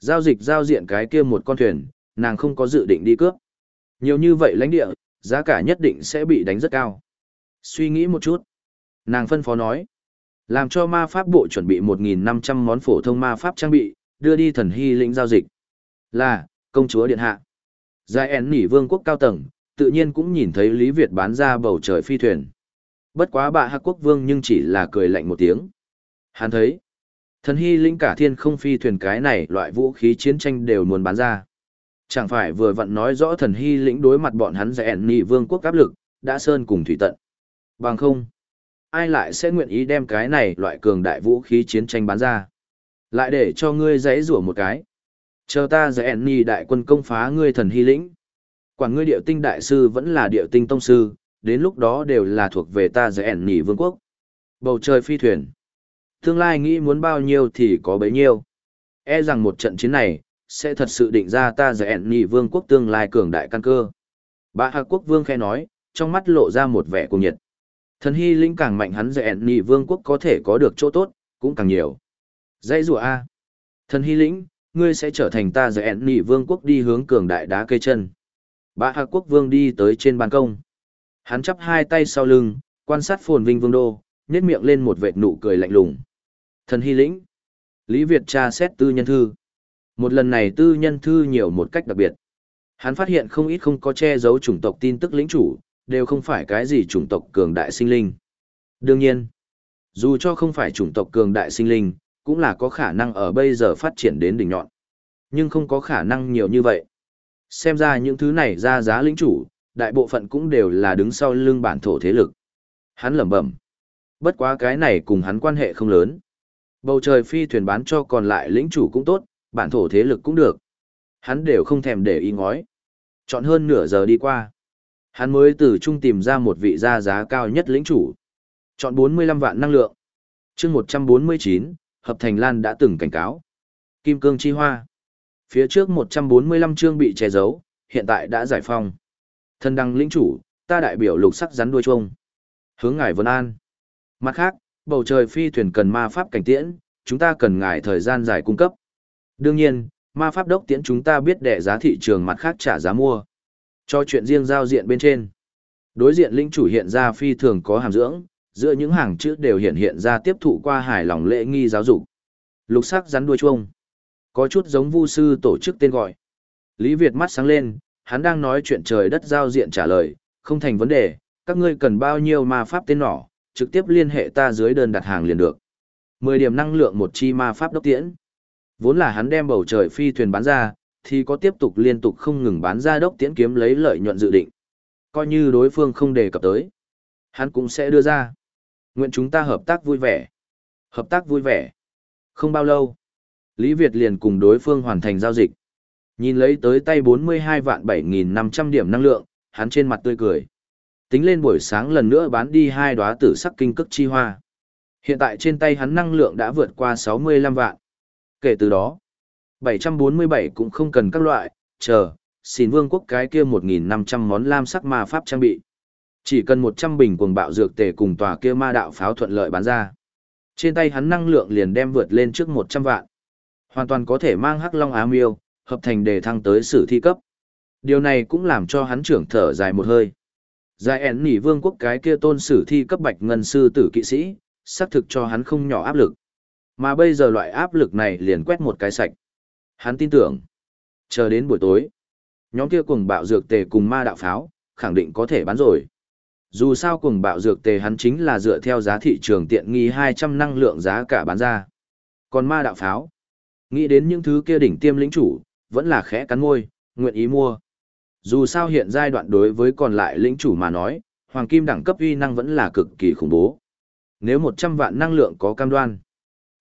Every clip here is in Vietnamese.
Giao dịch giao diện cái kia một con thuyền, nàng không có dự định đi cướp. Nhiều như vậy lãnh địa, giá cả nhất định sẽ bị đánh rất cao. Suy nghĩ một chút. Nàng phân phó nói. Làm cho ma pháp bộ chuẩn bị 1.500 món phổ thông ma pháp trang bị, đưa đi thần hy lĩnh giao dịch. Là, công chúa điện hạ. Giai ẻn nỉ vương quốc cao tầng, tự nhiên cũng nhìn thấy Lý Việt bán ra bầu trời phi thuyền. Bất quá bà hạc quốc vương nhưng chỉ là cười lạnh một tiếng. Hắn thấy, thần hy lĩnh cả thiên không phi thuyền cái này loại vũ khí chiến tranh đều muốn bán ra. Chẳng phải vừa vặn nói rõ thần hy lĩnh đối mặt bọn hắn giải ẻn vương quốc áp lực, đã sơn cùng thủy tận. Bằng không, ai lại sẽ nguyện ý đem cái này loại cường đại vũ khí chiến tranh bán ra. Lại để cho ngươi dãy rủa một cái. Chờ ta giải ẻn đại quân công phá ngươi thần hy lĩnh. Quản ngươi điệu tinh đại sư vẫn là điệu tinh tông sư, đến lúc đó đều là thuộc về ta giải ẻn vương quốc. Bầu trời phi thuyền. Tương lai nghĩ muốn bao nhiêu thì có bấy nhiêu. E rằng một trận chiến này, sẽ thật sự định ra ta giải ẹn nhị vương quốc tương lai cường đại căn cơ. Bạ hạ quốc vương khe nói, trong mắt lộ ra một vẻ cùng nhiệt. Thần hy linh càng mạnh hắn giải ẹn nhị vương quốc có thể có được chỗ tốt, cũng càng nhiều. Dãy rùa A. Thần hy lĩnh, ngươi sẽ trở thành ta giải ẹn nhị vương quốc đi hướng cường đại đá cây chân. Bạ hạ quốc vương đi tới trên ban công. Hắn chắp hai tay sau lưng, quan sát phồn vinh vương đô, nhét miệng lên một vệt nụ cười lạnh lùng. Thần hy lĩnh. Lý Việt tra xét tư nhân thư. Một lần này tư nhân thư nhiều một cách đặc biệt. Hắn phát hiện không ít không có che giấu chủng tộc tin tức lĩnh chủ, đều không phải cái gì chủng tộc cường đại sinh linh. Đương nhiên, dù cho không phải chủng tộc cường đại sinh linh, cũng là có khả năng ở bây giờ phát triển đến đỉnh nhọn. Nhưng không có khả năng nhiều như vậy. Xem ra những thứ này ra giá lĩnh chủ, đại bộ phận cũng đều là đứng sau lưng bản thổ thế lực. Hắn lẩm bẩm. Bất quá cái này cùng hắn quan hệ không lớn. Bầu trời phi thuyền bán cho còn lại lĩnh chủ cũng tốt, bản thổ thế lực cũng được. Hắn đều không thèm để ý ngói. Chọn hơn nửa giờ đi qua. Hắn mới từ trung tìm ra một vị gia giá cao nhất lĩnh chủ. Chọn 45 vạn năng lượng. chương 149, Hợp Thành Lan đã từng cảnh cáo. Kim Cương Chi Hoa. Phía trước 145 chương bị che giấu, hiện tại đã giải phong. Thân đăng lĩnh chủ, ta đại biểu lục sắc rắn đuôi chuông. Hướng ngài Vân An. Mặt khác, bầu trời phi thuyền cần ma pháp cảnh tiễn, chúng ta cần ngài thời gian dài cung cấp. Đương nhiên, ma pháp đốc tiễn chúng ta biết để giá thị trường mặt khác trả giá mua. Cho chuyện riêng giao diện bên trên. Đối diện lĩnh chủ hiện ra phi thường có hàm dưỡng, giữa những hàng chữ đều hiện hiện ra tiếp thụ qua hài lòng lễ nghi giáo dục. Lục sắc rắn đuôi chuông. Có chút giống vu sư tổ chức tên gọi. Lý Việt mắt sáng lên, hắn đang nói chuyện trời đất giao diện trả lời, không thành vấn đề, các ngươi cần bao nhiêu ma pháp tên nỏ, trực tiếp liên hệ ta dưới đơn đặt hàng liền được. 10 điểm năng lượng một chi ma pháp đốc tiễn. Vốn là hắn đem bầu trời phi thuyền bán ra, thì có tiếp tục liên tục không ngừng bán ra đốc tiễn kiếm lấy lợi nhuận dự định. Coi như đối phương không đề cập tới, hắn cũng sẽ đưa ra. Nguyện chúng ta hợp tác vui vẻ. Hợp tác vui vẻ. Không bao lâu, Lý Việt liền cùng đối phương hoàn thành giao dịch. Nhìn lấy tới tay 42 vạn 7.500 điểm năng lượng, hắn trên mặt tươi cười. Tính lên buổi sáng lần nữa bán đi hai đóa tử sắc kinh cức chi hoa. Hiện tại trên tay hắn năng lượng đã vượt qua 65 vạn. Kể từ đó, 747 cũng không cần các loại, chờ, xin vương quốc cái kia 1.500 món lam sắc ma pháp trang bị. Chỉ cần 100 bình cuồng bạo dược tề cùng tòa kia ma đạo pháo thuận lợi bán ra. Trên tay hắn năng lượng liền đem vượt lên trước 100 vạn. Hoàn toàn có thể mang hắc long ám yêu hợp thành đề thăng tới sử thi cấp. Điều này cũng làm cho hắn trưởng thở dài một hơi. Giải ẻn nỉ vương quốc cái kia tôn sử thi cấp bạch ngân sư tử kỵ sĩ, xác thực cho hắn không nhỏ áp lực. Mà bây giờ loại áp lực này liền quét một cái sạch. Hắn tin tưởng. Chờ đến buổi tối, nhóm kia cùng bạo dược tề cùng ma đạo pháo, khẳng định có thể bán rồi. Dù sao cùng bạo dược tề hắn chính là dựa theo giá thị trường tiện nghi 200 năng lượng giá cả bán ra. Còn ma đạo pháo, nghĩ đến những thứ kia đỉnh tiêm lĩnh chủ, vẫn là khẽ cắn môi, nguyện ý mua. Dù sao hiện giai đoạn đối với còn lại lĩnh chủ mà nói, hoàng kim đẳng cấp uy năng vẫn là cực kỳ khủng bố. Nếu 100 vạn năng lượng có cam đoan,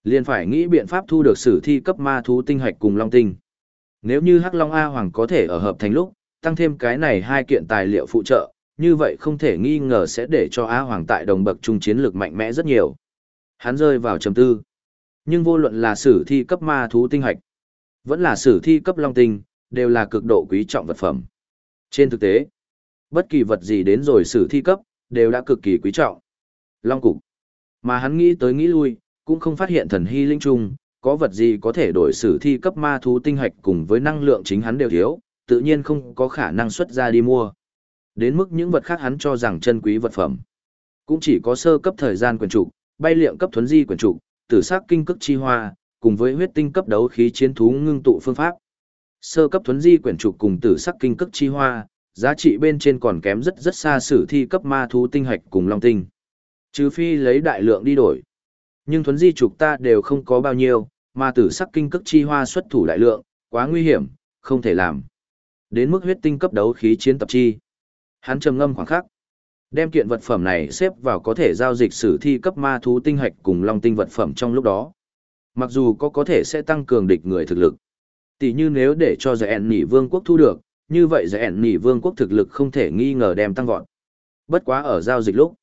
liền phải nghĩ biện pháp thu được sử thi cấp ma thú tinh hạch cùng long tinh. Nếu như Hắc Long A Hoàng có thể ở hợp thành lúc, tăng thêm cái này hai kiện tài liệu phụ trợ, như vậy không thể nghi ngờ sẽ để cho A Hoàng tại đồng bậc trung chiến lược mạnh mẽ rất nhiều. Hắn rơi vào trầm tư. Nhưng vô luận là sử thi cấp ma thú tinh hạch, vẫn là sử thi cấp long tinh, đều là cực độ quý trọng vật phẩm. Trên thực tế, bất kỳ vật gì đến rồi sử thi cấp, đều đã cực kỳ quý trọng. Long cục. Mà hắn nghĩ tới nghĩ lui, cũng không phát hiện thần hy linh trung, có vật gì có thể đổi sử thi cấp ma thú tinh hạch cùng với năng lượng chính hắn đều thiếu, tự nhiên không có khả năng xuất ra đi mua. Đến mức những vật khác hắn cho rằng chân quý vật phẩm. Cũng chỉ có sơ cấp thời gian quyền trục, bay liệm cấp thuấn di quyền trục, tử sắc kinh cức chi hoa, cùng với huyết tinh cấp đấu khí chiến thú ngưng tụ phương pháp. Sơ cấp thuấn di quyển trục cùng tử sắc kinh cức chi hoa, giá trị bên trên còn kém rất rất xa sử thi cấp ma thú tinh hạch cùng long tinh. Trừ phi lấy đại lượng đi đổi. Nhưng thuấn di trục ta đều không có bao nhiêu, mà tử sắc kinh cức chi hoa xuất thủ đại lượng, quá nguy hiểm, không thể làm. Đến mức huyết tinh cấp đấu khí chiến tập chi. Hắn trầm ngâm khoảng khắc. Đem kiện vật phẩm này xếp vào có thể giao dịch sử thi cấp ma thú tinh hạch cùng long tinh vật phẩm trong lúc đó. Mặc dù có có thể sẽ tăng cường địch người thực lực. Tỷ như nếu để cho giải ẻn nỉ vương quốc thu được, như vậy giải ẻn nỉ vương quốc thực lực không thể nghi ngờ đem tăng vọt. Bất quá ở giao dịch lúc,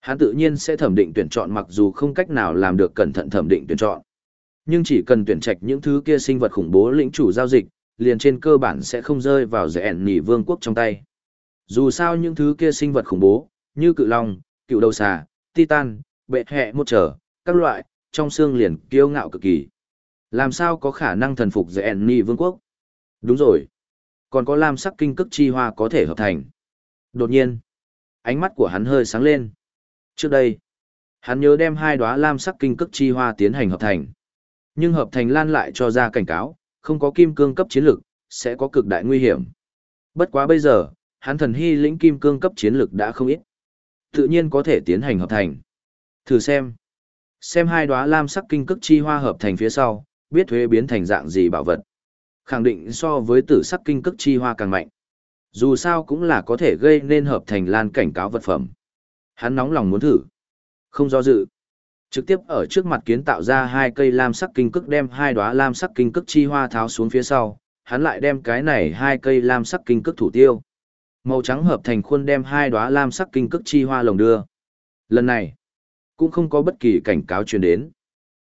hắn tự nhiên sẽ thẩm định tuyển chọn mặc dù không cách nào làm được cẩn thận thẩm định tuyển chọn. Nhưng chỉ cần tuyển trạch những thứ kia sinh vật khủng bố lĩnh chủ giao dịch, liền trên cơ bản sẽ không rơi vào giải ẻn nỉ vương quốc trong tay. Dù sao những thứ kia sinh vật khủng bố, như cự long, cựu đầu xà, titan, bệ hẹ một trở, các loại, trong xương liền kiêu ngạo cực kỳ. Làm sao có khả năng thần phục giải ẻn vương quốc? Đúng rồi. Còn có lam sắc kinh cức chi hoa có thể hợp thành. Đột nhiên, ánh mắt của hắn hơi sáng lên. Trước đây, hắn nhớ đem hai đóa lam sắc kinh cức chi hoa tiến hành hợp thành. Nhưng hợp thành lan lại cho ra cảnh cáo, không có kim cương cấp chiến lực, sẽ có cực đại nguy hiểm. Bất quá bây giờ, hắn thần hy lĩnh kim cương cấp chiến lực đã không ít. Tự nhiên có thể tiến hành hợp thành. Thử xem. Xem hai đóa lam sắc kinh cức chi hoa hợp thành phía sau, biết thuế biến thành dạng gì bảo vật. Khẳng định so với tử sắc kinh cức chi hoa càng mạnh. Dù sao cũng là có thể gây nên hợp thành lan cảnh cáo vật phẩm. Hắn nóng lòng muốn thử. Không do dự. Trực tiếp ở trước mặt kiến tạo ra hai cây lam sắc kinh cức đem hai đóa lam sắc kinh cức chi hoa tháo xuống phía sau, hắn lại đem cái này hai cây lam sắc kinh cức thủ tiêu. Màu trắng hợp thành khuôn đem hai đóa lam sắc kinh cức chi hoa lồng đưa. Lần này, cũng không có bất kỳ cảnh cáo truyền đến.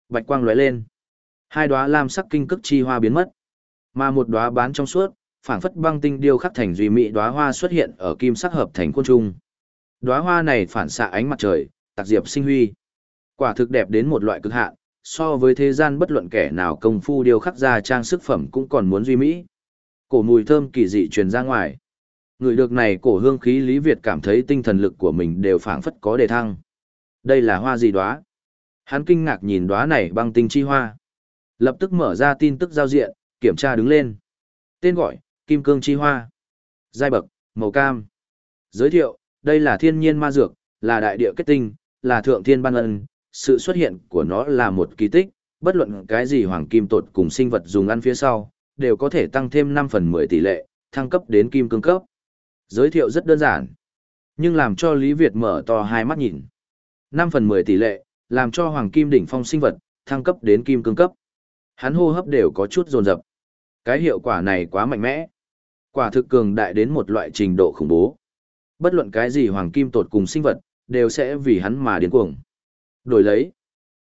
Bạch quang lóe lên. Hai đóa lam sắc kinh cực chi hoa biến mất. Mà một đóa bán trong suốt, phảng phất băng tinh điêu khắc thành duy mỹ đóa hoa xuất hiện ở kim sắc hợp thành côn trung. Đóa hoa này phản xạ ánh mặt trời, tạc diệp sinh huy. Quả thực đẹp đến một loại cực hạn, so với thế gian bất luận kẻ nào công phu điêu khắc ra trang sức phẩm cũng còn muốn duy mỹ. Cổ mùi thơm kỳ dị truyền ra ngoài. Người được này cổ hương khí Lý Việt cảm thấy tinh thần lực của mình đều phảng phất có đề thăng. Đây là hoa gì đóa? Hắn kinh ngạc nhìn đóa này băng tinh chi hoa. Lập tức mở ra tin tức giao diện, kiểm tra đứng lên. Tên gọi, Kim Cương Chi Hoa. Giai bậc, màu cam. Giới thiệu, đây là thiên nhiên ma dược, là đại địa kết tinh, là thượng thiên ban ân, sự xuất hiện của nó là một kỳ tích, bất luận cái gì hoàng kim tột cùng sinh vật dùng ăn phía sau, đều có thể tăng thêm 5 phần 10 tỷ lệ, thăng cấp đến kim cương cấp. Giới thiệu rất đơn giản, nhưng làm cho Lý Việt mở to hai mắt nhìn. 5 phần 10 tỷ lệ, làm cho hoàng kim đỉnh phong sinh vật, thăng cấp đến kim cương cấp. Hắn hô hấp đều có chút dồn dập. Cái hiệu quả này quá mạnh mẽ. Quả thực cường đại đến một loại trình độ khủng bố. Bất luận cái gì hoàng kim tột cùng sinh vật, đều sẽ vì hắn mà điên cuồng. Đổi lấy.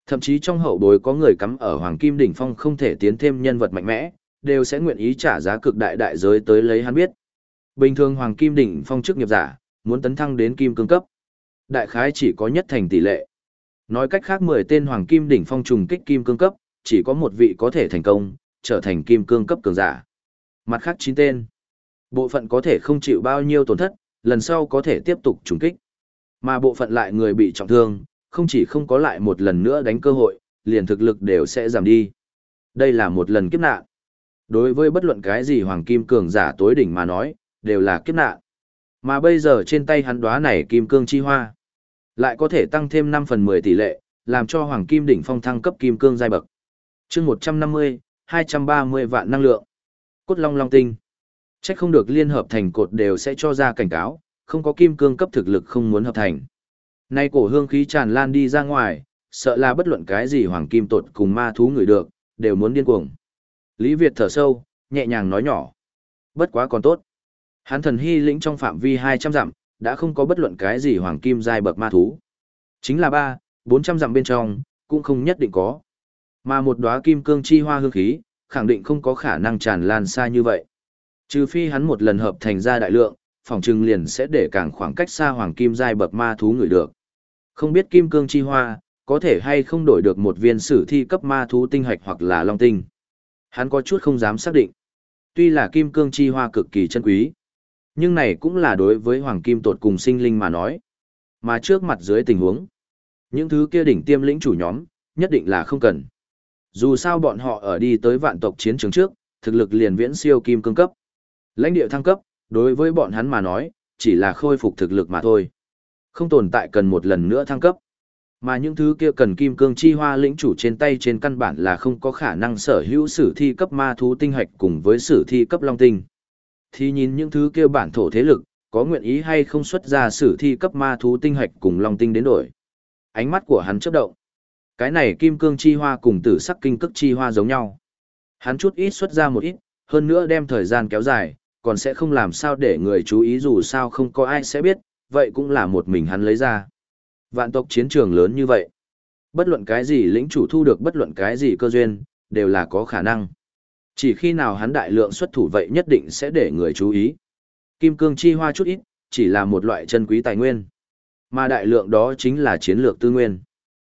Thậm chí trong hậu bối có người cắm ở hoàng kim đỉnh phong không thể tiến thêm nhân vật mạnh mẽ, đều sẽ nguyện ý trả giá cực đại đại giới tới lấy hắn biết. Bình thường hoàng kim đỉnh phong chức nghiệp giả, muốn tấn thăng đến kim cương cấp. Đại khái chỉ có nhất thành tỷ lệ. Nói cách khác 10 tên hoàng kim đỉnh phong trùng kích kim cương cấp, chỉ có một vị có thể thành công, trở thành kim cương cấp cường giả. Mặt khác 9 tên. Bộ phận có thể không chịu bao nhiêu tổn thất, lần sau có thể tiếp tục trùng kích. Mà bộ phận lại người bị trọng thương, không chỉ không có lại một lần nữa đánh cơ hội, liền thực lực đều sẽ giảm đi. Đây là một lần kiếp nạn. Đối với bất luận cái gì hoàng kim cường giả tối đỉnh mà nói, đều là kiếp nạn. Mà bây giờ trên tay hắn đóa này kim cương chi hoa, lại có thể tăng thêm 5 phần 10 tỷ lệ, làm cho hoàng kim đỉnh phong thăng cấp kim cương giai bậc. Chương 150, 230 vạn năng lượng. Cốt long long tinh. Chắc không được liên hợp thành cột đều sẽ cho ra cảnh cáo, không có kim cương cấp thực lực không muốn hợp thành. Nay cổ hương khí tràn lan đi ra ngoài, sợ là bất luận cái gì hoàng kim tột cùng ma thú người được, đều muốn điên cuồng. Lý Việt thở sâu, nhẹ nhàng nói nhỏ. Bất quá còn tốt. Hắn thần hy lĩnh trong phạm vi 200 dặm, đã không có bất luận cái gì hoàng kim giai bậc ma thú. Chính là 3, 400 dặm bên trong, cũng không nhất định có. Mà một đóa kim cương chi hoa hương khí, khẳng định không có khả năng tràn lan xa như vậy. Trừ phi hắn một lần hợp thành ra đại lượng, phòng trừng liền sẽ để càng khoảng cách xa hoàng kim giai bậc ma thú người được. Không biết kim cương chi hoa, có thể hay không đổi được một viên sử thi cấp ma thú tinh hạch hoặc là long tinh. Hắn có chút không dám xác định. Tuy là kim cương chi hoa cực kỳ chân quý, nhưng này cũng là đối với hoàng kim tột cùng sinh linh mà nói. Mà trước mặt dưới tình huống, những thứ kia đỉnh tiêm lĩnh chủ nhóm, nhất định là không cần. Dù sao bọn họ ở đi tới vạn tộc chiến trường trước, thực lực liền viễn siêu kim cương cấp. Lãnh địa thăng cấp, đối với bọn hắn mà nói, chỉ là khôi phục thực lực mà thôi. Không tồn tại cần một lần nữa thăng cấp. Mà những thứ kia cần kim cương chi hoa lĩnh chủ trên tay trên căn bản là không có khả năng sở hữu sử thi cấp ma thú tinh hạch cùng với sử thi cấp long tinh. Thì nhìn những thứ kia bản thổ thế lực, có nguyện ý hay không xuất ra sử thi cấp ma thú tinh hạch cùng long tinh đến đổi. Ánh mắt của hắn chớp động. Cái này kim cương chi hoa cùng tử sắc kinh cức chi hoa giống nhau. Hắn chút ít xuất ra một ít, hơn nữa đem thời gian kéo dài, còn sẽ không làm sao để người chú ý dù sao không có ai sẽ biết, vậy cũng là một mình hắn lấy ra. Vạn tộc chiến trường lớn như vậy. Bất luận cái gì lĩnh chủ thu được bất luận cái gì cơ duyên, đều là có khả năng. Chỉ khi nào hắn đại lượng xuất thủ vậy nhất định sẽ để người chú ý. Kim cương chi hoa chút ít, chỉ là một loại chân quý tài nguyên. Mà đại lượng đó chính là chiến lược tư nguyên.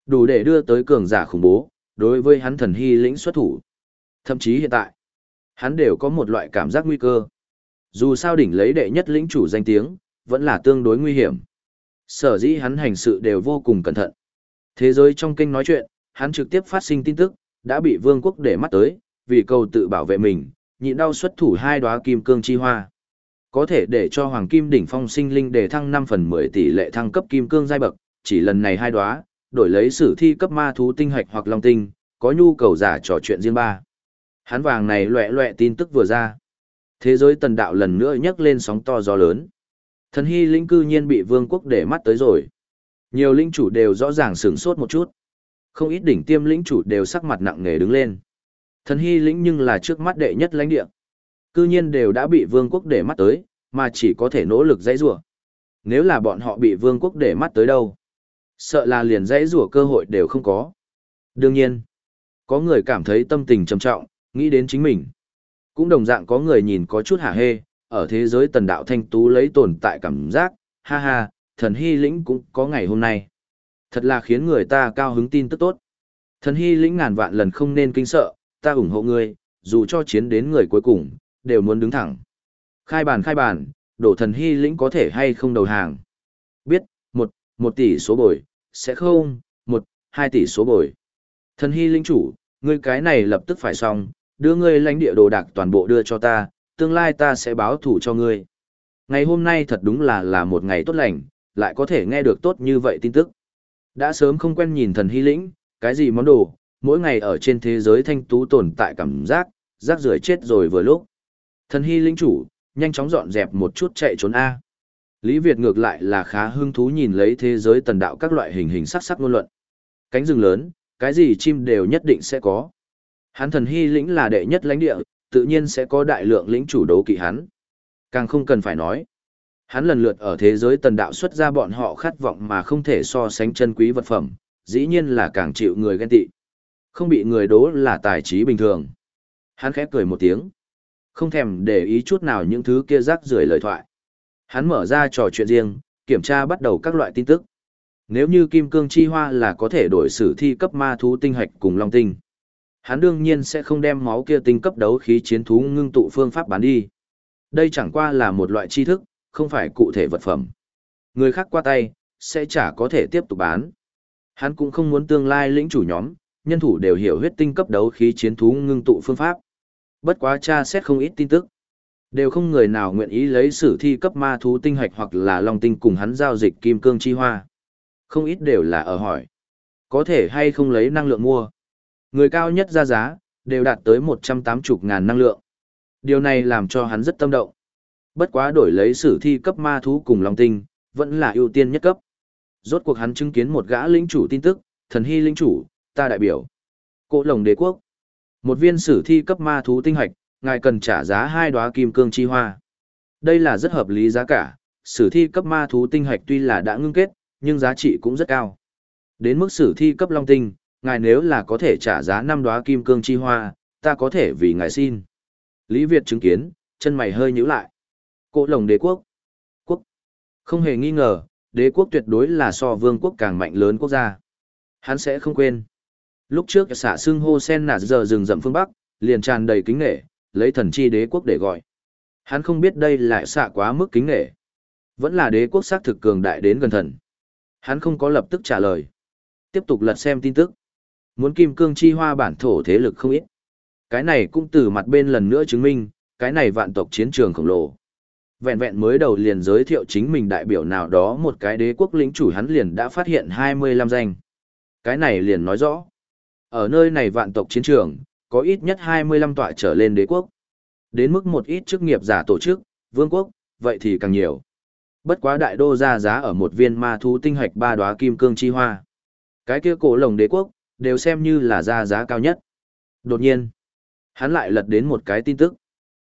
Đủ để đưa tới cường giả khủng bố, đối với hắn thần hy lĩnh xuất thủ. Thậm chí hiện tại, hắn đều có một loại cảm giác nguy cơ. Dù sao đỉnh lấy đệ nhất lĩnh chủ danh tiếng, vẫn là tương đối nguy hiểm. Sở dĩ hắn hành sự đều vô cùng cẩn thận. Thế giới trong kênh nói chuyện, hắn trực tiếp phát sinh tin tức, đã bị vương quốc để mắt tới, vì cầu tự bảo vệ mình, nhịn đau xuất thủ hai đóa kim cương chi hoa. Có thể để cho hoàng kim đỉnh phong sinh linh đề thăng 5 phần 10 tỷ lệ thăng cấp kim cương giai bậc, chỉ lần này hai đóa, đổi lấy sử thi cấp ma thú tinh hạch hoặc long tinh, có nhu cầu giả trò chuyện riêng ba. Hắn vàng này loẹ loẹ tin tức vừa ra. Thế giới tần đạo lần nữa nhấc lên sóng to gió lớn. Thần hy lĩnh cư nhiên bị vương quốc để mắt tới rồi. Nhiều lĩnh chủ đều rõ ràng sửng sốt một chút. Không ít đỉnh tiêm lĩnh chủ đều sắc mặt nặng nề đứng lên. Thần hy lĩnh nhưng là trước mắt đệ nhất lãnh địa. Cư nhiên đều đã bị vương quốc để mắt tới, mà chỉ có thể nỗ lực dãy rủa. Nếu là bọn họ bị vương quốc để mắt tới đâu, sợ là liền dãy rủa cơ hội đều không có. Đương nhiên, có người cảm thấy tâm tình trầm trọng, nghĩ đến chính mình. Cũng đồng dạng có người nhìn có chút hả hê, ở thế giới tần đạo thanh tú lấy tồn tại cảm giác, ha ha, thần hy lĩnh cũng có ngày hôm nay. Thật là khiến người ta cao hứng tin tức tốt. Thần hy lĩnh ngàn vạn lần không nên kinh sợ, ta ủng hộ ngươi, dù cho chiến đến người cuối cùng, đều muốn đứng thẳng. Khai bàn khai bàn, đổ thần hy lĩnh có thể hay không đầu hàng. Biết, một, tỷ số bồi, sẽ không, một, hai tỷ số bồi. Thần hy linh chủ, ngươi cái này lập tức phải xong, đưa ngươi lãnh địa đồ đạc toàn bộ đưa cho ta, tương lai ta sẽ báo thủ cho ngươi. Ngày hôm nay thật đúng là là một ngày tốt lành, lại có thể nghe được tốt như vậy tin tức. Đã sớm không quen nhìn thần hy lĩnh, cái gì món đồ, mỗi ngày ở trên thế giới thanh tú tồn tại cảm giác, rác rưởi chết rồi vừa lúc. Thần hy lĩnh chủ, nhanh chóng dọn dẹp một chút chạy trốn A. Lý Việt ngược lại là khá hứng thú nhìn lấy thế giới tần đạo các loại hình hình sắc sắc ngôn luận. Cánh rừng lớn, cái gì chim đều nhất định sẽ có. Hắn thần hy lĩnh là đệ nhất lãnh địa, tự nhiên sẽ có đại lượng lĩnh chủ đấu kỵ hắn. Càng không cần phải nói. Hắn lần lượt ở thế giới tần đạo xuất ra bọn họ khát vọng mà không thể so sánh chân quý vật phẩm, dĩ nhiên là càng chịu người ghen tị. Không bị người đố là tài trí bình thường. Hắn khẽ cười một tiếng. Không thèm để ý chút nào những thứ kia rác rưởi lời thoại. Hắn mở ra trò chuyện riêng, kiểm tra bắt đầu các loại tin tức. Nếu như kim cương chi hoa là có thể đổi sử thi cấp ma thú tinh hạch cùng long tinh. Hắn đương nhiên sẽ không đem máu kia tinh cấp đấu khí chiến thú ngưng tụ phương pháp bán đi. Đây chẳng qua là một loại tri thức, không phải cụ thể vật phẩm. Người khác qua tay, sẽ chả có thể tiếp tục bán. Hắn cũng không muốn tương lai lĩnh chủ nhóm, nhân thủ đều hiểu huyết tinh cấp đấu khí chiến thú ngưng tụ phương pháp. Bất quá tra xét không ít tin tức. Đều không người nào nguyện ý lấy sử thi cấp ma thú tinh hạch hoặc là long tinh cùng hắn giao dịch kim cương chi hoa. Không ít đều là ở hỏi. Có thể hay không lấy năng lượng mua. Người cao nhất ra giá, đều đạt tới 180 ngàn năng lượng. Điều này làm cho hắn rất tâm động. Bất quá đổi lấy sử thi cấp ma thú cùng long tinh, vẫn là ưu tiên nhất cấp. Rốt cuộc hắn chứng kiến một gã lĩnh chủ tin tức, thần hy lĩnh chủ, ta đại biểu. Cỗ lồng đế quốc. Một viên sử thi cấp ma thú tinh hạch, ngài cần trả giá hai đóa kim cương chi hoa. Đây là rất hợp lý giá cả, sử thi cấp ma thú tinh hạch tuy là đã ngưng kết, nhưng giá trị cũng rất cao. Đến mức sử thi cấp long tinh, ngài nếu là có thể trả giá năm đóa kim cương chi hoa, ta có thể vì ngài xin. Lý Việt chứng kiến, chân mày hơi nhíu lại. Cổ lồng đế quốc. Quốc. Không hề nghi ngờ, đế quốc tuyệt đối là so vương quốc càng mạnh lớn quốc gia. Hắn sẽ không quên. Lúc trước xả xương hô sen nạt giờ rừng rậm phương Bắc, liền tràn đầy kính nghệ, lấy thần chi đế quốc để gọi. Hắn không biết đây lại xạ quá mức kính nghệ. Vẫn là đế quốc xác thực cường đại đến gần thần. Hắn không có lập tức trả lời. Tiếp tục lật xem tin tức. Muốn kim cương chi hoa bản thổ thế lực không ít. Cái này cũng từ mặt bên lần nữa chứng minh, cái này vạn tộc chiến trường khổng lồ. Vẹn vẹn mới đầu liền giới thiệu chính mình đại biểu nào đó một cái đế quốc lĩnh chủ hắn liền đã phát hiện 25 danh. Cái này liền nói rõ. Ở nơi này vạn tộc chiến trường, có ít nhất 25 tọa trở lên đế quốc. Đến mức một ít chức nghiệp giả tổ chức, vương quốc, vậy thì càng nhiều. Bất quá đại đô ra giá ở một viên ma thú tinh hạch ba đóa kim cương chi hoa. Cái kia cổ lồng đế quốc, đều xem như là ra giá cao nhất. Đột nhiên, hắn lại lật đến một cái tin tức.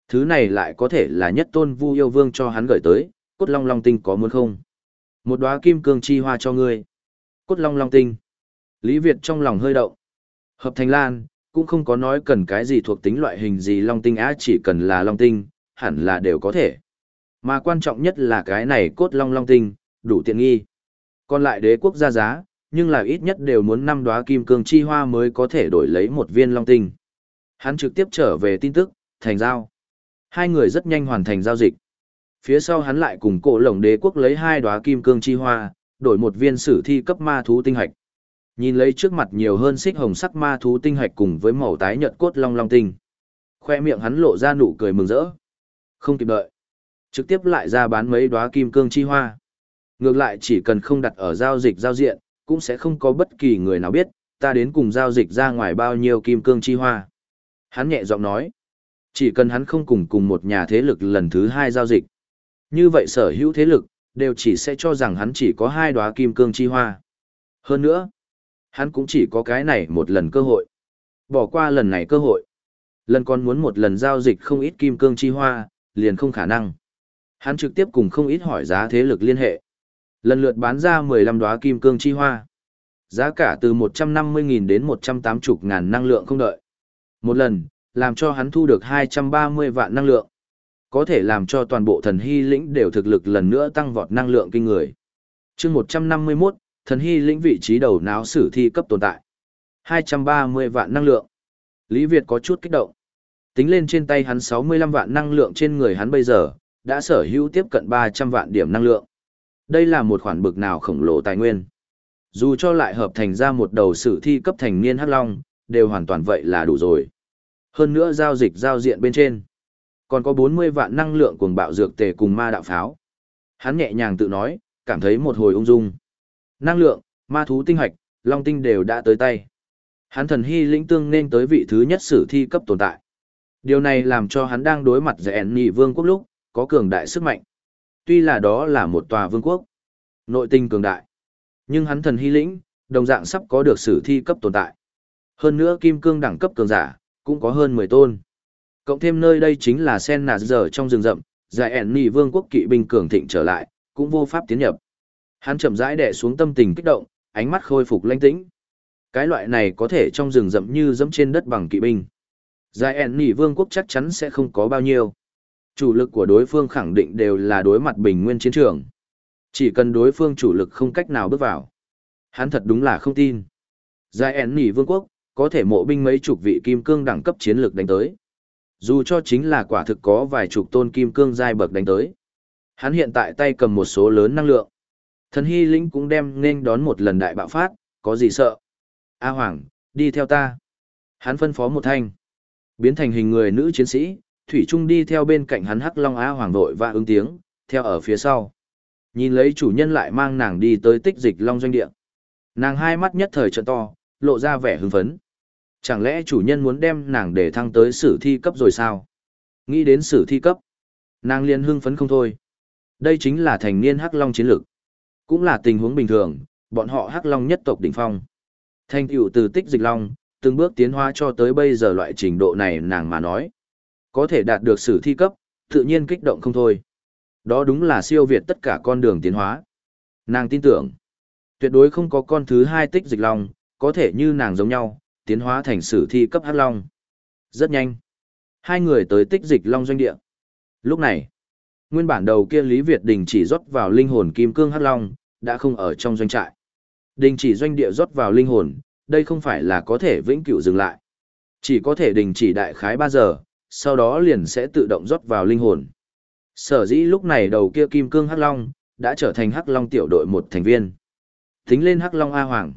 Thứ này lại có thể là nhất tôn vu yêu vương cho hắn gửi tới, cốt long long tinh có muốn không? Một đóa kim cương chi hoa cho ngươi. Cốt long long tinh. Lý Việt trong lòng hơi động. Hợp thành lan, cũng không có nói cần cái gì thuộc tính loại hình gì long tinh á chỉ cần là long tinh, hẳn là đều có thể. Mà quan trọng nhất là cái này cốt long long tinh, đủ tiện nghi. Còn lại đế quốc ra giá, nhưng là ít nhất đều muốn năm đóa kim cương chi hoa mới có thể đổi lấy một viên long tinh. Hắn trực tiếp trở về tin tức, thành giao. Hai người rất nhanh hoàn thành giao dịch. Phía sau hắn lại cùng cổ lồng đế quốc lấy hai đóa kim cương chi hoa, đổi một viên sử thi cấp ma thú tinh hạch. Nhìn lấy trước mặt nhiều hơn xích hồng sắc ma thú tinh hạch cùng với màu tái nhợt cốt long long tinh. Khoe miệng hắn lộ ra nụ cười mừng rỡ. Không kịp đợi. Trực tiếp lại ra bán mấy đóa kim cương chi hoa. Ngược lại chỉ cần không đặt ở giao dịch giao diện, cũng sẽ không có bất kỳ người nào biết, ta đến cùng giao dịch ra ngoài bao nhiêu kim cương chi hoa. Hắn nhẹ giọng nói, chỉ cần hắn không cùng cùng một nhà thế lực lần thứ hai giao dịch. Như vậy sở hữu thế lực, đều chỉ sẽ cho rằng hắn chỉ có hai đóa kim cương chi hoa. Hơn nữa, hắn cũng chỉ có cái này một lần cơ hội. Bỏ qua lần này cơ hội. Lần còn muốn một lần giao dịch không ít kim cương chi hoa, liền không khả năng. Hắn trực tiếp cùng không ít hỏi giá thế lực liên hệ. Lần lượt bán ra 15 đóa kim cương chi hoa. Giá cả từ 150.000 đến 180.000 năng lượng không đợi. Một lần, làm cho hắn thu được 230 vạn năng lượng. Có thể làm cho toàn bộ thần hy lĩnh đều thực lực lần nữa tăng vọt năng lượng kinh người. chương 151, thần hy lĩnh vị trí đầu náo sử thi cấp tồn tại. 230 vạn năng lượng. Lý Việt có chút kích động. Tính lên trên tay hắn 65 vạn năng lượng trên người hắn bây giờ, đã sở hữu tiếp cận 300 vạn điểm năng lượng. Đây là một khoản bực nào khổng lồ tài nguyên. Dù cho lại hợp thành ra một đầu sử thi cấp thành niên hắc long, đều hoàn toàn vậy là đủ rồi. Hơn nữa giao dịch giao diện bên trên. Còn có 40 vạn năng lượng cuồng bạo dược tề cùng ma đạo pháo. Hắn nhẹ nhàng tự nói, cảm thấy một hồi ung dung. Năng lượng, ma thú tinh hoạch, long tinh đều đã tới tay. Hắn thần hy lĩnh tương nên tới vị thứ nhất sử thi cấp tồn tại. Điều này làm cho hắn đang đối mặt rẻ nhị vương quốc lúc, có cường đại sức mạnh. Tuy là đó là một tòa vương quốc, nội tinh cường đại, nhưng hắn thần hy lĩnh, đồng dạng sắp có được sử thi cấp tồn tại. Hơn nữa kim cương đẳng cấp cường giả, cũng có hơn 10 tôn. Cộng thêm nơi đây chính là sen nạt giờ trong rừng rậm, giải ẻn nì vương quốc kỵ binh cường thịnh trở lại, cũng vô pháp tiến nhập. Hắn chậm rãi đè xuống tâm tình kích động, ánh mắt khôi phục lãnh tĩnh. Cái loại này có thể trong rừng rậm như dẫm trên đất bằng kỵ binh. Giải ẻn nỉ vương quốc chắc chắn sẽ không có bao nhiêu. Chủ lực của đối phương khẳng định đều là đối mặt bình nguyên chiến trường. Chỉ cần đối phương chủ lực không cách nào bước vào. Hắn thật đúng là không tin. Giải ẻn nỉ vương quốc, có thể mộ binh mấy chục vị kim cương đẳng cấp chiến lược đánh tới. Dù cho chính là quả thực có vài chục tôn kim cương giai bậc đánh tới. Hắn hiện tại tay cầm một số lớn năng lượng. Thần hy lĩnh cũng đem nên đón một lần đại bạo phát, có gì sợ. A Hoàng, đi theo ta. Hắn phân phó một thanh. Biến thành hình người nữ chiến sĩ, Thủy Trung đi theo bên cạnh hắn Hắc Long A Hoàng đội và ứng tiếng, theo ở phía sau. Nhìn lấy chủ nhân lại mang nàng đi tới tích dịch Long Doanh Địa. Nàng hai mắt nhất thời trận to, lộ ra vẻ hưng phấn. Chẳng lẽ chủ nhân muốn đem nàng để thăng tới sử thi cấp rồi sao? Nghĩ đến sử thi cấp. Nàng liền hưng phấn không thôi. Đây chính là thành niên Hắc Long chiến lược. Cũng là tình huống bình thường, bọn họ Hắc Long nhất tộc đỉnh phong. Thanh tựu từ tích dịch Long, từng bước tiến hóa cho tới bây giờ loại trình độ này nàng mà nói. Có thể đạt được sử thi cấp, tự nhiên kích động không thôi. Đó đúng là siêu việt tất cả con đường tiến hóa. Nàng tin tưởng, tuyệt đối không có con thứ hai tích dịch long, có thể như nàng giống nhau, tiến hóa thành sử thi cấp hắc long. Rất nhanh. Hai người tới tích dịch long doanh địa. Lúc này, nguyên bản đầu kia Lý Việt Đình chỉ rót vào linh hồn kim cương hắc long, đã không ở trong doanh trại. Đình chỉ doanh địa rót vào linh hồn, đây không phải là có thể vĩnh cửu dừng lại. Chỉ có thể đình chỉ đại khái 3 giờ, sau đó liền sẽ tự động rót vào linh hồn. Sở dĩ lúc này đầu kia kim cương hắc long, đã trở thành hắc long tiểu đội một thành viên. Tính lên hắc long A Hoàng.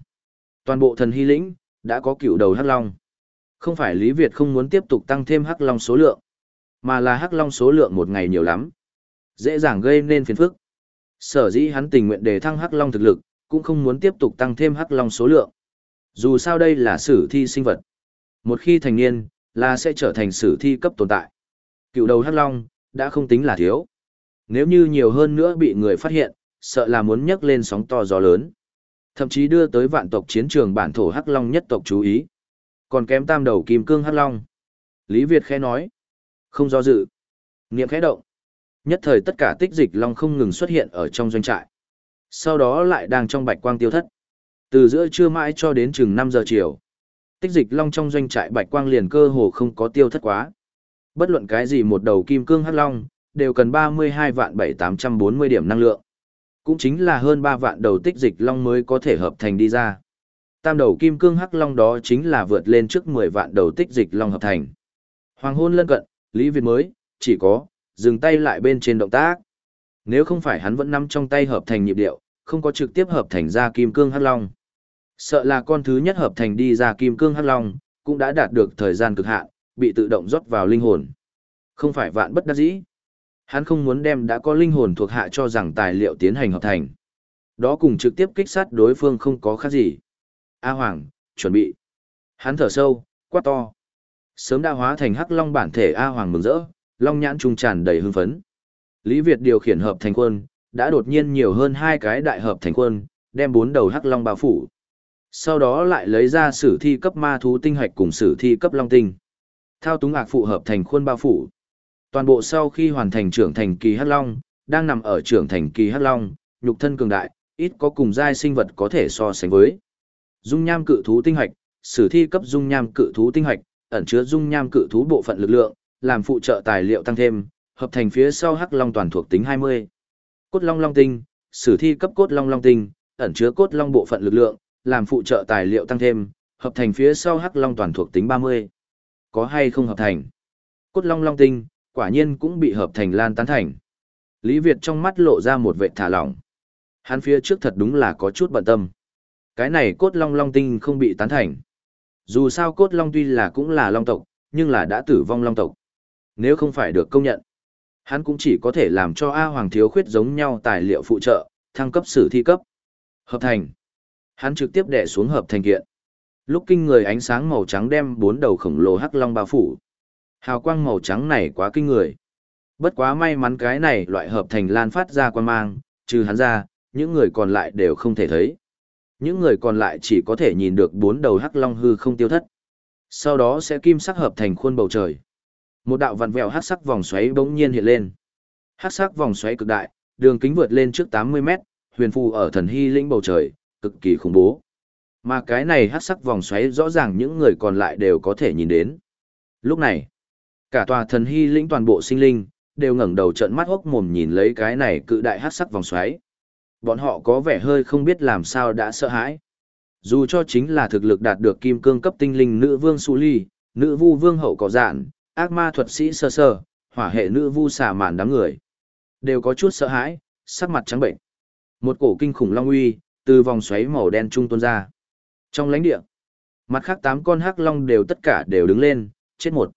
Toàn bộ thần hy lĩnh, đã có cựu đầu hắc long. Không phải Lý Việt không muốn tiếp tục tăng thêm hắc long số lượng, mà là hắc long số lượng một ngày nhiều lắm. Dễ dàng gây nên phiền phức. Sở dĩ hắn tình nguyện đề thăng hắc long thực lực, cũng không muốn tiếp tục tăng thêm hắc long số lượng. Dù sao đây là sử thi sinh vật. Một khi thành niên, là sẽ trở thành sử thi cấp tồn tại. Cựu đầu hắc long, đã không tính là thiếu. Nếu như nhiều hơn nữa bị người phát hiện, sợ là muốn nhấc lên sóng to gió lớn. Thậm chí đưa tới vạn tộc chiến trường bản thổ hắc long nhất tộc chú ý. Còn kém tam đầu kim cương hắc long. Lý Việt khẽ nói. Không do dự. Niệm khẽ động. Nhất thời tất cả tích dịch long không ngừng xuất hiện ở trong doanh trại. Sau đó lại đang trong bạch quang tiêu thất. Từ giữa trưa mãi cho đến chừng năm giờ chiều. Tích dịch long trong doanh trại bạch quang liền cơ hồ không có tiêu thất quá. Bất luận cái gì một đầu kim cương hắc long, đều cần 32 vạn 7840 điểm năng lượng. Cũng chính là hơn ba vạn đầu tích dịch long mới có thể hợp thành đi ra. Tam đầu kim cương hắc long đó chính là vượt lên trước 10 vạn đầu tích dịch long hợp thành. Hoàng hôn lân cận, Lý Việt mới, chỉ có, dừng tay lại bên trên động tác. Nếu không phải hắn vẫn nắm trong tay hợp thành nhịp điệu, không có trực tiếp hợp thành ra kim cương hắc long. Sợ là con thứ nhất hợp thành đi ra kim cương hắc long, cũng đã đạt được thời gian cực hạn, bị tự động rót vào linh hồn. Không phải vạn bất đắc dĩ. Hắn không muốn đem đã có linh hồn thuộc hạ cho rằng tài liệu tiến hành hợp thành. Đó cùng trực tiếp kích sát đối phương không có khác gì. A Hoàng, chuẩn bị. Hắn thở sâu, quát to. Sớm đã hóa thành hắc long bản thể A Hoàng mừng rỡ, long nhãn trung tràn đầy hưng phấn. Lý Việt điều khiển hợp thành quân, đã đột nhiên nhiều hơn hai cái đại hợp thành quân, đem bốn đầu hắc long bao phủ. Sau đó lại lấy ra sử thi cấp ma thú tinh hạch cùng sử thi cấp long tinh. Thao túng ạc phụ hợp thành khuôn bao phủ. Toàn bộ sau khi hoàn thành trưởng thành kỳ hắc long, đang nằm ở trưởng thành kỳ hắc long, nhục thân cường đại, ít có cùng giai sinh vật có thể so sánh với. Dung nham cự thú tinh hạch, sử thi cấp dung nham cự thú tinh hạch, ẩn chứa dung nham cự thú bộ phận lực lượng, làm phụ trợ tài liệu tăng thêm, hợp thành phía sau hắc long toàn thuộc tính 20. Cốt long long tinh, sử thi cấp cốt long long tinh, ẩn chứa cốt long bộ phận lực lượng, làm phụ trợ tài liệu tăng thêm, hợp thành phía sau hắc long toàn thuộc tính 30. Có hay không hợp thành? Cốt long long tinh, quả nhiên cũng bị hợp thành lan tán thành. Lý Việt trong mắt lộ ra một vệ thả lỏng. Hắn phía trước thật đúng là có chút bận tâm. Cái này cốt long long tinh không bị tán thành. Dù sao cốt long tuy là cũng là long tộc, nhưng là đã tử vong long tộc. Nếu không phải được công nhận, hắn cũng chỉ có thể làm cho A Hoàng thiếu khuyết giống nhau tài liệu phụ trợ, thăng cấp sử thi cấp. Hợp thành. Hắn trực tiếp đè xuống hợp thành kiện. Lúc kinh người ánh sáng màu trắng đem bốn đầu khổng lồ hắc long bao phủ. Hào quang màu trắng này quá kinh người. Bất quá may mắn cái này loại hợp thành lan phát ra quan mang, trừ hắn ra, những người còn lại đều không thể thấy. Những người còn lại chỉ có thể nhìn được bốn đầu hắc long hư không tiêu thất. Sau đó sẽ kim sắc hợp thành khuôn bầu trời. Một đạo vặn vẹo hắc sắc vòng xoáy bỗng nhiên hiện lên. Hắc sắc vòng xoáy cực đại, đường kính vượt lên trước 80 mét, huyền phù ở thần hy lĩnh bầu trời, cực kỳ khủng bố. Mà cái này hắc sắc vòng xoáy rõ ràng những người còn lại đều có thể nhìn đến. Lúc này, cả tòa thần hy lĩnh toàn bộ sinh linh, đều ngẩng đầu trận mắt hốc mồm nhìn lấy cái này cự đại hắc sắc vòng xoáy. Bọn họ có vẻ hơi không biết làm sao đã sợ hãi. Dù cho chính là thực lực đạt được kim cương cấp tinh linh nữ vương Su Ly, nữ vu vương hậu cỏ dạn, ác ma thuật sĩ sơ sơ, hỏa hệ nữ vu xà màn đám người. Đều có chút sợ hãi, sắc mặt trắng bệnh. Một cổ kinh khủng long uy, từ vòng xoáy màu đen trung tuôn ra. Trong lãnh địa, mặt khác tám con hắc long đều tất cả đều đứng lên, chết một.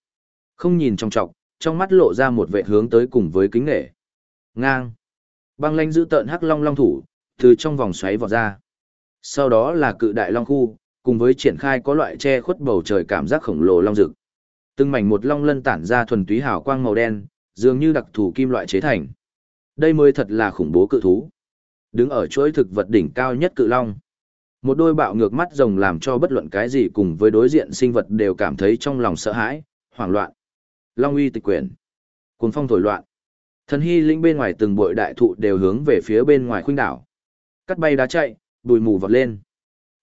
Không nhìn trong trọc, trong mắt lộ ra một vệ hướng tới cùng với kính nghệ. Ngang. Băng lanh giữ tợn hắc long long thủ, từ trong vòng xoáy vọt ra. Sau đó là cự đại long khu, cùng với triển khai có loại che khuất bầu trời cảm giác khổng lồ long rực. Từng mảnh một long lân tản ra thuần túy hào quang màu đen, dường như đặc thù kim loại chế thành. Đây mới thật là khủng bố cự thú. Đứng ở chuỗi thực vật đỉnh cao nhất cự long. Một đôi bạo ngược mắt rồng làm cho bất luận cái gì cùng với đối diện sinh vật đều cảm thấy trong lòng sợ hãi, hoảng loạn. Long uy tịch quyển. Cuồng phong thổi loạn. Thần hy linh bên ngoài từng bội đại thụ đều hướng về phía bên ngoài khuynh đảo. Cắt bay đá chạy, bụi mù vọt lên.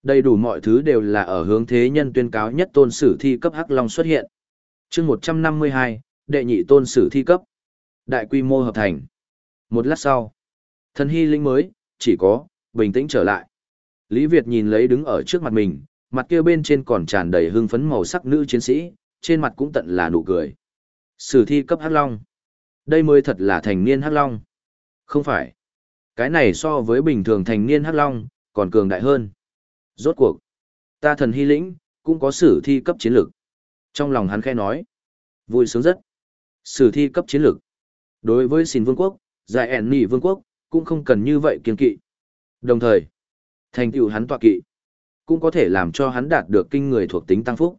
Đầy đủ mọi thứ đều là ở hướng thế nhân tuyên cáo nhất tôn sử thi cấp hắc long xuất hiện chương 152, đệ nhị tôn sử thi cấp. Đại quy mô hợp thành. Một lát sau, thần hy linh mới, chỉ có, bình tĩnh trở lại. Lý Việt nhìn lấy đứng ở trước mặt mình, mặt kia bên trên còn tràn đầy hưng phấn màu sắc nữ chiến sĩ, trên mặt cũng tận là nụ cười. Sử thi cấp Hắc Long. Đây mới thật là thành niên Hắc Long. Không phải. Cái này so với bình thường thành niên Hắc Long, còn cường đại hơn. Rốt cuộc. Ta thần hy lĩnh, cũng có sử thi cấp chiến lược. Trong lòng hắn khẽ nói. Vui sướng rất. Sử thi cấp chiến lược. Đối với xin vương quốc, giải ẻn nỉ vương quốc, cũng không cần như vậy kiên kỵ. Đồng thời, thành tựu hắn tọa kỵ, cũng có thể làm cho hắn đạt được kinh người thuộc tính tăng phúc.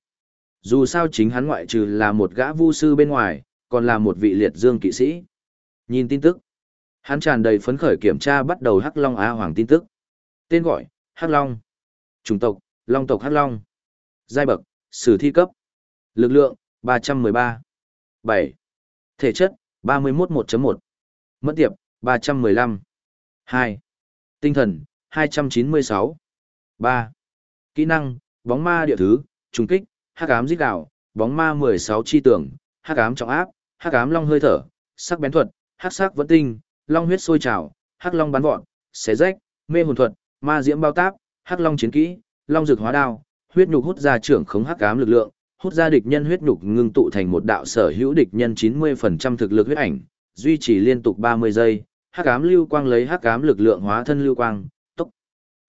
Dù sao chính hắn ngoại trừ là một gã vu sư bên ngoài, còn là một vị liệt dương kỵ sĩ. Nhìn tin tức, hắn tràn đầy phấn khởi kiểm tra bắt đầu Hắc Long a Hoàng tin tức. Tên gọi, Hắc Long. Chủng tộc, Long tộc Hắc Long. Giai bậc, sử thi cấp. Lực lượng, 313. 7. Thể chất, 31 1.1. Mất tiệp, 315. 2. Tinh thần, 296. 3. Kỹ năng, bóng ma địa thứ, trùng kích, hắc ám giết gạo, bóng ma 16 chi tưởng, hắc ám trọng áp, hắc ám long hơi thở, sắc bén thuật, hắc sắc vẫn tinh, long huyết sôi trào, hắc long bắn vọt, xé rách, mê hồn thuật, ma diễm bao táp, hắc long chiến kỹ, long dược hóa đao, huyết nhục hút ra trưởng khống hắc ám lực lượng, hút ra địch nhân huyết nhục ngưng tụ thành một đạo sở hữu địch nhân 90% thực lực huyết ảnh, duy trì liên tục 30 giây, hắc ám lưu quang lấy hắc ám lực lượng hóa thân lưu quang, tốc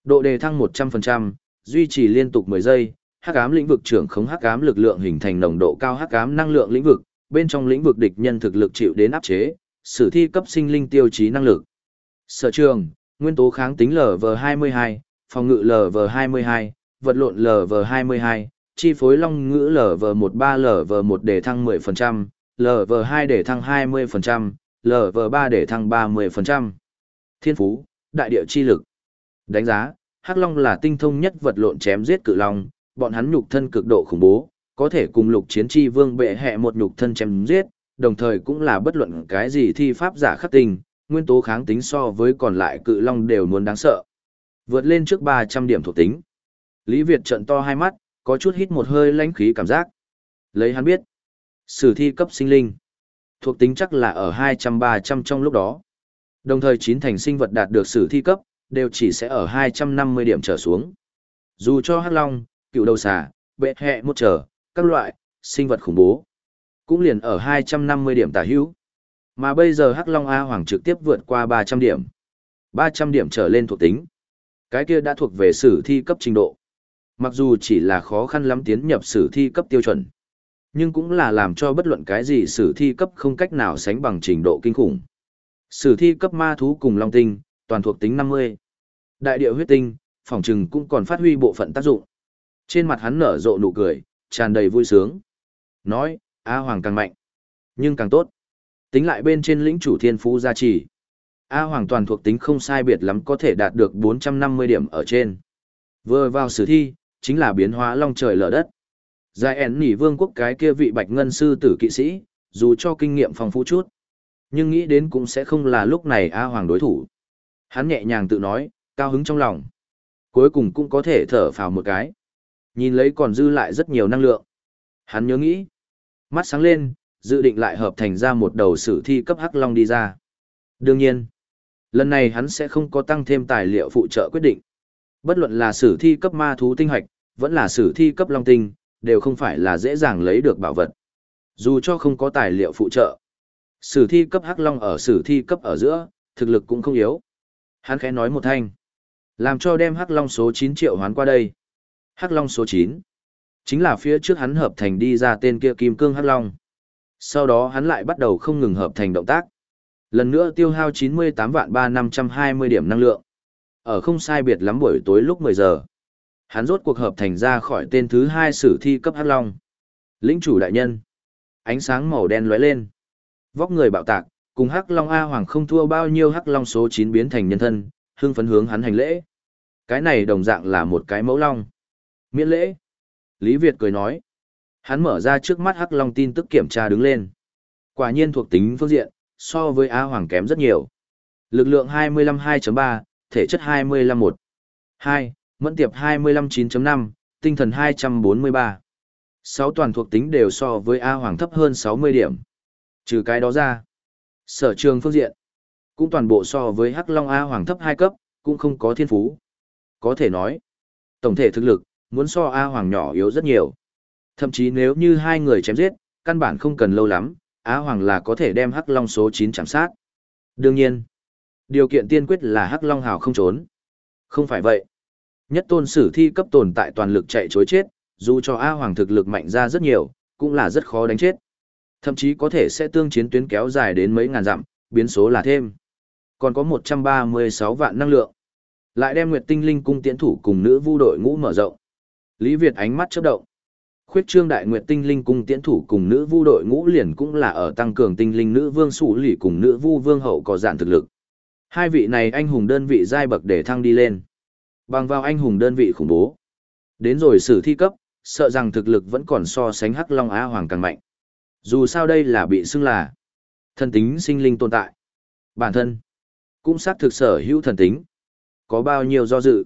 độ đề thăng 100%, duy trì liên tục 10 giây, hắc ám lĩnh vực trưởng khống hắc ám lực lượng hình thành nồng độ cao hắc ám năng lượng lĩnh vực, bên trong lĩnh vực địch nhân thực lực chịu đến áp chế, sử thi cấp sinh linh tiêu chí năng lực. Sở trường, nguyên tố kháng tính LV22, phòng ngự LV22, vật lộn LV22, chi phối long ngữ LV13 LV1 để thăng 10%, LV2 để thăng 20%, LV3 để thăng 30%. Thiên phú, đại địa chi lực. Đánh giá, Hắc Long là tinh thông nhất vật lộn chém giết cự long, bọn hắn nhục thân cực độ khủng bố, có thể cùng lục chiến chi vương bệ hệ một nhục thân chém giết, đồng thời cũng là bất luận cái gì thi pháp giả khắc tình, nguyên tố kháng tính so với còn lại cự long đều muốn đáng sợ. Vượt lên trước 300 điểm thuộc tính. Lý Việt trận to hai mắt, có chút hít một hơi lãnh khí cảm giác. Lấy hắn biết, sử thi cấp sinh linh, thuộc tính chắc là ở 200-300 trong lúc đó. Đồng thời chín thành sinh vật đạt được sử thi cấp, đều chỉ sẽ ở 250 điểm trở xuống. Dù cho Hắc Long, cựu đầu xà, bệ hẹ một trở, các loại, sinh vật khủng bố, cũng liền ở 250 điểm tả hữu. Mà bây giờ Hắc Long A Hoàng trực tiếp vượt qua 300 điểm. 300 điểm trở lên thuộc tính. Cái kia đã thuộc về sử thi cấp trình độ. Mặc dù chỉ là khó khăn lắm tiến nhập sử thi cấp tiêu chuẩn, nhưng cũng là làm cho bất luận cái gì sử thi cấp không cách nào sánh bằng trình độ kinh khủng. Sử thi cấp ma thú cùng long tinh, toàn thuộc tính 50. Đại địa huyết tinh, phòng trừng cũng còn phát huy bộ phận tác dụng. Trên mặt hắn nở rộ nụ cười, tràn đầy vui sướng. Nói, A Hoàng càng mạnh, nhưng càng tốt. Tính lại bên trên lĩnh chủ thiên phú gia trì. A Hoàng toàn thuộc tính không sai biệt lắm có thể đạt được 450 điểm ở trên. Vừa vào sử thi, chính là biến hóa long trời lở đất. Giải ẻn nỉ vương quốc cái kia vị bạch ngân sư tử kỵ sĩ, dù cho kinh nghiệm phong phú chút. Nhưng nghĩ đến cũng sẽ không là lúc này A Hoàng đối thủ. Hắn nhẹ nhàng tự nói, cao hứng trong lòng. Cuối cùng cũng có thể thở phào một cái. Nhìn lấy còn dư lại rất nhiều năng lượng. Hắn nhớ nghĩ. Mắt sáng lên, dự định lại hợp thành ra một đầu sử thi cấp hắc long đi ra. Đương nhiên, lần này hắn sẽ không có tăng thêm tài liệu phụ trợ quyết định. Bất luận là sử thi cấp ma thú tinh hoạch, vẫn là sử thi cấp long tinh, đều không phải là dễ dàng lấy được bảo vật. Dù cho không có tài liệu phụ trợ, sử thi cấp hắc long ở sử thi cấp ở giữa, thực lực cũng không yếu. Hắn khẽ nói một thanh, làm cho đem hắc long số 9 triệu hoán qua đây. Hắc long số 9, chính là phía trước hắn hợp thành đi ra tên kia kim cương hắc long. Sau đó hắn lại bắt đầu không ngừng hợp thành động tác. Lần nữa tiêu hao 98 vạn 3520 điểm năng lượng. Ở không sai biệt lắm buổi tối lúc 10 giờ. Hắn rốt cuộc hợp thành ra khỏi tên thứ hai sử thi cấp hắc long. Lĩnh chủ đại nhân. Ánh sáng màu đen lóe lên. Vóc người bạo tạc, cùng hắc long A Hoàng không thua bao nhiêu hắc long số 9 biến thành nhân thân, hương phấn hướng hắn hành lễ. Cái này đồng dạng là một cái mẫu long. Miễn lễ. Lý Việt cười nói. Hắn mở ra trước mắt hắc long tin tức kiểm tra đứng lên. Quả nhiên thuộc tính phương diện, so với A Hoàng kém rất nhiều. Lực lượng 25.2.3, thể chất 25.1. 2, mẫn tiệp 25.9.5, tinh thần 243. 6 toàn thuộc tính đều so với A Hoàng thấp hơn 60 điểm. Trừ cái đó ra. Sở trường phương diện. Cũng toàn bộ so với Hắc Long A Hoàng thấp 2 cấp, cũng không có thiên phú. Có thể nói, tổng thể thực lực, muốn so A Hoàng nhỏ yếu rất nhiều. Thậm chí nếu như hai người chém giết, căn bản không cần lâu lắm, Á Hoàng là có thể đem Hắc Long số 9 chạm sát. Đương nhiên, điều kiện tiên quyết là Hắc Long hào không trốn. Không phải vậy. Nhất tôn sử thi cấp tồn tại toàn lực chạy chối chết, dù cho A Hoàng thực lực mạnh ra rất nhiều, cũng là rất khó đánh chết. Thậm chí có thể sẽ tương chiến tuyến kéo dài đến mấy ngàn dặm, biến số là thêm. Còn có 136 vạn năng lượng. Lại đem Nguyệt Tinh Linh cung tiễn thủ cùng nữ vu đội ngũ mở rộng. Lý Việt ánh mắt chớp động. Khuyết trương đại nguyệt tinh linh cung tiễn thủ cùng nữ vu đội ngũ liền cũng là ở tăng cường tinh linh nữ vương sủ lì cùng nữ vu vương hậu có giản thực lực. Hai vị này anh hùng đơn vị giai bậc để thăng đi lên. Bằng vào anh hùng đơn vị khủng bố. Đến rồi sử thi cấp, sợ rằng thực lực vẫn còn so sánh Hắc Long Á Hoàng càng mạnh. Dù sao đây là bị xưng là thần tính sinh linh tồn tại. Bản thân cũng xác thực sở hữu thần tính. Có bao nhiêu do dự.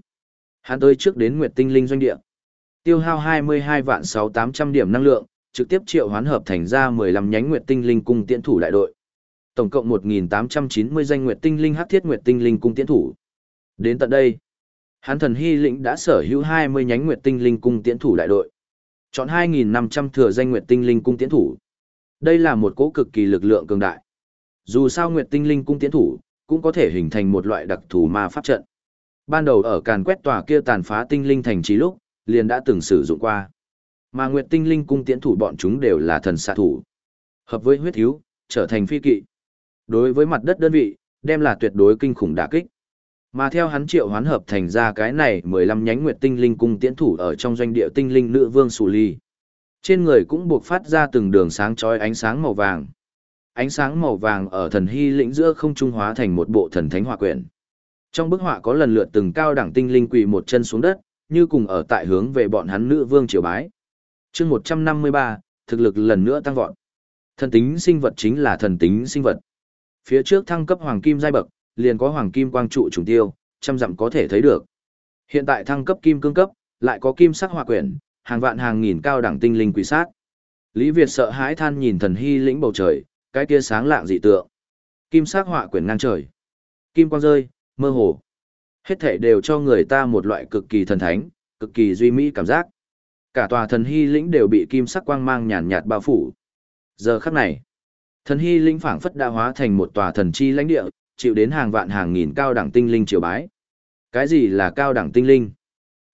Hắn tới trước đến Nguyệt Tinh Linh doanh địa. Tiêu hao 22 vạn 6800 điểm năng lượng, trực tiếp triệu hoán hợp thành ra 15 nhánh Nguyệt Tinh Linh cung tiễn thủ đại đội. Tổng cộng 1890 danh Nguyệt Tinh Linh hắc thiết Nguyệt Tinh Linh cung tiễn thủ. Đến tận đây, Hán thần hy lĩnh đã sở hữu 20 nhánh Nguyệt Tinh Linh cung tiễn thủ đại đội. Chọn 2500 thừa danh Nguyệt Tinh Linh cung tiễn thủ. Đây là một cỗ cực kỳ lực lượng cường đại. Dù sao Nguyệt Tinh Linh cung tiễn thủ cũng có thể hình thành một loại đặc thù ma pháp trận. Ban đầu ở càn quét tòa kia tàn phá tinh linh thành trì lúc, liền đã từng sử dụng qua. Mà Nguyệt Tinh Linh cung tiễn thủ bọn chúng đều là thần xạ thủ. Hợp với huyết thiếu, trở thành phi kỵ. Đối với mặt đất đơn vị, đem là tuyệt đối kinh khủng đả kích. Mà theo hắn triệu hoán hợp thành ra cái này 15 nhánh Nguyệt Tinh Linh cung tiễn thủ ở trong doanh địa tinh linh nữ vương Sù Ly. Trên người cũng buộc phát ra từng đường sáng chói ánh sáng màu vàng. Ánh sáng màu vàng ở thần hy lĩnh giữa không trung hóa thành một bộ thần thánh hỏa quyển. Trong bức họa có lần lượt từng cao đẳng tinh linh quỳ một chân xuống đất, như cùng ở tại hướng về bọn hắn nữ vương triều bái. chương 153, thực lực lần nữa tăng vọt. Thần tính sinh vật chính là thần tính sinh vật. Phía trước thăng cấp hoàng kim giai bậc, liền có hoàng kim quang trụ trùng tiêu, trăm dặm có thể thấy được. Hiện tại thăng cấp kim cương cấp, lại có kim sắc hỏa quyển, hàng vạn hàng nghìn cao đẳng tinh linh quỷ sát. Lý Việt sợ hãi than nhìn thần hy lĩnh bầu trời, cái kia sáng lạng dị tượng. Kim sắc hỏa quyển ngang trời. Kim quang rơi, mơ hồ. Hết thể đều cho người ta một loại cực kỳ thần thánh, cực kỳ duy mỹ cảm giác. Cả tòa thần hy lĩnh đều bị kim sắc quang mang nhàn nhạt bao phủ. Giờ khắc này, thần hy linh phảng phất đã hóa thành một tòa thần chi lãnh địa, chịu đến hàng vạn hàng nghìn cao đẳng tinh linh triều bái. Cái gì là cao đẳng tinh linh?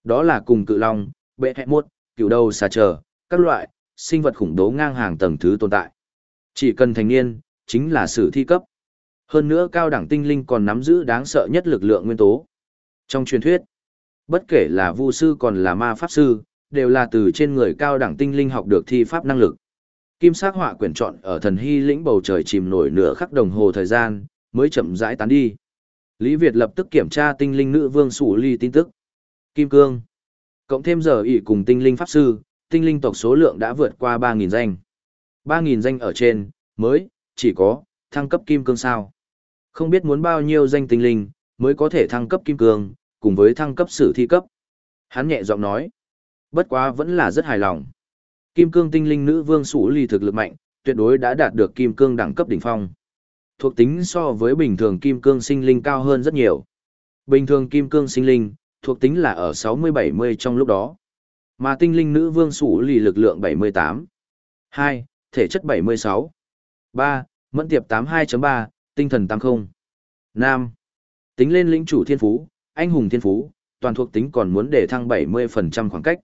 Đó là cùng cự long, bệ hẹ muốt, cựu đầu xà chờ, các loại, sinh vật khủng bố ngang hàng tầng thứ tồn tại. Chỉ cần thành niên, chính là sử thi cấp. Hơn nữa cao đẳng tinh linh còn nắm giữ đáng sợ nhất lực lượng nguyên tố. Trong truyền thuyết, bất kể là vu sư còn là ma pháp sư, đều là từ trên người cao đẳng tinh linh học được thi pháp năng lực. Kim sắc họa quyển chọn ở thần hy lĩnh bầu trời chìm nổi nửa khắc đồng hồ thời gian, mới chậm rãi tán đi. Lý Việt lập tức kiểm tra tinh linh nữ vương sủ ly tin tức. Kim cương. Cộng thêm giờ ỷ cùng tinh linh pháp sư, tinh linh tộc số lượng đã vượt qua 3.000 danh. 3.000 danh ở trên, mới, chỉ có, thăng cấp kim cương sao. Không biết muốn bao nhiêu danh tinh linh, mới có thể thăng cấp kim cương, cùng với thăng cấp sử thi cấp. Hắn nhẹ giọng nói. Bất quá vẫn là rất hài lòng. Kim cương tinh linh nữ vương sủ ly thực lực mạnh, tuyệt đối đã đạt được kim cương đẳng cấp đỉnh phong. Thuộc tính so với bình thường kim cương sinh linh cao hơn rất nhiều. Bình thường kim cương sinh linh, thuộc tính là ở 60-70 trong lúc đó. Mà tinh linh nữ vương sủ lì lực lượng 78. 2. Thể chất 76. 3. Mẫn tiệp 82.3, tinh thần 80. Nam. Tính lên lĩnh chủ thiên phú, anh hùng thiên phú, toàn thuộc tính còn muốn để thăng 70% khoảng cách.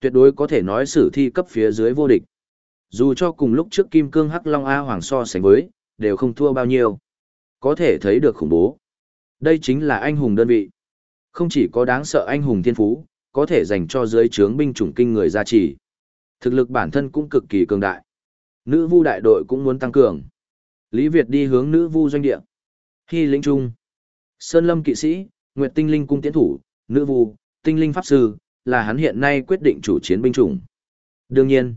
Tuyệt đối có thể nói sử thi cấp phía dưới vô địch. Dù cho cùng lúc trước Kim Cương Hắc Long A Hoàng so sánh với, đều không thua bao nhiêu. Có thể thấy được khủng bố. Đây chính là anh hùng đơn vị. Không chỉ có đáng sợ anh hùng thiên phú, có thể dành cho dưới trướng binh chủng kinh người gia trì. Thực lực bản thân cũng cực kỳ cường đại. Nữ vu đại đội cũng muốn tăng cường. Lý Việt đi hướng nữ vu doanh địa. Hy lĩnh trung. Sơn Lâm kỵ sĩ, Nguyệt Tinh Linh cung tiến thủ, nữ vu, Tinh Linh pháp sư, là hắn hiện nay quyết định chủ chiến binh chủng. Đương nhiên,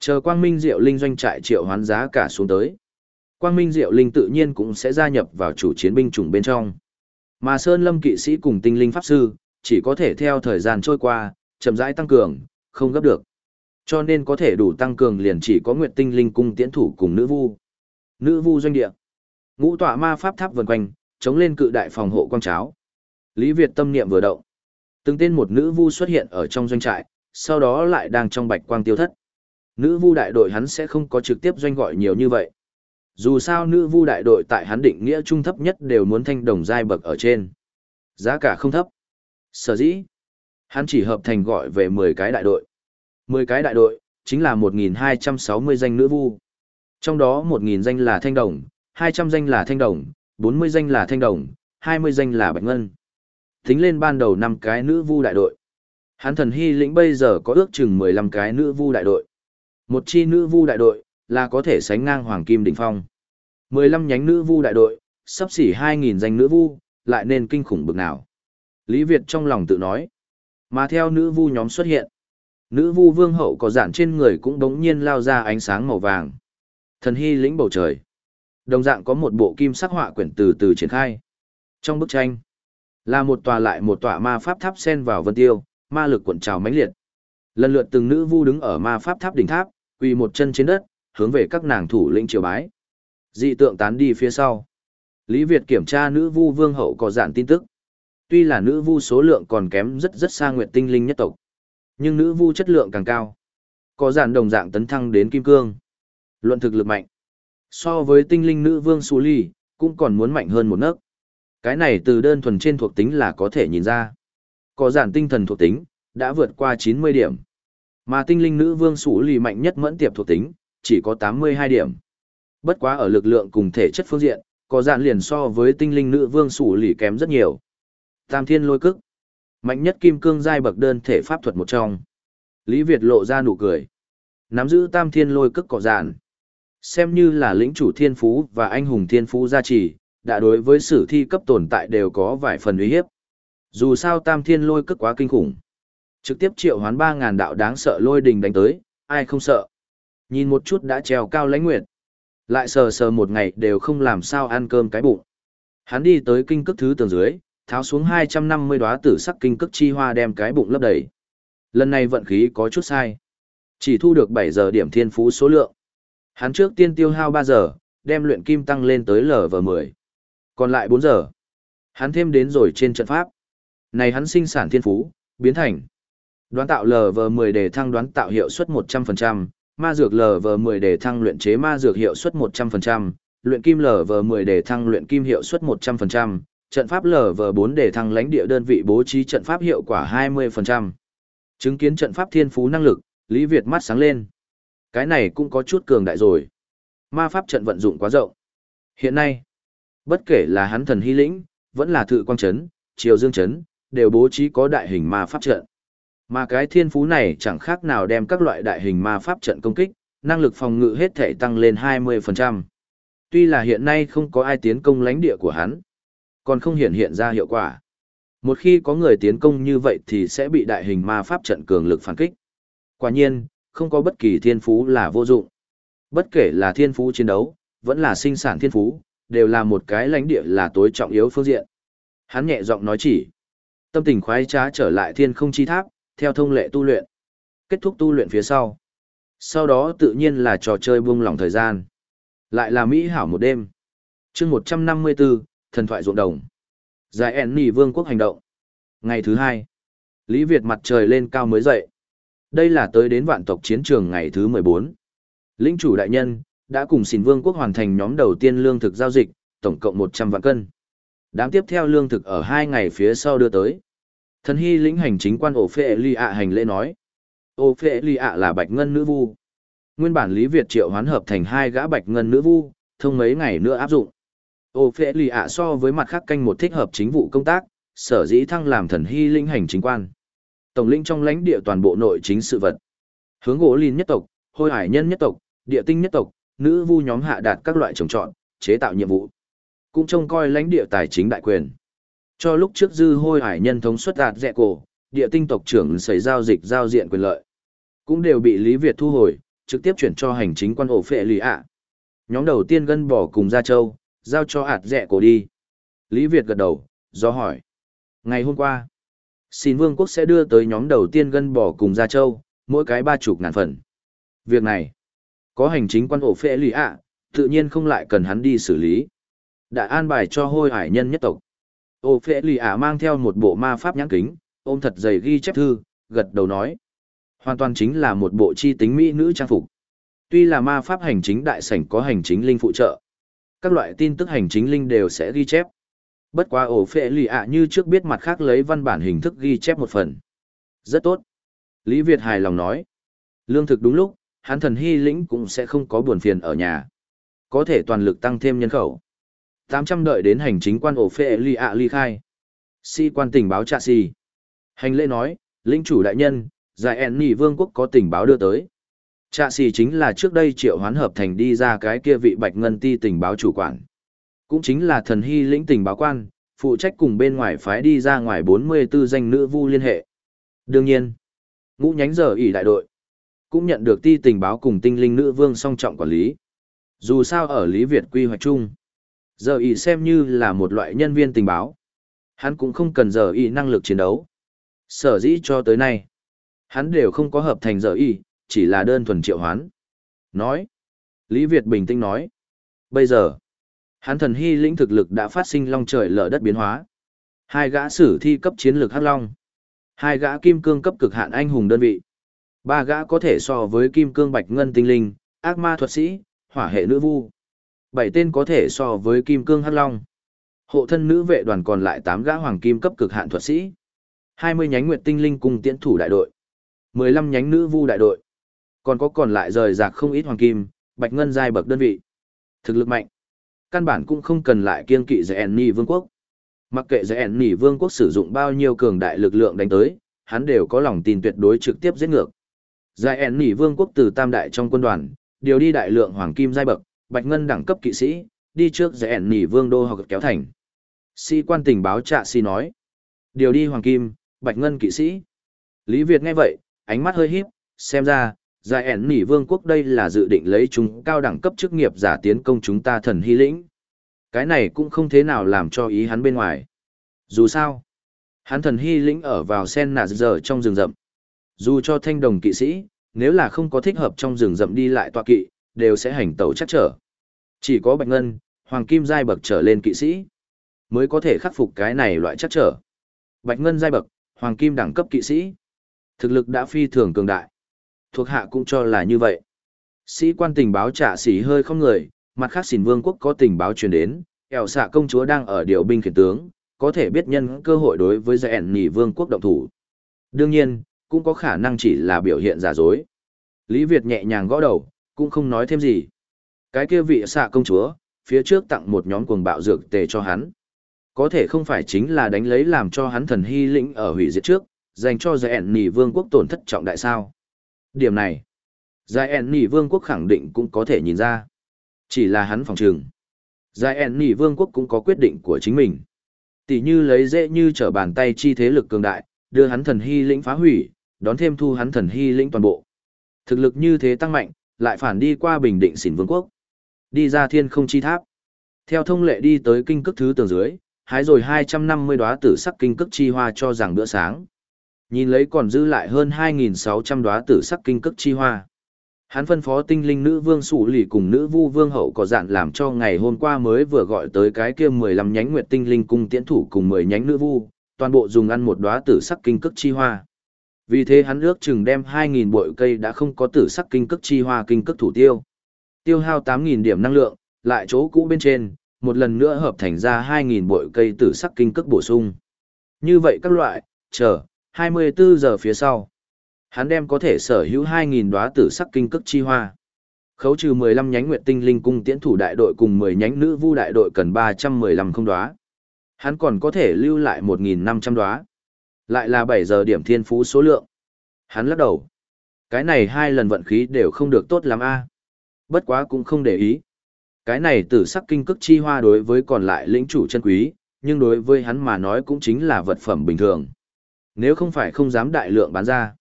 chờ Quang Minh Diệu Linh doanh trại triệu hoán giá cả xuống tới. Quang Minh Diệu Linh tự nhiên cũng sẽ gia nhập vào chủ chiến binh chủng bên trong. Mà Sơn Lâm kỵ sĩ cùng Tinh Linh pháp sư, chỉ có thể theo thời gian trôi qua, chậm rãi tăng cường, không gấp được. Cho nên có thể đủ tăng cường liền chỉ có Nguyệt Tinh Linh cung tiễn thủ cùng nữ vu. Nữ vu doanh địa. Ngũ tọa ma pháp tháp vần quanh, chống lên cự đại phòng hộ quang cháo. Lý Việt tâm niệm vừa động. Từng tên một nữ vu xuất hiện ở trong doanh trại, sau đó lại đang trong bạch quang tiêu thất. Nữ vu đại đội hắn sẽ không có trực tiếp doanh gọi nhiều như vậy. Dù sao nữ vu đại đội tại hắn định nghĩa trung thấp nhất đều muốn thanh đồng giai bậc ở trên. Giá cả không thấp. Sở dĩ, hắn chỉ hợp thành gọi về 10 cái đại đội. 10 cái đại đội, chính là 1.260 danh nữ vu. Trong đó 1.000 danh là thanh đồng, 200 danh là thanh đồng, 40 danh là thanh đồng, 20 danh là bạch ngân. Tính lên ban đầu 5 cái nữ vu đại đội. Hắn thần hy lĩnh bây giờ có ước chừng 15 cái nữ vu đại đội. Một chi nữ vu đại đội, là có thể sánh ngang hoàng kim đỉnh phong. 15 nhánh nữ vu đại đội, sắp xỉ 2.000 danh nữ vu, lại nên kinh khủng bực nào. Lý Việt trong lòng tự nói. Mà theo nữ vu nhóm xuất hiện, nữ vu vương hậu có dạng trên người cũng đống nhiên lao ra ánh sáng màu vàng. Thần hy lĩnh bầu trời. Đồng dạng có một bộ kim sắc họa quyển từ từ triển khai. Trong bức tranh, là một tòa lại một tòa ma pháp tháp sen vào vân tiêu, ma lực cuộn trào mãnh liệt. Lần lượt từng nữ vu đứng ở ma pháp tháp đỉnh tháp, quỳ một chân trên đất, hướng về các nàng thủ lĩnh triều bái. Dị tượng tán đi phía sau. Lý Việt kiểm tra nữ vu vương hậu có dạn tin tức. Tuy là nữ vu số lượng còn kém rất rất xa nguyệt tinh linh nhất tộc, nhưng nữ vu chất lượng càng cao. Có dạn đồng dạng tấn thăng đến kim cương. Luận thực lực mạnh. So với tinh linh nữ vương Su Ly, cũng còn muốn mạnh hơn một nấc. Cái này từ đơn thuần trên thuộc tính là có thể nhìn ra. Có giản tinh thần thuộc tính, đã vượt qua 90 điểm. Mà tinh linh nữ vương sủ lì mạnh nhất mẫn tiệp thuộc tính, chỉ có 82 điểm. Bất quá ở lực lượng cùng thể chất phương diện, có giản liền so với tinh linh nữ vương sủ lì kém rất nhiều. Tam thiên lôi cức. Mạnh nhất kim cương giai bậc đơn thể pháp thuật một trong. Lý Việt lộ ra nụ cười. Nắm giữ tam thiên lôi cức cọ giản. Xem như là lĩnh chủ thiên phú và anh hùng thiên phú gia trì, đã đối với sử thi cấp tồn tại đều có vài phần uy hiếp. Dù sao tam thiên lôi cất quá kinh khủng. Trực tiếp triệu hoán 3.000 đạo đáng sợ lôi đình đánh tới, ai không sợ. Nhìn một chút đã trèo cao lãnh nguyệt. Lại sờ sờ một ngày đều không làm sao ăn cơm cái bụng. Hắn đi tới kinh cức thứ tầng dưới, tháo xuống 250 đóa tử sắc kinh cức chi hoa đem cái bụng lấp đầy. Lần này vận khí có chút sai. Chỉ thu được 7 giờ điểm thiên phú số lượng. Hắn trước tiên tiêu hao 3 giờ, đem luyện kim tăng lên tới LV10. Còn lại 4 giờ. Hắn thêm đến rồi trên trận pháp. Này hắn sinh sản thiên phú, biến thành. Đoán tạo LV10 để thăng đoán tạo hiệu suất 100%, ma dược LV10 để thăng luyện chế ma dược hiệu suất 100%, luyện kim LV10 để thăng luyện kim hiệu suất 100%, trận pháp LV4 để thăng lãnh địa đơn vị bố trí trận pháp hiệu quả 20%. Chứng kiến trận pháp thiên phú năng lực, Lý Việt mắt sáng lên. Cái này cũng có chút cường đại rồi. Ma pháp trận vận dụng quá rộng. Hiện nay, bất kể là hắn thần hy lĩnh, vẫn là thự quang trấn, triều dương trấn, đều bố trí có đại hình ma pháp trận. Mà cái thiên phú này chẳng khác nào đem các loại đại hình ma pháp trận công kích, năng lực phòng ngự hết thể tăng lên 20%. Tuy là hiện nay không có ai tiến công lãnh địa của hắn, còn không hiện hiện ra hiệu quả. Một khi có người tiến công như vậy thì sẽ bị đại hình ma pháp trận cường lực phản kích. Quả nhiên, không có bất kỳ thiên phú là vô dụng. Bất kể là thiên phú chiến đấu, vẫn là sinh sản thiên phú, đều là một cái lãnh địa là tối trọng yếu phương diện. Hắn nhẹ giọng nói chỉ. Tâm tình khoái trá trở lại thiên không chi tháp, theo thông lệ tu luyện. Kết thúc tu luyện phía sau. Sau đó tự nhiên là trò chơi buông lỏng thời gian. Lại là Mỹ hảo một đêm. chương 154, thần thoại ruộng đồng. Giải ẻn nỉ vương quốc hành động. Ngày thứ hai. Lý Việt mặt trời lên cao mới dậy. Đây là tới đến vạn tộc chiến trường ngày thứ 14. linh chủ đại nhân, đã cùng xin vương quốc hoàn thành nhóm đầu tiên lương thực giao dịch, tổng cộng 100 vạn cân. Đám tiếp theo lương thực ở hai ngày phía sau đưa tới. Thần hy lĩnh hành chính quan ổ phê ly ạ hành lễ nói. Ổ phê ly ạ là bạch ngân nữ vu. Nguyên bản Lý Việt triệu hoán hợp thành hai gã bạch ngân nữ vu, thông mấy ngày nữa áp dụng. Ổ phê ly ạ so với mặt khác canh một thích hợp chính vụ công tác, sở dĩ thăng làm thần hy lĩnh hành chính quan tổng lĩnh trong lãnh địa toàn bộ nội chính sự vật. Hướng gỗ lìn nhất tộc, hôi hải nhân nhất tộc, địa tinh nhất tộc, nữ vu nhóm hạ đạt các loại trồng trọt, chế tạo nhiệm vụ. Cũng trông coi lãnh địa tài chính đại quyền. Cho lúc trước dư hôi hải nhân thống suất đạt rẻ cổ, địa tinh tộc trưởng xảy giao dịch giao diện quyền lợi. Cũng đều bị Lý Việt thu hồi, trực tiếp chuyển cho hành chính quan ổ phệ lì ạ. Nhóm đầu tiên gân bỏ cùng Gia Châu, giao cho ạt rẻ cổ đi. Lý Việt gật đầu, do hỏi. Ngày hôm qua, xin vương quốc sẽ đưa tới nhóm đầu tiên gân bò cùng gia châu mỗi cái ba chục ngàn phần việc này có hành chính quan ổ phê lì ạ tự nhiên không lại cần hắn đi xử lý đã an bài cho hôi hải nhân nhất tộc ổ phê lì ạ mang theo một bộ ma pháp nhãn kính ôm thật dày ghi chép thư, gật đầu nói. Hoàn toàn chính là một bộ chi tính mỹ nữ trang phục. Tuy là ma pháp hành chính đại sảnh có hành chính linh phụ trợ, các loại tin tức hành chính linh đều sẽ ghi chép. Bất quá ổ phệ lì ạ như trước biết mặt khác lấy văn bản hình thức ghi chép một phần. Rất tốt. Lý Việt hài lòng nói. Lương thực đúng lúc, hắn thần hy lĩnh cũng sẽ không có buồn phiền ở nhà. Có thể toàn lực tăng thêm nhân khẩu. 800 đợi đến hành chính quan ổ phê ly ạ ly khai. sĩ quan tình báo trạ si. Hành lễ nói, lĩnh chủ đại nhân, giải ẻn nỉ vương quốc có tình báo đưa tới. Trạ si chính là trước đây triệu hoán hợp thành đi ra cái kia vị bạch ngân ti tình báo chủ quản. Cũng chính là thần hy lĩnh tình báo quan, phụ trách cùng bên ngoài phái đi ra ngoài 44 danh nữ vu liên hệ. Đương nhiên, ngũ nhánh giờ ỉ đại đội cũng nhận được ti tình báo cùng tinh linh nữ vương song trọng quản lý. Dù sao ở Lý Việt quy hoạch chung, giờ ý xem như là một loại nhân viên tình báo. Hắn cũng không cần giờ ý năng lực chiến đấu. Sở dĩ cho tới nay, hắn đều không có hợp thành giờ ý, chỉ là đơn thuần triệu hoán. Nói, Lý Việt bình tĩnh nói, bây giờ, hắn thần hy lĩnh thực lực đã phát sinh long trời lở đất biến hóa. Hai gã sử thi cấp chiến lược hắc long, hai gã kim cương cấp cực hạn anh hùng đơn vị, ba gã có thể so với kim cương bạch ngân tinh linh, ác ma thuật sĩ, hỏa hệ nữ vu. Bảy tên có thể so với kim cương hắc long. Hộ thân nữ vệ đoàn còn lại tám gã hoàng kim cấp cực hạn thuật sĩ. hai mươi nhánh nguyệt tinh linh cùng tiễn thủ đại đội. mười lăm nhánh nữ vu đại đội. Còn có còn lại rời rạc không ít hoàng kim, bạch ngân giai bậc đơn vị. Thực lực mạnh. Căn bản cũng không cần lại kiên kỵ giải ẻn vương quốc. Mặc kệ giải ẻn vương quốc sử dụng bao nhiêu cường đại lực lượng đánh tới, hắn đều có lòng tin tuyệt đối trực tiếp giết ngược. Giải ẻn vương quốc từ tam đại trong quân đoàn, điều đi đại lượng hoàng kim giai bậc, bạch ngân đẳng cấp kỵ sĩ, đi trước giải ẻn nỉ vương đô học kéo thành. Sĩ quan tình báo trạ si nói. Điều đi hoàng kim, bạch ngân kỵ sĩ. Lý Việt nghe vậy, ánh mắt hơi híp, xem ra, giải ẻn nỉ vương quốc đây là dự định lấy chúng cao đẳng cấp chức nghiệp giả tiến công chúng ta thần hy lĩnh. Cái này cũng không thế nào làm cho ý hắn bên ngoài. Dù sao, hắn thần hy lĩnh ở vào sen nà giờ trong rừng rậm. Dù cho thanh đồng kỵ sĩ, nếu là không có thích hợp trong rừng rậm đi lại tọa kỵ, đều sẽ hành tẩu chắc trở. Chỉ có bạch ngân, hoàng kim giai bậc trở lên kỵ sĩ, mới có thể khắc phục cái này loại chắc trở. Bạch ngân giai bậc, hoàng kim đẳng cấp kỵ sĩ. Thực lực đã phi thường cường đại. Thuộc hạ cũng cho là như vậy. Sĩ quan tình báo trả sĩ hơi không người, mặt khác xỉn vương quốc có tình báo truyền đến, ẻo xạ công chúa đang ở điều binh khiển tướng, có thể biết nhân cơ hội đối với giải ẻn nỉ vương quốc động thủ. Đương nhiên, cũng có khả năng chỉ là biểu hiện giả dối. Lý Việt nhẹ nhàng gõ đầu, cũng không nói thêm gì. Cái kia vị xạ công chúa, phía trước tặng một nhóm cuồng bạo dược tề cho hắn. Có thể không phải chính là đánh lấy làm cho hắn thần hy lĩnh ở hủy diệt trước, dành cho giải ẻn nỉ vương quốc tổn thất trọng đại sao. Điểm này, giải ẻn nỉ vương quốc khẳng định cũng có thể nhìn ra. Chỉ là hắn phòng trường. Giải ẻn nỉ vương quốc cũng có quyết định của chính mình. Tỷ như lấy dễ như trở bàn tay chi thế lực cường đại, đưa hắn thần hy lĩnh phá hủy, đón thêm thu hắn thần hy lĩnh toàn bộ. Thực lực như thế tăng mạnh, lại phản đi qua bình định xỉn vương quốc. Đi ra thiên không chi tháp. Theo thông lệ đi tới kinh cức thứ tường dưới, hái rồi 250 đóa tử sắc kinh cức chi hoa cho rằng bữa sáng. Nhìn lấy còn dư lại hơn 2.600 đóa tử sắc kinh cức chi hoa. Hắn phân phó tinh linh nữ vương sủ lì cùng nữ vu vương hậu có dạn làm cho ngày hôm qua mới vừa gọi tới cái kia 15 nhánh nguyệt tinh linh cung tiễn thủ cùng 10 nhánh nữ vu, toàn bộ dùng ăn một đóa tử sắc kinh cức chi hoa. Vì thế hắn ước chừng đem 2.000 bội cây đã không có tử sắc kinh cức chi hoa kinh cức thủ tiêu. Tiêu hao 8.000 điểm năng lượng, lại chỗ cũ bên trên, một lần nữa hợp thành ra 2.000 bội cây tử sắc kinh cức bổ sung. Như vậy các loại, chờ, 24 giờ phía sau. Hắn đem có thể sở hữu 2.000 đóa tử sắc kinh cức chi hoa. Khấu trừ 15 nhánh nguyệt tinh linh cung tiễn thủ đại đội cùng 10 nhánh nữ vu đại đội cần 315 không đóa. Hắn còn có thể lưu lại 1.500 đóa. Lại là 7 giờ điểm thiên phú số lượng. Hắn lắc đầu. Cái này hai lần vận khí đều không được tốt lắm a. Bất quá cũng không để ý. Cái này tử sắc kinh cức chi hoa đối với còn lại lĩnh chủ chân quý, nhưng đối với hắn mà nói cũng chính là vật phẩm bình thường. Nếu không phải không dám đại lượng bán ra,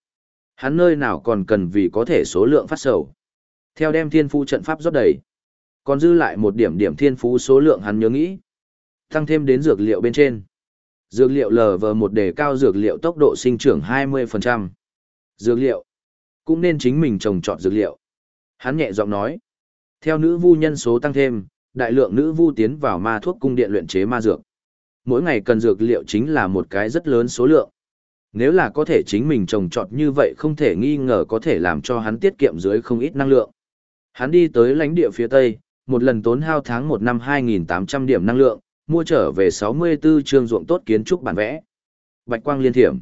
hắn nơi nào còn cần vì có thể số lượng phát sầu. Theo đem thiên phú trận pháp rót đầy, còn dư lại một điểm điểm thiên phú số lượng hắn nhớ nghĩ. Tăng thêm đến dược liệu bên trên. Dược liệu LV một đề cao dược liệu tốc độ sinh trưởng 20%. Dược liệu. Cũng nên chính mình trồng trọt dược liệu. Hắn nhẹ giọng nói. Theo nữ vu nhân số tăng thêm, đại lượng nữ vu tiến vào ma thuốc cung điện luyện chế ma dược. Mỗi ngày cần dược liệu chính là một cái rất lớn số lượng. Nếu là có thể chính mình trồng trọt như vậy không thể nghi ngờ có thể làm cho hắn tiết kiệm dưới không ít năng lượng. Hắn đi tới lãnh địa phía Tây, một lần tốn hao tháng một năm 2.800 điểm năng lượng, mua trở về 64 chương ruộng tốt kiến trúc bản vẽ. Bạch quang liên thiểm.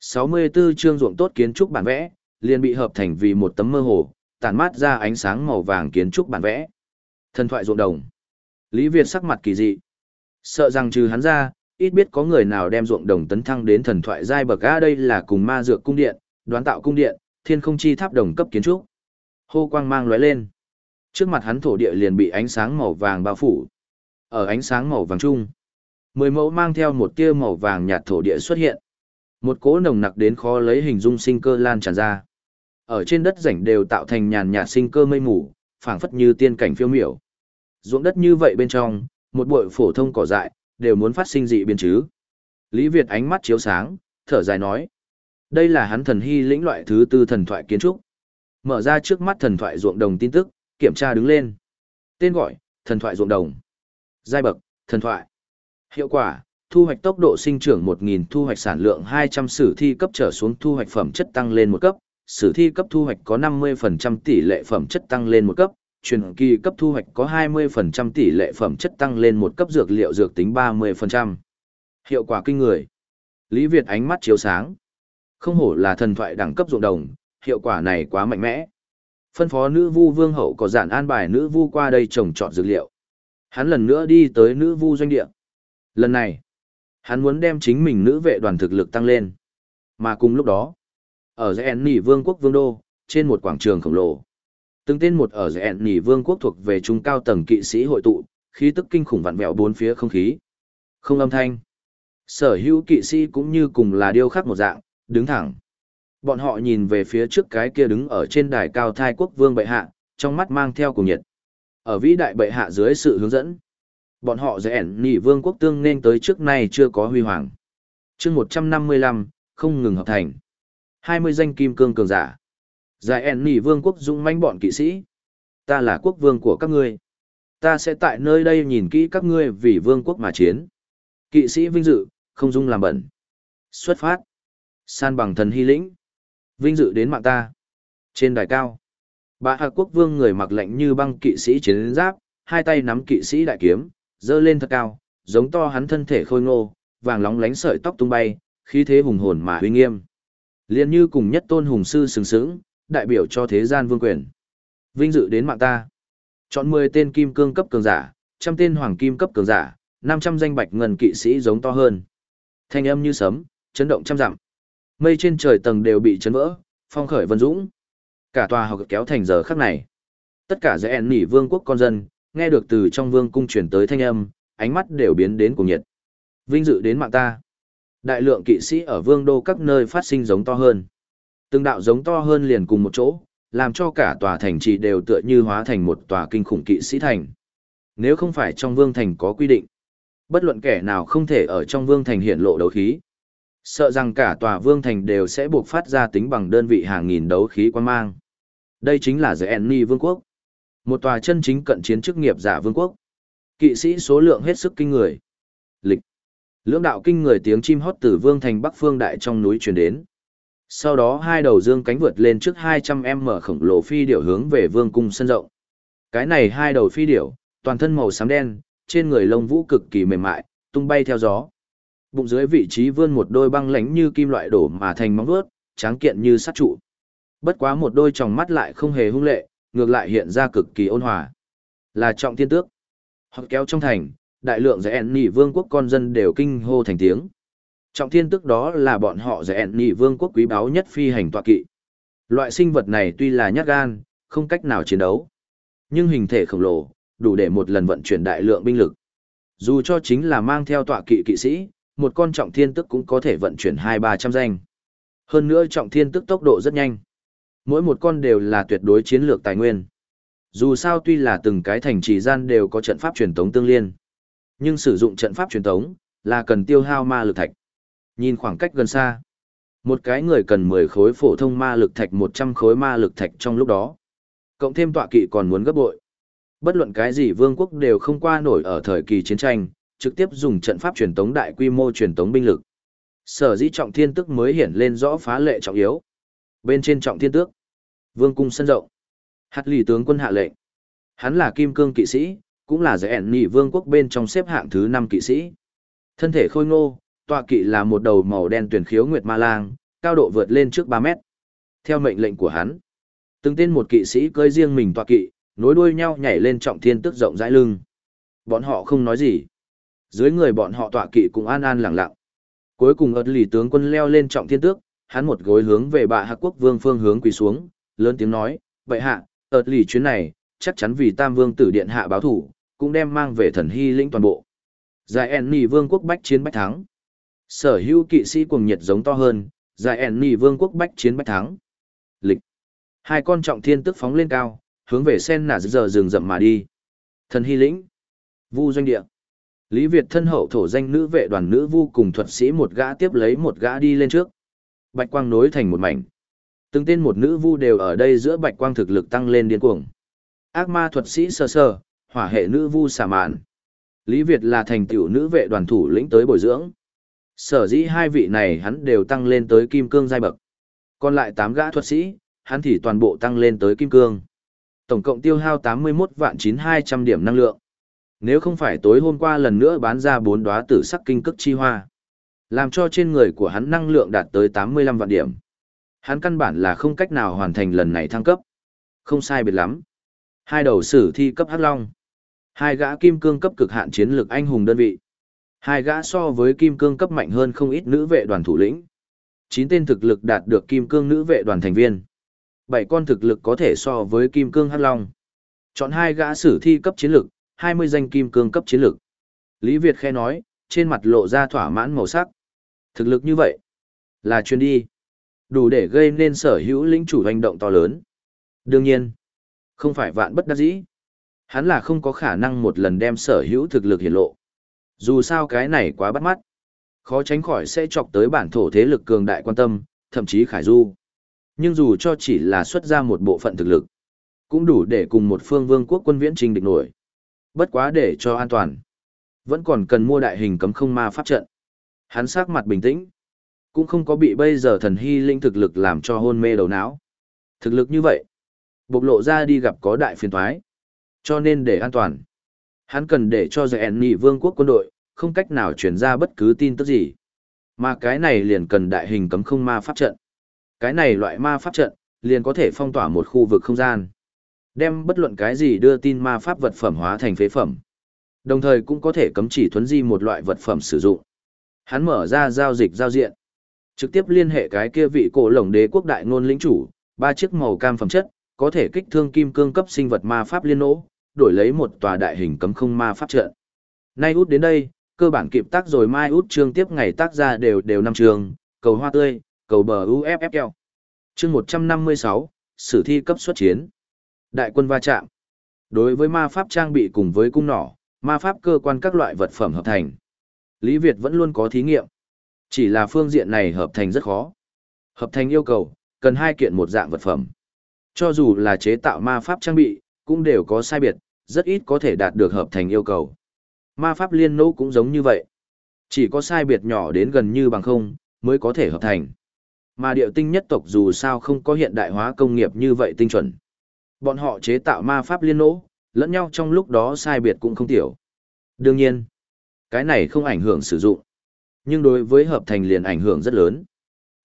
64 chương ruộng tốt kiến trúc bản vẽ, liền bị hợp thành vì một tấm mơ hồ, tản mát ra ánh sáng màu vàng kiến trúc bản vẽ. Thần thoại ruộng đồng. Lý Việt sắc mặt kỳ dị. Sợ rằng trừ hắn ra, ít biết có người nào đem ruộng đồng tấn thăng đến thần thoại giai bậc A đây là cùng ma dược cung điện, đoán tạo cung điện, thiên không chi tháp đồng cấp kiến trúc. Hô quang mang lóe lên. Trước mặt hắn thổ địa liền bị ánh sáng màu vàng bao phủ. Ở ánh sáng màu vàng chung, mười mẫu mang theo một tia màu vàng nhạt thổ địa xuất hiện. Một cỗ nồng nặc đến khó lấy hình dung sinh cơ lan tràn ra. Ở trên đất rảnh đều tạo thành nhàn nhạt sinh cơ mây mù, phảng phất như tiên cảnh phiêu miểu. Ruộng đất như vậy bên trong, một bụi phổ thông cỏ dại, đều muốn phát sinh dị biến chứ. Lý Việt ánh mắt chiếu sáng, thở dài nói. Đây là hắn thần hy lĩnh loại thứ tư thần thoại kiến trúc. Mở ra trước mắt thần thoại ruộng đồng tin tức, kiểm tra đứng lên. Tên gọi, thần thoại ruộng đồng. Giai bậc, thần thoại. Hiệu quả, thu hoạch tốc độ sinh trưởng 1.000 thu hoạch sản lượng 200 sử thi cấp trở xuống thu hoạch phẩm chất tăng lên một cấp, sử thi cấp thu hoạch có 50% tỷ lệ phẩm chất tăng lên một cấp, truyền kỳ cấp thu hoạch có 20% tỷ lệ phẩm chất tăng lên một cấp dược liệu dược tính 30%. Hiệu quả kinh người. Lý Việt ánh mắt chiếu sáng. Không hổ là thần thoại đẳng cấp ruộng đồng, hiệu quả này quá mạnh mẽ. Phân phó nữ vu vương hậu có giản an bài nữ vu qua đây trồng trọt dược liệu. Hắn lần nữa đi tới nữ vu doanh địa. Lần này, hắn muốn đem chính mình nữ vệ đoàn thực lực tăng lên. Mà cùng lúc đó, ở dãy nỉ vương quốc vương đô, trên một quảng trường khổng lồ. Từng tên một ở dãy nỉ vương quốc thuộc về trung cao tầng kỵ sĩ hội tụ, khí tức kinh khủng vặn vẹo bốn phía không khí. Không âm thanh. Sở hữu kỵ sĩ cũng như cùng là điêu khắc một dạng, đứng thẳng. Bọn họ nhìn về phía trước cái kia đứng ở trên đài cao thai quốc vương bệ hạ, trong mắt mang theo cùng nhiệt. Ở vĩ đại bệ hạ dưới sự hướng dẫn, bọn họ dễ ẻn nỉ vương quốc tương nên tới trước nay chưa có huy hoàng. chương 155, không ngừng hợp thành. 20 danh kim cương cường giả. Giải ẻn nỉ vương quốc dũng manh bọn kỵ sĩ. Ta là quốc vương của các ngươi. Ta sẽ tại nơi đây nhìn kỹ các ngươi vì vương quốc mà chiến. Kỵ sĩ vinh dự, không dung làm bẩn. Xuất phát. San bằng thần hy lĩnh. Vinh dự đến mạng ta. Trên đài cao. Bà Hạ Quốc Vương người mặc lạnh như băng kỵ sĩ chiến giáp, hai tay nắm kỵ sĩ đại kiếm, dơ lên thật cao, giống to hắn thân thể khôi ngô, vàng lóng lánh sợi tóc tung bay, khí thế hùng hồn mà uy nghiêm. Liên như cùng nhất tôn hùng sư sừng sững, đại biểu cho thế gian vương quyền. Vinh dự đến mạng ta. Chọn 10 tên kim cương cấp cường giả, trăm tên hoàng kim cấp cường giả, 500 danh bạch ngân kỵ sĩ giống to hơn. Thanh âm như sấm, chấn động trăm dặm. Mây trên trời tầng đều bị chấn vỡ, phong khởi vân dũng. Cả tòa học kéo thành giờ khắc này. Tất cả dễ nỉ vương quốc con dân, nghe được từ trong vương cung truyền tới thanh âm, ánh mắt đều biến đến cùng nhiệt. Vinh dự đến mạng ta. Đại lượng kỵ sĩ ở vương đô các nơi phát sinh giống to hơn. Từng đạo giống to hơn liền cùng một chỗ, làm cho cả tòa thành trì đều tựa như hóa thành một tòa kinh khủng kỵ sĩ thành. Nếu không phải trong vương thành có quy định, bất luận kẻ nào không thể ở trong vương thành hiện lộ đấu khí. Sợ rằng cả tòa vương thành đều sẽ buộc phát ra tính bằng đơn vị hàng nghìn đấu khí quan mang. Đây chính là The Enni Vương quốc. Một tòa chân chính cận chiến chức nghiệp giả vương quốc. Kỵ sĩ số lượng hết sức kinh người. Lịch. Lưỡng đạo kinh người tiếng chim hót từ vương thành bắc phương đại trong núi truyền đến. Sau đó hai đầu dương cánh vượt lên trước 200m khổng lồ phi điểu hướng về vương cung sân rộng. Cái này hai đầu phi điểu, toàn thân màu xám đen, trên người lông vũ cực kỳ mềm mại, tung bay theo gió. Bụng dưới vị trí vươn một đôi băng lánh như kim loại đổ mà thành móng vuốt, tráng kiện như sắt trụ. Bất quá một đôi tròng mắt lại không hề hung lệ, ngược lại hiện ra cực kỳ ôn hòa. Là trọng thiên tước. Hoặc kéo trong thành, đại lượng giải ẻn nỉ vương quốc con dân đều kinh hô thành tiếng. Trọng thiên tước đó là bọn họ giải ẻn nỉ vương quốc quý báu nhất phi hành tọa kỵ. Loại sinh vật này tuy là nhát gan, không cách nào chiến đấu. Nhưng hình thể khổng lồ, đủ để một lần vận chuyển đại lượng binh lực. Dù cho chính là mang theo tọa kỵ kỵ sĩ, một con trọng thiên tức cũng có thể vận chuyển hai ba trăm danh. Hơn nữa trọng thiên tức tốc độ rất nhanh. Mỗi một con đều là tuyệt đối chiến lược tài nguyên. Dù sao tuy là từng cái thành trì gian đều có trận pháp truyền tống tương liên. Nhưng sử dụng trận pháp truyền tống là cần tiêu hao ma lực thạch. Nhìn khoảng cách gần xa. Một cái người cần 10 khối phổ thông ma lực thạch 100 khối ma lực thạch trong lúc đó. Cộng thêm tọa kỵ còn muốn gấp bội. Bất luận cái gì vương quốc đều không qua nổi ở thời kỳ chiến tranh, trực tiếp dùng trận pháp truyền tống đại quy mô truyền tống binh lực. Sở dĩ trọng thiên tức mới hiển lên rõ phá lệ trọng yếu. Bên trên trọng thiên tước, vương cung sân rộng. Hạt lì tướng quân hạ lệnh. Hắn là kim cương kỵ sĩ, cũng là giải ẻn nhị vương quốc bên trong xếp hạng thứ năm kỵ sĩ. Thân thể khôi ngô, tọa kỵ là một đầu màu đen tuyển khiếu nguyệt ma lang, cao độ vượt lên trước ba mét. Theo mệnh lệnh của hắn, từng tên một kỵ sĩ cưỡi riêng mình tọa kỵ, nối đuôi nhau nhảy lên trọng thiên tức rộng rãi lưng. Bọn họ không nói gì. Dưới người bọn họ tọa kỵ cũng an an lặng lặng. Cuối cùng ợt lì tướng quân leo lên trọng thiên tước, hắn một gối hướng về bạ hạ quốc vương phương hướng quỳ xuống, lớn tiếng nói, vậy hạ, ợt lì chuyến này, chắc chắn vì tam vương tử điện hạ báo thủ, cũng đem mang về thần hy lĩnh toàn bộ. Giải ẻn nì vương quốc bách chiến bách thắng. Sở hữu kỵ sĩ cuồng nhiệt giống to hơn, giải ẻn nì vương quốc bách chiến bách thắng. Lịch. Hai con trọng thiên tức phóng lên cao, hướng về sen nả giờ rừng rậm mà đi. Thần hy lĩnh. Vu doanh địa. Lý Việt thân hậu thổ danh nữ vệ đoàn nữ vu cùng thuật sĩ một gã tiếp lấy một gã đi lên trước. Bạch quang nối thành một mảnh. Từng tên một nữ vu đều ở đây giữa bạch quang thực lực tăng lên điên cuồng. Ác ma thuật sĩ sơ sơ, hỏa hệ nữ vu xà mạn. Lý Việt là thành tiểu nữ vệ đoàn thủ lĩnh tới bồi dưỡng. Sở dĩ hai vị này hắn đều tăng lên tới kim cương giai bậc. Còn lại tám gã thuật sĩ, hắn thì toàn bộ tăng lên tới kim cương. Tổng cộng tiêu hao 81 vạn 9200 điểm năng lượng. Nếu không phải tối hôm qua lần nữa bán ra bốn đóa tử sắc kinh cức chi hoa, làm cho trên người của hắn năng lượng đạt tới 85 vạn điểm. Hắn căn bản là không cách nào hoàn thành lần này thăng cấp. Không sai biệt lắm. Hai đầu sử thi cấp hắc long. Hai gã kim cương cấp cực hạn chiến lược anh hùng đơn vị. Hai gã so với kim cương cấp mạnh hơn không ít nữ vệ đoàn thủ lĩnh. Chín tên thực lực đạt được kim cương nữ vệ đoàn thành viên. Bảy con thực lực có thể so với kim cương hắc long. Chọn hai gã sử thi cấp chiến lược, 20 danh kim cương cấp chiến lược. Lý Việt khe nói, trên mặt lộ ra thỏa mãn màu sắc. Thực lực như vậy, là chuyên đi. Đủ để gây nên sở hữu lĩnh chủ hành động to lớn. Đương nhiên, không phải vạn bất đắc dĩ. Hắn là không có khả năng một lần đem sở hữu thực lực hiển lộ. Dù sao cái này quá bắt mắt. Khó tránh khỏi sẽ chọc tới bản thổ thế lực cường đại quan tâm, thậm chí khải du. Nhưng dù cho chỉ là xuất ra một bộ phận thực lực, cũng đủ để cùng một phương vương quốc quân viễn trình địch nổi. Bất quá để cho an toàn. Vẫn còn cần mua đại hình cấm không ma pháp trận. Hắn sắc mặt bình tĩnh. Cũng không có bị bây giờ thần hy linh thực lực làm cho hôn mê đầu não. Thực lực như vậy. Bộc lộ ra đi gặp có đại phiền thoái. Cho nên để an toàn. Hắn cần để cho giải ẻn vương quốc quân đội, không cách nào truyền ra bất cứ tin tức gì. Mà cái này liền cần đại hình cấm không ma pháp trận. Cái này loại ma pháp trận, liền có thể phong tỏa một khu vực không gian. Đem bất luận cái gì đưa tin ma pháp vật phẩm hóa thành phế phẩm. Đồng thời cũng có thể cấm chỉ thuấn di một loại vật phẩm sử dụng. Hắn mở ra giao dịch giao diện. Trực tiếp liên hệ cái kia vị cổ lồng đế quốc đại ngôn lĩnh chủ, ba chiếc màu cam phẩm chất, có thể kích thương kim cương cấp sinh vật ma pháp liên nỗ, đổi lấy một tòa đại hình cấm không ma pháp trận. Nay út đến đây, cơ bản kịp tác rồi mai út chương tiếp ngày tác ra đều đều năm trường, cầu hoa tươi, cầu bờ UFFL. Chương 156, sử thi cấp xuất chiến. Đại quân va chạm. Đối với ma pháp trang bị cùng với cung nỏ, ma pháp cơ quan các loại vật phẩm hợp thành. Lý Việt vẫn luôn có thí nghiệm. Chỉ là phương diện này hợp thành rất khó. Hợp thành yêu cầu, cần hai kiện một dạng vật phẩm. Cho dù là chế tạo ma pháp trang bị, cũng đều có sai biệt, rất ít có thể đạt được hợp thành yêu cầu. Ma pháp liên nỗ cũng giống như vậy. Chỉ có sai biệt nhỏ đến gần như bằng không, mới có thể hợp thành. Mà điệu tinh nhất tộc dù sao không có hiện đại hóa công nghiệp như vậy tinh chuẩn. Bọn họ chế tạo ma pháp liên nỗ, lẫn nhau trong lúc đó sai biệt cũng không tiểu. Đương nhiên, cái này không ảnh hưởng sử dụng. Nhưng đối với hợp thành liền ảnh hưởng rất lớn.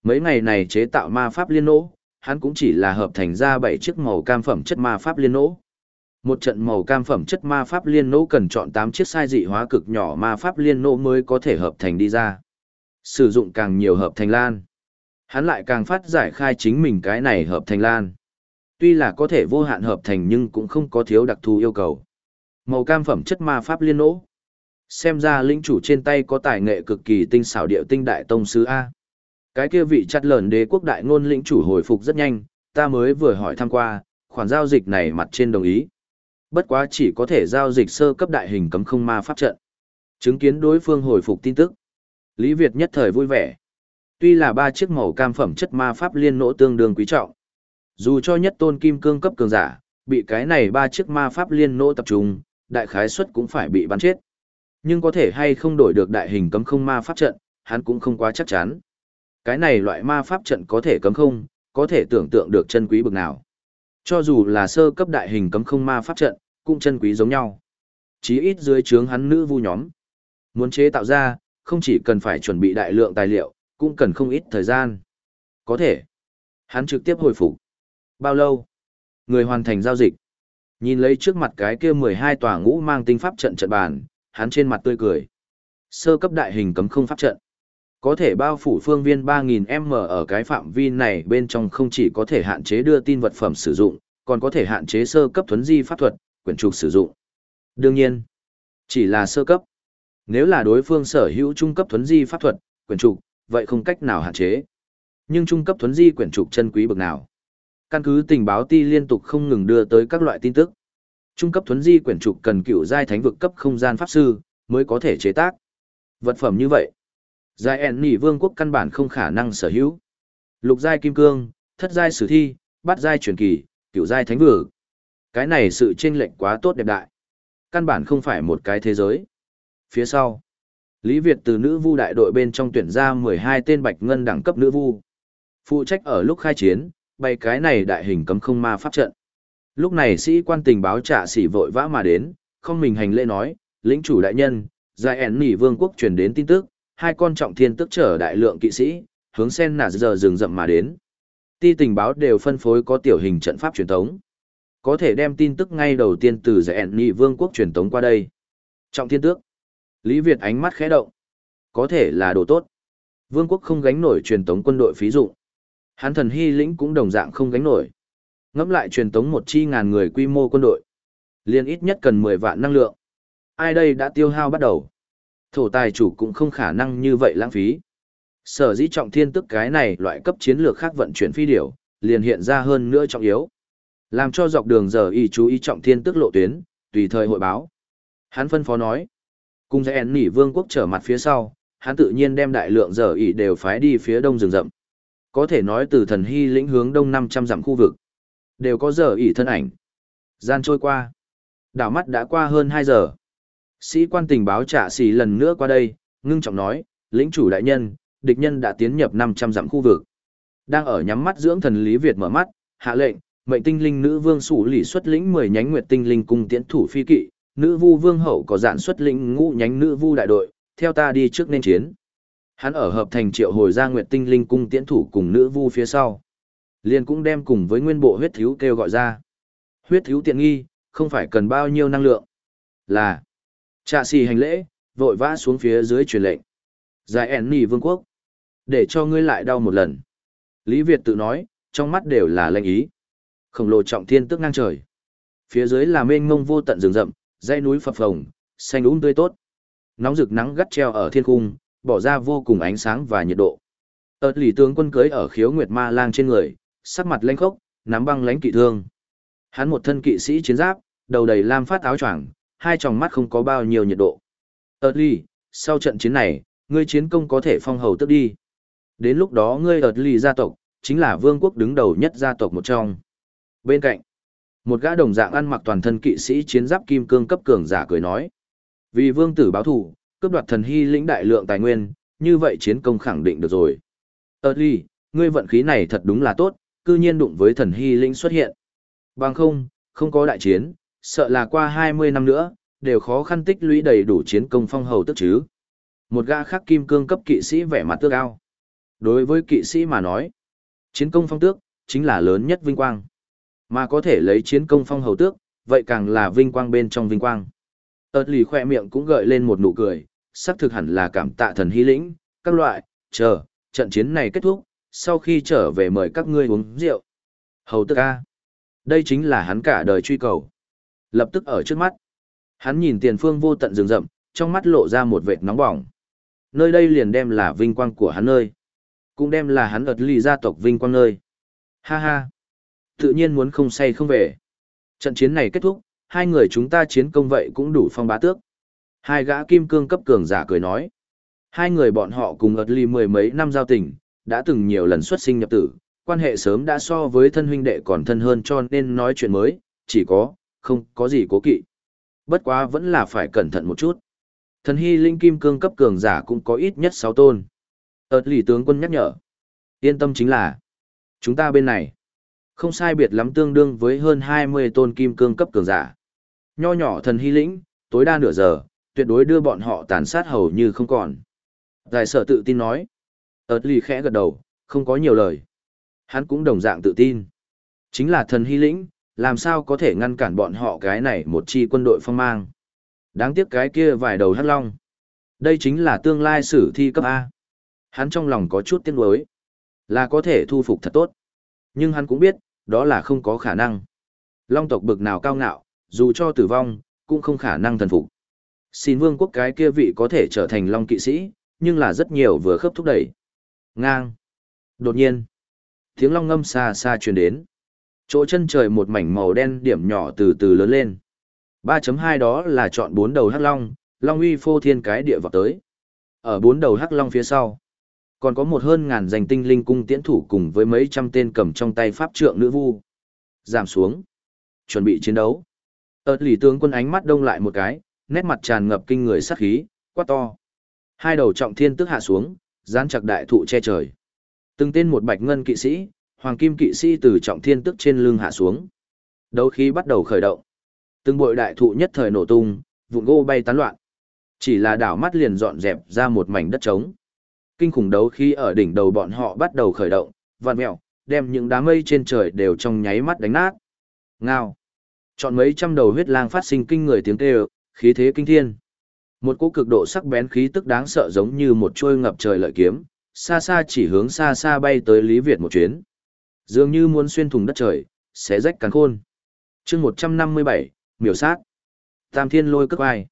Mấy ngày này chế tạo ma pháp liên nỗ, hắn cũng chỉ là hợp thành ra bảy chiếc màu cam phẩm chất ma pháp liên nỗ. Một trận màu cam phẩm chất ma pháp liên nỗ cần chọn 8 chiếc sai dị hóa cực nhỏ ma pháp liên nỗ mới có thể hợp thành đi ra. Sử dụng càng nhiều hợp thành lan. Hắn lại càng phát giải khai chính mình cái này hợp thành lan. Tuy là có thể vô hạn hợp thành nhưng cũng không có thiếu đặc thù yêu cầu. Màu cam phẩm chất ma pháp liên nỗ. Xem ra lĩnh chủ trên tay có tài nghệ cực kỳ tinh xảo điệu tinh đại tông sứ A. Cái kia vị chặt lờn đế quốc đại ngôn lĩnh chủ hồi phục rất nhanh, ta mới vừa hỏi thăm qua, khoản giao dịch này mặt trên đồng ý. Bất quá chỉ có thể giao dịch sơ cấp đại hình cấm không ma pháp trận. Chứng kiến đối phương hồi phục tin tức. Lý Việt nhất thời vui vẻ. Tuy là ba chiếc màu cam phẩm chất ma pháp liên nỗ tương đương quý trọng. Dù cho nhất tôn kim cương cấp cường giả, bị cái này ba chiếc ma pháp liên nỗ tập trung, đại khái suất cũng phải bị bắn chết. Nhưng có thể hay không đổi được đại hình cấm không ma pháp trận, hắn cũng không quá chắc chắn. Cái này loại ma pháp trận có thể cấm không, có thể tưởng tượng được chân quý bực nào. Cho dù là sơ cấp đại hình cấm không ma pháp trận, cũng chân quý giống nhau. Chí ít dưới trướng hắn nữ vu nhóm. Muốn chế tạo ra, không chỉ cần phải chuẩn bị đại lượng tài liệu, cũng cần không ít thời gian. Có thể. Hắn trực tiếp hồi phục. Bao lâu? Người hoàn thành giao dịch. Nhìn lấy trước mặt cái kia 12 tòa ngũ mang tinh pháp trận trận bàn, hắn trên mặt tươi cười. Sơ cấp đại hình cấm không pháp trận. Có thể bao phủ phương viên 3000 m ở cái phạm vi này bên trong không chỉ có thể hạn chế đưa tin vật phẩm sử dụng, còn có thể hạn chế sơ cấp thuấn di pháp thuật, quyển trục sử dụng. Đương nhiên, chỉ là sơ cấp. Nếu là đối phương sở hữu trung cấp thuấn di pháp thuật, quyển trục, vậy không cách nào hạn chế. Nhưng trung cấp thuấn di quyển trục chân quý bậc nào? Căn cứ tình báo ti liên tục không ngừng đưa tới các loại tin tức. Trung cấp thuấn di quyển trục cần cựu giai thánh vực cấp không gian pháp sư mới có thể chế tác. Vật phẩm như vậy, giai ẻn nỉ vương quốc căn bản không khả năng sở hữu. Lục giai kim cương, thất giai sử thi, bát giai truyền kỳ, cựu giai thánh vừa. Cái này sự chênh lệch quá tốt đẹp đại. Căn bản không phải một cái thế giới. Phía sau, Lý Việt từ nữ vu đại đội bên trong tuyển ra 12 tên bạch ngân đẳng cấp nữ vu. Phụ trách ở lúc khai chiến, bày cái này đại hình cấm không ma pháp trận. Lúc này sĩ quan tình báo trả sĩ vội vã mà đến, không mình hành lễ nói, lĩnh chủ đại nhân, giải ẻn nỉ vương quốc truyền đến tin tức, hai con trọng thiên tức trở đại lượng kỵ sĩ, hướng sen nà giờ rừng rậm mà đến. Ti tình báo đều phân phối có tiểu hình trận pháp truyền thống. Có thể đem tin tức ngay đầu tiên từ giải ẻn nỉ vương quốc truyền thống qua đây. Trọng thiên tước. Lý Việt ánh mắt khẽ động. Có thể là đồ tốt. Vương quốc không gánh nổi truyền thống quân đội phí dụng. hán thần hy lĩnh cũng đồng dạng không gánh nổi. Ngẫm lại truyền tống một chi ngàn người quy mô quân đội. liền ít nhất cần 10 vạn năng lượng. Ai đây đã tiêu hao bắt đầu. Thổ tài chủ cũng không khả năng như vậy lãng phí. Sở dĩ trọng thiên tức cái này loại cấp chiến lược khác vận chuyển phi điểu, liền hiện ra hơn nữa trọng yếu. Làm cho dọc đường giờ y chú ý trọng thiên tức lộ tuyến, tùy thời hội báo. Hắn phân phó nói. Cùng dạy nỉ vương quốc trở mặt phía sau, hắn tự nhiên đem đại lượng giờ y đều phái đi phía đông rừng rậm. Có thể nói từ thần hy lĩnh hướng đông 500 dặm khu vực. Đều có giờ ỉ thân ảnh. Gian trôi qua. Đảo mắt đã qua hơn 2 giờ. Sĩ quan tình báo trả xì lần nữa qua đây, ngưng trọng nói, lĩnh chủ đại nhân, địch nhân đã tiến nhập 500 dặm khu vực. Đang ở nhắm mắt dưỡng thần Lý Việt mở mắt, hạ lệnh, mệnh tinh linh nữ vương sủ lỷ xuất lĩnh 10 nhánh nguyệt tinh linh cung tiễn thủ phi kỵ, nữ vu vương hậu có dạn xuất lĩnh ngũ nhánh nữ vu đại đội, theo ta đi trước nên chiến. Hắn ở hợp thành triệu hồi ra nguyệt tinh linh cung tiễn thủ cùng nữ vu phía sau. Liền cũng đem cùng với nguyên bộ huyết thiếu kêu gọi ra. Huyết thiếu tiện nghi, không phải cần bao nhiêu năng lượng. Là, trạ xì hành lễ, vội vã xuống phía dưới truyền lệnh. Giải ẻn nì vương quốc. Để cho ngươi lại đau một lần. Lý Việt tự nói, trong mắt đều là lệnh ý. Khổng lồ trọng thiên tức ngang trời. Phía dưới là mênh mông vô tận rừng rậm, dãy núi phập phồng, xanh úng tươi tốt. Nóng rực nắng gắt treo ở thiên cung, bỏ ra vô cùng ánh sáng và nhiệt độ. Ơt lì tướng quân cưới ở khiếu nguyệt ma lang trên người, sắc mặt lênh khốc, nắm băng lãnh kỵ thương. Hắn một thân kỵ sĩ chiến giáp, đầu đầy lam phát áo choàng, hai tròng mắt không có bao nhiêu nhiệt độ. Ơt Ly, sau trận chiến này, ngươi chiến công có thể phong hầu tức đi. Đến lúc đó ngươi ợt Ly gia tộc, chính là vương quốc đứng đầu nhất gia tộc một trong. Bên cạnh, một gã đồng dạng ăn mặc toàn thân kỵ sĩ chiến giáp kim cương cấp cường giả cười nói. Vì vương tử báo thù, cướp đoạt thần hy lĩnh đại lượng tài nguyên, như vậy chiến công khẳng định được rồi. Ơ ly, ngươi vận khí này thật đúng là tốt, cư nhiên đụng với thần hy lĩnh xuất hiện. Bằng không, không có đại chiến, sợ là qua 20 năm nữa, đều khó khăn tích lũy đầy đủ chiến công phong hầu tức chứ. Một gã khác kim cương cấp kỵ sĩ vẻ mặt tước ao. Đối với kỵ sĩ mà nói, chiến công phong tước, chính là lớn nhất vinh quang. Mà có thể lấy chiến công phong hầu tước, vậy càng là vinh quang bên trong vinh quang. Ơt lì khoe miệng cũng gợi lên một nụ cười, xác thực hẳn là cảm tạ thần hy lĩnh, các loại, chờ, trận chiến này kết thúc, sau khi trở về mời các ngươi uống rượu. Hầu tức A. Đây chính là hắn cả đời truy cầu. Lập tức ở trước mắt. Hắn nhìn tiền phương vô tận rừng rậm, trong mắt lộ ra một vệt nóng bỏng. Nơi đây liền đem là vinh quang của hắn nơi. Cũng đem là hắn ợt lì gia tộc vinh quang nơi. Ha ha. Tự nhiên muốn không say không về. Trận chiến này kết thúc, hai người chúng ta chiến công vậy cũng đủ phong bá tước. Hai gã kim cương cấp cường giả cười nói. Hai người bọn họ cùng ợt ly mười mấy năm giao tình, đã từng nhiều lần xuất sinh nhập tử, quan hệ sớm đã so với thân huynh đệ còn thân hơn cho nên nói chuyện mới, chỉ có, không có gì cố kỵ. Bất quá vẫn là phải cẩn thận một chút. Thần hy linh kim cương cấp cường giả cũng có ít nhất sáu tôn. Ơt lì tướng quân nhắc nhở. Yên tâm chính là, chúng ta bên này, không sai biệt lắm tương đương với hơn 20 tôn kim cương cấp cường giả. Nho nhỏ thần hy lĩnh, tối đa nửa giờ, tuyệt đối đưa bọn họ tàn sát hầu như không còn. Giải sở tự tin nói. Ơt lì khẽ gật đầu, không có nhiều lời. Hắn cũng đồng dạng tự tin. Chính là thần hy lĩnh, làm sao có thể ngăn cản bọn họ cái này một chi quân đội phong mang. Đáng tiếc cái kia vài đầu hắc long. Đây chính là tương lai sử thi cấp A. Hắn trong lòng có chút tiếc nuối, là có thể thu phục thật tốt. Nhưng hắn cũng biết, đó là không có khả năng. Long tộc bực nào cao ngạo, dù cho tử vong, cũng không khả năng thần phục. Xin vương quốc cái kia vị có thể trở thành long kỵ sĩ, nhưng là rất nhiều vừa khớp thúc đẩy. Ngang. Đột nhiên, tiếng long ngâm xa xa truyền đến. Chỗ chân trời một mảnh màu đen điểm nhỏ từ từ lớn lên. 3.2 đó là chọn bốn đầu hắc long, long uy phô thiên cái địa vào tới. Ở bốn đầu hắc long phía sau, còn có một hơn ngàn danh tinh linh cung tiễn thủ cùng với mấy trăm tên cầm trong tay pháp trượng nữ vu. Giảm xuống. Chuẩn bị chiến đấu. Ơt lì tướng quân ánh mắt đông lại một cái, nét mặt tràn ngập kinh người sát khí, quát to. Hai đầu trọng thiên tức hạ xuống, dán chặt đại thụ che trời. Từng tên một bạch ngân kỵ sĩ, hoàng kim kỵ sĩ từ trọng thiên tức trên lưng hạ xuống. Đấu khí bắt đầu khởi động. Từng bội đại thụ nhất thời nổ tung, vụn gỗ bay tán loạn. Chỉ là đảo mắt liền dọn dẹp ra một mảnh đất trống. Kinh khủng đấu khí ở đỉnh đầu bọn họ bắt đầu khởi động, vạn mèo đem những đám mây trên trời đều trong nháy mắt đánh nát. Ngao. Chọn mấy trăm đầu huyết lang phát sinh kinh người tiếng kêu, khí thế kinh thiên. Một cỗ cực độ sắc bén khí tức đáng sợ giống như một trôi ngập trời lợi kiếm, xa xa chỉ hướng xa xa bay tới Lý Việt một chuyến. Dường như muốn xuyên thủng đất trời, xé rách càn khôn. chương 157, miểu sát. Tam thiên lôi cất vai.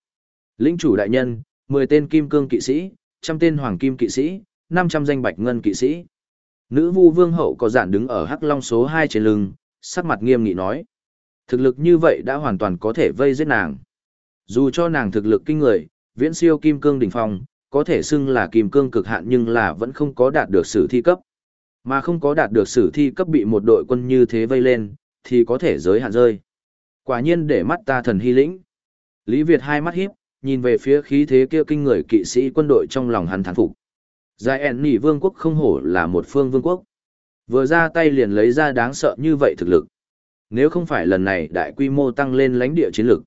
Lĩnh chủ đại nhân, 10 tên kim cương kỵ sĩ, trăm tên hoàng kim kỵ sĩ, 500 danh bạch ngân kỵ sĩ. Nữ vu vương hậu có giản đứng ở hắc long số 2 trên lưng, sắc mặt nghiêm nghị nói. Thực lực như vậy đã hoàn toàn có thể vây giết nàng. Dù cho nàng thực lực kinh người, viễn siêu kim cương đỉnh phong, có thể xưng là kim cương cực hạn nhưng là vẫn không có đạt được sử thi cấp. Mà không có đạt được sử thi cấp bị một đội quân như thế vây lên, thì có thể giới hạn rơi. Quả nhiên để mắt ta thần hy lĩnh. Lý Việt hai mắt híp, nhìn về phía khí thế kia kinh người kỵ sĩ quân đội trong lòng hắn thán phục. Giải ẻn nỉ vương quốc không hổ là một phương vương quốc. Vừa ra tay liền lấy ra đáng sợ như vậy thực lực. Nếu không phải lần này đại quy mô tăng lên lãnh địa chiến lực,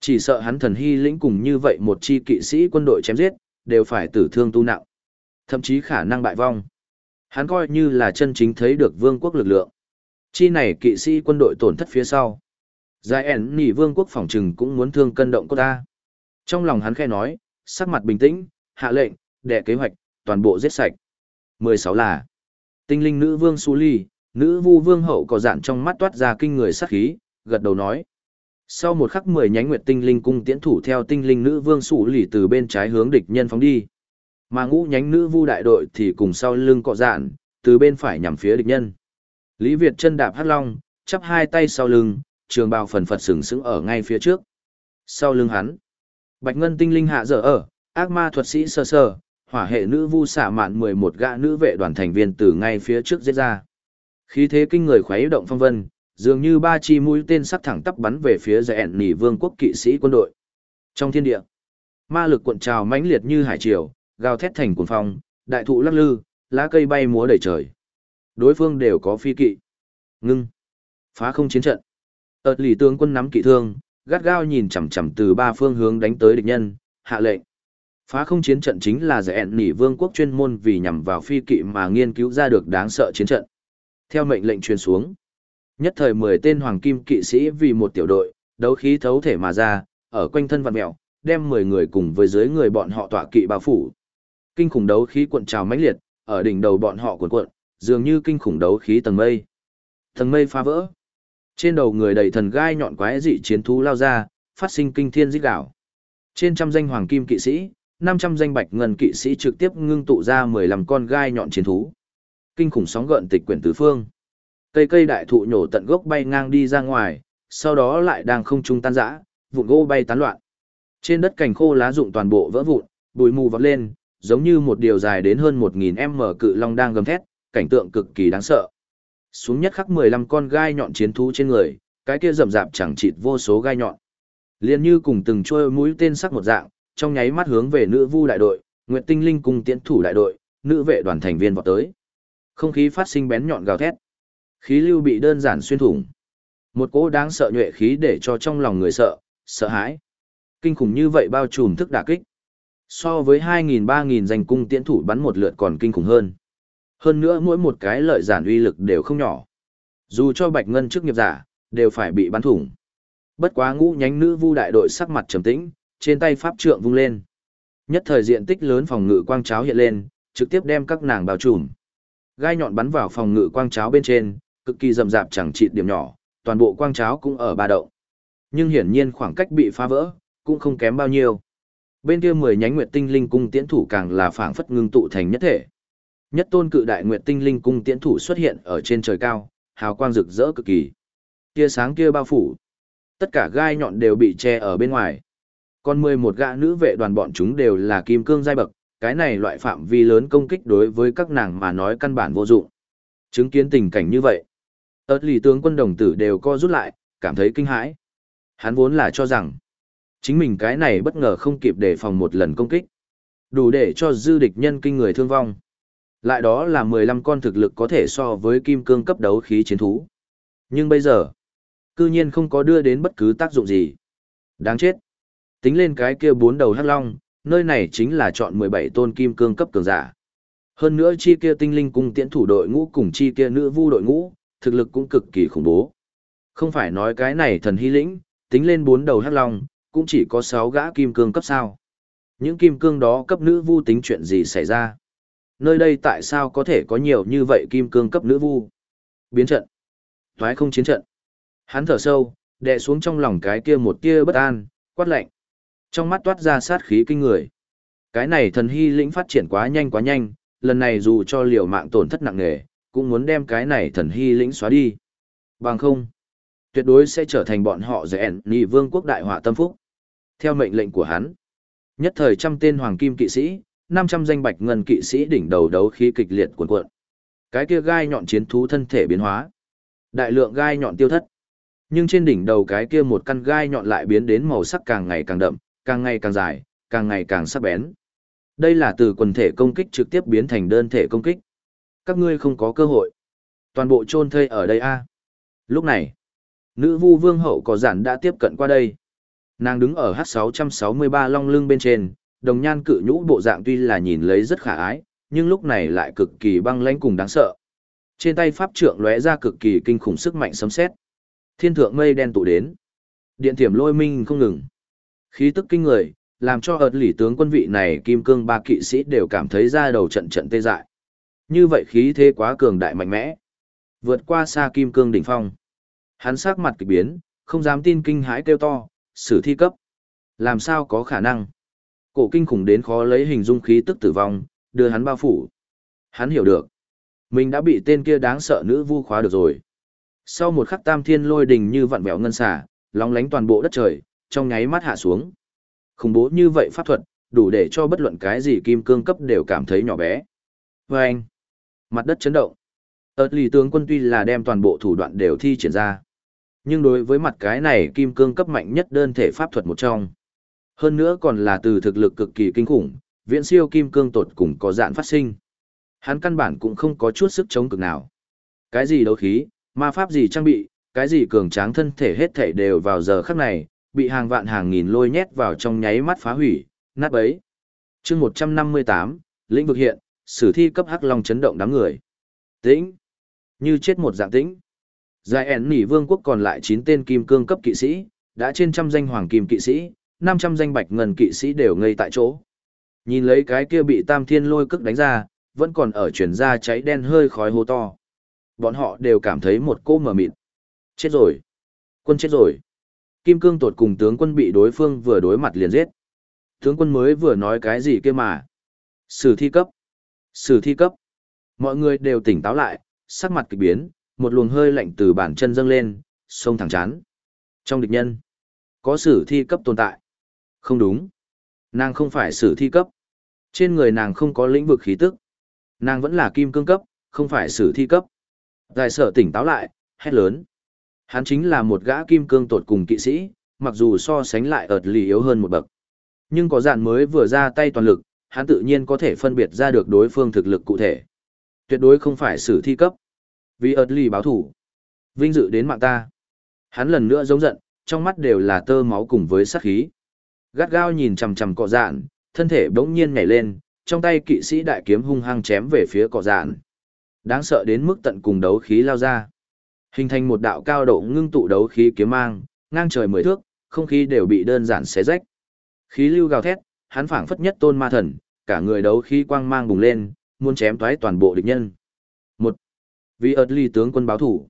chỉ sợ hắn thần hy lĩnh cùng như vậy một chi kỵ sĩ quân đội chém giết, đều phải tử thương tu nặng. Thậm chí khả năng bại vong. Hắn coi như là chân chính thấy được vương quốc lực lượng. Chi này kỵ sĩ quân đội tổn thất phía sau. Giải ẻn nỉ vương quốc phòng trừng cũng muốn thương cân động cô ta. Trong lòng hắn khẽ nói, sắc mặt bình tĩnh, hạ lệnh, đệ kế hoạch, toàn bộ giết sạch. 16 là Tinh linh nữ vương Su Ly, nữ vu vương hậu có dạn trong mắt toát ra kinh người sát khí, gật đầu nói. Sau một khắc mười nhánh nguyệt tinh linh cung tiễn thủ theo tinh linh nữ vương sủ lì từ bên trái hướng địch nhân phóng đi. Mà ngũ nhánh nữ vu đại đội thì cùng sau lưng cọ dạn, từ bên phải nhằm phía địch nhân. Lý Việt chân đạp hắc long, chắp hai tay sau lưng, trường bào phần phật sừng sững ở ngay phía trước. Sau lưng hắn, Bạch Ngân tinh linh hạ dở ở, ác ma thuật sĩ sơ sơ, hỏa hệ nữ vu xả mạn 11 gã nữ vệ đoàn thành viên từ ngay phía trước giết ra. Khí thế kinh người khuấy động phong vân, dường như ba chi mũi tên sắc thẳng tắp bắn về phía dạy ẻn nỉ vương quốc kỵ sĩ quân đội. Trong thiên địa, ma lực cuộn trào mãnh liệt như hải triều, gào thét thành cuồng phong, đại thụ lắc lư, lá cây bay múa đầy trời. Đối phương đều có phi kỵ. Ngưng. Phá không chiến trận. Ợt lì tướng quân nắm kỵ thương, gắt gao nhìn chằm chằm từ ba phương hướng đánh tới địch nhân, hạ lệnh. Phá không chiến trận chính là giải ẹn nỉ vương quốc chuyên môn vì nhằm vào phi kỵ mà nghiên cứu ra được đáng sợ chiến trận. Theo mệnh lệnh truyền xuống, nhất thời 10 tên hoàng kim kỵ sĩ vì một tiểu đội, đấu khí thấu thể mà ra, ở quanh thân vạn mèo, đem 10 người cùng với dưới người bọn họ tọa kỵ bao phủ. Kinh khủng đấu khí cuộn trào mãnh liệt, ở đỉnh đầu bọn họ cuộn cuộn, dường như kinh khủng đấu khí tầng mây. Tầng mây phá vỡ. Trên đầu người đầy thần gai nhọn quái dị chiến thú lao ra, phát sinh kinh thiên rít đảo. Trên trăm danh hoàng kim kỵ sĩ, 500 danh bạch ngân kỵ sĩ trực tiếp ngưng tụ ra 15 con gai nhọn chiến thú. Kinh khủng sóng gợn tịch quyển tứ phương. Cây cây đại thụ nhổ tận gốc bay ngang đi ra ngoài, sau đó lại đang không trung tan rã, vụn gỗ bay tán loạn. Trên đất cành khô lá rụng toàn bộ vỡ vụn, bụi mù vọt lên, giống như một điều dài đến hơn 1000m cự long đang gầm thét, cảnh tượng cực kỳ đáng sợ. Xuống nhất khắc 15 con gai nhọn chiến thú trên người, cái kia rậm rạp chẳng chịt vô số gai nhọn. Liên như cùng từng trôi mũi tên sắc một dạng, trong nháy mắt hướng về nữ vu đại đội, Nguyệt Tinh Linh cùng tiễn thủ đại đội, nữ vệ đoàn thành viên vọt tới. Không khí phát sinh bén nhọn gào thét. Khí lưu bị đơn giản xuyên thủng. Một cỗ đáng sợ nhuệ khí để cho trong lòng người sợ, sợ hãi. Kinh khủng như vậy bao trùm thức đả kích. So với 2.000-3.000 danh cung tiễn thủ bắn một lượt còn kinh khủng hơn. Hơn nữa mỗi một cái lợi giản uy lực đều không nhỏ. Dù cho bạch ngân chức nghiệp giả, đều phải bị bắn thủng. Bất quá ngũ nhánh nữ vu đại đội sắc mặt trầm tĩnh, trên tay pháp trượng vung lên. Nhất thời diện tích lớn phòng ngự quang cháo hiện lên, trực tiếp đem các nàng bao trùm. Gai nhọn bắn vào phòng ngự quang cháo bên trên, cực kỳ rậm rạp chẳng chịt điểm nhỏ, toàn bộ quang cháo cũng ở ba động. Nhưng hiển nhiên khoảng cách bị phá vỡ, cũng không kém bao nhiêu. Bên kia mười nhánh nguyệt tinh linh cung tiễn thủ càng là phảng phất ngưng tụ thành nhất thể. Nhất tôn cự đại nguyệt tinh linh cung tiễn thủ xuất hiện ở trên trời cao, hào quang rực rỡ cực kỳ. Tia sáng kia bao phủ, tất cả gai nhọn đều bị che ở bên ngoài. Còn mười một gã nữ vệ đoàn bọn chúng đều là kim cương giai bậc, cái này loại phạm vi lớn công kích đối với các nàng mà nói căn bản vô dụng. Chứng kiến tình cảnh như vậy, ớt lì tướng quân đồng tử đều co rút lại, cảm thấy kinh hãi. Hắn vốn là cho rằng, chính mình cái này bất ngờ không kịp đề phòng một lần công kích. Đủ để cho dư địch nhân kinh người thương vong. Lại đó là 15 con thực lực có thể so với kim cương cấp đấu khí chiến thú. Nhưng bây giờ, cư nhiên không có đưa đến bất cứ tác dụng gì. Đáng chết. Tính lên cái kia bốn đầu hắc long, nơi này chính là chọn 17 tôn kim cương cấp cường giả. Hơn nữa chi kia tinh linh cung tiễn thủ đội ngũ cùng chi kia nữ vu đội ngũ, thực lực cũng cực kỳ khủng bố. Không phải nói cái này thần hy lĩnh, tính lên bốn đầu hắc long, cũng chỉ có 6 gã kim cương cấp sao. Những kim cương đó cấp nữ vu tính chuyện gì xảy ra? Nơi đây tại sao có thể có nhiều như vậy kim cương cấp nữ vu? Biến trận. Thoái không chiến trận. Hắn thở sâu, đè xuống trong lòng cái kia một tia bất an, quát lạnh. Trong mắt toát ra sát khí kinh người. Cái này thần hy lĩnh phát triển quá nhanh quá nhanh, lần này dù cho liều mạng tổn thất nặng nề, cũng muốn đem cái này thần hy lĩnh xóa đi. Bằng không, tuyệt đối sẽ trở thành bọn họ rẽn nhị vương quốc đại họa tâm phúc. Theo mệnh lệnh của hắn, nhất thời trăm tên hoàng kim kỵ sĩ, 500 danh bạch ngân kỵ sĩ đỉnh đầu đấu khí kịch liệt cuộn cuộn. Cái kia gai nhọn chiến thú thân thể biến hóa. Đại lượng gai nhọn tiêu thất. Nhưng trên đỉnh đầu cái kia một căn gai nhọn lại biến đến màu sắc càng ngày càng đậm, càng ngày càng dài, càng ngày càng sắc bén. Đây là từ quần thể công kích trực tiếp biến thành đơn thể công kích. Các ngươi không có cơ hội. Toàn bộ chôn thây ở đây a. Lúc này, nữ vu vương hậu có giản đã tiếp cận qua đây. Nàng đứng ở H663 long lưng bên trên, đồng nhan cự nhũ bộ dạng tuy là nhìn lấy rất khả ái, nhưng lúc này lại cực kỳ băng lãnh cùng đáng sợ. Trên tay pháp trượng lóe ra cực kỳ kinh khủng sức mạnh sấm sét. Thiên thượng mây đen tụ đến. Điện thiểm lôi minh không ngừng. Khí tức kinh người, làm cho ợt lỷ tướng quân vị này kim cương ba kỵ sĩ đều cảm thấy ra đầu trận trận tê dại. Như vậy khí thế quá cường đại mạnh mẽ. Vượt qua xa kim cương đỉnh phong. Hắn sắc mặt kỳ biến, không dám tin kinh hãi kêu to, sử thi cấp. Làm sao có khả năng? Cổ kinh khủng đến khó lấy hình dung khí tức tử vong, đưa hắn bao phủ. Hắn hiểu được. Mình đã bị tên kia đáng sợ nữ vu khóa được rồi. Sau một khắc tam thiên lôi đình như vặn vẹo ngân xả, lóng lánh toàn bộ đất trời, trong nháy mắt hạ xuống. Khủng bố như vậy pháp thuật, đủ để cho bất luận cái gì kim cương cấp đều cảm thấy nhỏ bé. Và anh, mặt đất chấn động. Ơt lì tướng quân tuy là đem toàn bộ thủ đoạn đều thi triển ra. Nhưng đối với mặt cái này kim cương cấp mạnh nhất đơn thể pháp thuật một trong. Hơn nữa còn là từ thực lực cực kỳ kinh khủng, viễn siêu kim cương tột cùng có dạn phát sinh. Hắn căn bản cũng không có chút sức chống cực nào. Cái gì đấu khí, ma pháp gì trang bị, cái gì cường tráng thân thể hết thể đều vào giờ khắc này, bị hàng vạn hàng nghìn lôi nhét vào trong nháy mắt phá hủy, nát bấy. chương 158, lĩnh vực hiện, sử thi cấp hắc long chấn động đám người. Tĩnh. Như chết một dạng tĩnh. Giải ẻn nỉ vương quốc còn lại 9 tên kim cương cấp kỵ sĩ, đã trên trăm danh hoàng kim kỵ sĩ, 500 danh bạch ngân kỵ sĩ đều ngây tại chỗ. Nhìn lấy cái kia bị tam thiên lôi cức đánh ra, vẫn còn ở chuyển ra cháy đen hơi khói hô to. Bọn họ đều cảm thấy một cô ở mịt. Chết rồi. Quân chết rồi. Kim cương tột cùng tướng quân bị đối phương vừa đối mặt liền giết. Tướng quân mới vừa nói cái gì kia mà. Sử thi cấp. Sử thi cấp. Mọi người đều tỉnh táo lại, sắc mặt kịch biến, một luồng hơi lạnh từ bàn chân dâng lên, sông thẳng chán. Trong địch nhân, có sử thi cấp tồn tại. Không đúng. Nàng không phải sử thi cấp. Trên người nàng không có lĩnh vực khí tức. Nàng vẫn là kim cương cấp, không phải sử thi cấp. Đại sở tỉnh táo lại, hét lớn. Hắn chính là một gã kim cương tột cùng kỵ sĩ, mặc dù so sánh lại ợt lì yếu hơn một bậc. Nhưng có dạn mới vừa ra tay toàn lực, hắn tự nhiên có thể phân biệt ra được đối phương thực lực cụ thể. Tuyệt đối không phải sử thi cấp. Vì ợt lì báo thủ. Vinh dự đến mạng ta. Hắn lần nữa giống giận, trong mắt đều là tơ máu cùng với sát khí. Gắt gao nhìn chằm chằm cọ dạn, thân thể bỗng nhiên nhảy lên, trong tay kỵ sĩ đại kiếm hung hăng chém về phía cọ dạn. Đáng sợ đến mức tận cùng đấu khí lao ra. Hình thành một đạo cao độ ngưng tụ đấu khí kiếm mang, ngang trời mười thước, không khí đều bị đơn giản xé rách. Khí lưu gào thét, hắn phảng phất nhất tôn ma thần, cả người đấu khí quang mang bùng lên, muốn chém toái toàn bộ địch nhân. Một, vì ợt ly tướng quân báo thủ.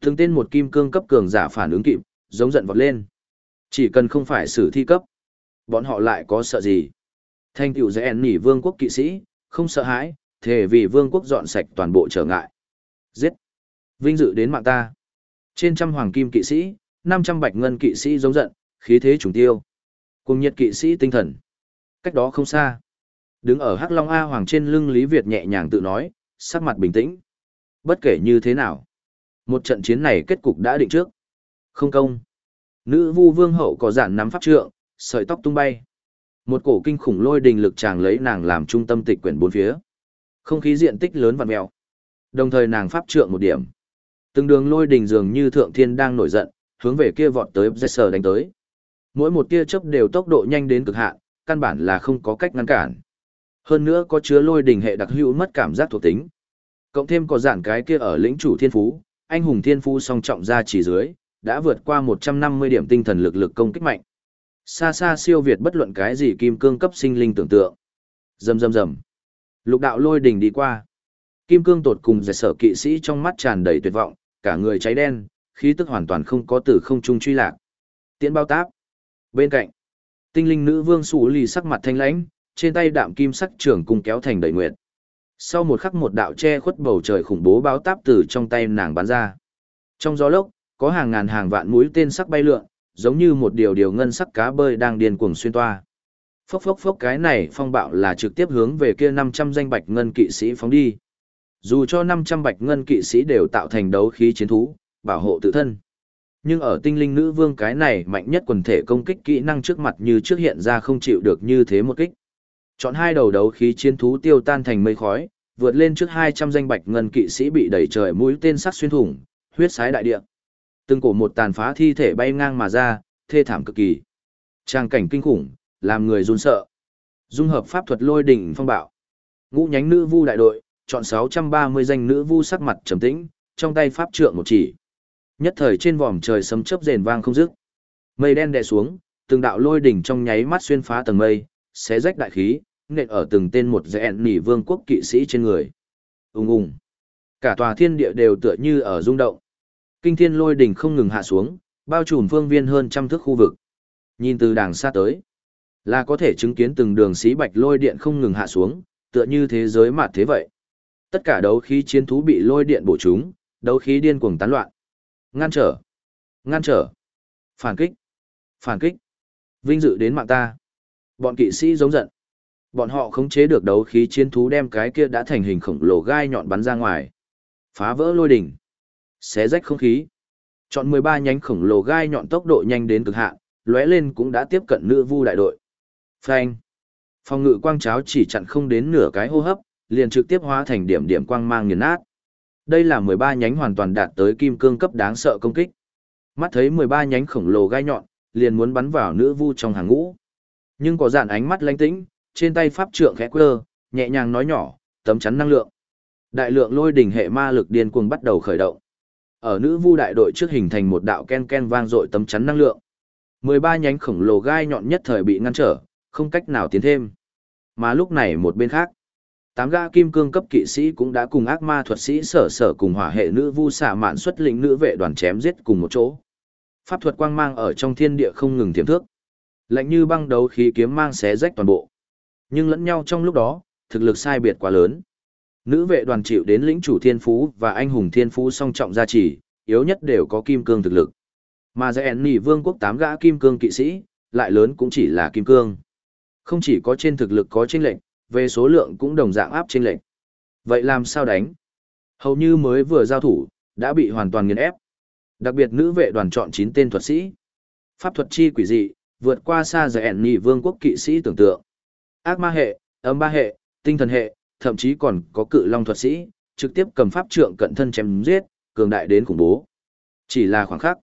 Thường tên một kim cương cấp cường giả phản ứng kịp, giống giận vọt lên. Chỉ cần không phải xử thi cấp, bọn họ lại có sợ gì. Thanh tiểu dễ nỉ vương quốc kỵ sĩ, không sợ hãi, thề vì vương quốc dọn sạch toàn bộ trở ngại. Giết! Vinh dự đến mạng ta. Trên trăm hoàng kim kỵ sĩ, năm trăm bạch ngân kỵ sĩ giống giận, khí thế trùng tiêu. Cùng nhiệt kỵ sĩ tinh thần. Cách đó không xa. Đứng ở Hắc Long A Hoàng trên lưng Lý Việt nhẹ nhàng tự nói, sắc mặt bình tĩnh. Bất kể như thế nào, một trận chiến này kết cục đã định trước. Không công. Nữ vu vương hậu có giản nắm pháp trượng, sợi tóc tung bay. Một cổ kinh khủng lôi đình lực chàng lấy nàng làm trung tâm tịch quyển bốn phía. Không khí diện tích lớn vặn mèo. Đồng thời nàng pháp trượng một điểm. Từng đường lôi đình dường như thượng thiên đang nổi giận, hướng về kia vọt tới Jesser đánh tới. Mỗi một tia chớp đều tốc độ nhanh đến cực hạn, căn bản là không có cách ngăn cản. Hơn nữa có chứa lôi đình hệ đặc hữu mất cảm giác thuộc tính. Cộng thêm có giản cái kia ở lĩnh chủ thiên phú, anh hùng thiên phú song trọng ra chỉ dưới, đã vượt qua 150 điểm tinh thần lực lực công kích mạnh. Xa xa siêu việt bất luận cái gì kim cương cấp sinh linh tưởng tượng. Rầm rầm rầm. Lục đạo lôi đình đi qua. Kim cương tột cùng giải sở kỵ sĩ trong mắt tràn đầy tuyệt vọng, cả người cháy đen, khí tức hoàn toàn không có từ không trung truy lạc. Tiễn bao táp. Bên cạnh, tinh linh nữ vương sủ lì sắc mặt thanh lãnh, trên tay đạm kim sắc trường cung kéo thành đầy nguyệt. Sau một khắc một đạo che khuất bầu trời khủng bố báo táp từ trong tay nàng bắn ra. Trong gió lốc, có hàng ngàn hàng vạn mũi tên sắc bay lượn, giống như một điều điều ngân sắc cá bơi đang điên cuồng xuyên toa. Phốc phốc phốc cái này phong bạo là trực tiếp hướng về kia 500 danh bạch ngân kỵ sĩ phóng đi. Dù cho 500 bạch ngân kỵ sĩ đều tạo thành đấu khí chiến thú, bảo hộ tự thân. Nhưng ở tinh linh nữ vương cái này mạnh nhất quần thể công kích kỹ năng trước mặt như trước hiện ra không chịu được như thế một kích. Chọn hai đầu đấu khí chiến thú tiêu tan thành mây khói, vượt lên trước 200 danh bạch ngân kỵ sĩ bị đẩy trời mũi tên sắc xuyên thủng, huyết sái đại địa. Từng cổ một tàn phá thi thể bay ngang mà ra, thê thảm cực kỳ. Trang cảnh kinh khủng, làm người run sợ. Dung hợp pháp thuật lôi đỉnh phong bạo. Ngũ nhánh nữ vu đại đội, chọn 630 danh nữ vu sắc mặt trầm tĩnh, trong tay pháp trượng một chỉ. Nhất thời trên vòm trời sấm chớp rền vang không dứt. Mây đen đè xuống, từng đạo lôi đỉnh trong nháy mắt xuyên phá tầng mây, xé rách đại khí, nện ở từng tên một dễ nỉ vương quốc kỵ sĩ trên người. Ùng ùng. Cả tòa thiên địa đều tựa như ở rung động. Kinh thiên lôi đỉnh không ngừng hạ xuống, bao trùm phương viên hơn trăm thước khu vực. Nhìn từ đàng xa tới, là có thể chứng kiến từng đường xí bạch lôi điện không ngừng hạ xuống, tựa như thế giới mạt thế vậy. Tất cả đấu khí chiến thú bị lôi điện bổ chúng, đấu khí điên cuồng tán loạn. Ngăn trở, ngăn trở, phản kích, phản kích, vinh dự đến mạng ta. Bọn kỵ sĩ giống giận. Bọn họ khống chế được đấu khí chiến thú đem cái kia đã thành hình khổng lồ gai nhọn bắn ra ngoài. Phá vỡ lôi đỉnh. Xé rách không khí. Chọn 13 nhánh khổng lồ gai nhọn tốc độ nhanh đến cực hạn, lóe lên cũng đã tiếp cận nữ vu đại đội. Phanh. Phòng ngự quang cháo chỉ chặn không đến nửa cái hô hấp, liền trực tiếp hóa thành điểm điểm quang mang nghiền nát. Đây là 13 nhánh hoàn toàn đạt tới kim cương cấp đáng sợ công kích. Mắt thấy 13 nhánh khổng lồ gai nhọn, liền muốn bắn vào nữ vu trong hàng ngũ. Nhưng có dạn ánh mắt lãnh tĩnh, trên tay pháp trượng khẽ quơ, nhẹ nhàng nói nhỏ, tấm chắn năng lượng. Đại lượng lôi đỉnh hệ ma lực điên cuồng bắt đầu khởi động. Ở nữ vu đại đội trước hình thành một đạo ken ken vang dội tấm chắn năng lượng. 13 nhánh khổng lồ gai nhọn nhất thời bị ngăn trở, không cách nào tiến thêm. Mà lúc này một bên khác, tám gã kim cương cấp kỵ sĩ cũng đã cùng ác ma thuật sĩ sở sở cùng hỏa hệ nữ vu xạ mạn xuất lĩnh nữ vệ đoàn chém giết cùng một chỗ. Pháp thuật quang mang ở trong thiên địa không ngừng tiềm thước. Lạnh như băng đấu khí kiếm mang xé rách toàn bộ. Nhưng lẫn nhau trong lúc đó, thực lực sai biệt quá lớn. Nữ vệ đoàn chịu đến lĩnh chủ thiên phú và anh hùng thiên phú song trọng gia trì, yếu nhất đều có kim cương thực lực. Mà giải nỉ vương quốc tám gã kim cương kỵ sĩ, lại lớn cũng chỉ là kim cương. Không chỉ có trên thực lực có tranh lệnh, về số lượng cũng đồng dạng áp chênh lệnh. Vậy làm sao đánh? Hầu như mới vừa giao thủ, đã bị hoàn toàn nghiền ép. Đặc biệt nữ vệ đoàn chọn 9 tên thuật sĩ. Pháp thuật chi quỷ dị, vượt qua xa giải ẻn nhị vương quốc kỵ sĩ tưởng tượng. Ác ma hệ, âm ba hệ, tinh thần hệ, thậm chí còn có cự long thuật sĩ, trực tiếp cầm pháp trượng cận thân chém giết, cường đại đến khủng bố. Chỉ là khoảng khắc,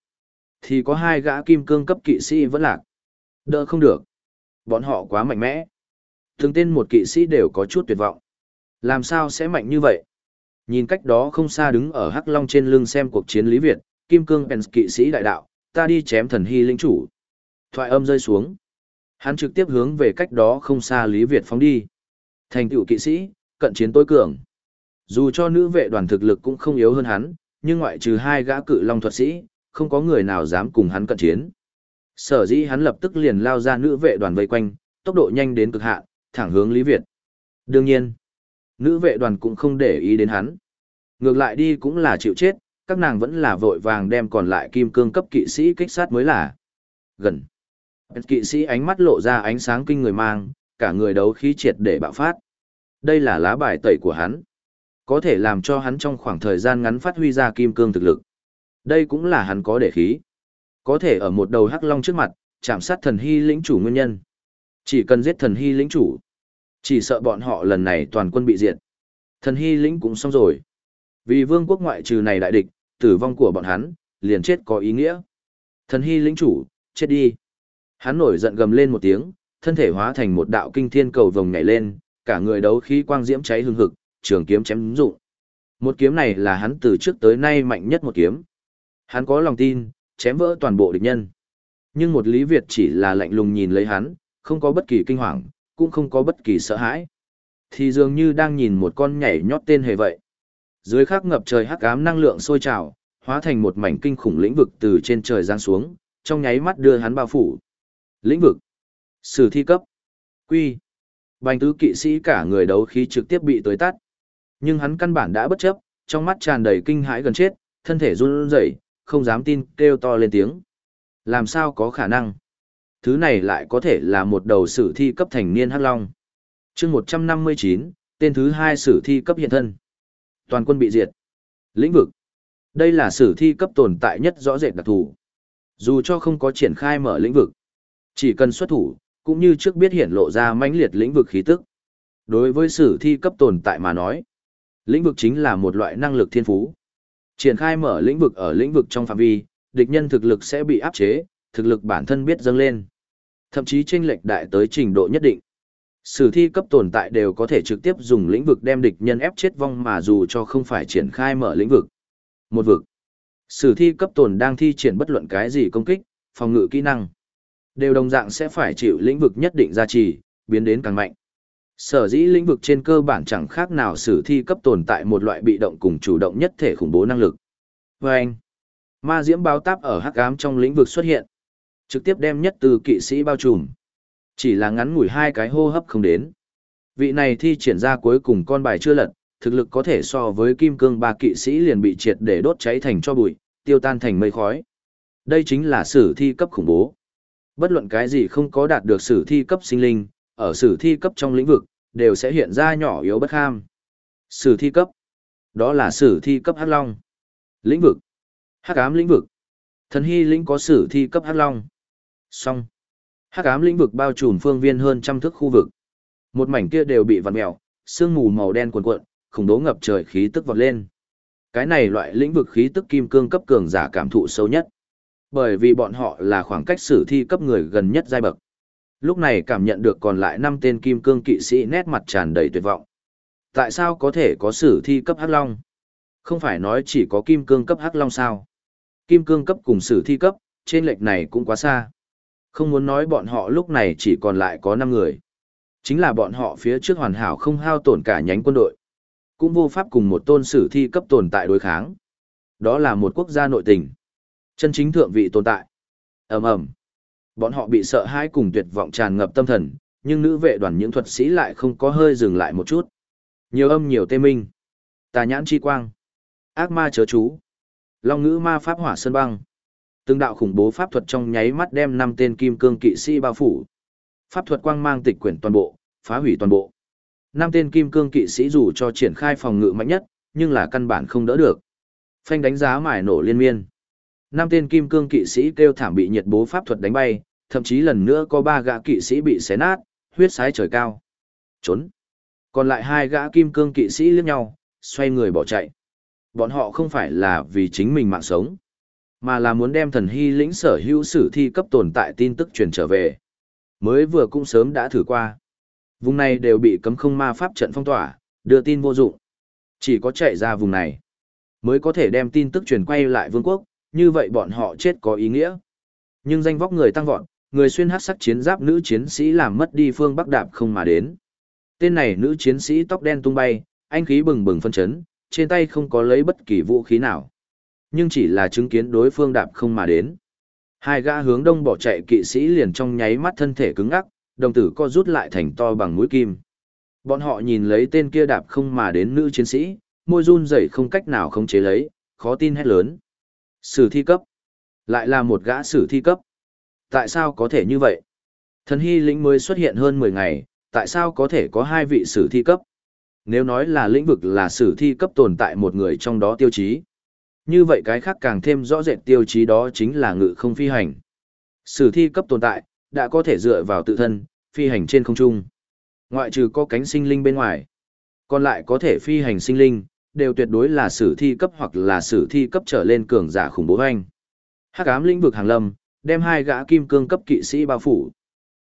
thì có hai gã kim cương cấp kỵ sĩ vẫn lạc. Đỡ không được. Bọn họ quá mạnh mẽ thường tên một kỵ sĩ đều có chút tuyệt vọng. Làm sao sẽ mạnh như vậy? Nhìn cách đó không xa đứng ở Hắc Long trên lưng xem cuộc chiến Lý Việt, Kim Cương Pens kỵ sĩ đại đạo, ta đi chém thần hy lĩnh chủ. Thoại âm rơi xuống. Hắn trực tiếp hướng về cách đó không xa Lý Việt phóng đi. Thành tựu kỵ sĩ, cận chiến tối cường. Dù cho nữ vệ đoàn thực lực cũng không yếu hơn hắn, nhưng ngoại trừ hai gã cự long thuật sĩ, không có người nào dám cùng hắn cận chiến. Sở dĩ hắn lập tức liền lao ra nữ vệ đoàn vây quanh, tốc độ nhanh đến cực hạn, thẳng hướng Lý Việt. Đương nhiên, nữ vệ đoàn cũng không để ý đến hắn. Ngược lại đi cũng là chịu chết, các nàng vẫn là vội vàng đem còn lại kim cương cấp kỵ sĩ kích sát mới là. Gần. Kỵ sĩ ánh mắt lộ ra ánh sáng kinh người mang, cả người đấu khí triệt để bạo phát. Đây là lá bài tẩy của hắn. Có thể làm cho hắn trong khoảng thời gian ngắn phát huy ra kim cương thực lực. Đây cũng là hắn có để khí. Có thể ở một đầu hắc long trước mặt, chạm sát thần hy lĩnh chủ nguyên nhân. Chỉ cần giết thần hy lĩnh chủ. Chỉ sợ bọn họ lần này toàn quân bị diệt. Thần hy lĩnh cũng xong rồi. Vì vương quốc ngoại trừ này đại địch, tử vong của bọn hắn, liền chết có ý nghĩa. Thần hy lĩnh chủ, chết đi. Hắn nổi giận gầm lên một tiếng, thân thể hóa thành một đạo kinh thiên cầu vồng nhảy lên, cả người đấu khí quang diễm cháy hừng hực, trường kiếm chém dụng. Một kiếm này là hắn từ trước tới nay mạnh nhất một kiếm. Hắn có lòng tin, chém vỡ toàn bộ địch nhân. Nhưng một Lý Việt chỉ là lạnh lùng nhìn lấy hắn, không có bất kỳ kinh hoàng, cũng không có bất kỳ sợ hãi. Thì dường như đang nhìn một con nhảy nhót tên hề vậy. Dưới khắc ngập trời hắc ám năng lượng sôi trào, hóa thành một mảnh kinh khủng lĩnh vực từ trên trời giáng xuống, trong nháy mắt đưa hắn bao phủ. Lĩnh vực. Sử thi cấp. Quy. Bành tứ kỵ sĩ cả người đấu khí trực tiếp bị tối tắt. Nhưng hắn căn bản đã bất chấp, trong mắt tràn đầy kinh hãi gần chết, thân thể run rẩy, không dám tin, kêu to lên tiếng. Làm sao có khả năng? Thứ này lại có thể là một đầu sử thi cấp thành niên hắc long. chương 159, tên thứ hai sử thi cấp hiện thân. Toàn quân bị diệt. Lĩnh vực. Đây là sử thi cấp tồn tại nhất rõ rệt đặc thù. Dù cho không có triển khai mở lĩnh vực, chỉ cần xuất thủ, cũng như trước biết hiển lộ ra mãnh liệt lĩnh vực khí tức. Đối với sử thi cấp tồn tại mà nói, lĩnh vực chính là một loại năng lực thiên phú. Triển khai mở lĩnh vực ở lĩnh vực trong phạm vi, địch nhân thực lực sẽ bị áp chế, thực lực bản thân biết dâng lên. Thậm chí chênh lệch đại tới trình độ nhất định. Sử thi cấp tồn tại đều có thể trực tiếp dùng lĩnh vực đem địch nhân ép chết vong mà dù cho không phải triển khai mở lĩnh vực. Một vực. Sử thi cấp tồn đang thi triển bất luận cái gì công kích, phòng ngự kỹ năng đều đồng dạng sẽ phải chịu lĩnh vực nhất định gia trì, biến đến càng mạnh. Sở dĩ lĩnh vực trên cơ bản chẳng khác nào sử thi cấp tồn tại một loại bị động cùng chủ động nhất thể khủng bố năng lực. Vâng! anh, ma diễm bao táp ở hắc ám trong lĩnh vực xuất hiện, trực tiếp đem nhất từ kỵ sĩ bao trùm. Chỉ là ngắn ngủi hai cái hô hấp không đến. Vị này thi triển ra cuối cùng con bài chưa lật, thực lực có thể so với kim cương ba kỵ sĩ liền bị triệt để đốt cháy thành cho bụi, tiêu tan thành mây khói. Đây chính là sử thi cấp khủng bố. Bất luận cái gì không có đạt được sử thi cấp sinh linh, ở sử thi cấp trong lĩnh vực, đều sẽ hiện ra nhỏ yếu bất ham. Sử thi cấp. Đó là sử thi cấp hắc long. Lĩnh vực. Hắc ám lĩnh vực. Thần hy lĩnh có sử thi cấp hắc long. Song. Hắc ám lĩnh vực bao trùm phương viên hơn trăm thước khu vực. Một mảnh kia đều bị vặn mèo, sương mù màu đen cuồn cuộn, khủng đố ngập trời khí tức vọt lên. Cái này loại lĩnh vực khí tức kim cương cấp cường giả cảm thụ sâu nhất. Bởi vì bọn họ là khoảng cách sử thi cấp người gần nhất giai bậc. Lúc này cảm nhận được còn lại năm tên kim cương kỵ sĩ nét mặt tràn đầy tuyệt vọng. Tại sao có thể có sử thi cấp hắc long? Không phải nói chỉ có kim cương cấp hắc long sao? Kim cương cấp cùng sử thi cấp, trên lệch này cũng quá xa. Không muốn nói bọn họ lúc này chỉ còn lại có 5 người. Chính là bọn họ phía trước hoàn hảo không hao tổn cả nhánh quân đội. Cũng vô pháp cùng một tôn sử thi cấp tồn tại đối kháng. Đó là một quốc gia nội tình. Chân chính thượng vị tồn tại. ầm ầm Bọn họ bị sợ hãi cùng tuyệt vọng tràn ngập tâm thần, nhưng nữ vệ đoàn những thuật sĩ lại không có hơi dừng lại một chút. Nhiều âm nhiều tê minh. Tà nhãn chi quang. Ác ma chớ chú. Long ngữ ma pháp hỏa sơn băng. Từng đạo khủng bố pháp thuật trong nháy mắt đem năm tên kim cương kỵ sĩ bao phủ. Pháp thuật quang mang tịch quyển toàn bộ, phá hủy toàn bộ. Năm tên kim cương kỵ sĩ dù cho triển khai phòng ngự mạnh nhất, nhưng là căn bản không đỡ được. Phanh đánh giá mải nổ liên miên. Năm tên kim cương kỵ sĩ kêu thảm bị nhiệt bố pháp thuật đánh bay, thậm chí lần nữa có ba gã kỵ sĩ bị xé nát, huyết sái trời cao. Trốn. Còn lại hai gã kim cương kỵ sĩ liếc nhau, xoay người bỏ chạy. Bọn họ không phải là vì chính mình mạng sống, mà là muốn đem thần hy lĩnh sở hữu sử thi cấp tồn tại tin tức truyền trở về. Mới vừa cũng sớm đã thử qua. Vùng này đều bị cấm không ma pháp trận phong tỏa, đưa tin vô dụng. Chỉ có chạy ra vùng này, mới có thể đem tin tức truyền quay lại vương quốc, như vậy bọn họ chết có ý nghĩa. Nhưng danh vóc người tăng vọt, người xuyên hát sắc chiến giáp nữ chiến sĩ làm mất đi phương Bắc đạp không mà đến. Tên này nữ chiến sĩ tóc đen tung bay, anh khí bừng bừng phân chấn, trên tay không có lấy bất kỳ vũ khí nào. Nhưng chỉ là chứng kiến đối phương đạp không mà đến. Hai gã hướng đông bỏ chạy kỵ sĩ liền trong nháy mắt thân thể cứng ngắc, đồng tử co rút lại thành to bằng mũi kim. Bọn họ nhìn lấy tên kia đạp không mà đến nữ chiến sĩ, môi run rẩy không cách nào không chế lấy, khó tin hét lớn. Sử thi cấp. Lại là một gã sử thi cấp. Tại sao có thể như vậy? Thần hy lĩnh mới xuất hiện hơn 10 ngày, tại sao có thể có hai vị sử thi cấp? Nếu nói là lĩnh vực là sử thi cấp tồn tại một người trong đó tiêu chí. Như vậy cái khác càng thêm rõ rệt tiêu chí đó chính là ngự không phi hành. Sử thi cấp tồn tại, đã có thể dựa vào tự thân, phi hành trên không trung. Ngoại trừ có cánh sinh linh bên ngoài. Còn lại có thể phi hành sinh linh, đều tuyệt đối là sử thi cấp hoặc là sử thi cấp trở lên cường giả khủng bố hoanh. Hắc ám lĩnh vực hàng lâm, đem hai gã kim cương cấp kỵ sĩ bao phủ.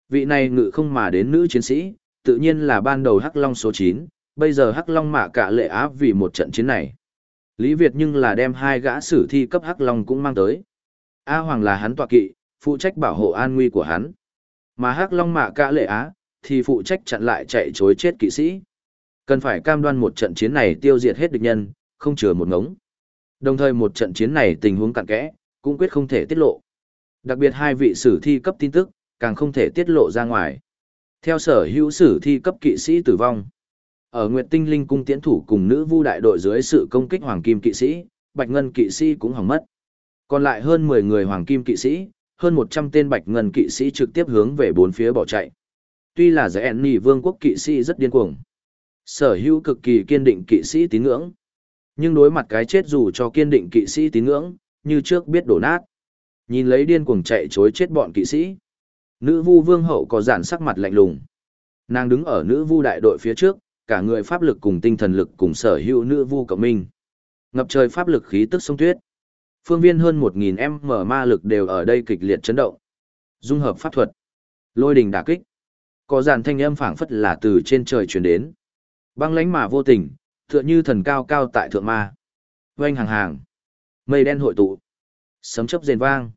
Vị này ngự không mà đến nữ chiến sĩ, tự nhiên là ban đầu Hắc Long số 9, bây giờ Hắc Long mạ cả lệ áp vì một trận chiến này. Lý Việt nhưng là đem hai gã sử thi cấp Hắc Long cũng mang tới. A Hoàng là hắn tọa kỵ, phụ trách bảo hộ an nguy của hắn. Mà Hắc Long mạ cả lệ á, thì phụ trách chặn lại chạy chối chết kỵ sĩ. Cần phải cam đoan một trận chiến này tiêu diệt hết địch nhân, không chừa một ngống. Đồng thời một trận chiến này tình huống cặn kẽ, cũng quyết không thể tiết lộ. Đặc biệt hai vị sử thi cấp tin tức, càng không thể tiết lộ ra ngoài. Theo sở hữu sử thi cấp kỵ sĩ tử vong. Ở Nguyệt Tinh Linh cung tiễn thủ cùng nữ vu đại đội dưới sự công kích hoàng kim kỵ sĩ, Bạch Ngân kỵ sĩ cũng hỏng mất. Còn lại hơn 10 người hoàng kim kỵ sĩ, hơn 100 tên Bạch Ngân kỵ sĩ trực tiếp hướng về bốn phía bỏ chạy. Tuy là giải Enni vương quốc kỵ sĩ rất điên cuồng. Sở hữu cực kỳ kiên định kỵ sĩ tín ngưỡng. Nhưng đối mặt cái chết dù cho kiên định kỵ sĩ tín ngưỡng, như trước biết đổ nát. Nhìn lấy điên cuồng chạy chối chết bọn kỵ sĩ. Nữ vu vương hậu có giản sắc mặt lạnh lùng. Nàng đứng ở nữ vu đại đội phía trước, cả người pháp lực cùng tinh thần lực cùng sở hữu nữ vu cộng minh. Ngập trời pháp lực khí tức sông tuyết. Phương viên hơn 1.000 m ma lực đều ở đây kịch liệt chấn động. Dung hợp pháp thuật. Lôi đình đả kích. Có dàn thanh âm phảng phất là từ trên trời truyền đến. Băng lánh mà vô tình, tựa như thần cao cao tại thượng ma. Oanh hàng hàng. Mây đen hội tụ. Sấm chấp rền vang.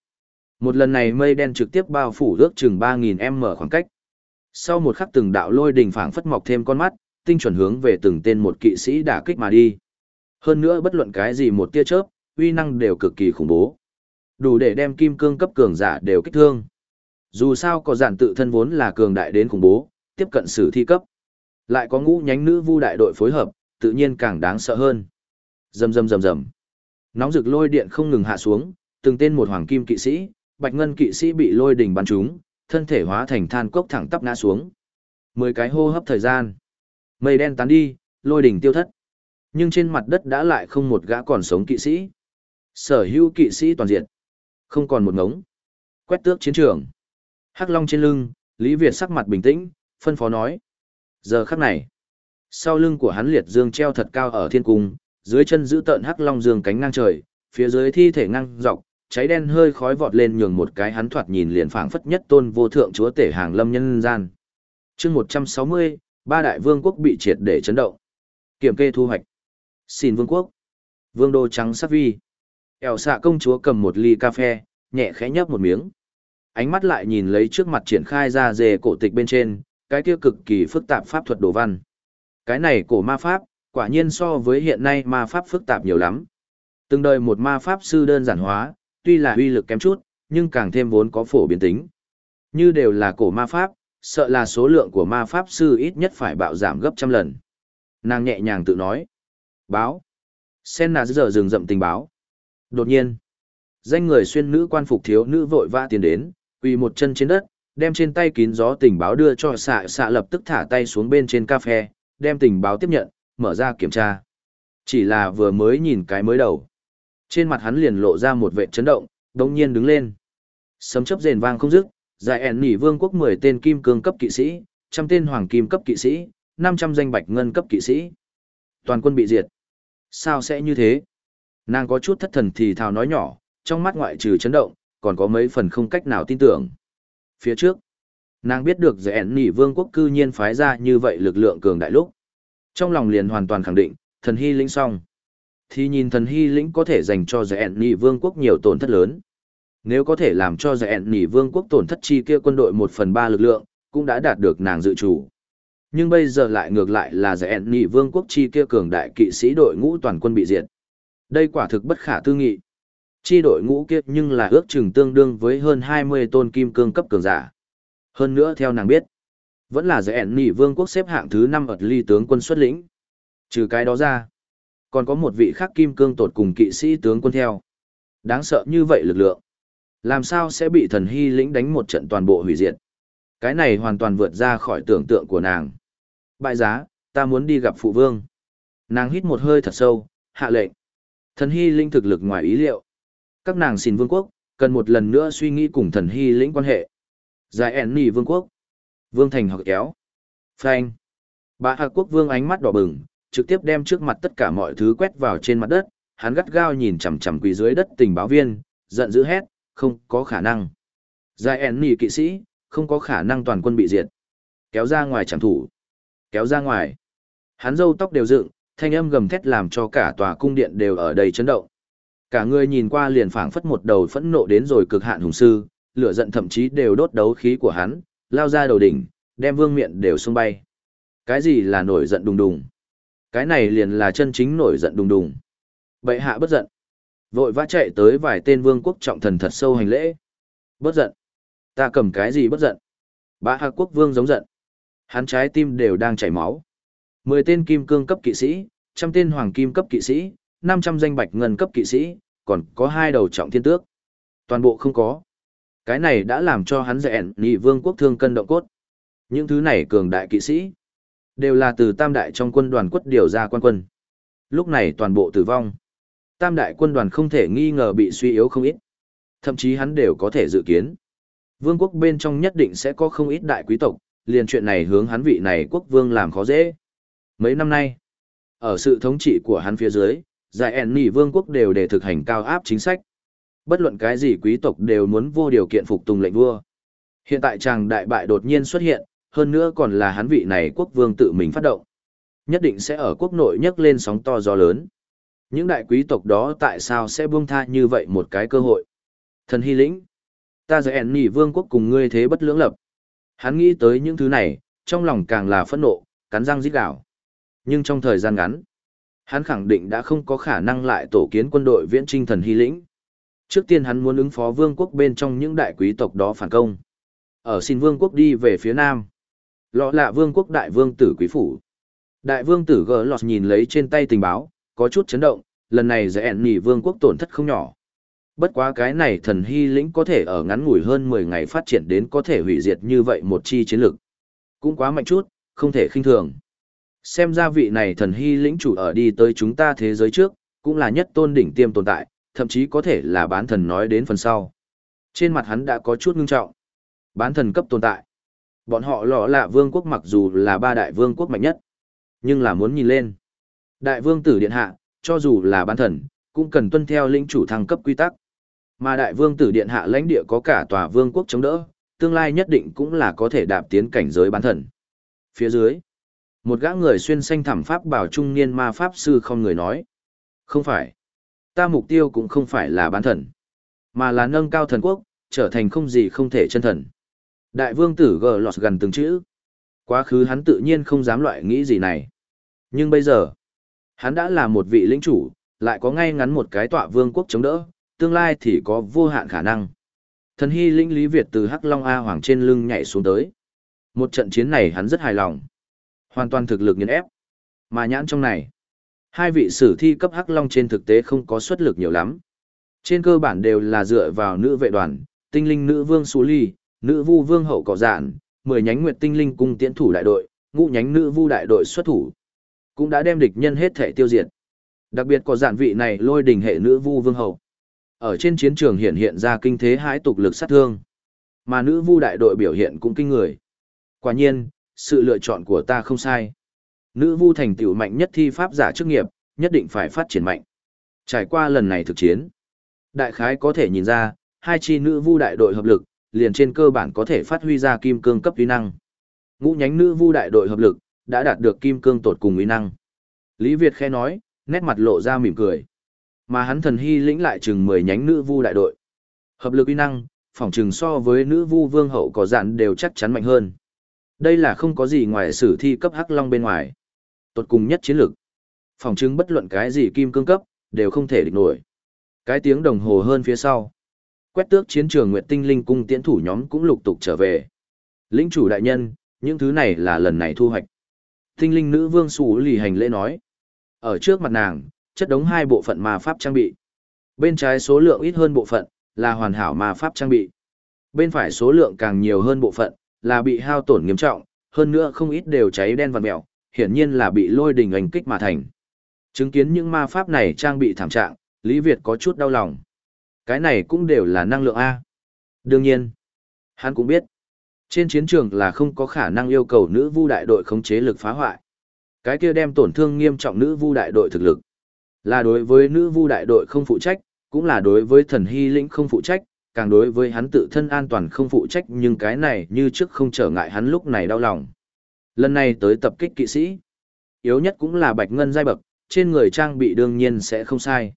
Một lần này mây đen trực tiếp bao phủ ước chừng 3.000 m khoảng cách. Sau một khắc từng đạo lôi đình phảng phất mọc thêm con mắt, tinh chuẩn hướng về từng tên một kỵ sĩ đả kích mà đi. Hơn nữa bất luận cái gì một tia chớp, uy năng đều cực kỳ khủng bố. Đủ để đem kim cương cấp cường giả đều kích thương. Dù sao có giản tự thân vốn là cường đại đến khủng bố, tiếp cận sử thi cấp. Lại có ngũ nhánh nữ vu đại đội phối hợp, tự nhiên càng đáng sợ hơn. Rầm rầm rầm rầm. Nóng rực lôi điện không ngừng hạ xuống, từng tên một hoàng kim kỵ sĩ, bạch ngân kỵ sĩ bị lôi đỉnh bắn trúng, thân thể hóa thành than cốc thẳng tắp ngã xuống. Mười cái hô hấp thời gian. Mây đen tán đi, lôi đỉnh tiêu thất. Nhưng trên mặt đất đã lại không một gã còn sống kỵ sĩ. Sở hữu kỵ sĩ toàn diện. Không còn một ngống. Quét tước chiến trường. Hắc Long trên lưng, Lý Việt sắc mặt bình tĩnh, phân phó nói. Giờ khắc này, sau lưng của hắn liệt dương treo thật cao ở thiên cung, dưới chân giữ tợn hắc long dương cánh ngang trời, phía dưới thi thể ngang dọc, cháy đen hơi khói vọt lên nhường một cái hắn thoạt nhìn liền phảng phất nhất tôn vô thượng chúa tể hàng lâm nhân gian. Chương 160, ba đại vương quốc bị triệt để chấn động. Kiểm kê thu hoạch. Xin vương quốc. Vương đô trắng sắc vi. Eo xạ công chúa cầm một ly cà phê, nhẹ khẽ nhấp một miếng. Ánh mắt lại nhìn lấy trước mặt triển khai ra dề cổ tịch bên trên, cái kia cực kỳ phức tạp pháp thuật đồ văn. Cái này cổ ma pháp, quả nhiên so với hiện nay ma pháp phức tạp nhiều lắm. Từng đời một ma pháp sư đơn giản hóa, tuy là uy lực kém chút, nhưng càng thêm vốn có phổ biến tính. Như đều là cổ ma pháp, sợ là số lượng của ma pháp sư ít nhất phải bạo giảm gấp trăm lần. Nàng nhẹ nhàng tự nói. Báo. Senna giờ dừng rậm tình báo. Đột nhiên, danh người xuyên nữ quan phục thiếu nữ vội vã tiến đến, quỳ một chân trên đất, đem trên tay kín gió tình báo đưa cho xạ xạ lập tức thả tay xuống bên trên cà phê, đem tình báo tiếp nhận, mở ra kiểm tra. Chỉ là vừa mới nhìn cái mới đầu. Trên mặt hắn liền lộ ra một vệ chấn động, đồng nhiên đứng lên. Sấm chấp rền vang không dứt, giải ẻn nỉ vương quốc 10 tên kim cương cấp kỵ sĩ, trăm tên hoàng kim cấp kỵsĩ, 500 danh bạch ngân cấp kỵ sĩ. Toàn quân bị diệt. Sao sẽ như thế? Nàng có chút thất thần thì thào nói nhỏ, trong mắt ngoại trừ chấn động, còn có mấy phần không cách nào tin tưởng. Phía trước, nàng biết được giải ẻn nỉ vương quốc cư nhiên phái ra như vậy lực lượng cường đại lúc. Trong lòng liền hoàn toàn khẳng định, thần hy lĩnh xong. Thì nhìn thần hy lĩnh có thể dành cho giải ẻn nỉ vương quốc nhiều tổn thất lớn. Nếu có thể làm cho giải nỉ vương quốc tổn thất chi kia quân đội một phần ba lực lượng, cũng đã đạt được nàng dự chủ. Nhưng bây giờ lại ngược lại là giải nỉ vương quốc chi kia cường đại kỵ sĩ đội ngũ toàn quân bị diệt. Đây quả thực bất khả tư nghị. Chi đội ngũ kia nhưng là ước chừng tương đương với hơn 20 tôn kim cương cấp cường giả. Hơn nữa theo nàng biết, vẫn là giải nỉ vương quốc xếp hạng thứ 5 ở ly tướng quân xuất lĩnh. Trừ cái đó ra, còn có một vị khác kim cương tột cùng kỵ sĩ tướng quân theo. Đáng sợ như vậy lực lượng. Làm sao sẽ bị thần hy lĩnh đánh một trận toàn bộ hủy diệt? Cái này hoàn toàn vượt ra khỏi tưởng tượng của nàng. Bại giá, ta muốn đi gặp phụ vương. Nàng hít một hơi thật sâu, hạ lệnh. Thần hy linh thực lực ngoài ý liệu. Các nàng xin vương quốc, cần một lần nữa suy nghĩ cùng thần hy lĩnh quan hệ. Giải ẻn nỉ vương quốc. Vương thành học kéo. frank Bà Hạ quốc vương ánh mắt đỏ bừng, trực tiếp đem trước mặt tất cả mọi thứ quét vào trên mặt đất, hắn gắt gao nhìn chằm chằm quỳ dưới đất tình báo viên, giận dữ hét, không có khả năng. Giải ẻn nỉ kỵ sĩ, không có khả năng toàn quân bị diệt. Kéo ra ngoài chẳng thủ. Kéo ra ngoài. Hắn râu tóc đều dựng, thanh âm gầm thét làm cho cả tòa cung điện đều ở đây chấn động. Cả người nhìn qua liền phảng phất một đầu phẫn nộ đến rồi cực hạn hùng sư, lửa giận thậm chí đều đốt đấu khí của hắn, lao ra đầu đỉnh, đem vương miện đều xung bay. Cái gì là nổi giận đùng đùng? Cái này liền là chân chính nổi giận đùng đùng. Bệ hạ bất giận. Vội vã chạy tới vài tên vương quốc trọng thần thật sâu hành lễ. Bất giận. Ta cầm cái gì bất giận? Bá hạ quốc vương giống giận. Hắn trái tim đều đang chảy máu. Mười tên kim cương cấp kỵ sĩ, trăm tên hoàng kim cấp kỵ sĩ, năm trăm danh bạch ngân cấp kỵ sĩ, còn có hai đầu trọng thiên tước. Toàn bộ không có. Cái này đã làm cho hắn rẽn nhị vương quốc thương cân động cốt. Những thứ này cường đại kỵ sĩ, đều là từ tam đại trong quân đoàn quất điều ra quan quân. Lúc này toàn bộ tử vong. Tam đại quân đoàn không thể nghi ngờ bị suy yếu không ít. Thậm chí hắn đều có thể dự kiến. Vương quốc bên trong nhất định sẽ có không ít đại quý tộc, liền chuyện này hướng hắn vị này quốc vương làm khó dễ. Mấy năm nay, ở sự thống trị của hắn phía dưới, giải ẻn nỉ vương quốc đều để thực hành cao áp chính sách. Bất luận cái gì quý tộc đều muốn vô điều kiện phục tùng lệnh vua. Hiện tại chàng đại bại đột nhiên xuất hiện, hơn nữa còn là hắn vị này quốc vương tự mình phát động. Nhất định sẽ ở quốc nội nhấc lên sóng to gió lớn. Những đại quý tộc đó tại sao sẽ buông tha như vậy một cái cơ hội? Thần hy lĩnh, ta giải ẻn nỉ vương quốc cùng ngươi thế bất lưỡng lập. Hắn nghĩ tới những thứ này, trong lòng càng là phẫn nộ, cắn răng rít gào. Nhưng trong thời gian ngắn, hắn khẳng định đã không có khả năng lại tổ kiến quân đội viễn trinh thần hy lĩnh. Trước tiên hắn muốn ứng phó vương quốc bên trong những đại quý tộc đó phản công. Ở xin vương quốc đi về phía nam. Lọ lạ vương quốc đại vương tử quý phủ. Đại vương tử gỡ lọt nhìn lấy trên tay tình báo, có chút chấn động, lần này dễ ẻn nỉ vương quốc tổn thất không nhỏ. Bất quá cái này thần hy lĩnh có thể ở ngắn ngủi hơn 10 ngày phát triển đến có thể hủy diệt như vậy một chi chiến lực. Cũng quá mạnh chút, không thể khinh thường. Xem ra vị này thần hy lĩnh chủ ở đi tới chúng ta thế giới trước, cũng là nhất tôn đỉnh tiêm tồn tại, thậm chí có thể là bán thần nói đến phần sau. Trên mặt hắn đã có chút ngưng trọng. Bán thần cấp tồn tại. Bọn họ lọ lạ vương quốc mặc dù là ba đại vương quốc mạnh nhất, nhưng là muốn nhìn lên. Đại vương tử điện hạ, cho dù là bán thần, cũng cần tuân theo lĩnh chủ thăng cấp quy tắc. Mà đại vương tử điện hạ lãnh địa có cả tòa vương quốc chống đỡ, tương lai nhất định cũng là có thể đạp tiến cảnh giới bán thần. Phía dưới, một gã người xuyên xanh thảm pháp bảo trung niên ma pháp sư không người nói. Không phải. Ta mục tiêu cũng không phải là bán thần, mà là nâng cao thần quốc, trở thành không gì không thể chân thần. Đại vương tử gờ lọt gần từng chữ. Quá khứ hắn tự nhiên không dám loại nghĩ gì này. Nhưng bây giờ, hắn đã là một vị lĩnh chủ, lại có ngay ngắn một cái tọa vương quốc chống đỡ, tương lai thì có vô hạn khả năng. Thần hy lĩnh Lý Việt từ Hắc Long A Hoàng trên lưng nhảy xuống tới. Một trận chiến này hắn rất hài lòng. Hoàn toàn thực lực nghiền ép. Mà nhãn trong này, hai vị sử thi cấp Hắc Long trên thực tế không có xuất lực nhiều lắm. Trên cơ bản đều là dựa vào nữ vệ đoàn, tinh linh nữ vương Sú Ly, nữ vu vương hậu cỏ giản, mười nhánh nguyệt tinh linh cung tiễn thủ đại đội, ngũ nhánh nữ vu đại đội xuất thủ. Cũng đã đem địch nhân hết thể tiêu diệt. Đặc biệt có dạn vị này lôi đỉnh hệ nữ vu vương hậu. Ở trên chiến trường hiện hiện ra kinh thế hãi tục lực sát thương. Mà nữ vu đại đội biểu hiện cũng kinh người. Quả nhiên, sự lựa chọn của ta không sai. Nữ vu thành tựu mạnh nhất thi pháp giả chức nghiệp, nhất định phải phát triển mạnh. Trải qua lần này thực chiến, đại khái có thể nhìn ra, hai chi nữ vu đại đội hợp lực, liền trên cơ bản có thể phát huy ra kim cương cấp uy năng. Ngũ nhánh nữ vu đại đội hợp lực, đã đạt được kim cương tột cùng uy năng. Lý Việt khẽ nói, nét mặt lộ ra mỉm cười. Mà hắn thần hy lĩnh lại chừng 10 nhánh nữ vu đại đội. Hợp lực uy năng, phỏng chừng so với nữ vu vương hậu có dạn đều chắc chắn mạnh hơn. Đây là không có gì ngoài sử thi cấp hắc long bên ngoài. Tột cùng nhất chiến lược. Phỏng chứng bất luận cái gì kim cương cấp, đều không thể địch nổi. Cái tiếng đồng hồ hơn phía sau. Quét tước chiến trường Nguyệt Tinh Linh cung tiễn thủ nhóm cũng lục tục trở về. Lĩnh chủ đại nhân, những thứ này là lần này thu hoạch. Tinh Linh nữ vương sủ lì hành lễ nói. Ở trước mặt nàng, chất đống hai bộ phận ma pháp trang bị. Bên trái số lượng ít hơn bộ phận, là hoàn hảo ma pháp trang bị. Bên phải số lượng càng nhiều hơn bộ phận, là bị hao tổn nghiêm trọng, hơn nữa không ít đều cháy đen vằn mèo, hiển nhiên là bị lôi đình ảnh kích mà thành. Chứng kiến những ma pháp này trang bị thảm trạng, Lý Việt có chút đau lòng. Cái này cũng đều là năng lượng A. Đương nhiên, hắn cũng biết, trên chiến trường là không có khả năng yêu cầu nữ vu đại đội khống chế lực phá hoại. Cái kia đem tổn thương nghiêm trọng nữ vu đại đội thực lực. Là đối với nữ vu đại đội không phụ trách, cũng là đối với thần hy lĩnh không phụ trách, càng đối với hắn tự thân an toàn không phụ trách nhưng cái này như trước không trở ngại hắn lúc này đau lòng. Lần này tới tập kích kỵ sĩ. Yếu nhất cũng là bạch ngân giai bậc, trên người trang bị đương nhiên sẽ không sai.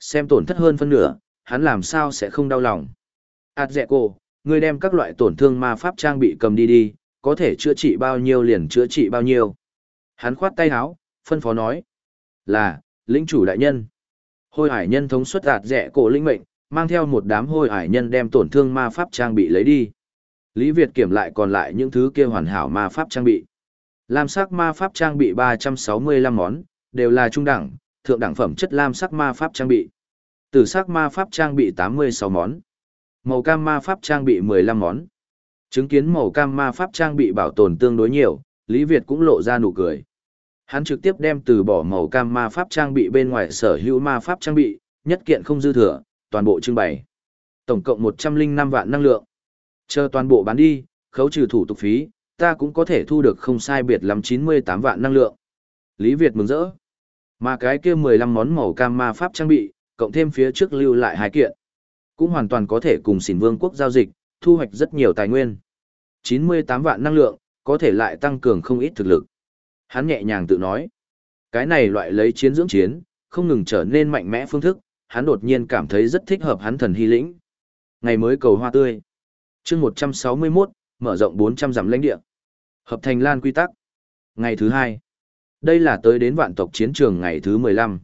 Xem tổn thất hơn phân nửa, hắn làm sao sẽ không đau lòng. Ảt dẹ cô, ngươi đem các loại tổn thương ma pháp trang bị cầm đi đi, có thể chữa trị bao nhiêu liền chữa trị bao nhiêu. Hắn khoát tay áo, phân phó nói. Là, lĩnh chủ đại nhân. Hôi hải nhân thống suất đạt rẻ cổ linh mệnh, mang theo một đám hôi hải nhân đem tổn thương ma pháp trang bị lấy đi. Lý Việt kiểm lại còn lại những thứ kia hoàn hảo ma pháp trang bị. Lam sắc ma pháp trang bị 365 món, đều là trung đẳng, thượng đẳng phẩm chất lam sắc ma pháp trang bị. Tử sắc ma pháp trang bị 86 món. Màu cam ma pháp trang bị 15 món. Chứng kiến màu cam ma pháp trang bị bảo tồn tương đối nhiều, Lý Việt cũng lộ ra nụ cười. Hắn trực tiếp đem từ bỏ màu cam ma pháp trang bị bên ngoài sở hữu ma pháp trang bị, nhất kiện không dư thừa, toàn bộ trưng bày. Tổng cộng 105 vạn năng lượng. Chờ toàn bộ bán đi, khấu trừ thủ tục phí, ta cũng có thể thu được không sai biệt lắm 98 vạn năng lượng. Lý Việt mừng rỡ. Mà cái kia 15 món màu cam ma pháp trang bị, cộng thêm phía trước lưu lại hai kiện. Cũng hoàn toàn có thể cùng xỉn vương quốc giao dịch, thu hoạch rất nhiều tài nguyên. 98 vạn năng lượng, có thể lại tăng cường không ít thực lực. Hắn nhẹ nhàng tự nói. Cái này loại lấy chiến dưỡng chiến, không ngừng trở nên mạnh mẽ phương thức, hắn đột nhiên cảm thấy rất thích hợp hắn thần hy lĩnh. Ngày mới cầu hoa tươi. chương 161, mở rộng 400 dặm lãnh địa. Hợp thành lan quy tắc. Ngày thứ hai. Đây là tới đến vạn tộc chiến trường ngày thứ 15.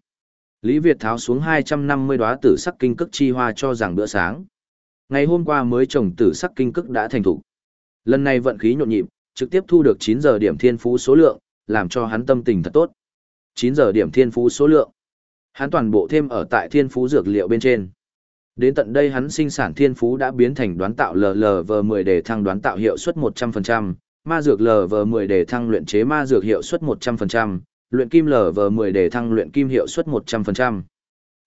Lý Việt tháo xuống 250 đóa tử sắc kinh cức chi hoa cho rằng bữa sáng. Ngày hôm qua mới trồng tử sắc kinh cức đã thành thủ. Lần này vận khí nhộn nhịp, trực tiếp thu được 9 giờ điểm thiên phú số lượng, làm cho hắn tâm tình thật tốt. 9 giờ điểm thiên phú số lượng. Hắn toàn bộ thêm ở tại thiên phú dược liệu bên trên. Đến tận đây hắn sinh sản thiên phú đã biến thành đoán tạo LLV10 để thăng đoán tạo hiệu suất 100%, ma dược LV10 để thăng luyện chế ma dược hiệu suất 100%, luyện kim LV10 để thăng luyện kim hiệu suất 100%.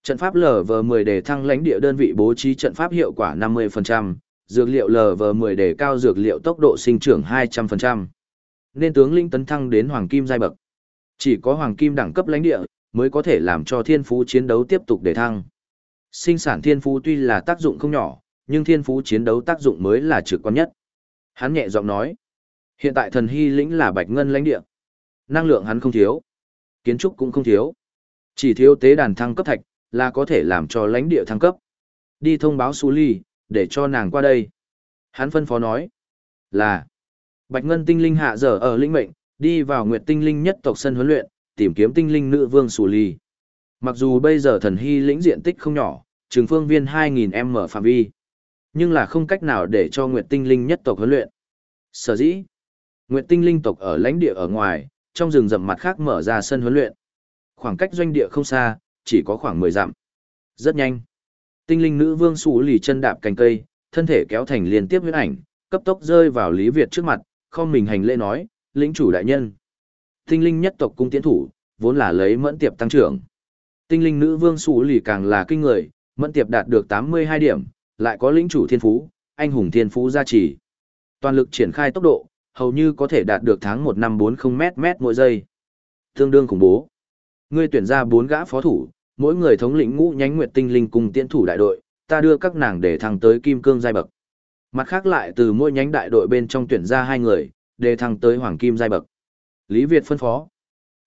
Trận pháp LV10 để thăng lãnh địa đơn vị bố trí trận pháp hiệu quả 50%, dược liệu LV10 để cao dược liệu tốc độ sinh trưởng 200%. Nên tướng linh tấn thăng đến hoàng kim giai bậc. Chỉ có hoàng kim đẳng cấp lãnh địa mới có thể làm cho thiên phú chiến đấu tiếp tục để thăng. Sinh sản thiên phú tuy là tác dụng không nhỏ, nhưng thiên phú chiến đấu tác dụng mới là trực quan nhất. Hắn nhẹ giọng nói, hiện tại thần hy lĩnh là bạch ngân lãnh địa. Năng lượng hắn không thiếu, kiến trúc cũng không thiếu. Chỉ thiếu tế đàn thăng cấp thạch, là có thể làm cho lãnh địa thăng cấp. Đi thông báo Su Ly, để cho nàng qua đây. Hắn phân phó nói, là, bạch ngân tinh linh hạ giờ ở lĩnh mệnh, đi vào nguyệt tinh linh nhất tộc sân huấn luyện, tìm kiếm tinh linh nữ vương Su Ly. Mặc dù bây giờ thần hy lĩnh diện tích không nhỏ, trường phương viên 2000m phạm vi, nhưng là không cách nào để cho Nguyệt Tinh Linh nhất tộc huấn luyện. Sở dĩ, Nguyệt Tinh Linh tộc ở lãnh địa ở ngoài, trong rừng rậm mặt khác mở ra sân huấn luyện. Khoảng cách doanh địa không xa, chỉ có khoảng 10 dặm. Rất nhanh. Tinh linh nữ vương sủ lì chân đạp cành cây, thân thể kéo thành liên tiếp huyết ảnh, cấp tốc rơi vào Lý Việt trước mặt, không mình hành lễ nói, lĩnh chủ đại nhân. Tinh linh nhất tộc cung tiến thủ, vốn là lấy mẫn tiệp tăng trưởng. Tinh linh nữ vương sủ lì càng là kinh người, mẫn tiệp đạt được 82 điểm, lại có lĩnh chủ thiên phú, anh hùng thiên phú gia trì. Toàn lực triển khai tốc độ, hầu như có thể đạt được tháng 1 năm 40 mét mét mỗi giây. tương đương khủng bố. Ngươi tuyển ra bốn gã phó thủ, mỗi người thống lĩnh ngũ nhánh nguyệt tinh linh cùng tiễn thủ đại đội, ta đưa các nàng để thăng tới kim cương giai bậc. Mặt khác lại từ mỗi nhánh đại đội bên trong tuyển ra hai người, để thăng tới hoàng kim giai bậc. Lý Việt phân phó.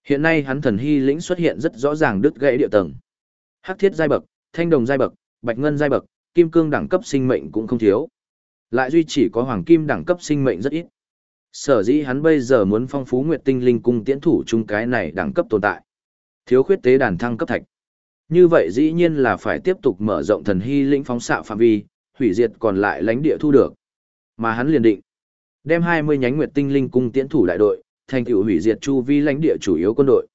Hiện nay hắn thần hy lĩnh xuất hiện rất rõ ràng đứt gãy địa tầng. Hắc thiết giai bậc, thanh đồng giai bậc, bạch ngân giai bậc, kim cương đẳng cấp sinh mệnh cũng không thiếu. Lại duy chỉ có hoàng kim đẳng cấp sinh mệnh rất ít. Sở dĩ hắn bây giờ muốn phong phú nguyệt tinh linh cung tiễn thủ chung cái này đẳng cấp tồn tại. Thiếu khuyết tế đàn thăng cấp thạch. Như vậy dĩ nhiên là phải tiếp tục mở rộng thần hy lĩnh phóng xạ phạm vi, hủy diệt còn lại lãnh địa thu được. Mà hắn liền định, đem 20 nhánh nguyệt tinh linh cung tiễn thủ đại đội, thành tựu hủy diệt chu vi lãnh địa chủ yếu quân đội.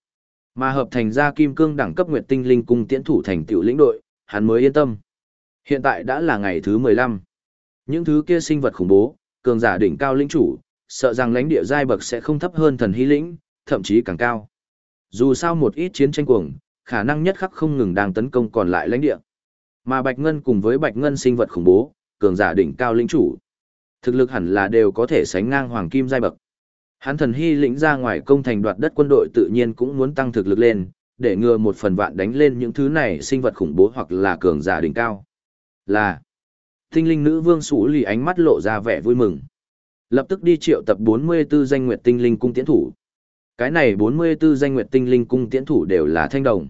Mà hợp thành ra kim cương đẳng cấp nguyệt tinh linh cung tiễn thủ thành tựu lĩnh đội, hắn mới yên tâm. Hiện tại đã là ngày thứ 15. Những thứ kia sinh vật khủng bố, cường giả đỉnh cao lĩnh chủ, sợ rằng lãnh địa giai bậc sẽ không thấp hơn thần hy lĩnh, thậm chí càng cao. Dù sao một ít chiến tranh cuồng, khả năng nhất khắc không ngừng đang tấn công còn lại lãnh địa. Mà Bạch Ngân cùng với Bạch Ngân sinh vật khủng bố, cường giả đỉnh cao lĩnh chủ. Thực lực hẳn là đều có thể sánh ngang hoàng kim giai bậc. Hắn thần hy lĩnh ra ngoài công thành đoạt đất quân đội tự nhiên cũng muốn tăng thực lực lên, để ngừa một phần vạn đánh lên những thứ này sinh vật khủng bố hoặc là cường giả đỉnh cao. Là Tinh linh nữ vương sủ lì ánh mắt lộ ra vẻ vui mừng. Lập tức đi triệu tập 44 danh nguyệt tinh linh cung tiễn thủ. Cái này 44 danh nguyệt tinh linh cung tiễn thủ đều là thanh đồng.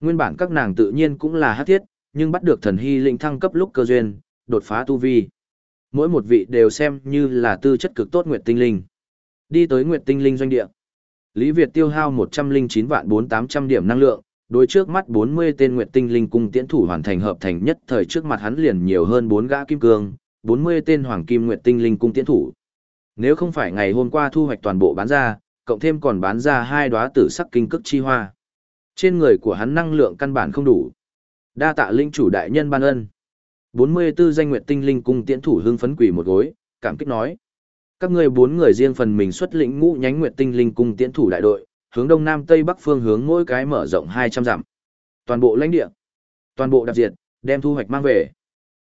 Nguyên bản các nàng tự nhiên cũng là hát thiết, nhưng bắt được thần hy linh thăng cấp lúc cơ duyên, đột phá tu vi. Mỗi một vị đều xem như là tư chất cực tốt nguyệt tinh linh. Đi tới nguyệt tinh linh doanh địa. Lý Việt tiêu hao 109 vạn 4800 điểm năng lượng, đối trước mắt 40 tên nguyệt tinh linh cung tiễn thủ hoàn thành hợp thành nhất thời trước mặt hắn liền nhiều hơn 4 gã kim cương, 40 tên hoàng kim nguyệt tinh linh cung tiễn thủ. Nếu không phải ngày hôm qua thu hoạch toàn bộ bán ra, cộng thêm còn bán ra hai đóa tử sắc kinh cực chi hoa. Trên người của hắn năng lượng căn bản không đủ. Đa tạ linh chủ đại nhân ban ân. 44 danh nguyệt tinh linh cung tiễn thủ hưng phấn quỷ một gối, cảm kích nói. Các ngươi bốn người riêng phần mình xuất lĩnh ngũ nhánh nguyệt tinh linh cung tiễn thủ đại đội, hướng đông nam tây bắc phương hướng mỗi cái mở rộng 200 dặm. Toàn bộ lãnh địa, toàn bộ đạp diệt, đem thu hoạch mang về.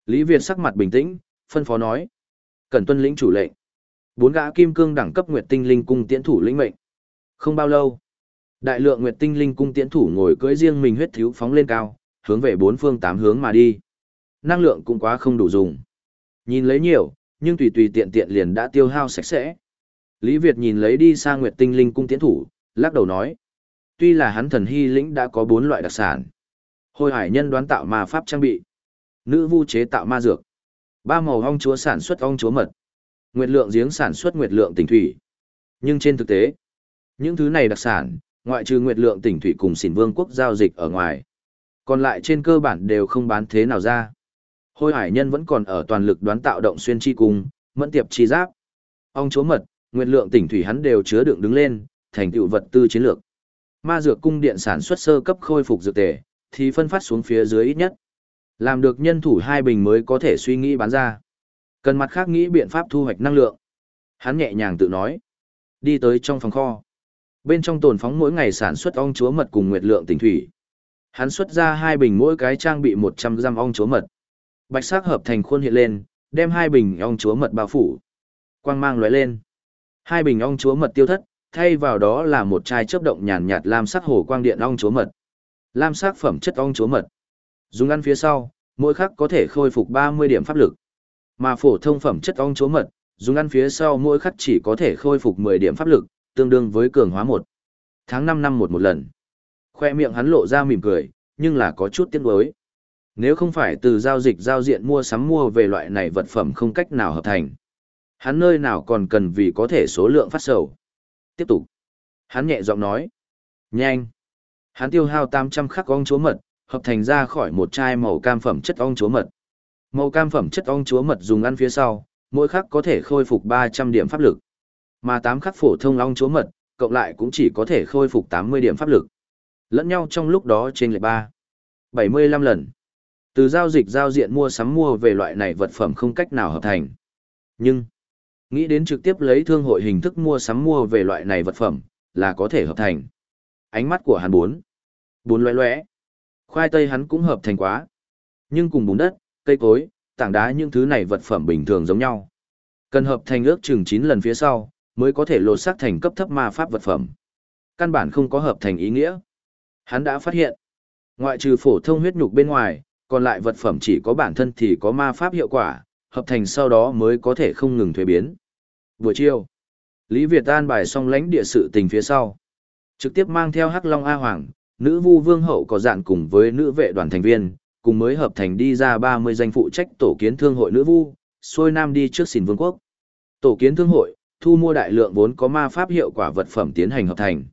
Lý Việt sắc mặt bình tĩnh, phân phó nói. Cần tuân lĩnh chủ lệnh. Bốn gã kim cương đẳng cấp nguyệt tinh linh cung tiễn thủ lĩnh mệnh. Không bao lâu, đại lượng nguyệt tinh linh cung tiễn thủ ngồi cưỡi riêng mình huyết thiếu phóng lên cao, hướng về bốn phương tám hướng mà đi. Năng lượng cũng quá không đủ dùng. Nhìn lấy nhiều, nhưng tùy tùy tiện tiện liền đã tiêu hao sạch sẽ. Lý Việt nhìn lấy đi sang nguyệt tinh linh cung tiễn thủ, lắc đầu nói. Tuy là hắn thần hy lĩnh đã có bốn loại đặc sản. Hồi hải nhân đoán tạo ma pháp trang bị. Nữ vu chế tạo ma dược. Ba màu ong chúa sản xuất ong chúa mật. Nguyệt lượng giếng sản xuất nguyệt lượng tỉnh thủy. Nhưng trên thực tế, những thứ này đặc sản, ngoại trừ nguyệt lượng tỉnh thủy cùng xỉn vương quốc giao dịch ở ngoài. Còn lại trên cơ bản đều không bán thế nào ra. Hôi hải nhân vẫn còn ở toàn lực đoán tạo động xuyên chi cung, mẫn tiệp chi giáp. Ong chúa mật, nguyệt lượng tỉnh thủy hắn đều chứa đựng đứng lên, thành tựu vật tư chiến lược. Ma dược cung điện sản xuất sơ cấp khôi phục dược tề, thì phân phát xuống phía dưới ít nhất. Làm được nhân thủ hai bình mới có thể suy nghĩ bán ra. Cần mặt khác nghĩ biện pháp thu hoạch năng lượng. Hắn nhẹ nhàng tự nói. Đi tới trong phòng kho. Bên trong tồn phóng mỗi ngày sản xuất ong chúa mật cùng nguyệt lượng tỉnh thủy. Hắn xuất ra hai bình mỗi cái trang bị 100 giam ong chúa mật. Bạch sắc hợp thành khuôn hiện lên, đem hai bình ong chúa mật bao phủ. Quang mang lóe lên. Hai bình ong chúa mật tiêu thất, thay vào đó là một chai chớp động nhàn nhạt lam sắc hồ quang điện ong chúa mật. Lam sắc phẩm chất ong chúa mật. Dùng ăn phía sau, mỗi khắc có thể khôi phục 30 điểm pháp lực. Mà phổ thông phẩm chất ong chúa mật, dùng ăn phía sau mỗi khắc chỉ có thể khôi phục 10 điểm pháp lực, tương đương với cường hóa một tháng 5 năm một một lần. Khoe miệng hắn lộ ra mỉm cười, nhưng là có chút tiếc nuối. Nếu không phải từ giao dịch giao diện mua sắm mua về loại này vật phẩm không cách nào hợp thành. Hắn nơi nào còn cần vì có thể số lượng phát sầu. Tiếp tục. Hắn nhẹ giọng nói. Nhanh. Hắn tiêu hao 800 khắc ong chúa mật, hợp thành ra khỏi một chai màu cam phẩm chất ong chúa mật. Màu cam phẩm chất ong chúa mật dùng ăn phía sau, mỗi khắc có thể khôi phục 300 điểm pháp lực. Mà 8 khắc phổ thông ong chúa mật, cộng lại cũng chỉ có thể khôi phục 80 điểm pháp lực. Lẫn nhau trong lúc đó trên lệ 3. 75 lần. Từ giao dịch giao diện mua sắm mua về loại này vật phẩm không cách nào hợp thành. Nhưng, nghĩ đến trực tiếp lấy thương hội hình thức mua sắm mua về loại này vật phẩm, là có thể hợp thành. Ánh mắt của hắn bốn. Bốn loé loé. Khoai tây hắn cũng hợp thành quá. Nhưng cùng bùn đất, cây cối, tảng đá những thứ này vật phẩm bình thường giống nhau. Cần hợp thành ước chừng 9 lần phía sau, mới có thể lột xác thành cấp thấp ma pháp vật phẩm. căn bản không có hợp thành ý nghĩa. Hắn đã phát hiện, ngoại trừ phổ thông huyết nhục bên ngoài, còn lại vật phẩm chỉ có bản thân thì có ma pháp hiệu quả, hợp thành sau đó mới có thể không ngừng thuế biến. Buổi chiều, Lý Việt an bài xong lãnh địa sự tình phía sau. Trực tiếp mang theo Hắc Long A Hoàng, nữ vu vương hậu có dạn cùng với nữ vệ đoàn thành viên, cùng mới hợp thành đi ra 30 danh phụ trách tổ kiến thương hội nữ vu, xuôi nam đi trước xỉn vương quốc. Tổ kiến thương hội, thu mua đại lượng vốn có ma pháp hiệu quả vật phẩm tiến hành hợp thành.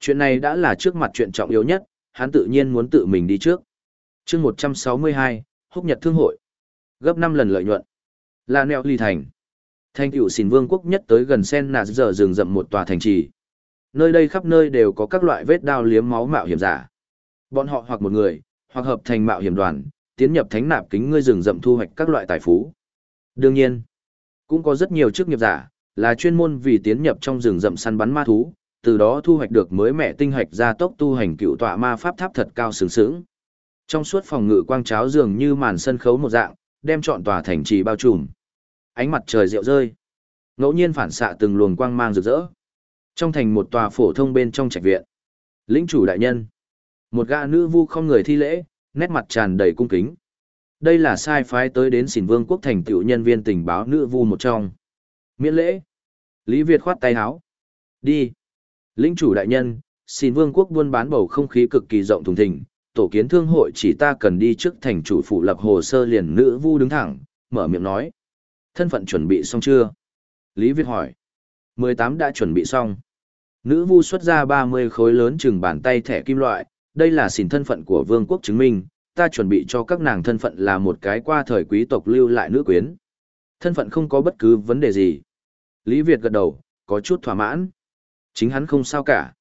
Chuyện này đã là trước mặt chuyện trọng yếu nhất, hắn tự nhiên muốn tự mình đi trước. chương 162, húc nhật thương hội. Gấp 5 lần lợi nhuận. Là neo ly thành. Thanh cựu xỉn vương quốc nhất tới gần sen nạt giờ rừng rậm một tòa thành trì. Nơi đây khắp nơi đều có các loại vết đao liếm máu mạo hiểm giả. Bọn họ hoặc một người, hoặc hợp thành mạo hiểm đoàn, tiến nhập thánh nạp kính ngươi rừng rậm thu hoạch các loại tài phú. Đương nhiên, cũng có rất nhiều chức nghiệp giả, là chuyên môn vì tiến nhập trong rừng rậm săn bắn ma thú, từ đó thu hoạch được mới mẹ tinh hạch gia tốc tu hành cựu tọa ma pháp tháp thật cao sướng sướng. Trong suốt phòng ngự quang cháo dường như màn sân khấu một dạng, đem trọn tòa thành trì bao trùm. Ánh mặt trời rượu rơi, ngẫu nhiên phản xạ từng luồng quang mang rực rỡ. Trong thành một tòa phổ thông bên trong trạch viện, lĩnh chủ đại nhân, một gã nữ vu không người thi lễ, nét mặt tràn đầy cung kính. Đây là sai phái tới đến xỉn vương quốc thành tựu nhân viên tình báo nữ vu một trong. Miễn lễ. Lý Việt khoát tay áo. Đi. Lĩnh chủ đại nhân, xin vương quốc buôn bán bầu không khí cực kỳ rộng thùng thình, tổ kiến thương hội chỉ ta cần đi trước thành chủ phụ lập hồ sơ liền nữ vu đứng thẳng, mở miệng nói. Thân phận chuẩn bị xong chưa? Lý Việt hỏi. 18 đã chuẩn bị xong. Nữ vu xuất ra 30 khối lớn chừng bàn tay thẻ kim loại, đây là xin thân phận của vương quốc chứng minh, ta chuẩn bị cho các nàng thân phận là một cái qua thời quý tộc lưu lại nữ quyến. Thân phận không có bất cứ vấn đề gì. Lý Việt gật đầu, có chút thỏa mãn. Chính hắn không sao cả.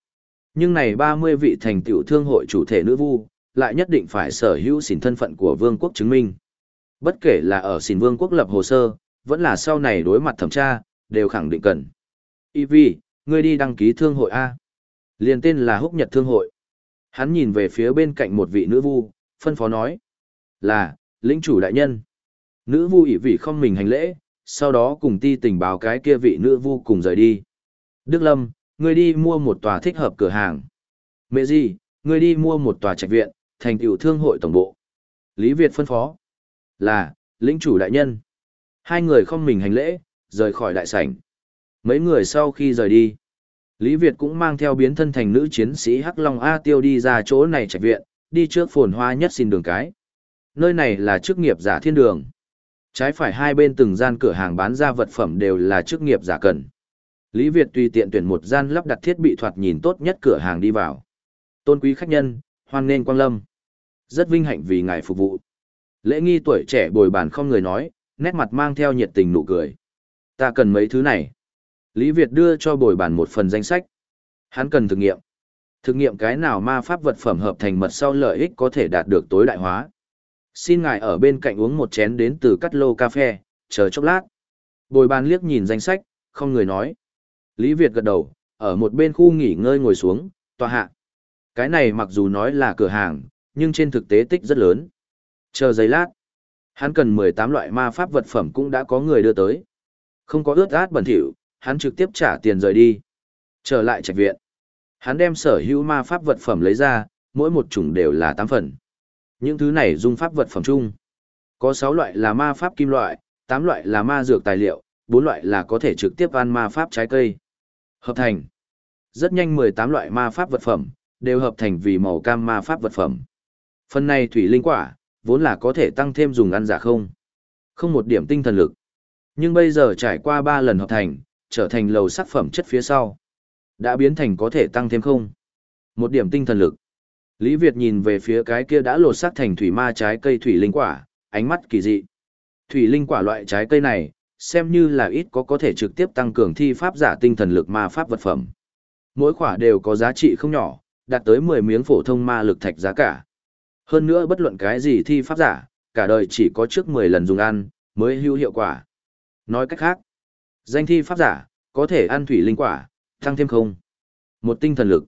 Nhưng này 30 vị thành tiểu thương hội chủ thể nữ vu, lại nhất định phải sở hữu xỉn thân phận của vương quốc chứng minh. Bất kể là ở xỉn vương quốc lập hồ sơ, vẫn là sau này đối mặt thẩm tra, đều khẳng định cần. EV, ngươi đi đăng ký thương hội A. Liên tên là Húc Nhật Thương hội. Hắn nhìn về phía bên cạnh một vị nữ vu, phân phó nói. Là, lĩnh chủ đại nhân. Nữ vu ỷ vị không mình hành lễ, sau đó cùng ti tình báo cái kia vị nữ vu cùng rời đi. Đức Lâm, ngươi đi mua một tòa thích hợp cửa hàng. Mẹ gì, ngươi đi mua một tòa trạch viện, thành tiểu thương hội tổng bộ. Lý Việt phân phó. Là, lĩnh chủ đại nhân. Hai người không mình hành lễ, rời khỏi đại sảnh. Mấy người sau khi rời đi, Lý Việt cũng mang theo biến thân thành nữ chiến sĩ Hắc Long A Tiêu đi ra chỗ này trạch viện, đi trước phồn hoa nhất xin đường cái. Nơi này là chức nghiệp giả thiên đường. Trái phải hai bên từng gian cửa hàng bán ra vật phẩm đều là chức nghiệp giả cần. Lý Việt tùy tiện tuyển một gian lắp đặt thiết bị thoạt nhìn tốt nhất cửa hàng đi vào. Tôn quý khách nhân, hoan nghênh quang lâm. Rất vinh hạnh vì ngài phục vụ. Lễ nghi tuổi trẻ bồi bàn không người nói, nét mặt mang theo nhiệt tình nụ cười. Ta cần mấy thứ này. Lý Việt đưa cho bồi bàn một phần danh sách. Hắn cần thực nghiệm. Thực nghiệm cái nào ma pháp vật phẩm hợp thành mật sau lợi ích có thể đạt được tối đại hóa. Xin ngài ở bên cạnh uống một chén đến từ cắt lô cà phê, chờ chốc lát. Bồi bàn liếc nhìn danh sách, không người nói. Lý Việt gật đầu, ở một bên khu nghỉ ngơi ngồi xuống, tòa hạ. Cái này mặc dù nói là cửa hàng, nhưng trên thực tế tích rất lớn. Chờ giây lát. Hắn cần 18 loại ma pháp vật phẩm cũng đã có người đưa tới. Không có ướt át bẩn thỉu, hắn trực tiếp trả tiền rời đi. Trở lại trạch viện. Hắn đem sở hữu ma pháp vật phẩm lấy ra, mỗi một chủng đều là 8 phần. Những thứ này dung pháp vật phẩm chung. Có 6 loại là ma pháp kim loại, 8 loại là ma dược tài liệu, 4 loại là có thể trực tiếp ăn ma pháp trái cây. Hợp thành. Rất nhanh 18 loại ma pháp vật phẩm, đều hợp thành vì màu cam ma pháp vật phẩm. Phần này thủy linh quả, vốn là có thể tăng thêm dùng ăn giả không. Không một điểm tinh thần lực. Nhưng bây giờ trải qua 3 lần hợp thành, trở thành lầu sắc phẩm chất phía sau. Đã biến thành có thể tăng thêm không. Một điểm tinh thần lực. Lý Việt nhìn về phía cái kia đã lột sắc thành thủy ma trái cây thủy linh quả, ánh mắt kỳ dị. Thủy linh quả loại trái cây này, xem như là ít có có thể trực tiếp tăng cường thi pháp giả tinh thần lực ma pháp vật phẩm. Mỗi quả đều có giá trị không nhỏ, đạt tới 10 miếng phổ thông ma lực thạch giá cả. Hơn nữa bất luận cái gì thi pháp giả, cả đời chỉ có trước 10 lần dùng ăn, mới hữu hiệu quả. Nói cách khác, danh thi pháp giả, có thể ăn thủy linh quả, tăng thêm không. Một tinh thần lực.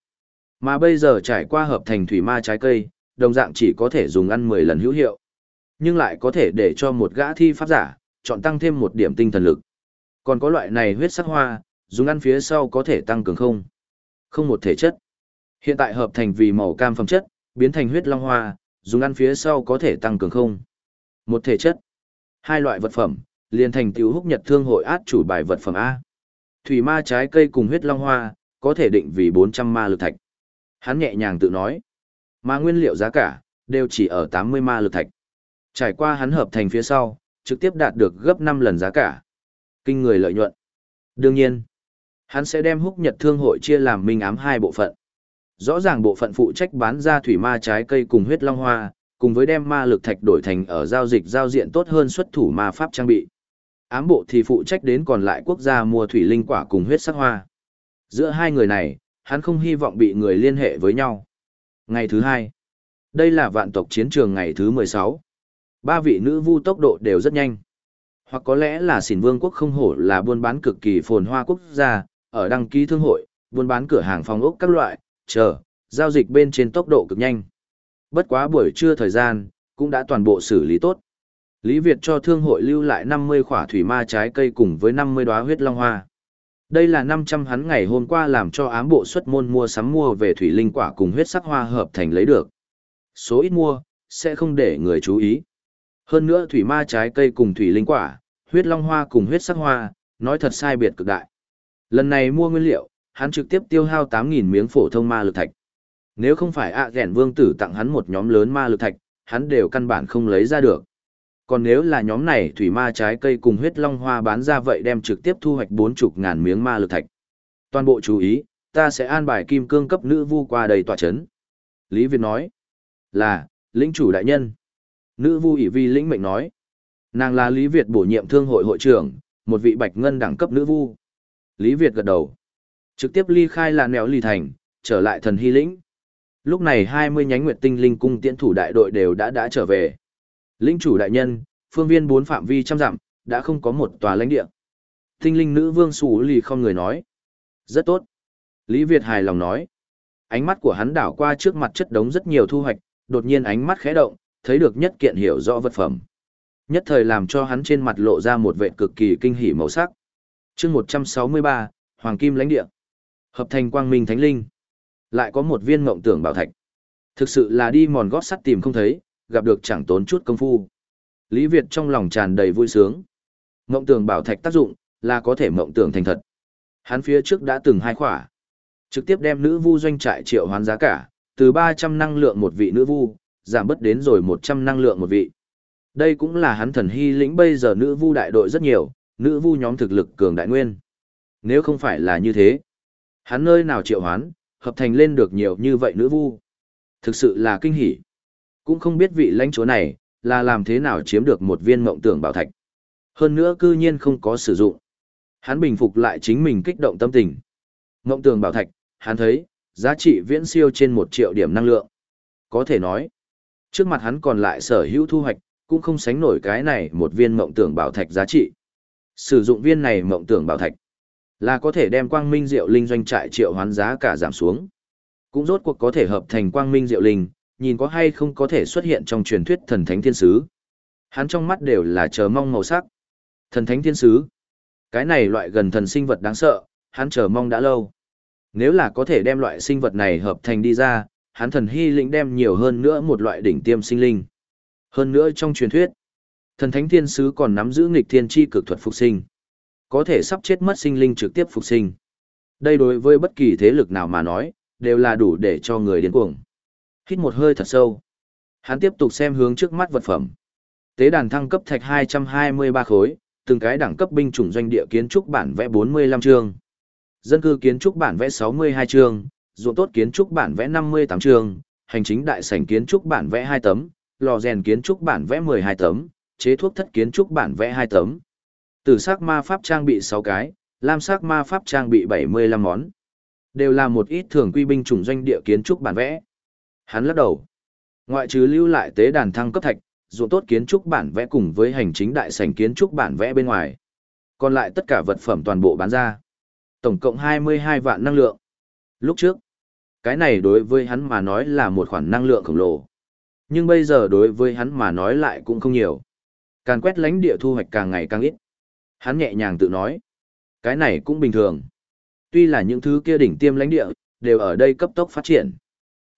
Mà bây giờ trải qua hợp thành thủy ma trái cây, đồng dạng chỉ có thể dùng ăn 10 lần hữu hiệu. Nhưng lại có thể để cho một gã thi pháp giả, chọn tăng thêm một điểm tinh thần lực. Còn có loại này huyết sắc hoa, dùng ăn phía sau có thể tăng cường không? Không một thể chất. Hiện tại hợp thành vì màu cam phẩm chất, biến thành huyết long hoa, dùng ăn phía sau có thể tăng cường không. Một thể chất. Hai loại vật phẩm, liền thành tiểu húc nhật thương hội át chủ bài vật phẩm A. Thủy ma trái cây cùng huyết long hoa, có thể định vì 400 ma lực thạch. Hắn nhẹ nhàng tự nói. Mà nguyên liệu giá cả, đều chỉ ở 80 ma lực thạch. Trải qua hắn hợp thành phía sau, trực tiếp đạt được gấp 5 lần giá cả. Kinh người lợi nhuận. Đương nhiên, hắn sẽ đem húc nhật thương hội chia làm minh ám hai bộ phận. Rõ ràng bộ phận phụ trách bán ra thủy ma trái cây cùng huyết long hoa, cùng với đem ma lực thạch đổi thành ở giao dịch giao diện tốt hơn xuất thủ ma pháp trang bị. Ám bộ thì phụ trách đến còn lại quốc gia mua thủy linh quả cùng huyết sắc hoa. Giữa hai người này, hắn không hy vọng bị người liên hệ với nhau. Ngày thứ hai, đây là vạn tộc chiến trường ngày thứ 16. Ba vị nữ vu tốc độ đều rất nhanh. Hoặc có lẽ là xỉn vương quốc không hổ là buôn bán cực kỳ phồn hoa quốc gia, ở đăng ký thương hội, buôn bán cửa hàng phòng ốc các loại, chờ, giao dịch bên trên tốc độ cực nhanh. Bất quá buổi trưa thời gian, cũng đã toàn bộ xử lý tốt. Lý Việt cho thương hội lưu lại 50 khỏa thủy ma trái cây cùng với 50 đóa huyết long hoa. Đây là 500 hắn ngày hôm qua làm cho ám bộ xuất môn mua sắm mua về thủy linh quả cùng huyết sắc hoa hợp thành lấy được. Số ít mua, sẽ không để người chú ý. Hơn nữa thủy ma trái cây cùng thủy linh quả, huyết long hoa cùng huyết sắc hoa, nói thật sai biệt cực đại. Lần này mua nguyên liệu, hắn trực tiếp tiêu hao 8.000 miếng phổ thông ma lực thạch. Nếu không phải ạ à vương tử tặng hắn một nhóm lớn ma lực thạch, hắn đều căn bản không lấy ra được. Còn nếu là nhóm này thủy ma trái cây cùng huyết long hoa bán ra vậy đem trực tiếp thu hoạch bốn chục ngàn miếng ma lực thạch. Toàn bộ chú ý, ta sẽ an bài kim cương cấp nữ vu qua đầy tòa chấn. Lý Việt nói, là, lĩnh chủ đại nhân. Nữ vu ỷ vi lĩnh mệnh nói, nàng là Lý Việt bổ nhiệm thương hội hội trưởng, một vị bạch ngân đẳng cấp nữ vu. Lý Việt gật đầu, trực tiếp ly khai là nẻo ly thành, trở lại thần hy lĩnh. Lúc này 20 nhánh nguyệt tinh linh cung tiễn thủ đại đội đều đã đã trở về. Linh chủ đại nhân, phương viên bốn phạm vi trăm dặm, đã không có một tòa lãnh địa. Tinh linh nữ vương sủ lì không người nói. Rất tốt. Lý Việt hài lòng nói. Ánh mắt của hắn đảo qua trước mặt chất đống rất nhiều thu hoạch, đột nhiên ánh mắt khẽ động, thấy được nhất kiện hiểu rõ vật phẩm. Nhất thời làm cho hắn trên mặt lộ ra một vệ cực kỳ kinh hỉ màu sắc. chương 163, Hoàng Kim lãnh địa. Hợp thành quang minh thánh linh. Lại có một viên mộng tưởng bảo thạch. Thực sự là đi mòn gót sắt tìm không thấy, gặp được chẳng tốn chút công phu. Lý Việt trong lòng tràn đầy vui sướng. Mộng tưởng bảo thạch tác dụng, là có thể mộng tưởng thành thật. Hắn phía trước đã từng hai khỏa. Trực tiếp đem nữ vu doanh trại triệu hoán giá cả, từ 300 năng lượng một vị nữ vu, giảm bớt đến rồi 100 năng lượng một vị. Đây cũng là hắn thần hy lĩnh bây giờ nữ vu đại đội rất nhiều, nữ vu nhóm thực lực cường đại nguyên. Nếu không phải là như thế, hắn nơi nào triệu hoán, hợp thành lên được nhiều như vậy nữ vu. Thực sự là kinh hỉ. Cũng không biết vị lãnh chúa này, là làm thế nào chiếm được một viên mộng tưởng bảo thạch. Hơn nữa cư nhiên không có sử dụng. Hắn bình phục lại chính mình kích động tâm tình. Mộng tưởng bảo thạch, hắn thấy, giá trị viễn siêu trên một triệu điểm năng lượng. Có thể nói, trước mặt hắn còn lại sở hữu thu hoạch, cũng không sánh nổi cái này một viên mộng tưởng bảo thạch giá trị. Sử dụng viên này mộng tưởng bảo thạch, là có thể đem quang minh diệu linh doanh trại triệu hoán giá cả giảm xuống. Cũng rốt cuộc có thể hợp thành quang minh diệu linh, nhìn có hay không có thể xuất hiện trong truyền thuyết thần thánh thiên sứ. Hắn trong mắt đều là chờ mong màu sắc. Thần thánh thiên sứ. Cái này loại gần thần sinh vật đáng sợ, hắn chờ mong đã lâu. Nếu là có thể đem loại sinh vật này hợp thành đi ra, hắn thần hy lĩnh đem nhiều hơn nữa một loại đỉnh tiêm sinh linh. Hơn nữa trong truyền thuyết, thần thánh thiên sứ còn nắm giữ nghịch thiên chi cực thuật phục sinh. Có thể sắp chết mất sinh linh trực tiếp phục sinh. Đây đối với bất kỳ thế lực nào mà nói, đều là đủ để cho người điên cuồng. Hít một hơi thật sâu. Hắn tiếp tục xem hướng trước mắt vật phẩm. Tế đàn thăng cấp thạch 223 khối, từng cái đẳng cấp binh chủng doanh địa kiến trúc bản vẽ 45 chương. Dân cư kiến trúc bản vẽ 62 chương, ruộng tốt kiến trúc bản vẽ 58 chương, hành chính đại sảnh kiến trúc bản vẽ 2 tấm, lò rèn kiến trúc bản vẽ 12 tấm, chế thuốc thất kiến trúc bản vẽ 2 tấm. Tử sắc ma pháp trang bị 6 cái, lam sắc ma pháp trang bị 75 món. Đều là một ít thường quy binh chủng doanh địa kiến trúc bản vẽ. Hắn lắc đầu. Ngoại trừ lưu lại tế đàn thăng cấp thạch, ruộng tốt kiến trúc bản vẽ cùng với hành chính đại sảnh kiến trúc bản vẽ bên ngoài. Còn lại tất cả vật phẩm toàn bộ bán ra. Tổng cộng 22 vạn năng lượng. Lúc trước, cái này đối với hắn mà nói là một khoản năng lượng khổng lồ. Nhưng bây giờ đối với hắn mà nói lại cũng không nhiều. Càng quét lánh địa thu hoạch càng ngày càng ít. Hắn nhẹ nhàng tự nói. Cái này cũng bình thường. Tuy là những thứ kia đỉnh tiêm lãnh địa, đều ở đây cấp tốc phát triển.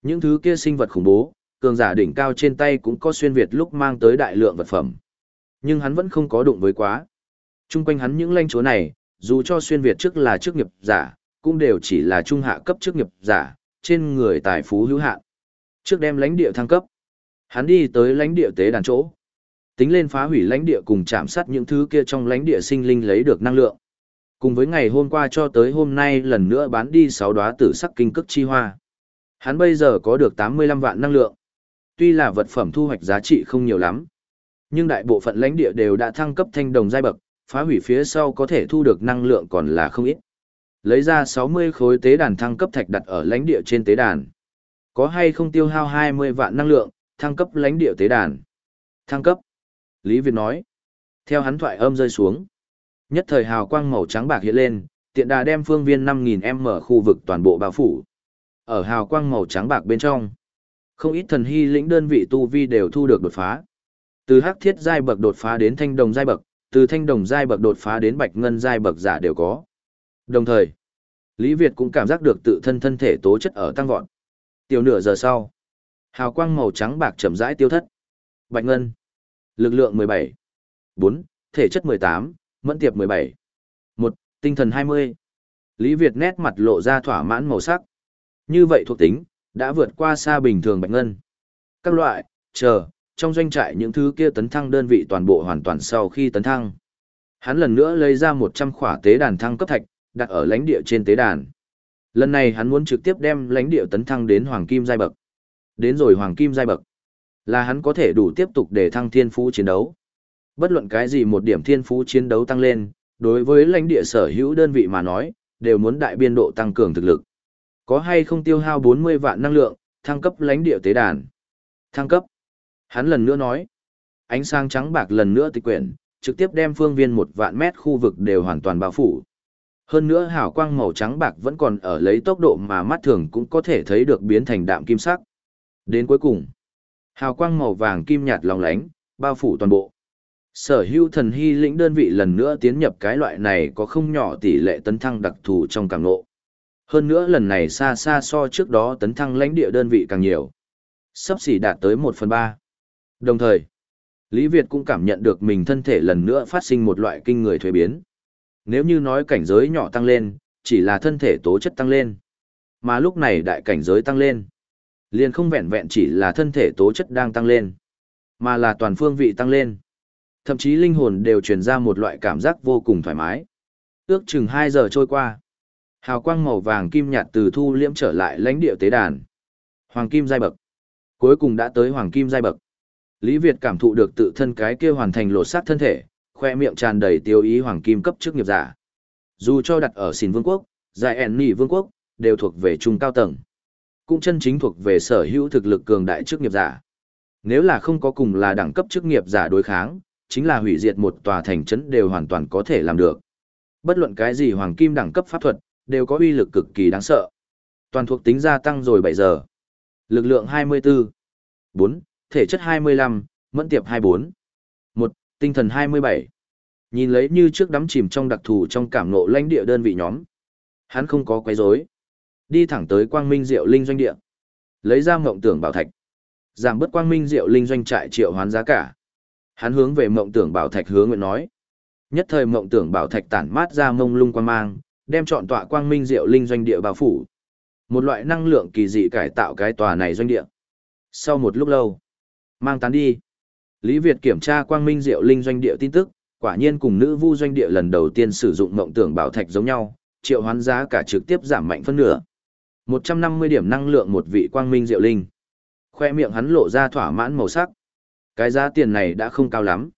Những thứ kia sinh vật khủng bố, cường giả đỉnh cao trên tay cũng có xuyên Việt lúc mang tới đại lượng vật phẩm. Nhưng hắn vẫn không có đụng với quá. Trung quanh hắn những lãnh chúa này, dù cho xuyên Việt trước là chức nghiệp giả, cũng đều chỉ là trung hạ cấp chức nghiệp giả, trên người tài phú hữu hạn. Trước đem lãnh địa thăng cấp, hắn đi tới lãnh địa tế đàn chỗ. Tính lên phá hủy lãnh địa cùng chạm sát những thứ kia trong lãnh địa sinh linh lấy được năng lượng. Cùng với ngày hôm qua cho tới hôm nay lần nữa bán đi 6 đóa tử sắc kinh cức chi hoa. Hắn bây giờ có được 85 vạn năng lượng. Tuy là vật phẩm thu hoạch giá trị không nhiều lắm, nhưng đại bộ phận lãnh địa đều đã thăng cấp thanh đồng giai bậc, phá hủy phía sau có thể thu được năng lượng còn là không ít. Lấy ra 60 khối tế đàn thăng cấp thạch đặt ở lãnh địa trên tế đàn. Có hay không tiêu hao 20 vạn năng lượng, thăng cấp lãnh địa tế đàn. Thăng cấp. Lý Việt nói. Theo hắn thoại âm rơi xuống. Nhất thời hào quang màu trắng bạc hiện lên, tiện đà đem phương viên 5.000m khu vực toàn bộ bao phủ. Ở hào quang màu trắng bạc bên trong, không ít thần hy lĩnh đơn vị tu vi đều thu được đột phá. Từ hắc thiết giai bậc đột phá đến thanh đồng giai bậc, từ thanh đồng giai bậc đột phá đến bạch ngân giai bậc giả đều có. Đồng thời, Lý Việt cũng cảm giác được tự thân thân thể tố chất ở tăng vọt. Tiểu nửa giờ sau, hào quang màu trắng bạc chậm rãi tiêu thất. Bạch ngân, lực lượng 17, 4, thể chất 18, mẫn tiệp 17, 1, tinh thần 20. Lý Việt nét mặt lộ ra thỏa mãn màu sắc. Như vậy thuộc tính, đã vượt qua xa bình thường bạch ngân. Các loại, chờ, trong doanh trại những thứ kia tấn thăng đơn vị toàn bộ hoàn toàn sau khi tấn thăng. Hắn lần nữa lấy ra 100 khỏa tế đàn thăng cấp thạch, đặt ở lãnh địa trên tế đàn. Lần này hắn muốn trực tiếp đem lãnh địa tấn thăng đến hoàng kim giai bậc. Đến rồi hoàng kim giai bậc, là hắn có thể đủ tiếp tục để thăng thiên phú chiến đấu. Bất luận cái gì một điểm thiên phú chiến đấu tăng lên, đối với lãnh địa sở hữu đơn vị mà nói, đều muốn đại biên độ tăng cường thực lực. Có hay không tiêu hao 40 vạn năng lượng, thăng cấp lãnh địa tế đàn. Thăng cấp. Hắn lần nữa nói. Ánh sáng trắng bạc lần nữa tịch quyển, trực tiếp đem phương viên một vạn mét khu vực đều hoàn toàn bao phủ. Hơn nữa hào quang màu trắng bạc vẫn còn ở lấy tốc độ mà mắt thường cũng có thể thấy được biến thành đạm kim sắc. Đến cuối cùng, hào quang màu vàng kim nhạt lòng lánh, bao phủ toàn bộ. Sở hữu thần hy lĩnh đơn vị lần nữa tiến nhập cái loại này có không nhỏ tỷ lệ tấn thăng đặc thù trong càng ngộ. Hơn nữa lần này xa xa so trước đó tấn thăng lãnh địa đơn vị càng nhiều. Sắp xỉ đạt tới 1 phần 3. Đồng thời, Lý Việt cũng cảm nhận được mình thân thể lần nữa phát sinh một loại kinh người thuế biến. Nếu như nói cảnh giới nhỏ tăng lên, chỉ là thân thể tố chất tăng lên. Mà lúc này đại cảnh giới tăng lên. Liền không vẹn vẹn chỉ là thân thể tố chất đang tăng lên, mà là toàn phương vị tăng lên. Thậm chí linh hồn đều truyền ra một loại cảm giác vô cùng thoải mái. Ước chừng 2 giờ trôi qua. Hào quang màu vàng kim nhạt từ thu liễm trở lại lãnh địa tế đàn. Hoàng kim giai bậc. Cuối cùng đã tới hoàng kim giai bậc. Lý Việt cảm thụ được tự thân cái kia hoàn thành lột sát thân thể, khoe miệng tràn đầy tiêu ý hoàng kim cấp chức nghiệp giả. Dù cho đặt ở xìn vương quốc, Giải ẻn nỉ vương quốc, đều thuộc về trung cao tầng. Cũng chân chính thuộc về sở hữu thực lực cường đại chức nghiệp giả. Nếu là không có cùng là đẳng cấp chức nghiệp giả đối kháng, chính là hủy diệt một tòa thành trấn đều hoàn toàn có thể làm được. Bất luận cái gì hoàng kim đẳng cấp pháp thuật, đều có uy lực cực kỳ đáng sợ. Toàn thuộc tính gia tăng rồi 7 giờ. Lực lượng 24. 4. Thể chất 25, mẫn tiệp 24. 1. Tinh thần 27. Nhìn lấy như trước đắm chìm trong đặc thù trong cảm ngộ lãnh địa đơn vị nhóm. Hắn không có quấy rối, Đi thẳng tới quang minh diệu linh doanh địa. Lấy ra mộng tưởng bảo thạch. Giảm bớt quang minh diệu linh doanh trại triệu hoán giá cả. Hắn hướng về mộng tưởng bảo thạch hướng nguyện nói. Nhất thời mộng tưởng bảo thạch tản mát ra mông lung quan mang, đem chọn tọa quang minh diệu linh doanh địa bao phủ. Một loại năng lượng kỳ dị cải tạo cái tòa này doanh địa. Sau một lúc lâu, mang tán đi. Lý Việt kiểm tra quang minh diệu linh doanh địa tin tức, quả nhiên cùng nữ vu doanh địa lần đầu tiên sử dụng mộng tưởng bảo thạch giống nhau, triệu hoán giá cả trực tiếp giảm mạnh phân nửa. 150 điểm năng lượng một vị quang minh diệu linh. Khoe miệng hắn lộ ra thỏa mãn màu sắc. Cái giá tiền này đã không cao lắm.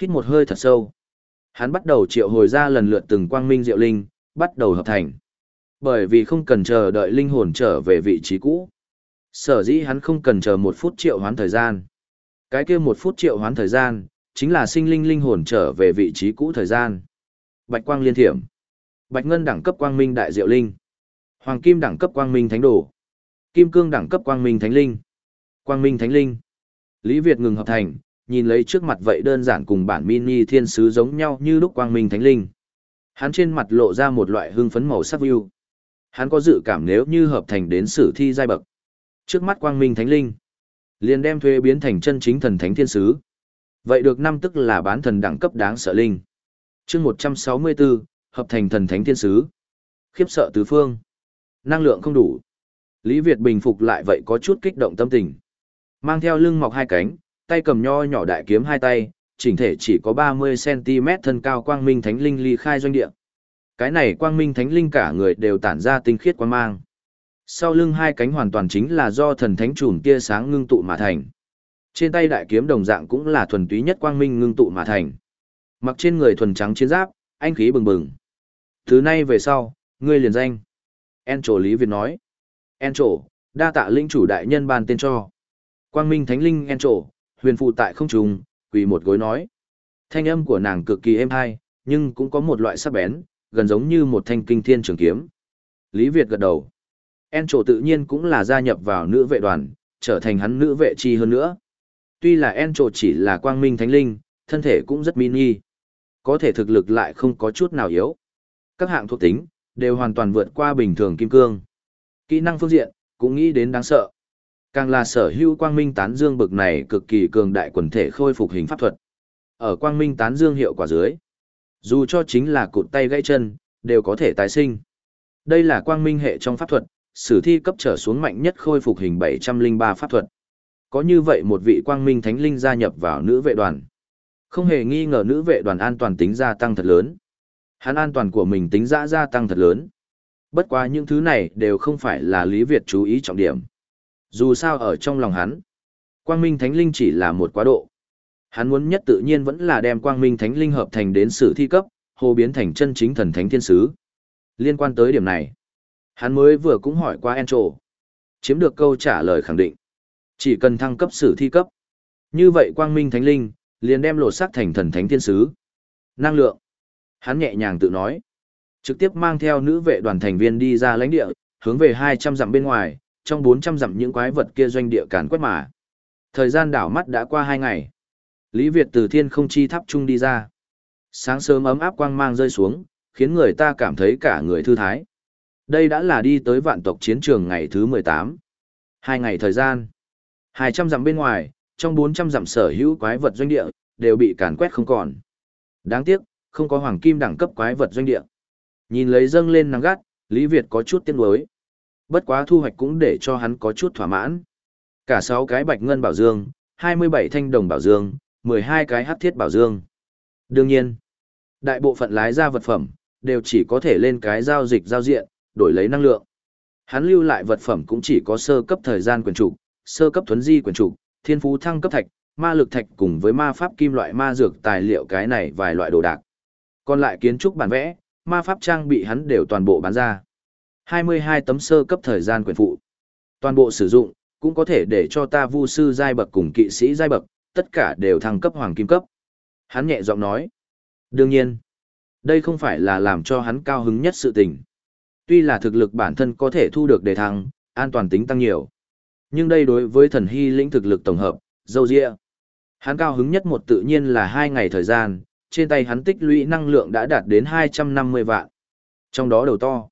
Hít một hơi thật sâu. Hắn bắt đầu triệu hồi ra lần lượt từng quang minh diệu linh, bắt đầu hợp thành. Bởi vì không cần chờ đợi linh hồn trở về vị trí cũ. Sở dĩ hắn không cần chờ một phút triệu hoán thời gian. Cái kia một phút triệu hoán thời gian, chính là sinh linh linh hồn trở về vị trí cũ thời gian. Bạch quang liên thiểm. Bạch ngân đẳng cấp quang minh đại diệu linh. Hoàng kim đẳng cấp quang minh thánh đồ. Kim cương đẳng cấp quang minh thánh linh. Quang minh thánh linh. Lý Việt ngừng hợp thành, nhìn lấy trước mặt vậy đơn giản cùng bản mini thiên sứ giống nhau như lúc quang minh thánh linh. Hắn trên mặt lộ ra một loại hưng phấn màu sắc view. Hắn có dự cảm nếu như hợp thành đến sử thi giai bậc. Trước mắt quang minh thánh linh, liền đem thuê biến thành chân chính thần thánh thiên sứ. Vậy được năm tức là bán thần đẳng cấp đáng sợ linh. chương 164, hợp thành thần thánh thiên sứ. Khiếp sợ tứ phương. Năng lượng không đủ. Lý Việt bình phục lại vậy có chút kích động tâm tình. Mang theo lưng mọc hai cánh, tay cầm nho nhỏ đại kiếm hai tay, chỉnh thể chỉ có 30cm thân cao quang minh thánh linh ly khai doanh địa. Cái này quang minh thánh linh cả người đều tản ra tinh khiết quang mang. Sau lưng hai cánh hoàn toàn chính là do thần thánh trùm tia sáng ngưng tụ mà thành. Trên tay đại kiếm đồng dạng cũng là thuần túy nhất quang minh ngưng tụ mà thành. Mặc trên người thuần trắng chiến giáp, anh khí bừng bừng. Thứ nay về sau, ngươi liền danh. En trổ Lý Việt nói. En trổ, đa tạ linh chủ đại nhân ban tên cho. Quang minh thánh linh En trổ, huyền phụ tại không trùng, quỳ một gối nói. Thanh âm của nàng cực kỳ êm hay, nhưng cũng có một loại sắc bén, gần giống như một thanh kinh thiên trường kiếm. Lý Việt gật đầu. En trổ tự nhiên cũng là gia nhập vào nữ vệ đoàn, trở thành hắn nữ vệ chi hơn nữa. Tuy là En trổ chỉ là quang minh thánh linh, thân thể cũng rất mini. Có thể thực lực lại không có chút nào yếu. Các hạng thuộc tính, đều hoàn toàn vượt qua bình thường kim cương. Kỹ năng phương diện, cũng nghĩ đến đáng sợ. Càng là sở hữu quang minh tán dương bực này cực kỳ cường đại quần thể khôi phục hình pháp thuật. Ở quang minh tán dương hiệu quả dưới, dù cho chính là cụt tay gãy chân, đều có thể tái sinh. Đây là quang minh hệ trong pháp thuật, sử thi cấp trở xuống mạnh nhất khôi phục hình 703 pháp thuật. Có như vậy một vị quang minh thánh linh gia nhập vào nữ vệ đoàn. Không hề nghi ngờ nữ vệ đoàn an toàn tính gia tăng thật lớn. Hắn an toàn của mình tính ra gia tăng thật lớn. Bất quá những thứ này đều không phải là Lý Việt chú ý trọng điểm. Dù sao ở trong lòng hắn, Quang Minh Thánh Linh chỉ là một quá độ. Hắn muốn nhất tự nhiên vẫn là đem Quang Minh Thánh Linh hợp thành đến sự thi cấp, hồ biến thành chân chính thần thánh thiên sứ. Liên quan tới điểm này, hắn mới vừa cũng hỏi qua Encho. Chiếm được câu trả lời khẳng định. Chỉ cần thăng cấp sử thi cấp. Như vậy Quang Minh Thánh Linh, liền đem lột xác thành thần thánh thiên sứ. Năng lượng. Hắn nhẹ nhàng tự nói. Trực tiếp mang theo nữ vệ đoàn thành viên đi ra lãnh địa, hướng về 200 dặm bên ngoài, trong 400 dặm những quái vật kia doanh địa càn quét mà. Thời gian đảo mắt đã qua 2 ngày. Lý Việt từ thiên không chi tháp trung đi ra. Sáng sớm ấm áp quang mang rơi xuống, khiến người ta cảm thấy cả người thư thái. Đây đã là đi tới vạn tộc chiến trường ngày thứ 18. Hai ngày thời gian. 200 dặm bên ngoài, trong 400 dặm sở hữu quái vật doanh địa, đều bị càn quét không còn. Đáng tiếc, không có hoàng kim đẳng cấp quái vật doanh địa. Nhìn lấy dâng lên nắng gắt, Lý Việt có chút tiếc nuối. Bất quá thu hoạch cũng để cho hắn có chút thỏa mãn. Cả 6 cái bạch ngân bảo dương, 27 thanh đồng bảo dương, 12 cái hắc thiết bảo dương. Đương nhiên, đại bộ phận lái ra vật phẩm, đều chỉ có thể lên cái giao dịch giao diện, đổi lấy năng lượng. Hắn lưu lại vật phẩm cũng chỉ có sơ cấp thời gian quyền trục, sơ cấp thuấn di quyền trục, thiên phú thăng cấp thạch, ma lực thạch cùng với ma pháp kim loại ma dược tài liệu cái này vài loại đồ đạc. Còn lại kiến trúc bản vẽ, ma pháp trang bị hắn đều toàn bộ bán ra. 22 tấm sơ cấp thời gian quyền phụ. Toàn bộ sử dụng, cũng có thể để cho ta vu sư giai bậc cùng kỵ sĩ giai bậc, tất cả đều thăng cấp hoàng kim cấp. Hắn nhẹ giọng nói. Đương nhiên, đây không phải là làm cho hắn cao hứng nhất sự tình. Tuy là thực lực bản thân có thể thu được đề thăng, an toàn tính tăng nhiều. Nhưng đây đối với thần hy lĩnh thực lực tổng hợp, dâu dịa. Hắn cao hứng nhất một tự nhiên là hai ngày thời gian, trên tay hắn tích lũy năng lượng đã đạt đến 250 vạn. Trong đó đầu to,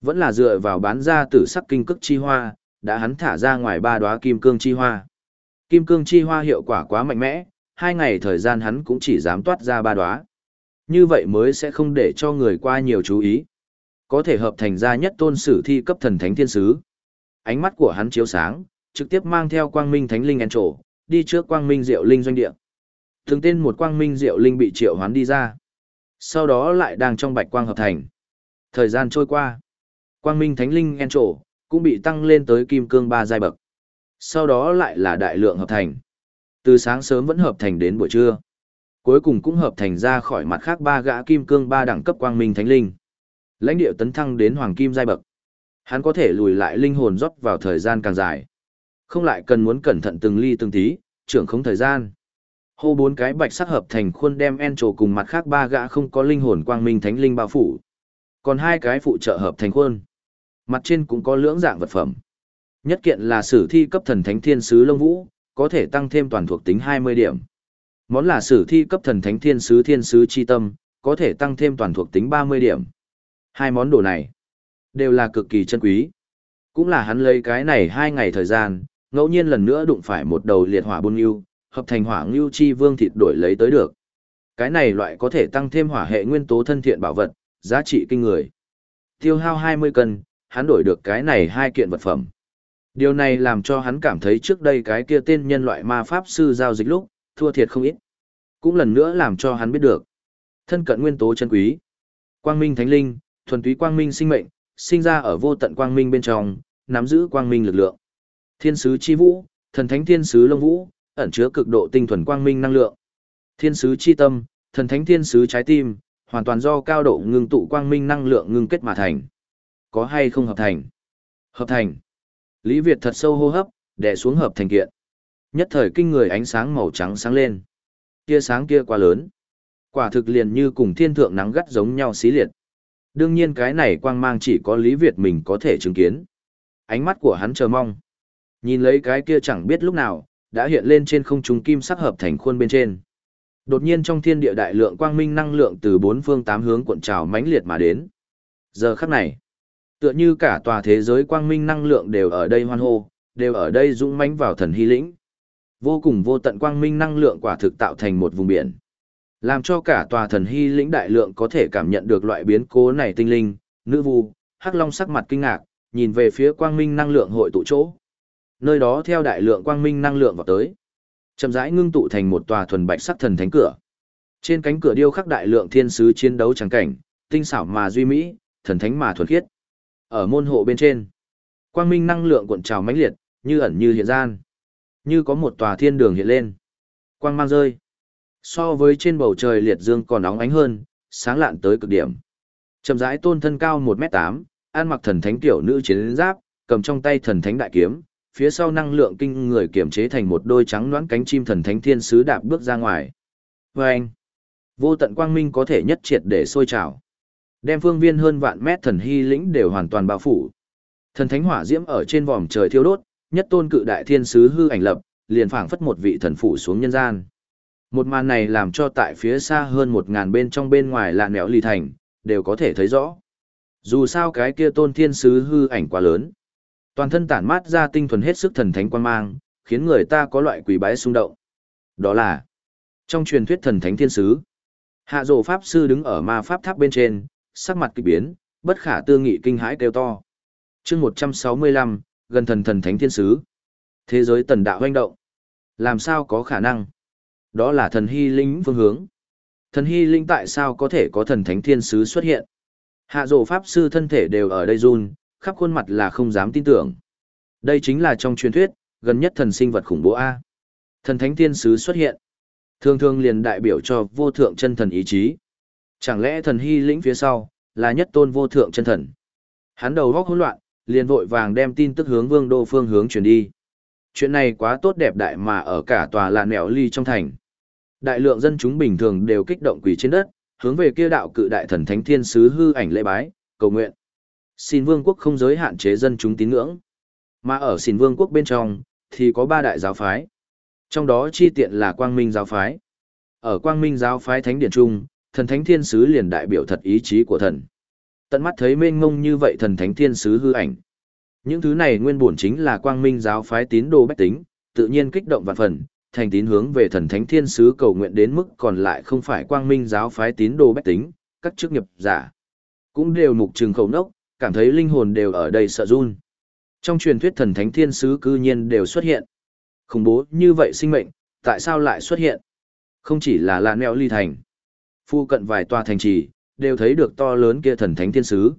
vẫn là dựa vào bán ra tử sắc kinh cức chi hoa, đã hắn thả ra ngoài ba đóa kim cương chi hoa. Kim cương chi hoa hiệu quả quá mạnh mẽ, hai ngày thời gian hắn cũng chỉ dám toát ra ba đóa. Như vậy mới sẽ không để cho người qua nhiều chú ý. Có thể hợp thành ra nhất tôn sử thi cấp thần thánh thiên sứ. Ánh mắt của hắn chiếu sáng, trực tiếp mang theo quang minh thánh linh ăn trổ, đi trước quang minh diệu linh doanh địa. thường tên một quang minh diệu linh bị triệu hoán đi ra. Sau đó lại đang trong bạch quang hợp thành. Thời gian trôi qua. Quang minh thánh linh en trổ, cũng bị tăng lên tới kim cương ba giai bậc. Sau đó lại là đại lượng hợp thành. Từ sáng sớm vẫn hợp thành đến buổi trưa. Cuối cùng cũng hợp thành ra khỏi mặt khác ba gã kim cương ba đẳng cấp quang minh thánh linh. Lãnh địa tấn thăng đến hoàng kim giai bậc. Hắn có thể lùi lại linh hồn rót vào thời gian càng dài. Không lại cần muốn cẩn thận từng ly từng tí, trưởng không thời gian. Hô bốn cái bạch sắc hợp thành khuôn đem en trổ cùng mặt khác ba gã không có linh hồn quang minh thánh linh bao phủ. Còn hai cái phụ trợ hợp thành khuôn. Mặt trên cũng có lưỡng dạng vật phẩm. Nhất kiện là sử thi cấp thần thánh thiên sứ lông vũ, có thể tăng thêm toàn thuộc tính 20 điểm. Món là sử thi cấp thần thánh thiên sứ thiên sứ chi tâm, có thể tăng thêm toàn thuộc tính 30 điểm. Hai món đồ này, đều là cực kỳ chân quý. Cũng là hắn lấy cái này hai ngày thời gian, ngẫu nhiên lần nữa đụng phải một đầu liệt hỏa buôn yêu, hợp thành hỏa ngưu chi vương thịt đổi lấy tới được. Cái này loại có thể tăng thêm hỏa hệ nguyên tố thân thiện bảo vật, giá trị kinh người. Tiêu hao 20 cân, hắn đổi được cái này hai kiện vật phẩm. Điều này làm cho hắn cảm thấy trước đây cái kia tên nhân loại ma pháp sư giao dịch lúc, thua thiệt không ít. Cũng lần nữa làm cho hắn biết được. Thân cận nguyên tố chân quý. Quang minh thánh linh, thuần túy quang minh sinh mệnh, sinh ra ở vô tận quang minh bên trong, nắm giữ quang minh lực lượng. Thiên sứ chi vũ, thần thánh thiên sứ lông vũ, ẩn chứa cực độ tinh thuần quang minh năng lượng. Thiên sứ chi tâm, thần thánh thiên sứ trái tim, hoàn toàn do cao độ ngưng tụ quang minh năng lượng ngưng kết mà thành. Có hay không hợp thành? Hợp thành. Lý Việt thật sâu hô hấp, đè xuống hợp thành kiện. Nhất thời kinh người ánh sáng màu trắng sáng lên. Tia sáng kia quá lớn. Quả thực liền như cùng thiên thượng nắng gắt giống nhau xí liệt. Đương nhiên cái này quang mang chỉ có Lý Việt mình có thể chứng kiến. Ánh mắt của hắn chờ mong. Nhìn lấy cái kia chẳng biết lúc nào, đã hiện lên trên không trung kim sắc hợp thành khuôn bên trên. Đột nhiên trong thiên địa đại lượng quang minh năng lượng từ bốn phương tám hướng cuộn trào mãnh liệt mà đến. Giờ khắc này, tựa như cả tòa thế giới quang minh năng lượng đều ở đây hoan hô, đều ở đây dũng mãnh vào thần hy lĩnh. Vô cùng vô tận quang minh năng lượng quả thực tạo thành một vùng biển. Làm cho cả tòa thần hy lĩnh đại lượng có thể cảm nhận được loại biến cố này tinh linh, nữ vu, hắc long sắc mặt kinh ngạc, nhìn về phía quang minh năng lượng hội tụ chỗ. Nơi đó theo đại lượng quang minh năng lượng vào tới. Chậm rãi ngưng tụ thành một tòa thuần bạch sắc thần thánh cửa. Trên cánh cửa điêu khắc đại lượng thiên sứ chiến đấu trắng cảnh, tinh xảo mà duy mỹ, thần thánh mà thuần khiết. Ở môn hộ bên trên, quang minh năng lượng cuộn trào mãnh liệt, như ẩn như hiện gian. Như có một tòa thiên đường hiện lên. Quang mang rơi. So với trên bầu trời liệt dương còn nóng ánh hơn, sáng lạn tới cực điểm. Chậm rãi tôn thân cao 1m8, ăn mặc thần thánh tiểu nữ chiến giáp, cầm trong tay thần thánh đại kiếm, phía sau năng lượng kinh người kiểm chế thành một đôi trắng loãng cánh chim thần thánh thiên sứ đạp bước ra ngoài. Và anh, vô tận quang minh có thể nhất triệt để sôi trào. Đem phương viên hơn vạn mét thần hy lĩnh đều hoàn toàn bao phủ. Thần thánh hỏa diễm ở trên vòm trời thiêu đốt, nhất tôn cự đại thiên sứ hư ảnh lập, liền phảng phất một vị thần phủ xuống nhân gian. Một màn này làm cho tại phía xa hơn một ngàn bên trong bên ngoài là nẻo lì thành, đều có thể thấy rõ. Dù sao cái kia tôn thiên sứ hư ảnh quá lớn. Toàn thân tản mát ra tinh thuần hết sức thần thánh quan mang, khiến người ta có loại quỷ bái xung động. Đó là trong truyền thuyết thần thánh thiên sứ. Hạ rổ pháp sư đứng ở ma pháp tháp bên trên, sắc mặt kỳ biến, bất khả tư nghị kinh hãi kêu to. chương 165, gần thần thần thánh thiên sứ. Thế giới tần đạo hoành động. Làm sao có khả năng? Đó là thần hy linh phương hướng. Thần hy linh tại sao có thể có thần thánh thiên sứ xuất hiện? Hạ rổ pháp sư thân thể đều ở đây run, khắp khuôn mặt là không dám tin tưởng. Đây chính là trong truyền thuyết, gần nhất thần sinh vật khủng bố A. Thần thánh thiên sứ xuất hiện. Thường thường liền đại biểu cho vô thượng chân thần ý chí. Chẳng lẽ thần hy lĩnh phía sau, là nhất tôn vô thượng chân thần. Hắn đầu góc hỗn loạn, liền vội vàng đem tin tức hướng vương đô phương hướng truyền đi. Chuyện này quá tốt đẹp đại mà ở cả tòa lạ nẻo ly trong thành. Đại lượng dân chúng bình thường đều kích động quỳ trên đất, hướng về kia đạo cự đại thần thánh thiên sứ hư ảnh lễ bái, cầu nguyện. Xin vương quốc không giới hạn chế dân chúng tín ngưỡng. Mà ở xin vương quốc bên trong, thì có ba đại giáo phái. Trong đó chi tiện là quang minh giáo phái. Ở quang minh giáo phái thánh điển trung, thần thánh thiên sứ liền đại biểu thật ý chí của thần. Tận mắt thấy mênh ngông như vậy thần thánh thiên sứ hư ảnh. Những thứ này nguyên bổn chính là quang minh giáo phái tín đồ bách tính, tự nhiên kích động vạn phần, thành tín hướng về thần thánh thiên sứ cầu nguyện đến mức còn lại không phải quang minh giáo phái tín đồ bách tính, các chức nghiệp giả. Cũng đều mục trừng khẩu nốc, cảm thấy linh hồn đều ở đây sợ run. Trong truyền thuyết thần thánh thiên sứ cư nhiên đều xuất hiện. Khủng bố như vậy sinh mệnh, tại sao lại xuất hiện? Không chỉ là lạ neo ly thành. Phu cận vài tòa thành trì, đều thấy được to lớn kia thần thánh thiên sứ.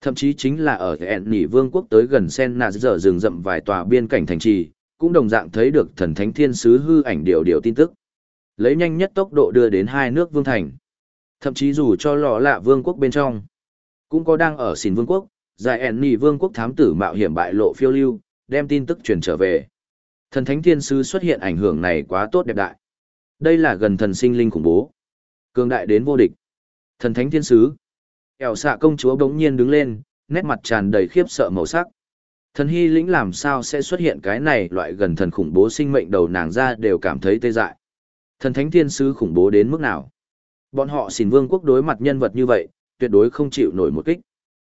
Thậm chí chính là ở ẹn nỉ vương quốc tới gần sen nà giờ rừng rậm vài tòa biên cảnh thành trì, cũng đồng dạng thấy được thần thánh thiên sứ hư ảnh điều điều tin tức. Lấy nhanh nhất tốc độ đưa đến hai nước vương thành. Thậm chí dù cho lọ lạ vương quốc bên trong, cũng có đang ở xin vương quốc, giải ẹn nỉ vương quốc thám tử mạo hiểm bại lộ phiêu lưu, đem tin tức truyền trở về. Thần thánh thiên sứ xuất hiện ảnh hưởng này quá tốt đẹp đại. Đây là gần thần sinh linh khủng bố. Cường đại đến vô địch. Thần thánh thiên sứ. ẻo xạ công chúa bỗng nhiên đứng lên, nét mặt tràn đầy khiếp sợ màu sắc. Thần hy lĩnh làm sao sẽ xuất hiện cái này loại gần thần khủng bố sinh mệnh đầu nàng ra đều cảm thấy tê dại. Thần thánh thiên sứ khủng bố đến mức nào? Bọn họ xỉn vương quốc đối mặt nhân vật như vậy, tuyệt đối không chịu nổi một kích.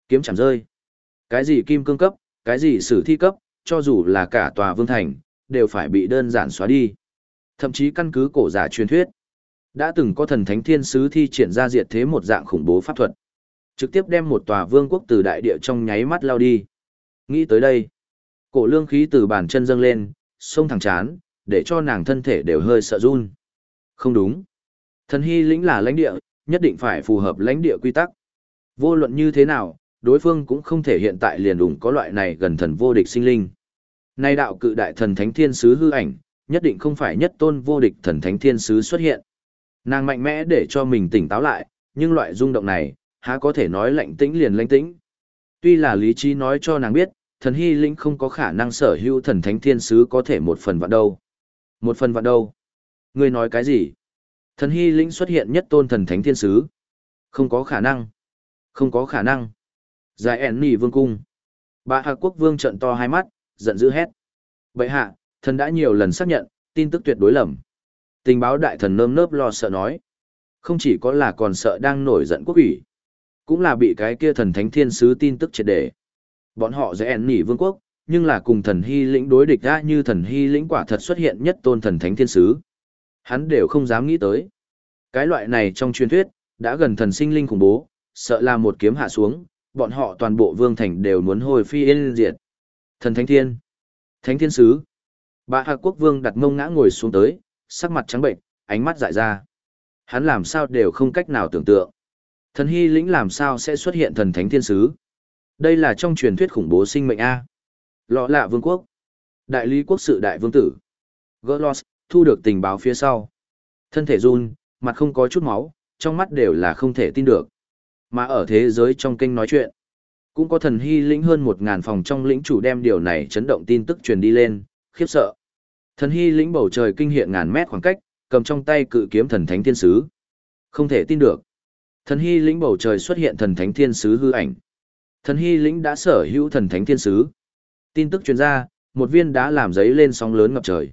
Kiếm chẳng rơi. Cái gì kim cương cấp, cái gì sử thi cấp, cho dù là cả tòa vương thành, đều phải bị đơn giản xóa đi. Thậm chí căn cứ cổ giả truyền thuyết, đã từng có thần thánh thiên sứ thi triển ra diệt thế một dạng khủng bố pháp thuật. Trực tiếp đem một tòa vương quốc từ đại địa trong nháy mắt lao đi. Nghĩ tới đây, cổ lương khí từ bàn chân dâng lên, sông thẳng chán, để cho nàng thân thể đều hơi sợ run. Không đúng. Thần hy lĩnh là lãnh địa, nhất định phải phù hợp lãnh địa quy tắc. Vô luận như thế nào, đối phương cũng không thể hiện tại liền đủng có loại này gần thần vô địch sinh linh. Nay đạo cự đại thần thánh thiên sứ hư ảnh, nhất định không phải nhất tôn vô địch thần thánh thiên sứ xuất hiện. Nàng mạnh mẽ để cho mình tỉnh táo lại, nhưng loại rung động này, há có thể nói lạnh tĩnh liền lạnh tĩnh. Tuy là lý trí nói cho nàng biết, thần hy lĩnh không có khả năng sở hữu thần thánh thiên sứ có thể một phần vạn đâu. Một phần vạn đâu? Ngươi nói cái gì? Thần hy lĩnh xuất hiện nhất tôn thần thánh thiên sứ. Không có khả năng. Không có khả năng. Giải ẻn nỉ vương cung. Bà Hạ Quốc vương trận to hai mắt, giận dữ hét. Vậy hạ, thần đã nhiều lần xác nhận, tin tức tuyệt đối lầm. Tình báo đại thần nơm nớp lo sợ nói. Không chỉ có là còn sợ đang nổi giận quốc ủy. Cũng là bị cái kia thần thánh thiên sứ tin tức triệt để. Bọn họ dễ ẻn nỉ vương quốc, nhưng là cùng thần hy lĩnh đối địch ra như thần hy lĩnh quả thật xuất hiện nhất tôn thần thánh thiên sứ. Hắn đều không dám nghĩ tới. Cái loại này trong truyền thuyết, đã gần thần sinh linh khủng bố, sợ là một kiếm hạ xuống, bọn họ toàn bộ vương thành đều muốn hồi phi yên diệt. Thần thánh thiên, thánh thiên sứ. Bà Hạ Quốc Vương đặt mông ngã ngồi xuống tới, sắc mặt trắng bệnh, ánh mắt dại ra. Hắn làm sao đều không cách nào tưởng tượng. Thần hy lĩnh làm sao sẽ xuất hiện thần thánh thiên sứ. Đây là trong truyền thuyết khủng bố sinh mệnh A. Lọ lạ vương quốc. Đại lý quốc sự đại vương tử. Gorlos, thu được tình báo phía sau. Thân thể run, mặt không có chút máu, trong mắt đều là không thể tin được. Mà ở thế giới trong kênh nói chuyện, cũng có thần hy lĩnh hơn một ngàn phòng trong lĩnh chủ đem điều này chấn động tin tức truyền đi lên, khiếp sợ. Thần hy lĩnh bầu trời kinh hiện ngàn mét khoảng cách, cầm trong tay cự kiếm thần thánh thiên sứ. Không thể tin được. Thần hy lĩnh bầu trời xuất hiện thần thánh thiên sứ hư ảnh. Thần hy lĩnh đã sở hữu thần thánh thiên sứ. Tin tức truyền ra, một viên đá làm giấy lên sóng lớn ngập trời.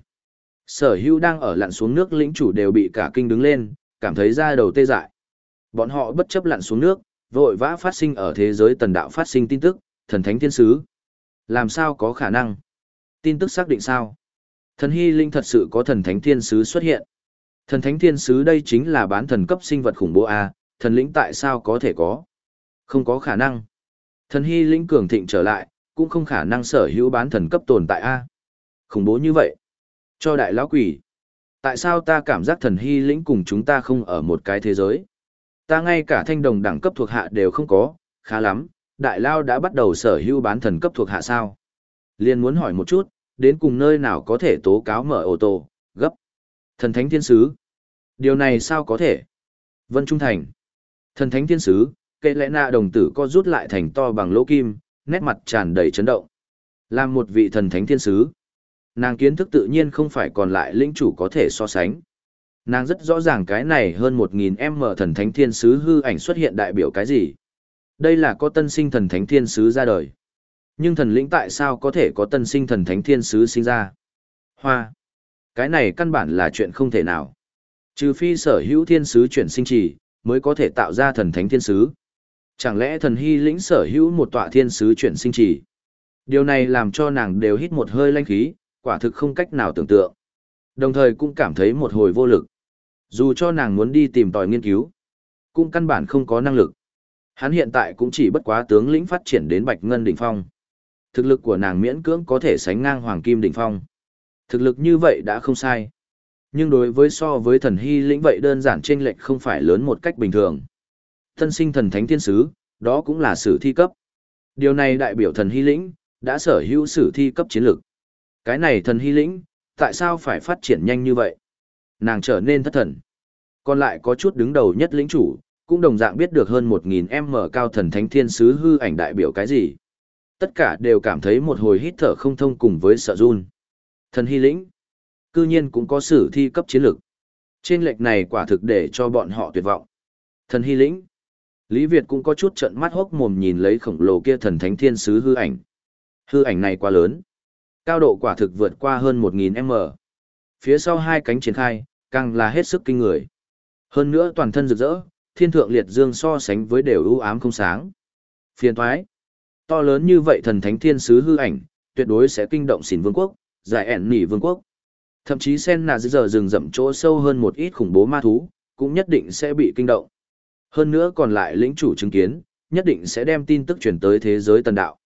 Sở hữu đang ở lặn xuống nước lĩnh chủ đều bị cả kinh đứng lên, cảm thấy da đầu tê dại. Bọn họ bất chấp lặn xuống nước, vội vã phát sinh ở thế giới tần đạo phát sinh tin tức, thần thánh thiên sứ. Làm sao có khả năng? Tin tức xác định sao? Thần hy linh thật sự có thần thánh thiên sứ xuất hiện. Thần thánh thiên sứ đây chính là bán thần cấp sinh vật khủng bố A, thần lĩnh tại sao có thể có? Không có khả năng. Thần hy linh cường thịnh trở lại, cũng không khả năng sở hữu bán thần cấp tồn tại A. Khủng bố như vậy. Cho đại lão quỷ. Tại sao ta cảm giác thần hy lĩnh cùng chúng ta không ở một cái thế giới? Ta ngay cả thanh đồng đẳng cấp thuộc hạ đều không có, khá lắm, đại lao đã bắt đầu sở hữu bán thần cấp thuộc hạ sao? Liên muốn hỏi một chút, đến cùng nơi nào có thể tố cáo mở ô tô, gấp. Thần thánh thiên sứ. Điều này sao có thể? Vân Trung Thành. Thần thánh thiên sứ, kệ lẽ nạ đồng tử co rút lại thành to bằng lỗ kim, nét mặt tràn đầy chấn động. Làm một vị thần thánh thiên sứ. Nàng kiến thức tự nhiên không phải còn lại lĩnh chủ có thể so sánh. Nàng rất rõ ràng cái này hơn 1.000 m thần thánh thiên sứ hư ảnh xuất hiện đại biểu cái gì. Đây là có tân sinh thần thánh thiên sứ ra đời. Nhưng thần lĩnh tại sao có thể có tân sinh thần thánh thiên sứ sinh ra? Hoa. Cái này căn bản là chuyện không thể nào. Trừ phi sở hữu thiên sứ chuyển sinh trì, mới có thể tạo ra thần thánh thiên sứ. Chẳng lẽ thần hy lĩnh sở hữu một tọa thiên sứ chuyển sinh trì? Điều này làm cho nàng đều hít một hơi lanh khí, quả thực không cách nào tưởng tượng. Đồng thời cũng cảm thấy một hồi vô lực. Dù cho nàng muốn đi tìm tòi nghiên cứu, cũng căn bản không có năng lực. Hắn hiện tại cũng chỉ bất quá tướng lĩnh phát triển đến Bạch Ngân đỉnh phong. Thực lực của nàng miễn cưỡng có thể sánh ngang Hoàng Kim đỉnh phong. Thực lực như vậy đã không sai. Nhưng đối với so với thần hy lĩnh vậy đơn giản chênh lệch không phải lớn một cách bình thường. Thân sinh thần thánh thiên sứ, đó cũng là sử thi cấp. Điều này đại biểu thần hy lĩnh, đã sở hữu sử thi cấp chiến lược. Cái này thần hy lĩnh, tại sao phải phát triển nhanh như vậy? Nàng trở nên thất thần. Còn lại có chút đứng đầu nhất lĩnh chủ, cũng đồng dạng biết được hơn 1.000 m cao thần thánh thiên sứ hư ảnh đại biểu cái gì. Tất cả đều cảm thấy một hồi hít thở không thông cùng với sợ run. Thần hy lĩnh, cư nhiên cũng có sử thi cấp chiến lược. Trên lệch này quả thực để cho bọn họ tuyệt vọng. Thần hy lĩnh, Lý Việt cũng có chút trận mắt hốc mồm nhìn lấy khổng lồ kia thần thánh thiên sứ hư ảnh. Hư ảnh này quá lớn. Cao độ quả thực vượt qua hơn 1.000 m. Phía sau hai cánh triển khai, càng là hết sức kinh người. Hơn nữa toàn thân rực rỡ, thiên thượng liệt dương so sánh với đều ưu ám không sáng. Phiền thoái. To lớn như vậy thần thánh thiên sứ hư ảnh, tuyệt đối sẽ kinh động xỉn vương quốc, giải ẻn nỉ vương quốc. Thậm chí sen nà giờ rừng rậm chỗ sâu hơn một ít khủng bố ma thú, cũng nhất định sẽ bị kinh động. Hơn nữa còn lại lĩnh chủ chứng kiến, nhất định sẽ đem tin tức truyền tới thế giới tần đạo.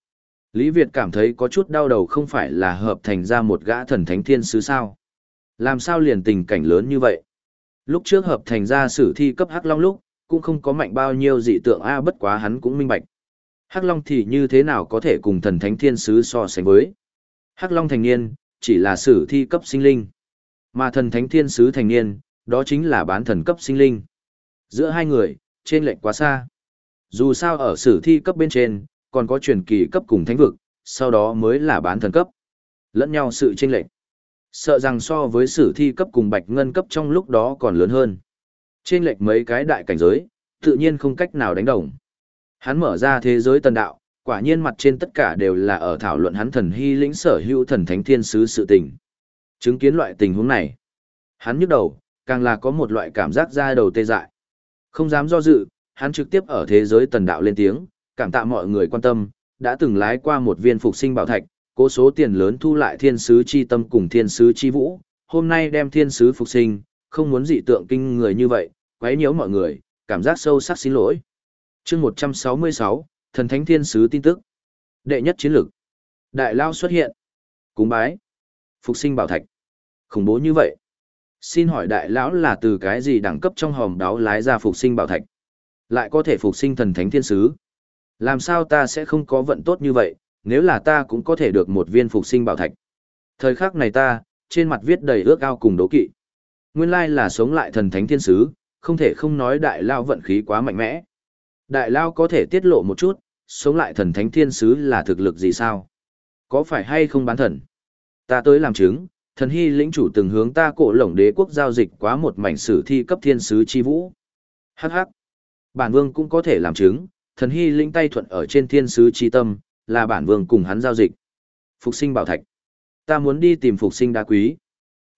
Lý Việt cảm thấy có chút đau đầu không phải là hợp thành ra một gã thần thánh thiên sứ sao. Làm sao liền tình cảnh lớn như vậy? Lúc trước hợp thành ra sử thi cấp Hắc Long lúc, cũng không có mạnh bao nhiêu dị tượng A bất quá hắn cũng minh bạch. Hắc Long thì như thế nào có thể cùng thần thánh thiên sứ so sánh với? Hắc Long thành niên, chỉ là sử thi cấp sinh linh. Mà thần thánh thiên sứ thành niên, đó chính là bán thần cấp sinh linh. Giữa hai người, trên lệnh quá xa. Dù sao ở sử thi cấp bên trên, còn có truyền kỳ cấp cùng thánh vực, sau đó mới là bán thần cấp. Lẫn nhau sự chênh lệnh. Sợ rằng so với sử thi cấp cùng bạch ngân cấp trong lúc đó còn lớn hơn. Trên lệch mấy cái đại cảnh giới, tự nhiên không cách nào đánh đồng. Hắn mở ra thế giới tần đạo, quả nhiên mặt trên tất cả đều là ở thảo luận hắn thần hy lĩnh sở hữu thần thánh thiên sứ sự tình. Chứng kiến loại tình huống này, hắn nhức đầu, càng là có một loại cảm giác ra đầu tê dại. Không dám do dự, hắn trực tiếp ở thế giới tần đạo lên tiếng, cảm tạ mọi người quan tâm, đã từng lái qua một viên phục sinh bảo thạch, cố số tiền lớn thu lại thiên sứ chi tâm cùng thiên sứ chi vũ, hôm nay đem thiên sứ phục sinh, không muốn dị tượng kinh người như vậy, quấy nhiễu mọi người, cảm giác sâu sắc xin lỗi chương 166, Thần Thánh Thiên Sứ tin tức. Đệ nhất chiến lược. Đại Lao xuất hiện. Cúng bái. Phục sinh bảo thạch. Khủng bố như vậy. Xin hỏi Đại Lão là từ cái gì đẳng cấp trong hòm đáo lái ra phục sinh bảo thạch? Lại có thể phục sinh thần thánh thiên sứ? Làm sao ta sẽ không có vận tốt như vậy, nếu là ta cũng có thể được một viên phục sinh bảo thạch. Thời khắc này ta, trên mặt viết đầy ước ao cùng đố kỵ. Nguyên lai là sống lại thần thánh thiên sứ, không thể không nói đại lao vận khí quá mạnh mẽ. Đại lao có thể tiết lộ một chút, sống lại thần thánh thiên sứ là thực lực gì sao? Có phải hay không bán thần? Ta tới làm chứng, thần hy lĩnh chủ từng hướng ta cổ lổng đế quốc giao dịch quá một mảnh sử thi cấp thiên sứ chi vũ. Hắc hắc. Bản vương cũng có thể làm chứng, thần hy lĩnh tay thuận ở trên thiên sứ chi tâm, là bản vương cùng hắn giao dịch. Phục sinh bảo thạch. Ta muốn đi tìm phục sinh đá quý.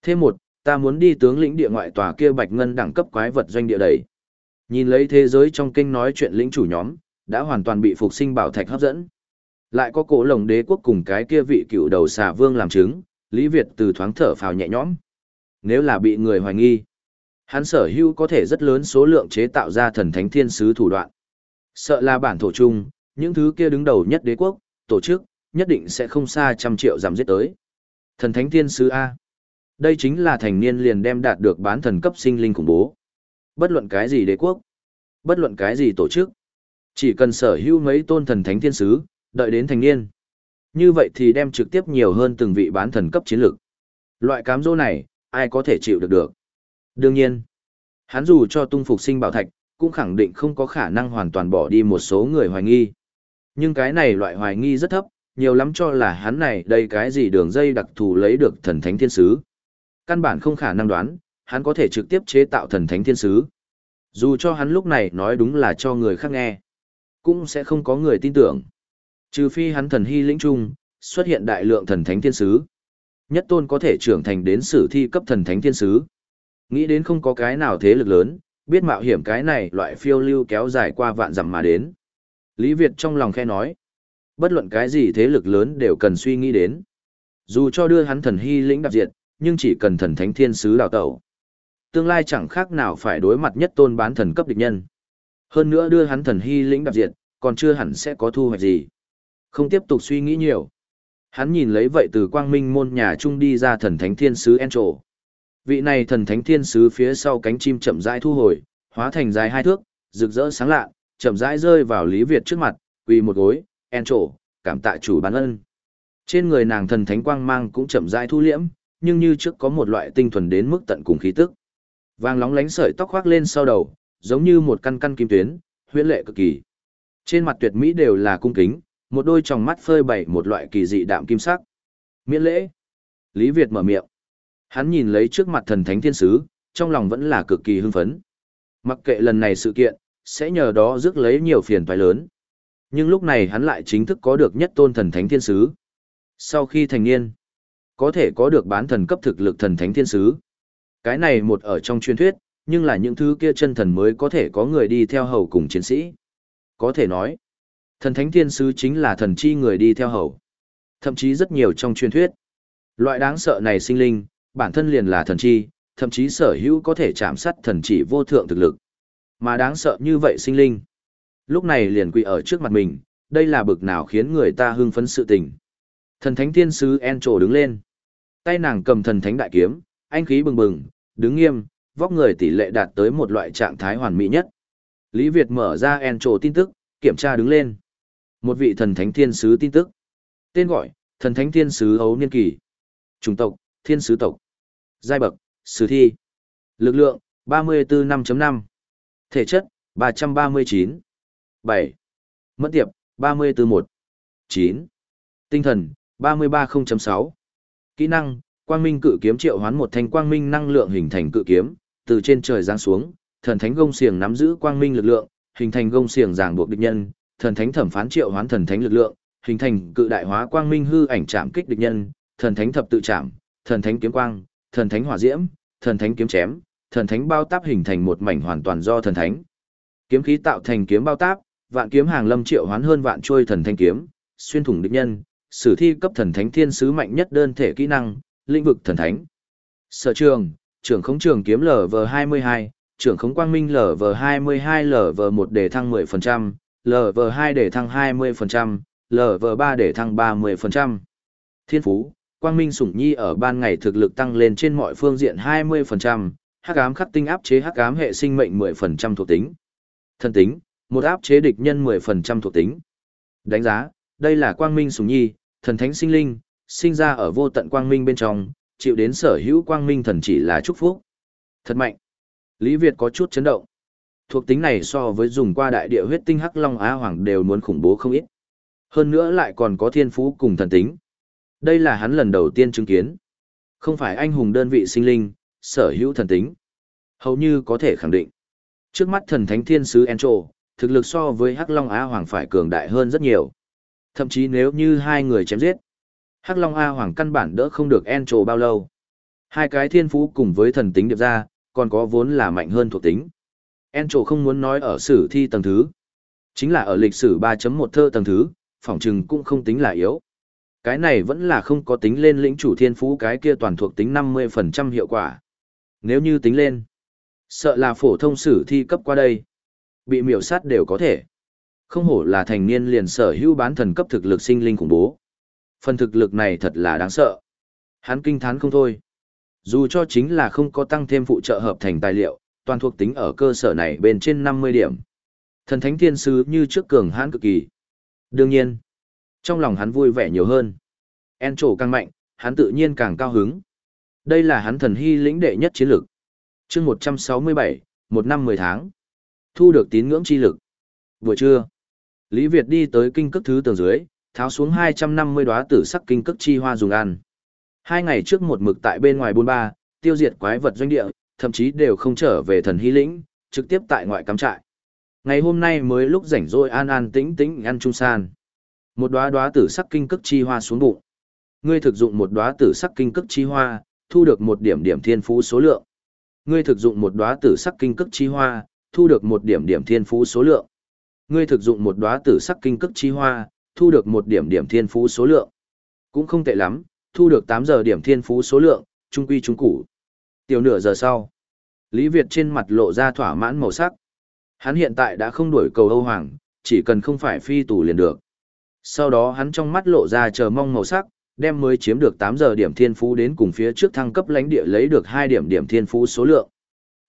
Thêm một, ta muốn đi tướng lĩnh địa ngoại tòa kia bạch ngân đẳng cấp quái vật doanh địa đầy. Nhìn lấy thế giới trong kinh nói chuyện lĩnh chủ nhóm, đã hoàn toàn bị phục sinh bảo thạch hấp dẫn. Lại có cổ lồng đế quốc cùng cái kia vị cựu đầu xà vương làm chứng, Lý Việt từ thoáng thở phào nhẹ nhõm. Nếu là bị người hoài nghi, hắn sở hữu có thể rất lớn số lượng chế tạo ra thần thánh thiên sứ thủ đoạn. Sợ là bản thổ chung, những thứ kia đứng đầu nhất đế quốc, tổ chức, nhất định sẽ không xa trăm triệu giảm giết tới. Thần thánh thiên sứ A. Đây chính là thành niên liền đem đạt được bán thần cấp sinh linh khủng bố. Bất luận cái gì đế quốc, bất luận cái gì tổ chức, chỉ cần sở hữu mấy tôn thần thánh thiên sứ, đợi đến thành niên. Như vậy thì đem trực tiếp nhiều hơn từng vị bán thần cấp chiến lược. Loại cám dỗ này, ai có thể chịu được được. Đương nhiên, hắn dù cho tung phục sinh bảo thạch, cũng khẳng định không có khả năng hoàn toàn bỏ đi một số người hoài nghi. Nhưng cái này loại hoài nghi rất thấp, nhiều lắm cho là hắn này đây cái gì đường dây đặc thù lấy được thần thánh thiên sứ. Căn bản không khả năng đoán, hắn có thể trực tiếp chế tạo thần thánh thiên sứ. Dù cho hắn lúc này nói đúng là cho người khác nghe, cũng sẽ không có người tin tưởng. Trừ phi hắn thần hy lĩnh trung, xuất hiện đại lượng thần thánh thiên sứ. Nhất tôn có thể trưởng thành đến sử thi cấp thần thánh thiên sứ. Nghĩ đến không có cái nào thế lực lớn, biết mạo hiểm cái này loại phiêu lưu kéo dài qua vạn dặm mà đến. Lý Việt trong lòng khe nói, bất luận cái gì thế lực lớn đều cần suy nghĩ đến. Dù cho đưa hắn thần hy lĩnh đạp diệt, nhưng chỉ cần thần thánh thiên sứ đào tẩu. Tương lai chẳng khác nào phải đối mặt nhất tôn bán thần cấp địch nhân. Hơn nữa đưa hắn thần hy lĩnh đạp diệt, còn chưa hẳn sẽ có thu hoạch gì. Không tiếp tục suy nghĩ nhiều. Hắn nhìn lấy vậy từ quang minh môn nhà trung đi ra thần thánh thiên sứ En. Vị này thần thánh thiên sứ phía sau cánh chim chậm rãi thu hồi, hóa thành dài hai thước, rực rỡ sáng lạ, chậm rãi rơi vào Lý Việt trước mặt, quỳ một gối, En cảm tạ chủ bán ân. Trên người nàng thần thánh quang mang cũng chậm rãi thu liễm, nhưng như trước có một loại tinh thuần đến mức tận cùng khí tức. Vàng lóng lánh sợi tóc khoác lên sau đầu, giống như một căn căn kim tuyến, huyễn lệ cực kỳ. Trên mặt tuyệt mỹ đều là cung kính, một đôi tròng mắt phơi bày một loại kỳ dị đạm kim sắc. Miễn lễ. Lý Việt mở miệng. Hắn nhìn lấy trước mặt thần thánh thiên sứ, trong lòng vẫn là cực kỳ hưng phấn. Mặc kệ lần này sự kiện, sẽ nhờ đó rước lấy nhiều phiền toái lớn. Nhưng lúc này hắn lại chính thức có được nhất tôn thần thánh thiên sứ. Sau khi thành niên, có thể có được bán thần cấp thực lực thần thánh thiên sứ. Cái này một ở trong truyền thuyết, nhưng là những thứ kia chân thần mới có thể có người đi theo hầu cùng chiến sĩ. Có thể nói, Thần thánh thiên sứ chính là thần chi người đi theo hầu. Thậm chí rất nhiều trong truyền thuyết. Loại đáng sợ này sinh linh, bản thân liền là thần chi, thậm chí sở hữu có thể chạm sát thần chỉ vô thượng thực lực. Mà đáng sợ như vậy sinh linh. Lúc này liền quỳ ở trước mặt mình, đây là bực nào khiến người ta hưng phấn sự tình. Thần thánh thiên sứ En trổ đứng lên. Tay nàng cầm thần thánh đại kiếm, anh khí bừng bừng, đứng nghiêm, vóc người tỷ lệ đạt tới một loại trạng thái hoàn mỹ nhất. Lý Việt mở ra Encho tin tức, kiểm tra đứng lên. Một vị thần thánh thiên sứ tin tức. Tên gọi, thần thánh thiên sứ ấu niên kỳ. Chủng tộc, thiên sứ tộc. Giai bậc, sử thi. Lực lượng, 34 5.5. Thể chất, 339. 7. Mất tiệp, 34 1. 9. Tinh thần, 33 0.6. Kỹ năng, quang minh cự kiếm triệu hoán một thanh quang minh năng lượng hình thành cự kiếm, từ trên trời giáng xuống, thần thánh gông xiềng nắm giữ quang minh lực lượng, hình thành gông xiềng ràng buộc địch nhân, thần thánh thẩm phán triệu hoán thần thánh lực lượng, hình thành cự đại hóa quang minh hư ảnh chạm kích địch nhân, thần thánh thập tự chạm, thần thánh kiếm quang, thần thánh hỏa diễm, thần thánh kiếm chém, thần thánh bao táp hình thành một mảnh hoàn toàn do thần thánh. Kiếm khí tạo thành kiếm bao táp, vạn kiếm hàng lâm triệu hoán hơn vạn trôi thần thanh kiếm, xuyên thủng địch nhân, sử thi cấp thần thánh thiên sứ mạnh nhất đơn thể kỹ năng, lĩnh vực thần thánh. Sở trường, trưởng khống trường kiếm LV22, trưởng khống quang minh LV22 LV1 để thăng 10%, LV2 để thăng 20%, LV3 để thăng 30%. Thiên phú, quang minh sủng nhi ở ban ngày thực lực tăng lên trên mọi phương diện 20%, hắc ám khắc tinh áp chế hắc ám hệ sinh mệnh 10% thuộc tính. Thân tính, một áp chế địch nhân 10% thuộc tính. Đánh giá, đây là quang minh sủng nhi, thần thánh sinh linh, sinh ra ở vô tận quang minh bên trong, chịu đến sở hữu quang minh thần chỉ là chúc phúc. Thật mạnh. Lý Việt có chút chấn động. Thuộc tính này so với dùng qua đại địa huyết tinh hắc long á hoàng đều muốn khủng bố không ít. Hơn nữa lại còn có thiên phú cùng thần tính. Đây là hắn lần đầu tiên chứng kiến. Không phải anh hùng đơn vị sinh linh, sở hữu thần tính. Hầu như có thể khẳng định. Trước mắt thần thánh thiên sứ Encho, thực lực so với Hắc Long Á Hoàng phải cường đại hơn rất nhiều. Thậm chí nếu như hai người chém giết, Hắc Long A Hoàng căn bản đỡ không được Encho bao lâu. Hai cái thiên phú cùng với thần tính điệp ra, còn có vốn là mạnh hơn thuộc tính. Encho không muốn nói ở sử thi tầng thứ. Chính là ở lịch sử 3.1 thơ tầng thứ, phỏng chừng cũng không tính là yếu. Cái này vẫn là không có tính lên lĩnh chủ thiên phú cái kia toàn thuộc tính 50% hiệu quả. Nếu như tính lên, sợ là phổ thông sử thi cấp qua đây. Bị miểu sát đều có thể. Không hổ là thành niên liền sở hữu bán thần cấp thực lực sinh linh khủng bố. Phần thực lực này thật là đáng sợ. Hắn kinh thán không thôi. Dù cho chính là không có tăng thêm phụ trợ hợp thành tài liệu, toàn thuộc tính ở cơ sở này bên trên 50 điểm. Thần thánh thiên sứ như trước cường hãn cực kỳ. Đương nhiên, trong lòng hắn vui vẻ nhiều hơn. En trổ càng mạnh, hắn tự nhiên càng cao hứng. Đây là hắn thần hy lĩnh đệ nhất chiến lực. chương 167, một năm 10 tháng. Thu được tín ngưỡng chi lực. Buổi trưa, Lý Việt đi tới kinh cấp thứ tầng dưới, tháo xuống 250 đóa tử sắc kinh cức chi hoa dùng ăn. Hai ngày trước một mực tại bên ngoài buôn ba, tiêu diệt quái vật doanh địa, thậm chí đều không trở về thần hy lĩnh, trực tiếp tại ngoại cắm trại. Ngày hôm nay mới lúc rảnh rỗi an an tĩnh tĩnh ăn trung san. Một đóa đóa tử sắc kinh cức chi hoa xuống bụng. Ngươi thực dụng một đóa tử sắc kinh cức chi hoa, thu được một điểm điểm thiên phú số lượng. Ngươi thực dụng một đóa tử sắc kinh cức chi hoa, thu được một điểm điểm thiên phú số lượng. Ngươi thực dụng một đóa tử sắc kinh cức chi hoa, thu được một điểm điểm thiên phú số lượng. Cũng không tệ lắm, thu được 8 giờ điểm thiên phú số lượng, trung quy trung củ. Tiểu nửa giờ sau, Lý Việt trên mặt lộ ra thỏa mãn màu sắc. Hắn hiện tại đã không đuổi cầu Âu Hoàng, chỉ cần không phải phi tù liền được. Sau đó hắn trong mắt lộ ra chờ mong màu sắc, đem mới chiếm được 8 giờ điểm thiên phú đến cùng phía trước thăng cấp lãnh địa lấy được 2 điểm điểm thiên phú số lượng.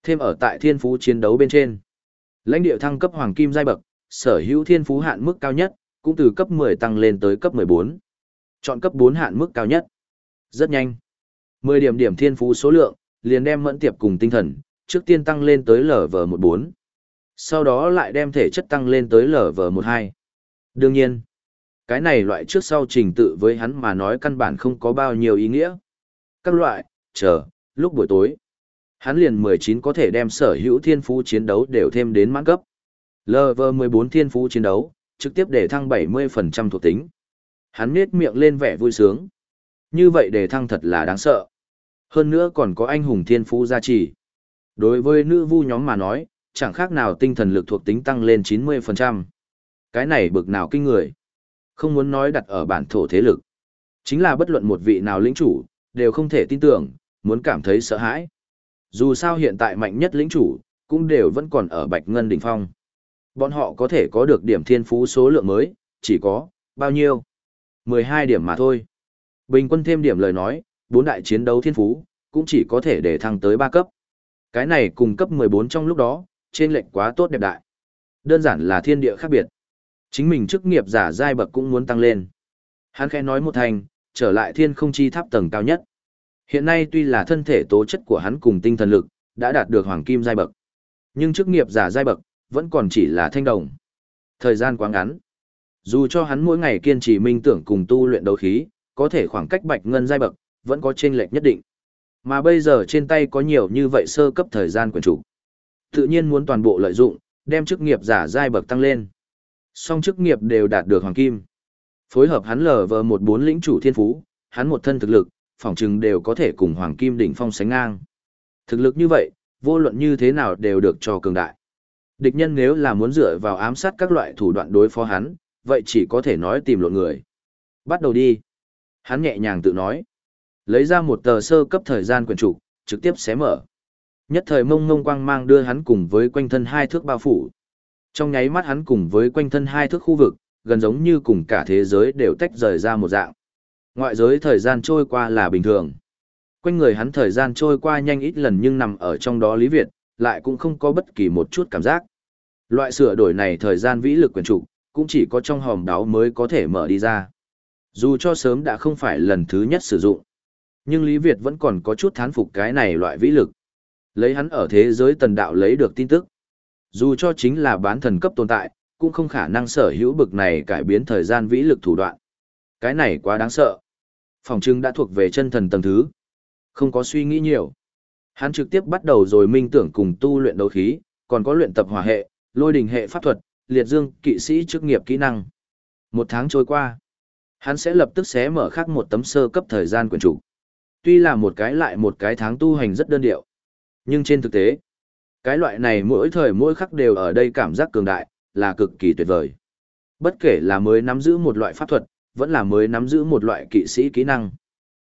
Thêm ở tại thiên phú chiến đấu bên trên. Lãnh địa thăng cấp hoàng kim giai bậc, sở hữu thiên phú hạn mức cao nhất, cũng từ cấp 10 tăng lên tới cấp 14. Chọn cấp 4 hạn mức cao nhất. Rất nhanh. 10 điểm điểm thiên phú số lượng, liền đem mẫn tiệp cùng tinh thần, trước tiên tăng lên tới LV14. Sau đó lại đem thể chất tăng lên tới LV12. Đương nhiên, cái này loại trước sau trình tự với hắn mà nói căn bản không có bao nhiêu ý nghĩa. Các loại, chờ, lúc buổi tối. Hắn liền 19 có thể đem sở hữu thiên phú chiến đấu đều thêm đến mãn cấp. LV14 thiên phú chiến đấu, trực tiếp để thăng 70% thuộc tính. Hắn nết miệng lên vẻ vui sướng. Như vậy để thăng thật là đáng sợ. Hơn nữa còn có anh hùng thiên phú gia trì. Đối với nữ vu nhóm mà nói, chẳng khác nào tinh thần lực thuộc tính tăng lên 90%. Cái này bực nào kinh người. Không muốn nói đặt ở bản thổ thế lực. Chính là bất luận một vị nào lĩnh chủ, đều không thể tin tưởng, muốn cảm thấy sợ hãi. Dù sao hiện tại mạnh nhất lĩnh chủ, cũng đều vẫn còn ở Bạch Ngân đỉnh phong. Bọn họ có thể có được điểm thiên phú số lượng mới, chỉ có, bao nhiêu? 12 điểm mà thôi. Bình quân thêm điểm lời nói, bốn đại chiến đấu thiên phú, cũng chỉ có thể để thăng tới 3 cấp. Cái này cùng cấp 14 trong lúc đó, trên lệnh quá tốt đẹp đại. Đơn giản là thiên địa khác biệt. Chính mình chức nghiệp giả giai bậc cũng muốn tăng lên. Hắn khẽ nói một thành, trở lại thiên không chi tháp tầng cao nhất. Hiện nay tuy là thân thể tố chất của hắn cùng tinh thần lực, đã đạt được hoàng kim giai bậc. Nhưng chức nghiệp giả giai bậc, vẫn còn chỉ là thanh đồng. Thời gian quá ngắn. Dù cho hắn mỗi ngày kiên trì minh tưởng cùng tu luyện đấu khí, có thể khoảng cách bạch ngân giai bậc, vẫn có chênh lệch nhất định. Mà bây giờ trên tay có nhiều như vậy sơ cấp thời gian quyền chủ. Tự nhiên muốn toàn bộ lợi dụng, đem chức nghiệp giả giai bậc tăng lên. Song chức nghiệp đều đạt được hoàng kim. Phối hợp hắn lở vờ một bốn lĩnh chủ thiên phú, hắn một thân thực lực, phỏng chừng đều có thể cùng hoàng kim đỉnh phong sánh ngang. Thực lực như vậy, vô luận như thế nào đều được cho cường đại. Địch nhân nếu là muốn dựa vào ám sát các loại thủ đoạn đối phó hắn, vậy chỉ có thể nói tìm lộn người. Bắt đầu đi. Hắn nhẹ nhàng tự nói. Lấy ra một tờ sơ cấp thời gian quyền trục, trực tiếp xé mở. Nhất thời mông mông quang mang đưa hắn cùng với quanh thân hai thước bao phủ. Trong nháy mắt hắn cùng với quanh thân hai thước khu vực, gần giống như cùng cả thế giới đều tách rời ra một dạng. Ngoại giới thời gian trôi qua là bình thường. Quanh người hắn thời gian trôi qua nhanh ít lần nhưng nằm ở trong đó Lý Việt, lại cũng không có bất kỳ một chút cảm giác. Loại sửa đổi này thời gian vĩ lực quyền trụ, cũng chỉ có trong hòm đáo mới có thể mở đi ra. Dù cho sớm đã không phải lần thứ nhất sử dụng, nhưng Lý Việt vẫn còn có chút thán phục cái này loại vĩ lực. Lấy hắn ở thế giới tần đạo lấy được tin tức. Dù cho chính là bán thần cấp tồn tại, cũng không khả năng sở hữu bực này cải biến thời gian vĩ lực thủ đoạn. Cái này quá đáng sợ. Phòng trưng đã thuộc về chân thần tầng thứ. Không có suy nghĩ nhiều. Hắn trực tiếp bắt đầu rồi minh tưởng cùng tu luyện đấu khí, còn có luyện tập hỏa hệ, lôi đình hệ pháp thuật, liệt dương, kỵ sĩ chức nghiệp kỹ năng. Một tháng trôi qua, hắn sẽ lập tức xé mở khác một tấm sơ cấp thời gian quyền chủ. Tuy là một cái lại một cái tháng tu hành rất đơn điệu, nhưng trên thực tế, cái loại này mỗi thời mỗi khắc đều ở đây cảm giác cường đại, là cực kỳ tuyệt vời. Bất kể là mới nắm giữ một loại pháp thuật, vẫn là mới nắm giữ một loại kỵ sĩ kỹ năng,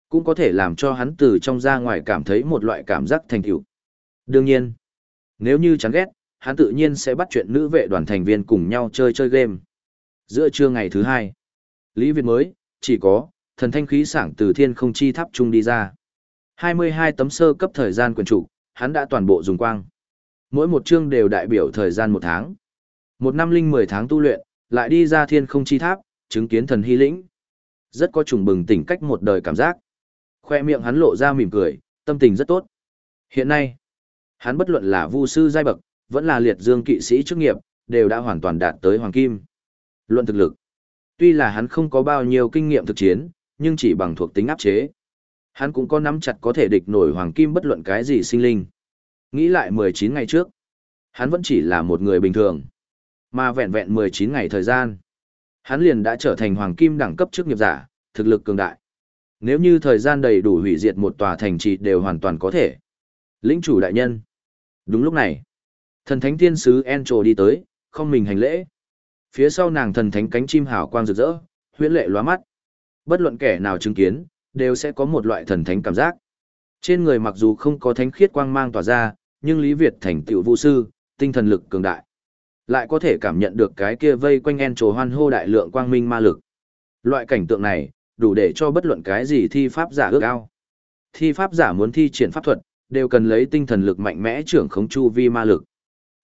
cũng có thể làm cho hắn từ trong ra ngoài cảm thấy một loại cảm giác thành tựu. Đương nhiên, nếu như chán ghét, hắn tự nhiên sẽ bắt chuyện nữ vệ đoàn thành viên cùng nhau chơi chơi game. Giữa trưa ngày thứ hai, Lý Việt mới, chỉ có, thần thanh khí sảng từ thiên không chi tháp trung đi ra. 22 tấm sơ cấp thời gian quyền chủ, hắn đã toàn bộ dùng quang. Mỗi một chương đều đại biểu thời gian một tháng. Một năm linh 10 tháng tu luyện, lại đi ra thiên không chi tháp, chứng kiến thần hy lĩnh. Rất có trùng bừng tỉnh cách một đời cảm giác. Khoe miệng hắn lộ ra mỉm cười, tâm tình rất tốt. Hiện nay, hắn bất luận là vu sư giai bậc, vẫn là liệt dương kỵ sĩ chức nghiệp, đều đã hoàn toàn đạt tới hoàng kim. Luận thực lực. Tuy là hắn không có bao nhiêu kinh nghiệm thực chiến, nhưng chỉ bằng thuộc tính áp chế. Hắn cũng có nắm chặt có thể địch nổi hoàng kim bất luận cái gì sinh linh. Nghĩ lại 19 ngày trước, hắn vẫn chỉ là một người bình thường. Mà vẹn vẹn 19 ngày thời gian, hắn liền đã trở thành hoàng kim đẳng cấp chức nghiệp giả, thực lực cường đại. Nếu như thời gian đầy đủ hủy diệt một tòa thành trì đều hoàn toàn có thể. Lĩnh chủ đại nhân. Đúng lúc này, thần thánh thiên sứ Encho đi tới, không mình hành lễ. Phía sau nàng thần thánh cánh chim hào quang rực rỡ, huyễn lệ lóa mắt. Bất luận kẻ nào chứng kiến, đều sẽ có một loại thần thánh cảm giác. Trên người mặc dù không có thánh khiết quang mang tỏa ra, nhưng Lý Việt thành tựu vũ sư, tinh thần lực cường đại. Lại có thể cảm nhận được cái kia vây quanh en trồ hoan hô đại lượng quang minh ma lực. Loại cảnh tượng này, đủ để cho bất luận cái gì thi pháp giả ước ao. Thi pháp giả muốn thi triển pháp thuật, đều cần lấy tinh thần lực mạnh mẽ trưởng khống chu vi ma lực.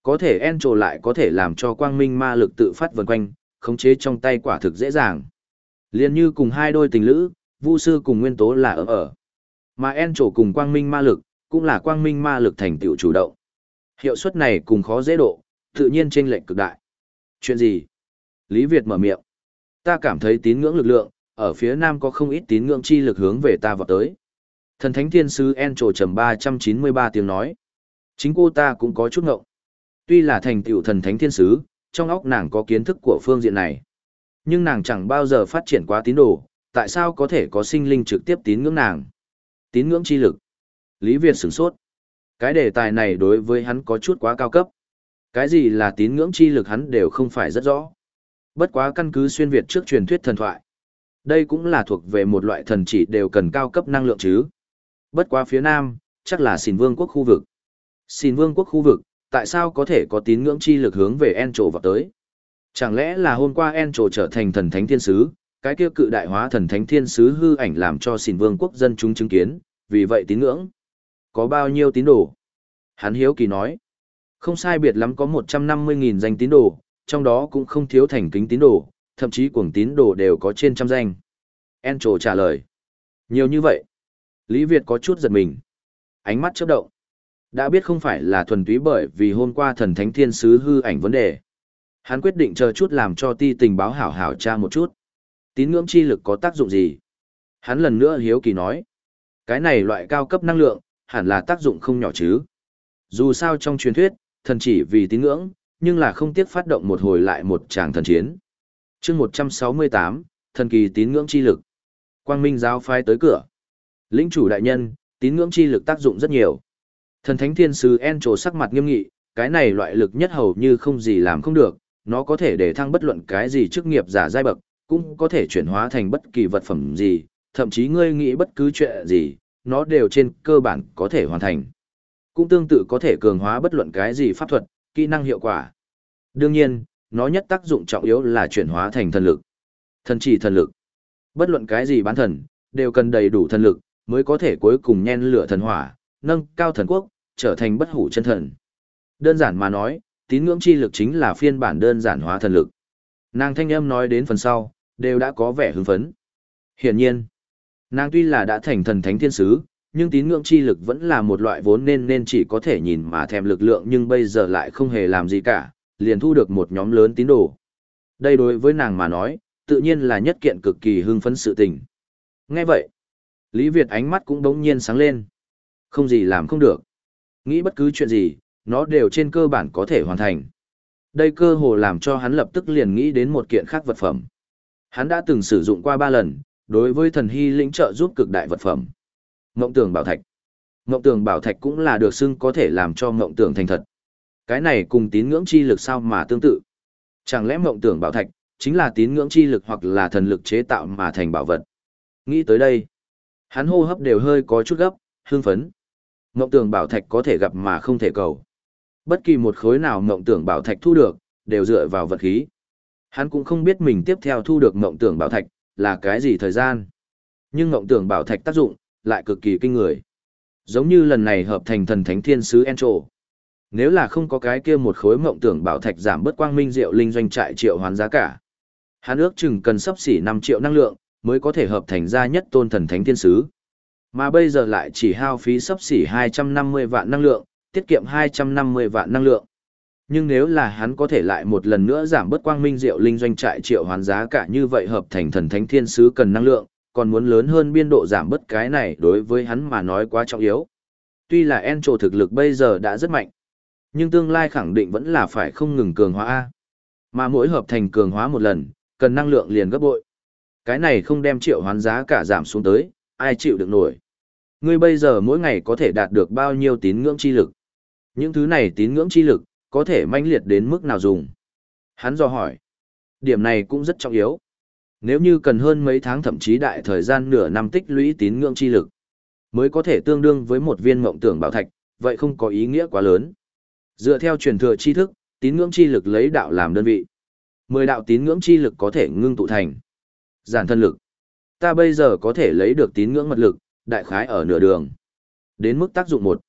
Có thể en trồ lại có thể làm cho quang minh ma lực tự phát vần quanh, khống chế trong tay quả thực dễ dàng. Liên như cùng hai đôi tình lữ, vu sư cùng nguyên tố là ở ở. Mà en trổ cùng quang minh ma lực, cũng là quang minh ma lực thành tựu chủ động. Hiệu suất này cùng khó dễ độ, tự nhiên trên lệnh cực đại. Chuyện gì? Lý Việt mở miệng. Ta cảm thấy tín ngưỡng lực lượng, ở phía nam có không ít tín ngưỡng chi lực hướng về ta vào tới. Thần thánh thiên sứ En trổ trầm 393 tiếng nói. Chính cô ta cũng có chút ngộng. Tuy là thành tựu thần thánh thiên sứ, trong óc nàng có kiến thức của phương diện này. Nhưng nàng chẳng bao giờ phát triển quá tín đồ, tại sao có thể có sinh linh trực tiếp tín ngưỡng nàng? Tín ngưỡng chi lực. Lý Việt sửng sốt. Cái đề tài này đối với hắn có chút quá cao cấp. Cái gì là tín ngưỡng chi lực hắn đều không phải rất rõ. Bất quá căn cứ xuyên Việt trước truyền thuyết thần thoại. Đây cũng là thuộc về một loại thần chỉ đều cần cao cấp năng lượng chứ. Bất quá phía nam, chắc là xìn vương quốc khu vực. Xìn vương quốc khu vực, tại sao có thể có tín ngưỡng chi lực hướng về En Trổ vào tới? Chẳng lẽ là hôm qua En Trổ trở thành thần thánh thiên sứ, cái kia cự đại hóa thần thánh thiên sứ hư ảnh làm cho xìn vương quốc dân chúng chứng kiến, vì vậy tín ngưỡng. Có bao nhiêu tín đồ? Hắn hiếu kỳ nói. Không sai biệt lắm có 150.000 danh tín đồ, trong đó cũng không thiếu thành kính tín đồ, thậm chí cuồng tín đồ đều có trên trăm danh. Encho trả lời. Nhiều như vậy. Lý Việt có chút giật mình. Ánh mắt chớp động. Đã biết không phải là thuần túy bởi vì hôm qua thần thánh thiên sứ hư ảnh vấn đề. Hắn quyết định chờ chút làm cho ti tình báo hảo hảo tra một chút. Tín ngưỡng chi lực có tác dụng gì? Hắn lần nữa hiếu kỳ nói. Cái này loại cao cấp năng lượng, hẳn là tác dụng không nhỏ chứ. Dù sao trong truyền thuyết, thần chỉ vì tín ngưỡng, nhưng là không tiếc phát động một hồi lại một tràng thần chiến chương 168, thần kỳ tín ngưỡng chi lực. Quang Minh giáo phái tới cửa. Lĩnh chủ đại nhân, tín ngưỡng chi lực tác dụng rất nhiều. Thần thánh thiên sứ En trổ sắc mặt nghiêm nghị, cái này loại lực nhất hầu như không gì làm không được, nó có thể để thăng bất luận cái gì chức nghiệp giả giai bậc, cũng có thể chuyển hóa thành bất kỳ vật phẩm gì, thậm chí ngươi nghĩ bất cứ chuyện gì, nó đều trên cơ bản có thể hoàn thành. Cũng tương tự có thể cường hóa bất luận cái gì pháp thuật, kỹ năng hiệu quả. Đương nhiên, nó nhất tác dụng trọng yếu là chuyển hóa thành thần lực. Thần chỉ thần lực. Bất luận cái gì bán thần, đều cần đầy đủ thần lực, mới có thể cuối cùng nhen lửa thần hỏa, nâng cao thần quốc, trở thành bất hủ chân thần. Đơn giản mà nói, tín ngưỡng chi lực chính là phiên bản đơn giản hóa thần lực. Nàng thanh âm nói đến phần sau, đều đã có vẻ hưng phấn. Hiển nhiên, nàng tuy là đã thành thần thánh thiên sứ, nhưng tín ngưỡng chi lực vẫn là một loại vốn nên nên chỉ có thể nhìn mà thèm lực lượng nhưng bây giờ lại không hề làm gì cả, liền thu được một nhóm lớn tín đồ. Đây đối với nàng mà nói, tự nhiên là nhất kiện cực kỳ hưng phấn sự tình. Nghe vậy, Lý Việt ánh mắt cũng đống nhiên sáng lên. Không gì làm không được. Nghĩ bất cứ chuyện gì, nó đều trên cơ bản có thể hoàn thành. Đây cơ hồ làm cho hắn lập tức liền nghĩ đến một kiện khác vật phẩm. Hắn đã từng sử dụng qua ba lần, đối với thần hy lĩnh trợ giúp cực đại vật phẩm. Ngộng tưởng bảo thạch. Ngộng tưởng bảo thạch cũng là được xưng có thể làm cho ngộng tưởng thành thật. Cái này cùng tín ngưỡng chi lực sao mà tương tự. Chẳng lẽ mộng tưởng bảo thạch, chính là tín ngưỡng chi lực hoặc là thần lực chế tạo mà thành bảo vật. Nghĩ tới đây, hắn hô hấp đều hơi có chút gấp, hương phấn. Mộng tưởng bảo thạch có thể gặp mà không thể cầu. Bất kỳ một khối nào mộng tưởng bảo thạch thu được, đều dựa vào vật khí. Hắn cũng không biết mình tiếp theo thu được mộng tưởng bảo thạch, là cái gì thời gian. Nhưng mộng tưởng bảo thạch tác dụng, lại cực kỳ kinh người. Giống như lần này hợp thành thần thánh thiên sứ Encho. Nếu là không có cái kia một khối mộng tưởng bảo thạch giảm bớt quang minh diệu linh doanh trại triệu hoán giá cả. Hắn ước chừng cần sắp xỉ 5 triệu năng lượng, mới có thể hợp thành ra nhất tôn thần thánh thiên sứ. Mà bây giờ lại chỉ hao phí sắp xỉ 250 vạn năng lượng, tiết kiệm 250 vạn năng lượng. Nhưng nếu là hắn có thể lại một lần nữa giảm bớt quang minh diệu linh doanh trại triệu hoán giá cả như vậy hợp thành thần thánh thiên sứ cần năng lượng, còn muốn lớn hơn biên độ giảm bớt cái này đối với hắn mà nói quá trọng yếu. Tuy là en thực lực bây giờ đã rất mạnh, nhưng tương lai khẳng định vẫn là phải không ngừng cường hóa A. Mà mỗi hợp thành cường hóa một lần, cần năng lượng liền gấp bội. Cái này không đem triệu hoán giá cả giảm xuống tới, ai chịu được nổi. Ngươi bây giờ mỗi ngày có thể đạt được bao nhiêu tín ngưỡng chi lực? Những thứ này tín ngưỡng chi lực, có thể manh liệt đến mức nào dùng? Hắn do hỏi. Điểm này cũng rất trọng yếu. Nếu như cần hơn mấy tháng thậm chí đại thời gian nửa năm tích lũy tín ngưỡng chi lực, mới có thể tương đương với một viên mộng tưởng bảo thạch, vậy không có ý nghĩa quá lớn. Dựa theo truyền thừa tri thức, tín ngưỡng chi lực lấy đạo làm đơn vị. Mười đạo tín ngưỡng chi lực có thể ngưng tụ thành giản thân lực. Ta bây giờ có thể lấy được tín ngưỡng mật lực, đại khái ở nửa đường. Đến mức tác dụng một,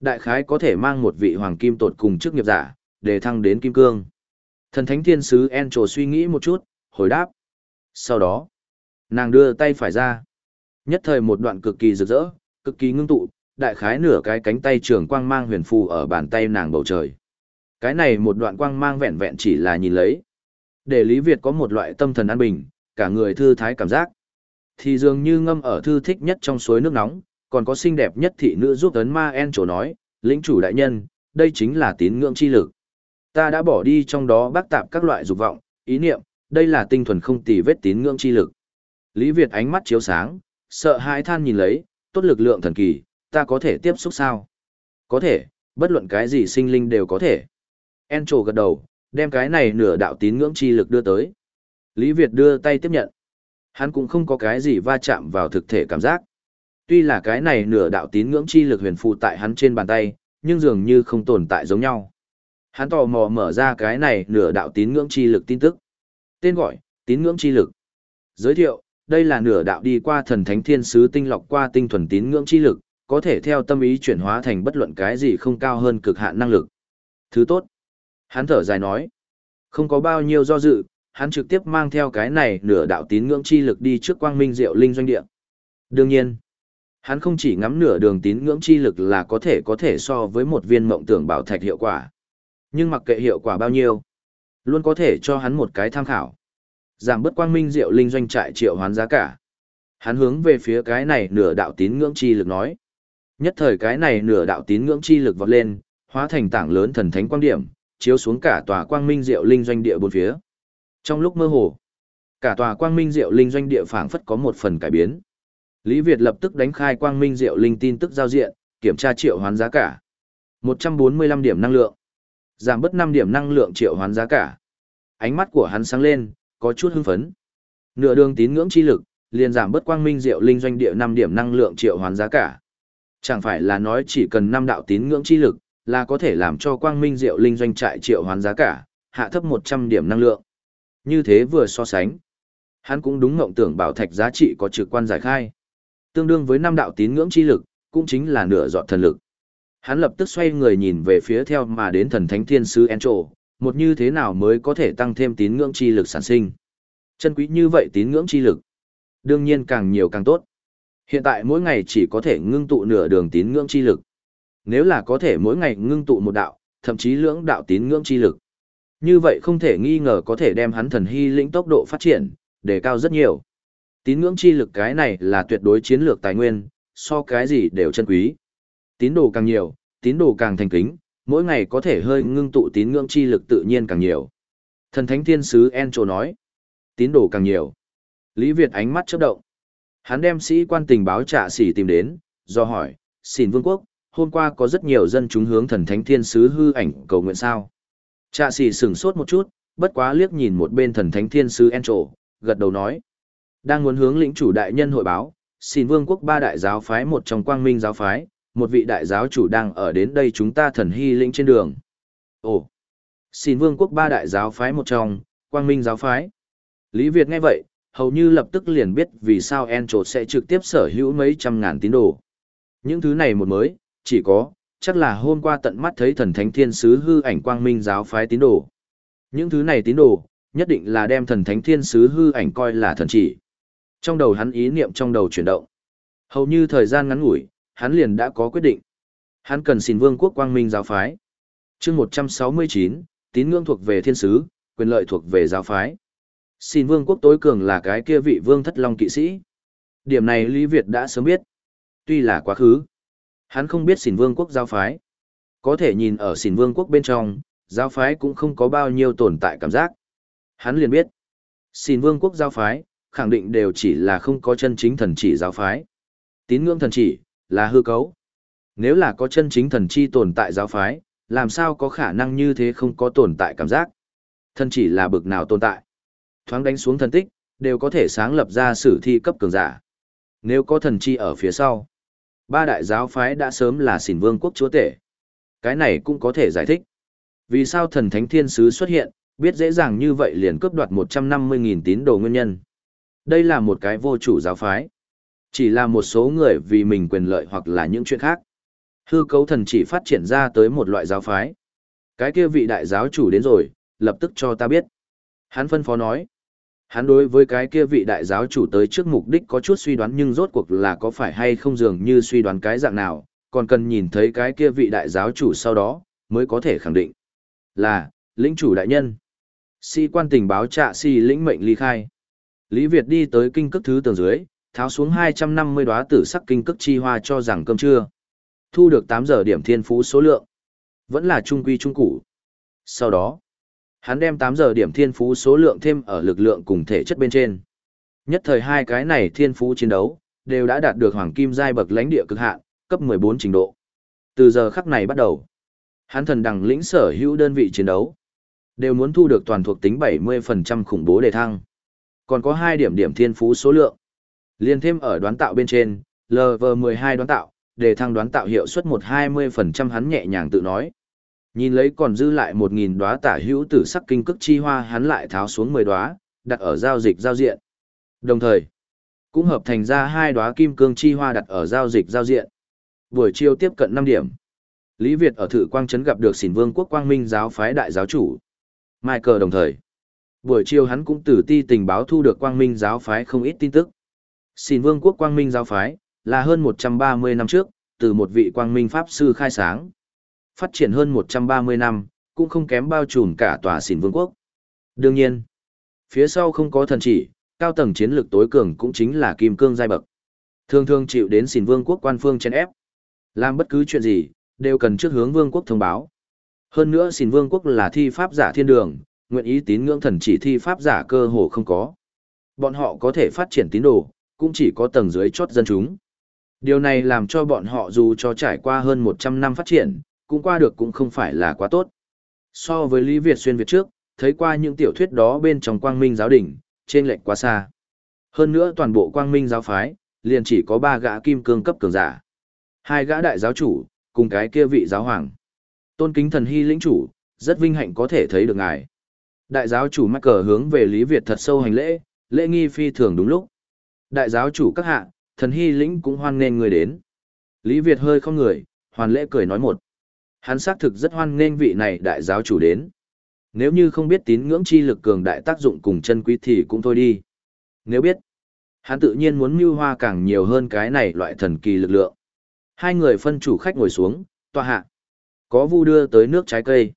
đại khái có thể mang một vị hoàng kim tột cùng chức nghiệp giả, để thăng đến kim cương. Thần thánh thiên sứ En suy nghĩ một chút, hồi đáp. Sau đó, nàng đưa tay phải ra. Nhất thời một đoạn cực kỳ rực rỡ, cực kỳ ngưng tụ, đại khái nửa cái cánh tay trường quang mang huyền phù ở bàn tay nàng bầu trời. Cái này một đoạn quang mang vẹn vẹn chỉ là nhìn lấy. Để Lý Việt có một loại tâm thần an bình, cả người thư thái cảm giác. Thì dường như ngâm ở thư thích nhất trong suối nước nóng, còn có xinh đẹp nhất thị nữ giúp ấn ma en chỗ nói, lĩnh chủ đại nhân, đây chính là tín ngưỡng chi lực. Ta đã bỏ đi trong đó bác tạp các loại dục vọng, ý niệm, đây là tinh thuần không tì vết tín ngưỡng chi lực. Lý Việt ánh mắt chiếu sáng, sợ hãi than nhìn lấy, tốt lực lượng thần kỳ, ta có thể tiếp xúc sao? Có thể, bất luận cái gì sinh linh đều có thể. Encho gật đầu, đem cái này nửa đạo tín ngưỡng chi lực đưa tới. Lý Việt đưa tay tiếp nhận. Hắn cũng không có cái gì va chạm vào thực thể cảm giác. Tuy là cái này nửa đạo tín ngưỡng chi lực huyền phù tại hắn trên bàn tay, nhưng dường như không tồn tại giống nhau. Hắn tò mò mở ra cái này nửa đạo tín ngưỡng chi lực tin tức. Tên gọi, tín ngưỡng chi lực. Giới thiệu, đây là nửa đạo đi qua thần thánh thiên sứ tinh lọc qua tinh thuần tín ngưỡng chi lực, có thể theo tâm ý chuyển hóa thành bất luận cái gì không cao hơn cực hạn năng lực. Thứ tốt. Hắn thở dài nói. Không có bao nhiêu do dự, hắn trực tiếp mang theo cái này nửa đạo tín ngưỡng chi lực đi trước quang minh diệu linh doanh địa. Đương nhiên, hắn không chỉ ngắm nửa đường tín ngưỡng chi lực là có thể có thể so với một viên mộng tưởng bảo thạch hiệu quả. Nhưng mặc kệ hiệu quả bao nhiêu, luôn có thể cho hắn một cái tham khảo. Giảm bớt quang minh diệu linh doanh trại triệu hoán giá cả. Hắn hướng về phía cái này nửa đạo tín ngưỡng chi lực nói. Nhất thời cái này nửa đạo tín ngưỡng chi lực vọt lên, hóa thành tảng lớn thần thánh quang điểm, chiếu xuống cả tòa quang minh diệu linh doanh địa bốn phía. Trong lúc mơ hồ, cả tòa quang minh diệu linh doanh địa phảng phất có một phần cải biến. Lý Việt lập tức đánh khai quang minh diệu linh tin tức giao diện, kiểm tra triệu hoán giá cả. 145 điểm năng lượng. Giảm bớt 5 điểm năng lượng triệu hoán giá cả. Ánh mắt của hắn sáng lên, có chút hưng phấn. Nửa đường tín ngưỡng chi lực, liền giảm bớt quang minh diệu linh doanh địa 5 điểm năng lượng triệu hoán giá cả. Chẳng phải là nói chỉ cần năm đạo tín ngưỡng chi lực, là có thể làm cho quang minh diệu linh doanh trại triệu hoán giá cả, hạ thấp 100 điểm năng lượng. Như thế vừa so sánh, hắn cũng đúng ngộng tưởng bảo thạch giá trị có trực quan giải khai. Tương đương với năm đạo tín ngưỡng chi lực, cũng chính là nửa dọn thần lực. Hắn lập tức xoay người nhìn về phía theo mà đến thần thánh thiên sứ Encho, một như thế nào mới có thể tăng thêm tín ngưỡng chi lực sản sinh. Chân quý như vậy tín ngưỡng chi lực. Đương nhiên càng nhiều càng tốt. Hiện tại mỗi ngày chỉ có thể ngưng tụ nửa đường tín ngưỡng chi lực. Nếu là có thể mỗi ngày ngưng tụ một đạo, thậm chí lưỡng đạo tín ngưỡng chi lực. Như vậy không thể nghi ngờ có thể đem hắn thần hy lĩnh tốc độ phát triển, đề cao rất nhiều. Tín ngưỡng chi lực cái này là tuyệt đối chiến lược tài nguyên, so cái gì đều chân quý. Tín đồ càng nhiều, tín đồ càng thành kính, mỗi ngày có thể hơi ngưng tụ tín ngưỡng chi lực tự nhiên càng nhiều. Thần thánh thiên sứ Encho nói, tín đồ càng nhiều. Lý Việt ánh mắt chớp động. Hắn đem sĩ quan tình báo trả sĩ tìm đến, do hỏi, xin vương quốc, hôm qua có rất nhiều dân chúng hướng thần thánh thiên sứ hư ảnh cầu nguyện sao. Trạ sĩ sửng sốt một chút, bất quá liếc nhìn một bên thần thánh thiên sứ Encho, gật đầu nói. Đang muốn hướng lĩnh chủ đại nhân hội báo, xin vương quốc ba đại giáo phái một trong quang minh giáo phái, một vị đại giáo chủ đang ở đến đây chúng ta thần hy lĩnh trên đường. Ồ, xin vương quốc ba đại giáo phái một trong, quang minh giáo phái. Lý Việt nghe vậy, hầu như lập tức liền biết vì sao Encho sẽ trực tiếp sở hữu mấy trăm ngàn tín đồ. Những thứ này một mới, chỉ có, chắc là hôm qua tận mắt thấy thần thánh thiên sứ hư ảnh quang minh giáo phái tín đồ. Những thứ này tín đồ, nhất định là đem thần thánh thiên sứ hư ảnh coi là thần chỉ. Trong đầu hắn ý niệm trong đầu chuyển động. Hầu như thời gian ngắn ngủi, hắn liền đã có quyết định. Hắn cần xin vương quốc quang minh giáo phái. chương 169, tín ngưỡng thuộc về thiên sứ, quyền lợi thuộc về giáo phái. Xin vương quốc tối cường là cái kia vị vương thất long kỵ sĩ. Điểm này Lý Việt đã sớm biết. Tuy là quá khứ, Hắn không biết xỉn vương quốc giáo phái. Có thể nhìn ở xỉn vương quốc bên trong, giáo phái cũng không có bao nhiêu tồn tại cảm giác. Hắn liền biết, xỉn vương quốc giáo phái, khẳng định đều chỉ là không có chân chính thần chỉ giáo phái. Tín ngưỡng thần chỉ, là hư cấu. Nếu là có chân chính thần chi tồn tại giáo phái, làm sao có khả năng như thế không có tồn tại cảm giác. Thần chỉ là bực nào tồn tại. Thoáng đánh xuống thần tích, đều có thể sáng lập ra sử thi cấp cường giả. Nếu có thần chi ở phía sau, Ba đại giáo phái đã sớm là xỉn vương quốc chúa tể. Cái này cũng có thể giải thích. Vì sao thần thánh thiên sứ xuất hiện, biết dễ dàng như vậy liền cướp đoạt 150.000 tín đồ nguyên nhân. Đây là một cái vô chủ giáo phái. Chỉ là một số người vì mình quyền lợi hoặc là những chuyện khác. Hư cấu thần chỉ phát triển ra tới một loại giáo phái. Cái kia vị đại giáo chủ đến rồi, lập tức cho ta biết. Hắn phân phó nói. Hắn đối với cái kia vị đại giáo chủ tới trước mục đích có chút suy đoán nhưng rốt cuộc là có phải hay không dường như suy đoán cái dạng nào, còn cần nhìn thấy cái kia vị đại giáo chủ sau đó, mới có thể khẳng định. Là, lĩnh chủ đại nhân. sĩ quan tình báo trạ si lĩnh mệnh ly khai. Lý Việt đi tới kinh cức thứ tầng dưới, tháo xuống 250 đóa tử sắc kinh cức chi hoa cho rằng cơm trưa. Thu được 8 giờ điểm thiên phú số lượng. Vẫn là trung quy trung củ. Sau đó, Hắn đem 8 giờ điểm thiên phú số lượng thêm ở lực lượng cùng thể chất bên trên. Nhất thời hai cái này thiên phú chiến đấu, đều đã đạt được hoàng kim giai bậc lãnh địa cực hạn, cấp 14 trình độ. Từ giờ khắc này bắt đầu, hắn thần đẳng lĩnh sở hữu đơn vị chiến đấu, đều muốn thu được toàn thuộc tính 70% khủng bố đề thăng. còn có hai điểm điểm thiên phú số lượng. Liên thêm ở đoán tạo bên trên, LV12 đoán tạo, đề thăng đoán tạo hiệu suất 120% hắn nhẹ nhàng tự nói. Nhìn lấy còn dư lại 1000 đóa tả hữu tử sắc kinh cức chi hoa, hắn lại tháo xuống 10 đóa, đặt ở giao dịch giao diện. Đồng thời, cũng hợp thành ra hai đóa kim cương chi hoa đặt ở giao dịch giao diện. Buổi chiều tiếp cận 5 điểm. Lý Việt ở Thử Quang trấn gặp được Xỉn Vương quốc Quang Minh giáo phái đại giáo chủ. Michael đồng thời. Buổi chiều hắn cũng từ ti tình báo thu được Quang Minh giáo phái không ít tin tức. Xỉn Vương quốc Quang Minh giáo phái là hơn 130 năm trước, từ một vị Quang Minh pháp sư khai sáng. Phát triển hơn 130 năm, cũng không kém bao trùm cả tòa Xỉn Vương quốc. Đương nhiên, phía sau không có thần chỉ, cao tầng chiến lược tối cường cũng chính là kim cương giai bậc. Thường thường chịu đến Xỉn Vương quốc quan phương chen ép. Làm bất cứ chuyện gì, đều cần trước hướng vương quốc thông báo. Hơn nữa Xỉn vương quốc là thi pháp giả thiên đường, nguyện ý tín ngưỡng thần chỉ thi pháp giả cơ hồ không có. Bọn họ có thể phát triển tín đồ, cũng chỉ có tầng dưới chốt dân chúng. Điều này làm cho bọn họ dù cho trải qua hơn 100 năm phát triển, cũng qua được cũng không phải là quá tốt. So với Lý Việt xuyên Việt trước, thấy qua những tiểu thuyết đó bên trong quang minh giáo đỉnh, trên lệch quá xa. Hơn nữa toàn bộ quang minh giáo phái, liền chỉ có ba gã kim cương cấp cường giả. Hai gã đại giáo chủ, cùng cái kia vị giáo hoàng. Tôn kính thần hy lĩnh chủ, rất vinh hạnh có thể thấy được ngài. Đại giáo chủ mắc cờ hướng về Lý Việt thật sâu hành lễ, lễ nghi phi thường đúng lúc. Đại giáo chủ các hạ, thần hy lĩnh cũng hoan nghênh người đến. Lý Việt hơi không người, hoàn lễ cười nói một. Hắn xác thực rất hoan nghênh vị này đại giáo chủ đến. Nếu như không biết tín ngưỡng chi lực cường đại tác dụng cùng chân quý thì cũng thôi đi. Nếu biết, hắn tự nhiên muốn mưu hoa càng nhiều hơn cái này loại thần kỳ lực lượng. Hai người phân chủ khách ngồi xuống, tòa hạ. Có vu đưa tới nước trái cây.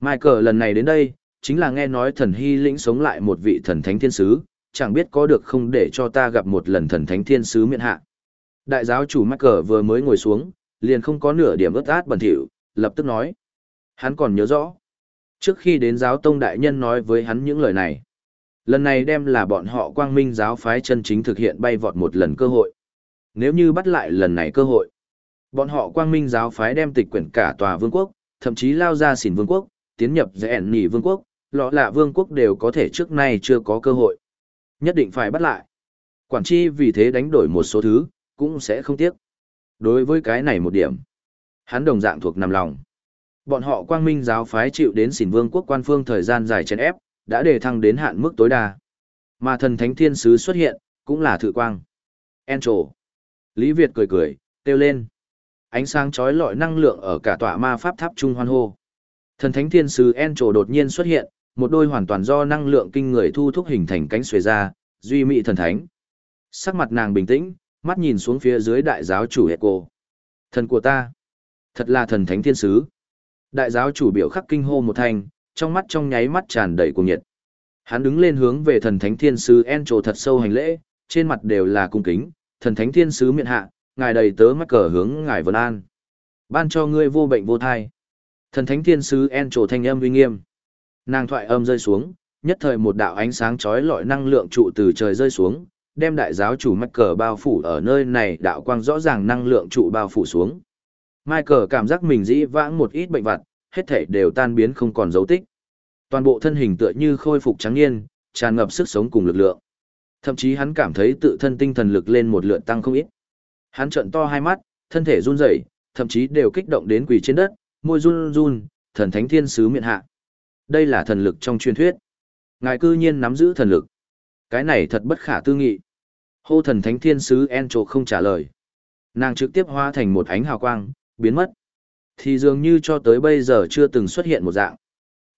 Michael lần này đến đây, chính là nghe nói thần hy lĩnh sống lại một vị thần thánh thiên sứ, chẳng biết có được không để cho ta gặp một lần thần thánh thiên sứ miễn hạ. Đại giáo chủ Michael vừa mới ngồi xuống, liền không có nửa điểm ướt át bẩn thỉu, lập tức nói. Hắn còn nhớ rõ. Trước khi đến giáo tông đại nhân nói với hắn những lời này. Lần này đem là bọn họ quang minh giáo phái chân chính thực hiện bay vọt một lần cơ hội. Nếu như bắt lại lần này cơ hội, Bọn họ quang minh giáo phái đem tịch quyển cả tòa vương quốc, thậm chí lao ra xỉn vương quốc, tiến nhập dễ ẻn nỉ vương quốc, lọ lạ vương quốc đều có thể trước nay chưa có cơ hội. Nhất định phải bắt lại. Quản chi vì thế đánh đổi một số thứ, cũng sẽ không tiếc. Đối với cái này một điểm, hắn đồng dạng thuộc nằm lòng. Bọn họ quang minh giáo phái chịu đến xỉn vương quốc quan phương thời gian dài chèn ép, đã đề thăng đến hạn mức tối đa. Mà thần thánh thiên sứ xuất hiện, cũng là thử quang. Encho. Lý Việt cười cười, kêu lên ánh sáng chói lọi năng lượng ở cả tòa ma pháp tháp trung hoan hô. Thần thánh thiên sứ En trổ đột nhiên xuất hiện, một đôi hoàn toàn do năng lượng kinh người thu thúc hình thành cánh xuề ra, duy mỹ thần thánh. Sắc mặt nàng bình tĩnh, mắt nhìn xuống phía dưới đại giáo chủ hệ cô. Thần của ta, thật là thần thánh thiên sứ. Đại giáo chủ biểu khắc kinh hô một thanh, trong mắt trong nháy mắt tràn đầy cuồng nhiệt. Hắn đứng lên hướng về thần thánh thiên sứ En trổ thật sâu hành lễ, trên mặt đều là cung kính, thần thánh thiên sứ miệng hạ, ngài đầy tớ mắc cờ hướng ngài vân an. Ban cho ngươi vô bệnh vô thai. Thần thánh thiên sứ En trổ thanh âm uy nghiêm. Nàng thoại âm rơi xuống, nhất thời một đạo ánh sáng chói lọi năng lượng trụ từ trời rơi xuống, đem đại giáo chủ mắc cờ bao phủ ở nơi này đạo quang rõ ràng năng lượng trụ bao phủ xuống. Michael cảm giác mình dĩ vãng một ít bệnh vặt, hết thảy đều tan biến không còn dấu tích. Toàn bộ thân hình tựa như khôi phục trắng niên, tràn ngập sức sống cùng lực lượng. Thậm chí hắn cảm thấy tự thân tinh thần lực lên một lượng tăng không ít. Hắn trợn to hai mắt, thân thể run rẩy, thậm chí đều kích động đến quỳ trên đất, môi run run, thần thánh thiên sứ miện hạ. Đây là thần lực trong truyền thuyết. Ngài cư nhiên nắm giữ thần lực. Cái này thật bất khả tư nghị. Hô thần thánh thiên sứ Encho không trả lời. Nàng trực tiếp hóa thành một ánh hào quang, biến mất. Thì dường như cho tới bây giờ chưa từng xuất hiện một dạng.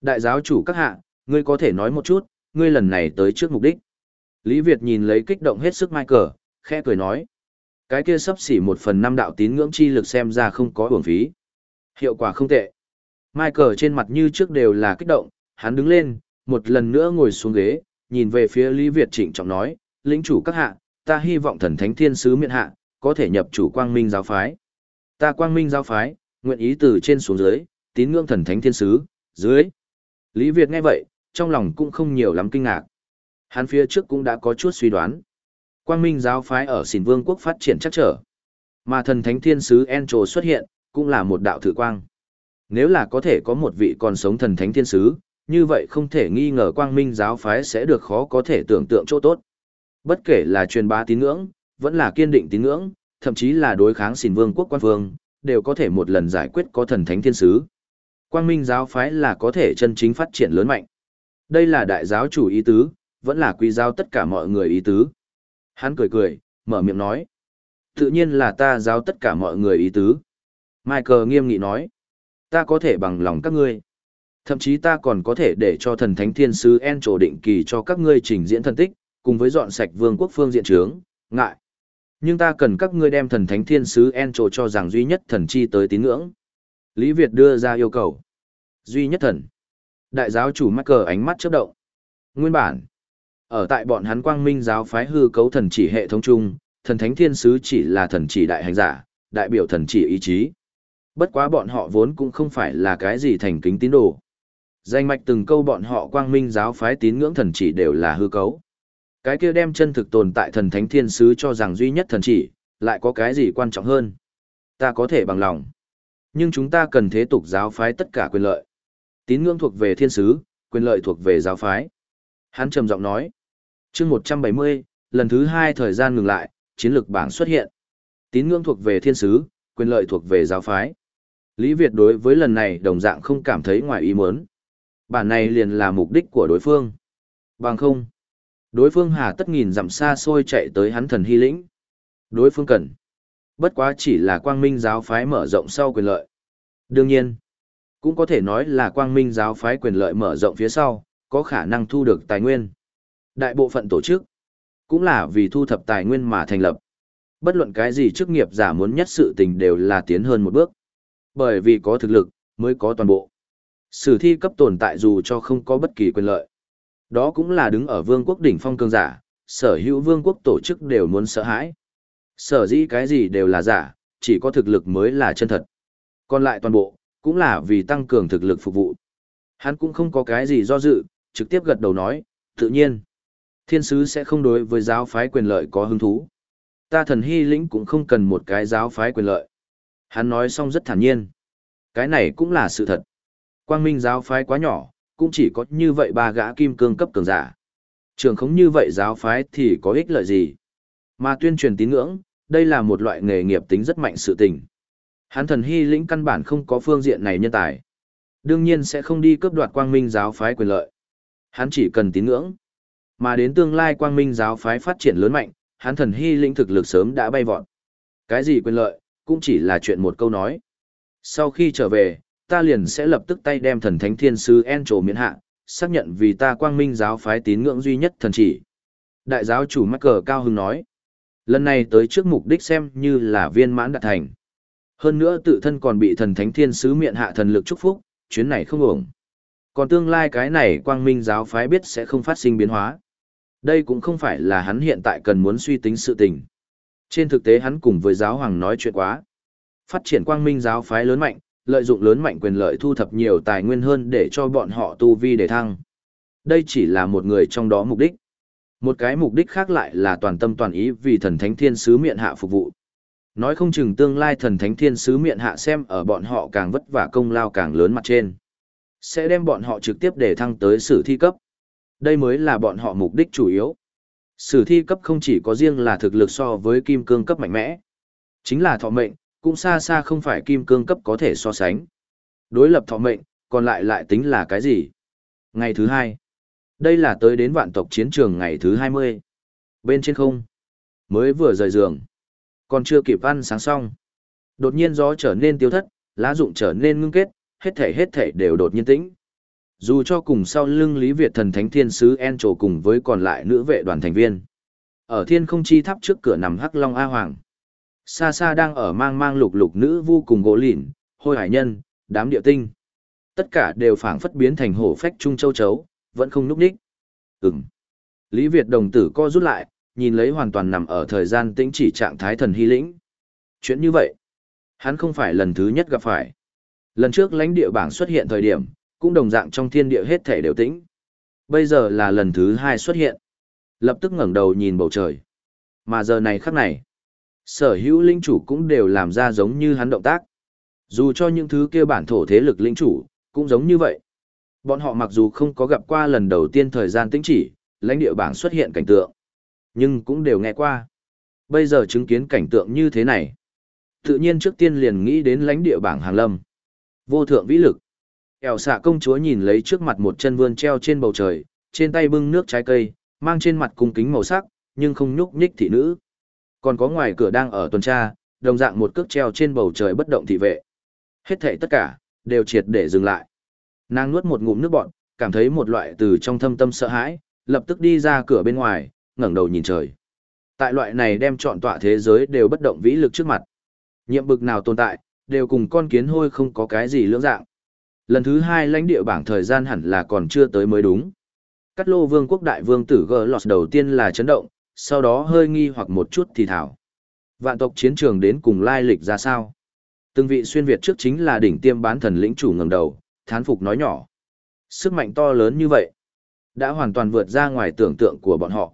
Đại giáo chủ các hạ, ngươi có thể nói một chút, ngươi lần này tới trước mục đích. Lý Việt nhìn lấy kích động hết sức Michael, khẽ cười nói. Cái kia sắp xỉ một phần năm đạo tín ngưỡng chi lực xem ra không có uổng phí. Hiệu quả không tệ. Michael trên mặt như trước đều là kích động, hắn đứng lên, một lần nữa ngồi xuống ghế, nhìn về phía Lý Việt trịnh trọng nói, lĩnh chủ các hạ, ta hy vọng thần thánh thiên sứ miện hạ, có thể nhập chủ quang minh giáo phái. Ta quang minh giáo phái, nguyện ý từ trên xuống dưới, tín ngưỡng thần thánh thiên sứ, dưới. Lý Việt nghe vậy, trong lòng cũng không nhiều lắm kinh ngạc. Hắn phía trước cũng đã có chút suy đoán. Quang Minh giáo phái ở Xỉn Vương quốc phát triển chắc trở. Mà thần thánh thiên sứ Encho xuất hiện, cũng là một đạo thử quang. Nếu là có thể có một vị còn sống thần thánh thiên sứ, như vậy không thể nghi ngờ quang minh giáo phái sẽ được khó có thể tưởng tượng chỗ tốt. Bất kể là truyền bá tín ngưỡng, vẫn là kiên định tín ngưỡng, thậm chí là đối kháng xỉn vương quốc quan vương, đều có thể một lần giải quyết có thần thánh thiên sứ. Quang minh giáo phái là có thể chân chính phát triển lớn mạnh. Đây là đại giáo chủ ý tứ, vẫn là quý giáo tất cả mọi người ý tứ. Hắn cười cười, mở miệng nói. Tự nhiên là ta giáo tất cả mọi người ý tứ. Michael nghiêm nghị nói. Ta có thể bằng lòng các ngươi. Thậm chí ta còn có thể để cho thần thánh thiên sứ En trổ định kỳ cho các ngươi trình diễn thần tích, cùng với dọn sạch vương quốc phương diện trướng, ngại. Nhưng ta cần các ngươi đem thần thánh thiên sứ Encho cho rằng duy nhất thần chi tới tín ngưỡng. Lý Việt đưa ra yêu cầu. Duy nhất thần. Đại giáo chủ Michael ánh mắt chớp động. Nguyên bản. Ở tại bọn hắn quang minh giáo phái hư cấu thần chỉ hệ thống chung, thần thánh thiên sứ chỉ là thần chỉ đại hành giả, đại biểu thần chỉ ý chí. Bất quá bọn họ vốn cũng không phải là cái gì thành kính tín đồ. Danh mạch từng câu bọn họ quang minh giáo phái tín ngưỡng thần chỉ đều là hư cấu. Cái kia đem chân thực tồn tại thần thánh thiên sứ cho rằng duy nhất thần chỉ, lại có cái gì quan trọng hơn. Ta có thể bằng lòng. Nhưng chúng ta cần thế tục giáo phái tất cả quyền lợi. Tín ngưỡng thuộc về thiên sứ, quyền lợi thuộc về giáo phái. Hắn trầm giọng nói. chương 170, lần thứ hai thời gian ngừng lại, chiến lược bảng xuất hiện. Tín ngưỡng thuộc về thiên sứ, quyền lợi thuộc về giáo phái. Lý Việt đối với lần này đồng dạng không cảm thấy ngoài ý muốn. Bản này liền là mục đích của đối phương. Bằng không. Đối phương hà tất nghìn dặm xa xôi chạy tới hắn thần hy lĩnh. Đối phương cần. Bất quá chỉ là quang minh giáo phái mở rộng sau quyền lợi. Đương nhiên, cũng có thể nói là quang minh giáo phái quyền lợi mở rộng phía sau, có khả năng thu được tài nguyên. Đại bộ phận tổ chức, cũng là vì thu thập tài nguyên mà thành lập. Bất luận cái gì chức nghiệp giả muốn nhất sự tình đều là tiến hơn một bước. Bởi vì có thực lực, mới có toàn bộ. Sử thi cấp tồn tại dù cho không có bất kỳ quyền lợi. Đó cũng là đứng ở vương quốc đỉnh phong cường giả, sở hữu vương quốc tổ chức đều muốn sợ hãi. Sở dĩ cái gì đều là giả, chỉ có thực lực mới là chân thật. Còn lại toàn bộ, cũng là vì tăng cường thực lực phục vụ. Hắn cũng không có cái gì do dự, trực tiếp gật đầu nói, tự nhiên. Thiên sứ sẽ không đối với giáo phái quyền lợi có hứng thú. Ta thần hy lĩnh cũng không cần một cái giáo phái quyền lợi. Hắn nói xong rất thản nhiên. Cái này cũng là sự thật. Quang minh giáo phái quá nhỏ, cũng chỉ có như vậy ba gã kim cương cấp cường giả. Trường không như vậy giáo phái thì có ích lợi gì? Mà tuyên truyền tín ngưỡng, đây là một loại nghề nghiệp tính rất mạnh sự tình. Hắn thần hy lĩnh căn bản không có phương diện này nhân tài. Đương nhiên sẽ không đi cướp đoạt quang minh giáo phái quyền lợi. Hắn chỉ cần tín ngưỡng. Mà đến tương lai quang minh giáo phái phát triển lớn mạnh, hắn thần hy lĩnh thực lực sớm đã bay vọt. Cái gì quyền lợi, cũng chỉ là chuyện một câu nói. Sau khi trở về, ta liền sẽ lập tức tay đem thần thánh thiên sứ En trổ miễn hạ, xác nhận vì ta quang minh giáo phái tín ngưỡng duy nhất thần chỉ. Đại giáo chủ mắc cờ cao hưng nói. Lần này tới trước mục đích xem như là viên mãn đạt thành. Hơn nữa tự thân còn bị thần thánh thiên sứ miễn hạ thần lực chúc phúc, chuyến này không ổng. Còn tương lai cái này quang minh giáo phái biết sẽ không phát sinh biến hóa. Đây cũng không phải là hắn hiện tại cần muốn suy tính sự tình. Trên thực tế hắn cùng với giáo hoàng nói chuyện quá. Phát triển quang minh giáo phái lớn mạnh, lợi dụng lớn mạnh quyền lợi thu thập nhiều tài nguyên hơn để cho bọn họ tu vi để thăng. Đây chỉ là một người trong đó mục đích. Một cái mục đích khác lại là toàn tâm toàn ý vì thần thánh thiên sứ miệng hạ phục vụ. Nói không chừng tương lai thần thánh thiên sứ miệng hạ xem ở bọn họ càng vất vả công lao càng lớn mặt trên. Sẽ đem bọn họ trực tiếp để thăng tới sử thi cấp. Đây mới là bọn họ mục đích chủ yếu. Sử thi cấp không chỉ có riêng là thực lực so với kim cương cấp mạnh mẽ. Chính là thọ mệnh, cũng xa xa không phải kim cương cấp có thể so sánh. Đối lập thọ mệnh, còn lại lại tính là cái gì? Ngày thứ hai. Đây là tới đến vạn tộc chiến trường ngày thứ hai mươi Bên trên không. Mới vừa rời giường. Còn chưa kịp ăn sáng xong. Đột nhiên gió trở nên tiêu thất, lá rụng trở nên ngưng kết, hết thể hết thể đều đột nhiên tĩnh. Dù cho cùng sau lưng Lý Việt thần thánh thiên sứ En trổ cùng với còn lại nữ vệ đoàn thành viên. Ở thiên không chi tháp trước cửa nằm Hắc Long A Hoàng. Xa xa đang ở mang mang lục lục nữ vu cùng gỗ lỉn, hôi hải nhân, đám địa tinh. Tất cả đều phảng phất biến thành hổ phách trung châu chấu, vẫn không núp ních. Ừm. Lý Việt đồng tử co rút lại, nhìn lấy hoàn toàn nằm ở thời gian tĩnh chỉ trạng thái thần hy lĩnh. Chuyện như vậy, hắn không phải lần thứ nhất gặp phải. Lần trước lãnh địa bảng xuất hiện thời điểm, cũng đồng dạng trong thiên địa hết thể đều tĩnh. Bây giờ là lần thứ hai xuất hiện. Lập tức ngẩng đầu nhìn bầu trời. Mà giờ này khắc này, sở hữu linh chủ cũng đều làm ra giống như hắn động tác. Dù cho những thứ kia bản thổ thế lực linh chủ, cũng giống như vậy. Bọn họ mặc dù không có gặp qua lần đầu tiên thời gian tĩnh chỉ, lãnh địa bảng xuất hiện cảnh tượng, nhưng cũng đều nghe qua. Bây giờ chứng kiến cảnh tượng như thế này, tự nhiên trước tiên liền nghĩ đến lãnh địa bảng hàng lâm. Vô thượng vĩ lực. ẻo xạ công chúa nhìn lấy trước mặt một chân vươn treo trên bầu trời, trên tay bưng nước trái cây, mang trên mặt cung kính màu sắc, nhưng không nhúc nhích thị nữ. Còn có ngoài cửa đang ở tuần tra, đồng dạng một cước treo trên bầu trời bất động thị vệ. Hết thảy tất cả, đều triệt để dừng lại. Nàng nuốt một ngụm nước bọt, cảm thấy một loại từ trong thâm tâm sợ hãi, lập tức đi ra cửa bên ngoài, ngẩng đầu nhìn trời. Tại loại này đem trọn tọa thế giới đều bất động vĩ lực trước mặt. Nhiệm bực nào tồn tại, đều cùng con kiến hôi không có cái gì lưỡng dạng. Lần thứ hai lãnh địa bảng thời gian hẳn là còn chưa tới mới đúng. Cắt lô vương quốc đại vương tử gờ lọt đầu tiên là chấn động, sau đó hơi nghi hoặc một chút thì thảo. Vạn tộc chiến trường đến cùng lai lịch ra sao? Từng vị xuyên Việt trước chính là đỉnh tiêm bán thần lĩnh chủ ngẩng đầu, thán phục nói nhỏ. Sức mạnh to lớn như vậy, đã hoàn toàn vượt ra ngoài tưởng tượng của bọn họ.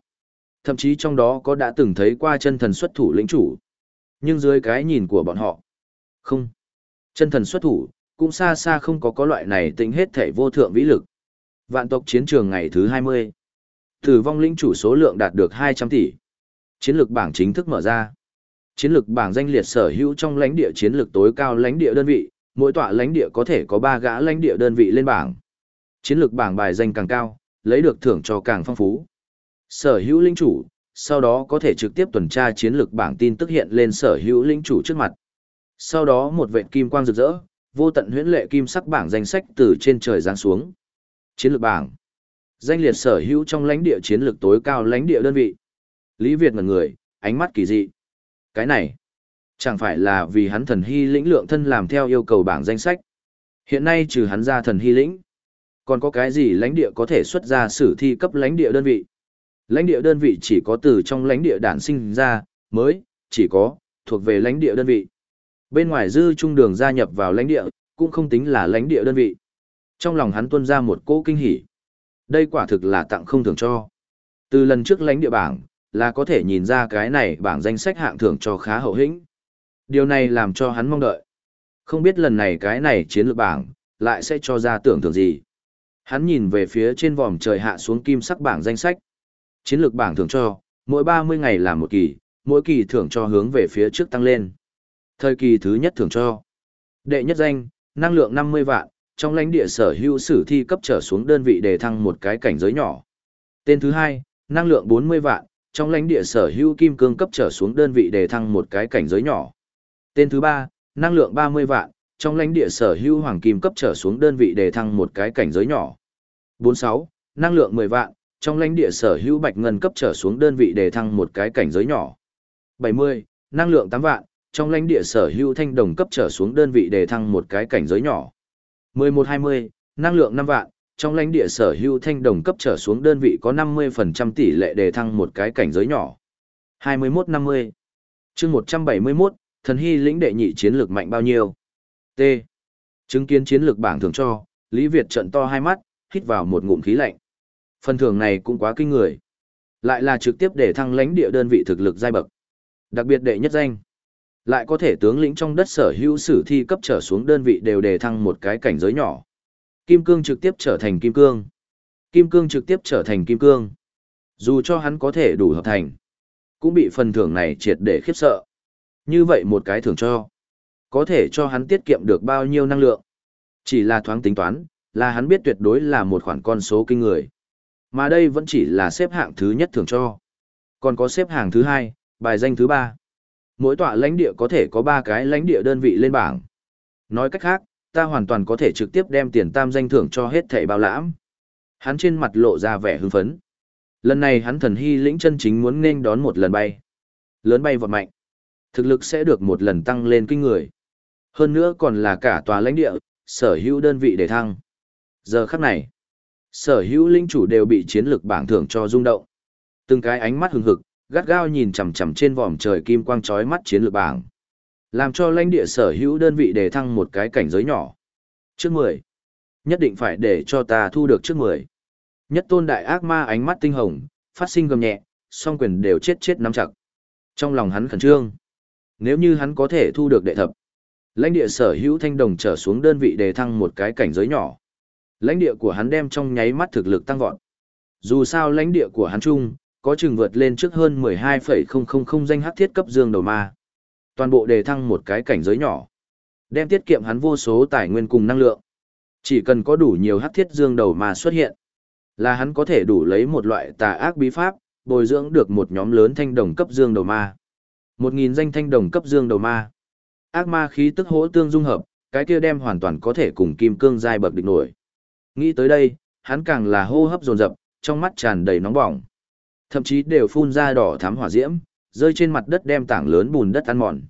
Thậm chí trong đó có đã từng thấy qua chân thần xuất thủ lĩnh chủ. Nhưng dưới cái nhìn của bọn họ, không. Chân thần xuất thủ, cũng xa xa không có có loại này tính hết thể vô thượng vĩ lực. Vạn tộc chiến trường ngày thứ 20. Tử vong lĩnh chủ số lượng đạt được 200 tỷ. Chiến lược bảng chính thức mở ra. Chiến lược bảng danh liệt sở hữu trong lãnh địa chiến lược tối cao lãnh địa đơn vị, mỗi tọa lãnh địa có thể có 3 gã lãnh địa đơn vị lên bảng. Chiến lược bảng bài danh càng cao, lấy được thưởng cho càng phong phú. Sở hữu lĩnh chủ, sau đó có thể trực tiếp tuần tra chiến lược bảng tin tức hiện lên sở hữu lĩnh chủ trước mặt. Sau đó một vệt kim quang rực rỡ, vô tận huyễn lệ kim sắc bảng danh sách từ trên trời giáng xuống. Chiến lược bảng. Danh liệt sở hữu trong lãnh địa chiến lược tối cao lãnh địa đơn vị. Lý Việt ngẩn người, ánh mắt kỳ dị. Cái này, chẳng phải là vì hắn thần hy lĩnh lượng thân làm theo yêu cầu bảng danh sách. Hiện nay trừ hắn ra thần hy lĩnh, còn có cái gì lãnh địa có thể xuất ra sử thi cấp lãnh địa đơn vị? Lãnh địa đơn vị chỉ có từ trong lãnh địa đản sinh ra, mới, chỉ có, thuộc về lãnh địa đơn vị. Bên ngoài dư trung đường gia nhập vào lãnh địa, cũng không tính là lãnh địa đơn vị. Trong lòng hắn tuôn ra một cỗ kinh hỉ. Đây quả thực là tặng không thưởng cho. Từ lần trước lãnh địa bảng, là có thể nhìn ra cái này bảng danh sách hạng thưởng cho khá hậu hĩnh. Điều này làm cho hắn mong đợi. Không biết lần này cái này chiến lược bảng, lại sẽ cho ra tưởng thưởng gì. Hắn nhìn về phía trên vòm trời hạ xuống kim sắc bảng danh sách. Chiến lược bảng thưởng cho, mỗi 30 ngày làm một kỳ, mỗi kỳ thưởng cho hướng về phía trước tăng lên. Thời kỳ thứ nhất thưởng cho. Đệ nhất danh, năng lượng 50 vạn, trong lãnh địa sở hữu sử thi cấp trở xuống đơn vị đề thăng một cái cảnh giới nhỏ. Tên thứ hai, năng lượng 40 vạn, trong lãnh địa sở hữu kim cương cấp trở xuống đơn vị đề thăng một cái cảnh giới nhỏ. Tên thứ ba, năng lượng 30 vạn, trong lãnh địa sở hữu hoàng kim cấp trở xuống đơn vị đề thăng một cái cảnh giới nhỏ. 46, năng lượng 10 vạn, trong lãnh địa sở hữu bạch ngân cấp trở xuống đơn vị đề thăng một cái cảnh giới nhỏ. 70, năng lượng 8 vạn, trong lãnh địa sở hữu thanh đồng cấp trở xuống đơn vị đề thăng một cái cảnh giới nhỏ. 11-20, năng lượng 5 vạn, trong lãnh địa sở hữu thanh đồng cấp trở xuống đơn vị có 50% tỷ lệ đề thăng một cái cảnh giới nhỏ. 21-50, chương 171, thần hy lĩnh đệ nhị chiến lược mạnh bao nhiêu? T. Chứng kiến chiến lược bảng thường cho, Lý Việt trận to hai mắt, hít vào một ngụm khí lạnh. Phần thưởng này cũng quá kinh người. Lại là trực tiếp để thăng lãnh địa đơn vị thực lực giai bậc. Đặc biệt đệ nhất danh. Lại có thể tướng lĩnh trong đất sở hữu sử thi cấp trở xuống đơn vị đều đề thăng một cái cảnh giới nhỏ. Kim cương trực tiếp trở thành kim cương. Kim cương trực tiếp trở thành kim cương. Dù cho hắn có thể đủ hợp thành, cũng bị phần thưởng này triệt để khiếp sợ. Như vậy một cái thưởng cho, có thể cho hắn tiết kiệm được bao nhiêu năng lượng. Chỉ là thoáng tính toán, là hắn biết tuyệt đối là một khoản con số kinh người. Mà đây vẫn chỉ là xếp hạng thứ nhất thưởng cho. Còn có xếp hạng thứ hai, bài danh thứ ba. Mỗi tọa lãnh địa có thể có ba cái lãnh địa đơn vị lên bảng. Nói cách khác, ta hoàn toàn có thể trực tiếp đem tiền tam danh thưởng cho hết thảy bao lãm. Hắn trên mặt lộ ra vẻ hưng phấn. Lần này hắn thần hy lĩnh chân chính muốn nên đón một lần bay. Lớn bay vọt mạnh. Thực lực sẽ được một lần tăng lên kinh người. Hơn nữa còn là cả tòa lãnh địa, sở hữu đơn vị để thăng. Giờ khắc này, sở hữu linh chủ đều bị chiến lực bảng thưởng cho rung động. Từng cái ánh mắt hừng hực, gắt gao nhìn chằm chằm trên vòm trời kim quang chói mắt chiến lược bảng. Làm cho lãnh địa sở hữu đơn vị đề thăng một cái cảnh giới nhỏ. Trước 10. Nhất định phải để cho ta thu được trước 10. Nhất tôn đại ác ma ánh mắt tinh hồng, phát sinh gầm nhẹ, song quyền đều chết chết nắm chặt. Trong lòng hắn khẩn trương. Nếu như hắn có thể thu được đệ thập, lãnh địa sở hữu thanh đồng trở xuống đơn vị đề thăng một cái cảnh giới nhỏ. Lãnh địa của hắn đem trong nháy mắt thực lực tăng vọt. Dù sao lãnh địa của hắn chung, có chừng vượt lên trước hơn 12,000 danh hắc thiết cấp dương đầu ma. Toàn bộ đề thăng một cái cảnh giới nhỏ. Đem tiết kiệm hắn vô số tài nguyên cùng năng lượng. Chỉ cần có đủ nhiều hắc thiết dương đầu ma xuất hiện, là hắn có thể đủ lấy một loại tà ác bí pháp, bồi dưỡng được một nhóm lớn thanh đồng cấp dương đầu ma. Một nghìn danh thanh đồng cấp dương đầu ma. Ác ma khí tức hỗ tương dung hợp, cái kia đem hoàn toàn có thể cùng kim cương giai bậc địch nổi. Nghĩ tới đây, hắn càng là hô hấp dồn dập, trong mắt tràn đầy nóng bỏng. Thậm chí đều phun ra đỏ thắm hỏa diễm, rơi trên mặt đất đem tảng lớn bùn đất ăn mòn.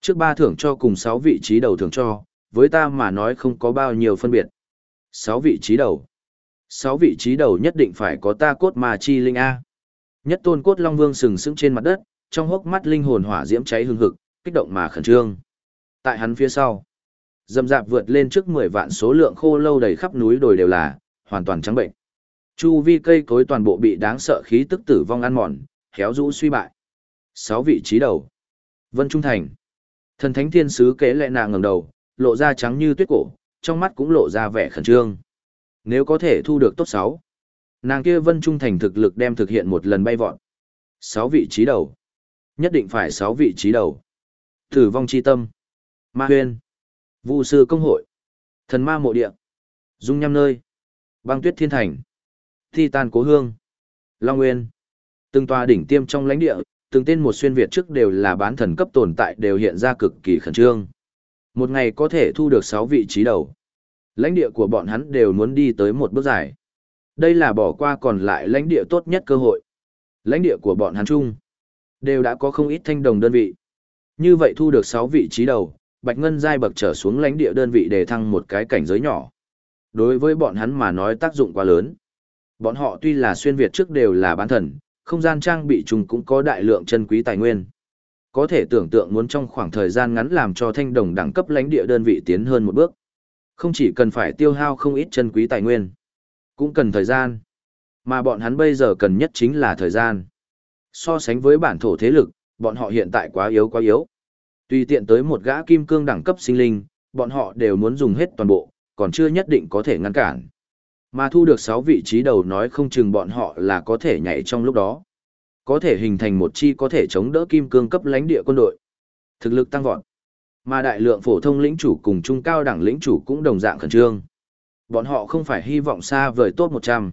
Trước ba thưởng cho cùng sáu vị trí đầu thưởng cho, với ta mà nói không có bao nhiêu phân biệt. Sáu vị trí đầu. Sáu vị trí đầu nhất định phải có ta cốt mà chi linh A. Nhất tôn cốt long vương sừng sững trên mặt đất, trong hốc mắt linh hồn hỏa diễm cháy hừng hực, kích động mà khẩn trương. Tại hắn phía sau, dầm dạp vượt lên trước 10 vạn số lượng khô lâu đầy khắp núi đồi đều là hoàn toàn trắng bệnh. Chu vi cây cối toàn bộ bị đáng sợ khí tức tử vong ăn mòn, khéo rũ suy bại. Sáu vị trí đầu. Vân Trung Thành. Thần thánh thiên sứ kế lệ nạ ngẩng đầu, lộ ra trắng như tuyết cổ, trong mắt cũng lộ ra vẻ khẩn trương. Nếu có thể thu được tốt sáu, nàng kia Vân Trung Thành thực lực đem thực hiện một lần bay vọt. Sáu vị trí đầu. Nhất định phải sáu vị trí đầu. Tử vong chi tâm. Ma huyên. vụ sư công hội. Thần ma mộ địa. Dung nhăm nơi. Băng tuyết thiên thành. Thi tan cố hương. Long Nguyên. Từng tòa đỉnh tiêm trong lãnh địa, từng tên một xuyên Việt trước đều là bán thần cấp tồn tại đều hiện ra cực kỳ khẩn trương. Một ngày có thể thu được 6 vị trí đầu. Lãnh địa của bọn hắn đều muốn đi tới một bước dài. Đây là bỏ qua còn lại lãnh địa tốt nhất cơ hội. Lãnh địa của bọn hắn chung đều đã có không ít thanh đồng đơn vị. Như vậy thu được 6 vị trí đầu, Bạch Ngân giai bậc trở xuống lãnh địa đơn vị để thăng một cái cảnh giới nhỏ. Đối với bọn hắn mà nói tác dụng quá lớn. Bọn họ tuy là xuyên Việt trước đều là bán thần, không gian trang bị trùng cũng có đại lượng chân quý tài nguyên. Có thể tưởng tượng muốn trong khoảng thời gian ngắn làm cho thanh đồng đẳng cấp lãnh địa đơn vị tiến hơn một bước. Không chỉ cần phải tiêu hao không ít chân quý tài nguyên, cũng cần thời gian. Mà bọn hắn bây giờ cần nhất chính là thời gian. So sánh với bản thổ thế lực, bọn họ hiện tại quá yếu quá yếu. Tùy tiện tới một gã kim cương đẳng cấp sinh linh, bọn họ đều muốn dùng hết toàn bộ, còn chưa nhất định có thể ngăn cản. Mà thu được 6 vị trí đầu nói không chừng bọn họ là có thể nhảy trong lúc đó. Có thể hình thành một chi có thể chống đỡ kim cương cấp lãnh địa quân đội. Thực lực tăng vọt. Mà đại lượng phổ thông lĩnh chủ cùng trung cao đẳng lĩnh chủ cũng đồng dạng khẩn trương. Bọn họ không phải hy vọng xa vời top 100.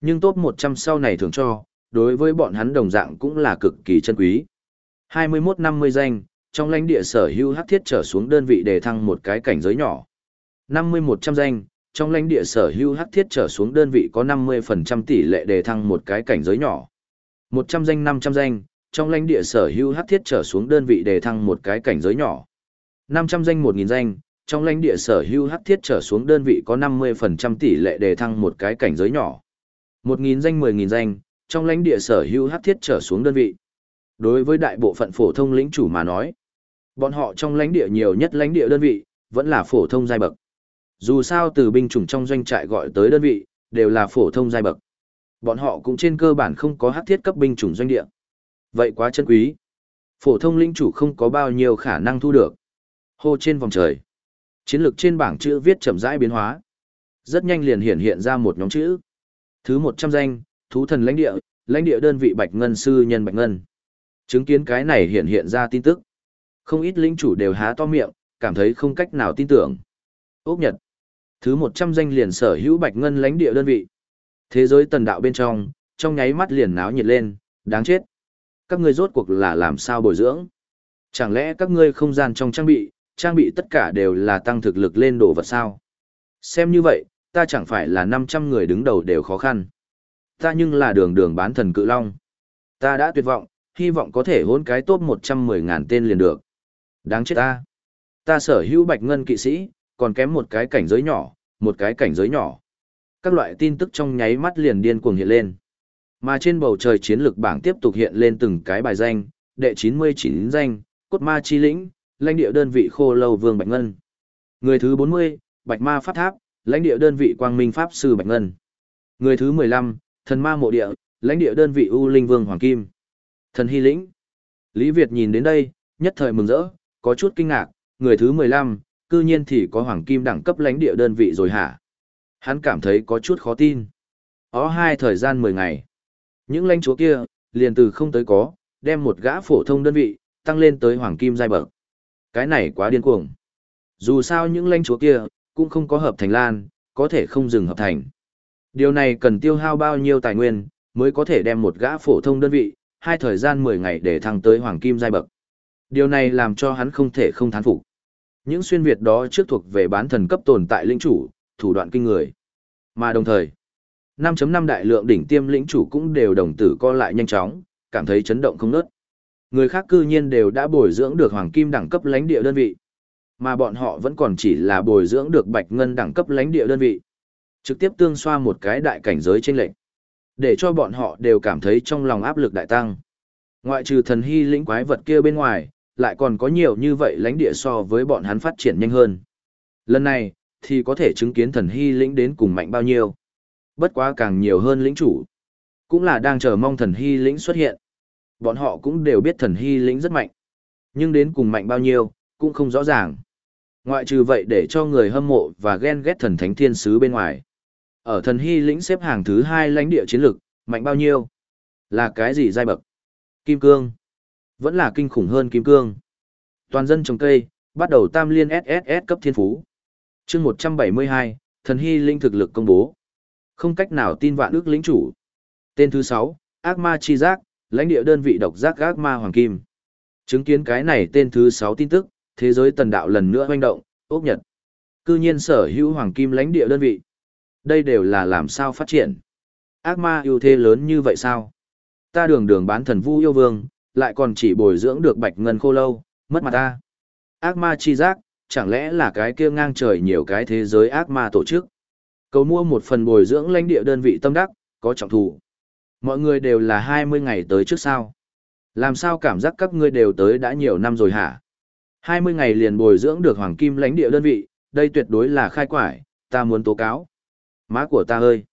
Nhưng top 100 sau này thường cho, đối với bọn hắn đồng dạng cũng là cực kỳ chân quý. 21-50 danh, trong lãnh địa sở hữu hắc thiết trở xuống đơn vị đề thăng một cái cảnh giới nhỏ. 50-100 danh, trong lãnh địa sở hữu hắc thiết trở xuống đơn vị có 50% tỷ lệ đề thăng một cái cảnh giới nhỏ. 100 danh 500 danh, trong lãnh địa sở hữu hắc thiết trở xuống đơn vị đề thăng một cái cảnh giới nhỏ. 500 danh 1000 danh, trong lãnh địa sở hữu hắc thiết trở xuống đơn vị có 50% tỷ lệ đề thăng một cái cảnh giới nhỏ. 1000 danh 10000 danh, trong lãnh địa sở hữu hắc thiết trở xuống đơn vị. Đối với đại bộ phận phổ thông lĩnh chủ mà nói, bọn họ trong lãnh địa nhiều nhất lãnh địa đơn vị vẫn là phổ thông giai bậc. Dù sao từ binh chủng trong doanh trại gọi tới đơn vị, đều là phổ thông giai bậc. Bọn họ cũng trên cơ bản không có hắc thiết cấp binh chủng doanh địa. Vậy quá chân quý. Phổ thông linh chủ không có bao nhiêu khả năng thu được. Hô trên vòng trời. Chiến lược trên bảng chữ viết chậm rãi biến hóa. Rất nhanh liền hiện hiện ra một nhóm chữ. Thứ một trăm danh, thú thần lãnh địa, lãnh địa đơn vị Bạch Ngân sư nhân Bạch Ngân. Chứng kiến cái này hiện hiện ra tin tức. Không ít lĩnh chủ đều há to miệng, cảm thấy không cách nào tin tưởng. Ốc Nhật. Thứ 100 danh liền sở hữu bạch ngân lãnh địa đơn vị. Thế giới tần đạo bên trong, trong nháy mắt liền náo nhiệt lên, đáng chết. Các ngươi rốt cuộc là làm sao bồi dưỡng? Chẳng lẽ các ngươi không gian trong trang bị, trang bị tất cả đều là tăng thực lực lên đồ vật sao? Xem như vậy, ta chẳng phải là 500 người đứng đầu đều khó khăn. Ta nhưng là đường đường bán thần cự long. Ta đã tuyệt vọng, hy vọng có thể hôn cái top 110 ngàn tên liền được. Đáng chết ta. Ta sở hữu bạch ngân kỵ sĩ, còn kém một cái cảnh giới nhỏ, một cái cảnh giới nhỏ. Các loại tin tức trong nháy mắt liền điên cuồng hiện lên. Mà trên bầu trời chiến lược bảng tiếp tục hiện lên từng cái bài danh, đệ 99 danh, cốt ma chi lĩnh, lãnh địa đơn vị khô lâu vương Bạch Ngân. Người thứ 40, Bạch ma pháp tháp, lãnh địa đơn vị quang minh pháp sư Bạch Ngân. Người thứ 15, thần ma mộ địa, lãnh địa đơn vị U Linh Vương Hoàng Kim. Thần Hy Lĩnh. Lý Việt nhìn đến đây, nhất thời mừng rỡ, có chút kinh ngạc, người thứ 15, cư nhiên thì có hoàng kim đẳng cấp lãnh địa đơn vị rồi hả? Hắn cảm thấy có chút khó tin. Ó hai thời gian 10 ngày. Những lãnh chúa kia, liền từ không tới có, đem một gã phổ thông đơn vị, tăng lên tới hoàng kim giai bậc. Cái này quá điên cuồng. Dù sao những lãnh chúa kia, cũng không có hợp thành lan, có thể không dừng hợp thành. Điều này cần tiêu hao bao nhiêu tài nguyên, mới có thể đem một gã phổ thông đơn vị, hai thời gian 10 ngày để thăng tới hoàng kim giai bậc. Điều này làm cho hắn không thể không thán phục. Những xuyên Việt đó trước thuộc về bán thần cấp tồn tại lĩnh chủ, thủ đoạn kinh người. Mà đồng thời, 5.5 đại lượng đỉnh tiêm lĩnh chủ cũng đều đồng tử co lại nhanh chóng, cảm thấy chấn động không nớt. Người khác cư nhiên đều đã bồi dưỡng được hoàng kim đẳng cấp lãnh địa đơn vị, mà bọn họ vẫn còn chỉ là bồi dưỡng được bạch ngân đẳng cấp lãnh địa đơn vị. Trực tiếp tương xoa một cái đại cảnh giới trên lệnh. Để cho bọn họ đều cảm thấy trong lòng áp lực đại tăng. Ngoại trừ thần hy lĩnh quái vật kia bên ngoài, lại còn có nhiều như vậy lãnh địa so với bọn hắn phát triển nhanh hơn. Lần này, thì có thể chứng kiến thần hy lĩnh đến cùng mạnh bao nhiêu. Bất quá càng nhiều hơn lĩnh chủ. Cũng là đang chờ mong thần hy lĩnh xuất hiện. Bọn họ cũng đều biết thần hy lĩnh rất mạnh. Nhưng đến cùng mạnh bao nhiêu, cũng không rõ ràng. Ngoại trừ vậy để cho người hâm mộ và ghen ghét thần thánh thiên sứ bên ngoài. Ở thần hy lĩnh xếp hàng thứ hai lãnh địa chiến lực, mạnh bao nhiêu? Là cái gì giai bậc? Kim cương. Vẫn là kinh khủng hơn kim cương. Toàn dân trồng cây, bắt đầu tam liên SSS cấp thiên phú. chương 172, thần hy linh thực lực công bố. Không cách nào tin vạn ước lĩnh chủ. Tên thứ 6, ác ma chi giác, lãnh địa đơn vị độc giác ác ma hoàng kim. Chứng kiến cái này tên thứ 6 tin tức, thế giới tần đạo lần nữa hoành động, ốc nhật. Cư nhiên sở hữu hoàng kim lãnh địa đơn vị. Đây đều là làm sao phát triển. Ác ma ưu thế lớn như vậy sao? Ta đường đường bán thần vu yêu vương, lại còn chỉ bồi dưỡng được bạch ngân khô lâu, mất mặt ta. Ác ma chi giác, chẳng lẽ là cái kia ngang trời nhiều cái thế giới ác ma tổ chức. Cầu mua một phần bồi dưỡng lãnh địa đơn vị tâm đắc, có trọng thủ. Mọi người đều là 20 ngày tới trước sao. Làm sao cảm giác các ngươi đều tới đã nhiều năm rồi hả? 20 ngày liền bồi dưỡng được hoàng kim lãnh địa đơn vị, đây tuyệt đối là khai quải, ta muốn tố cáo. Má của ta ơi!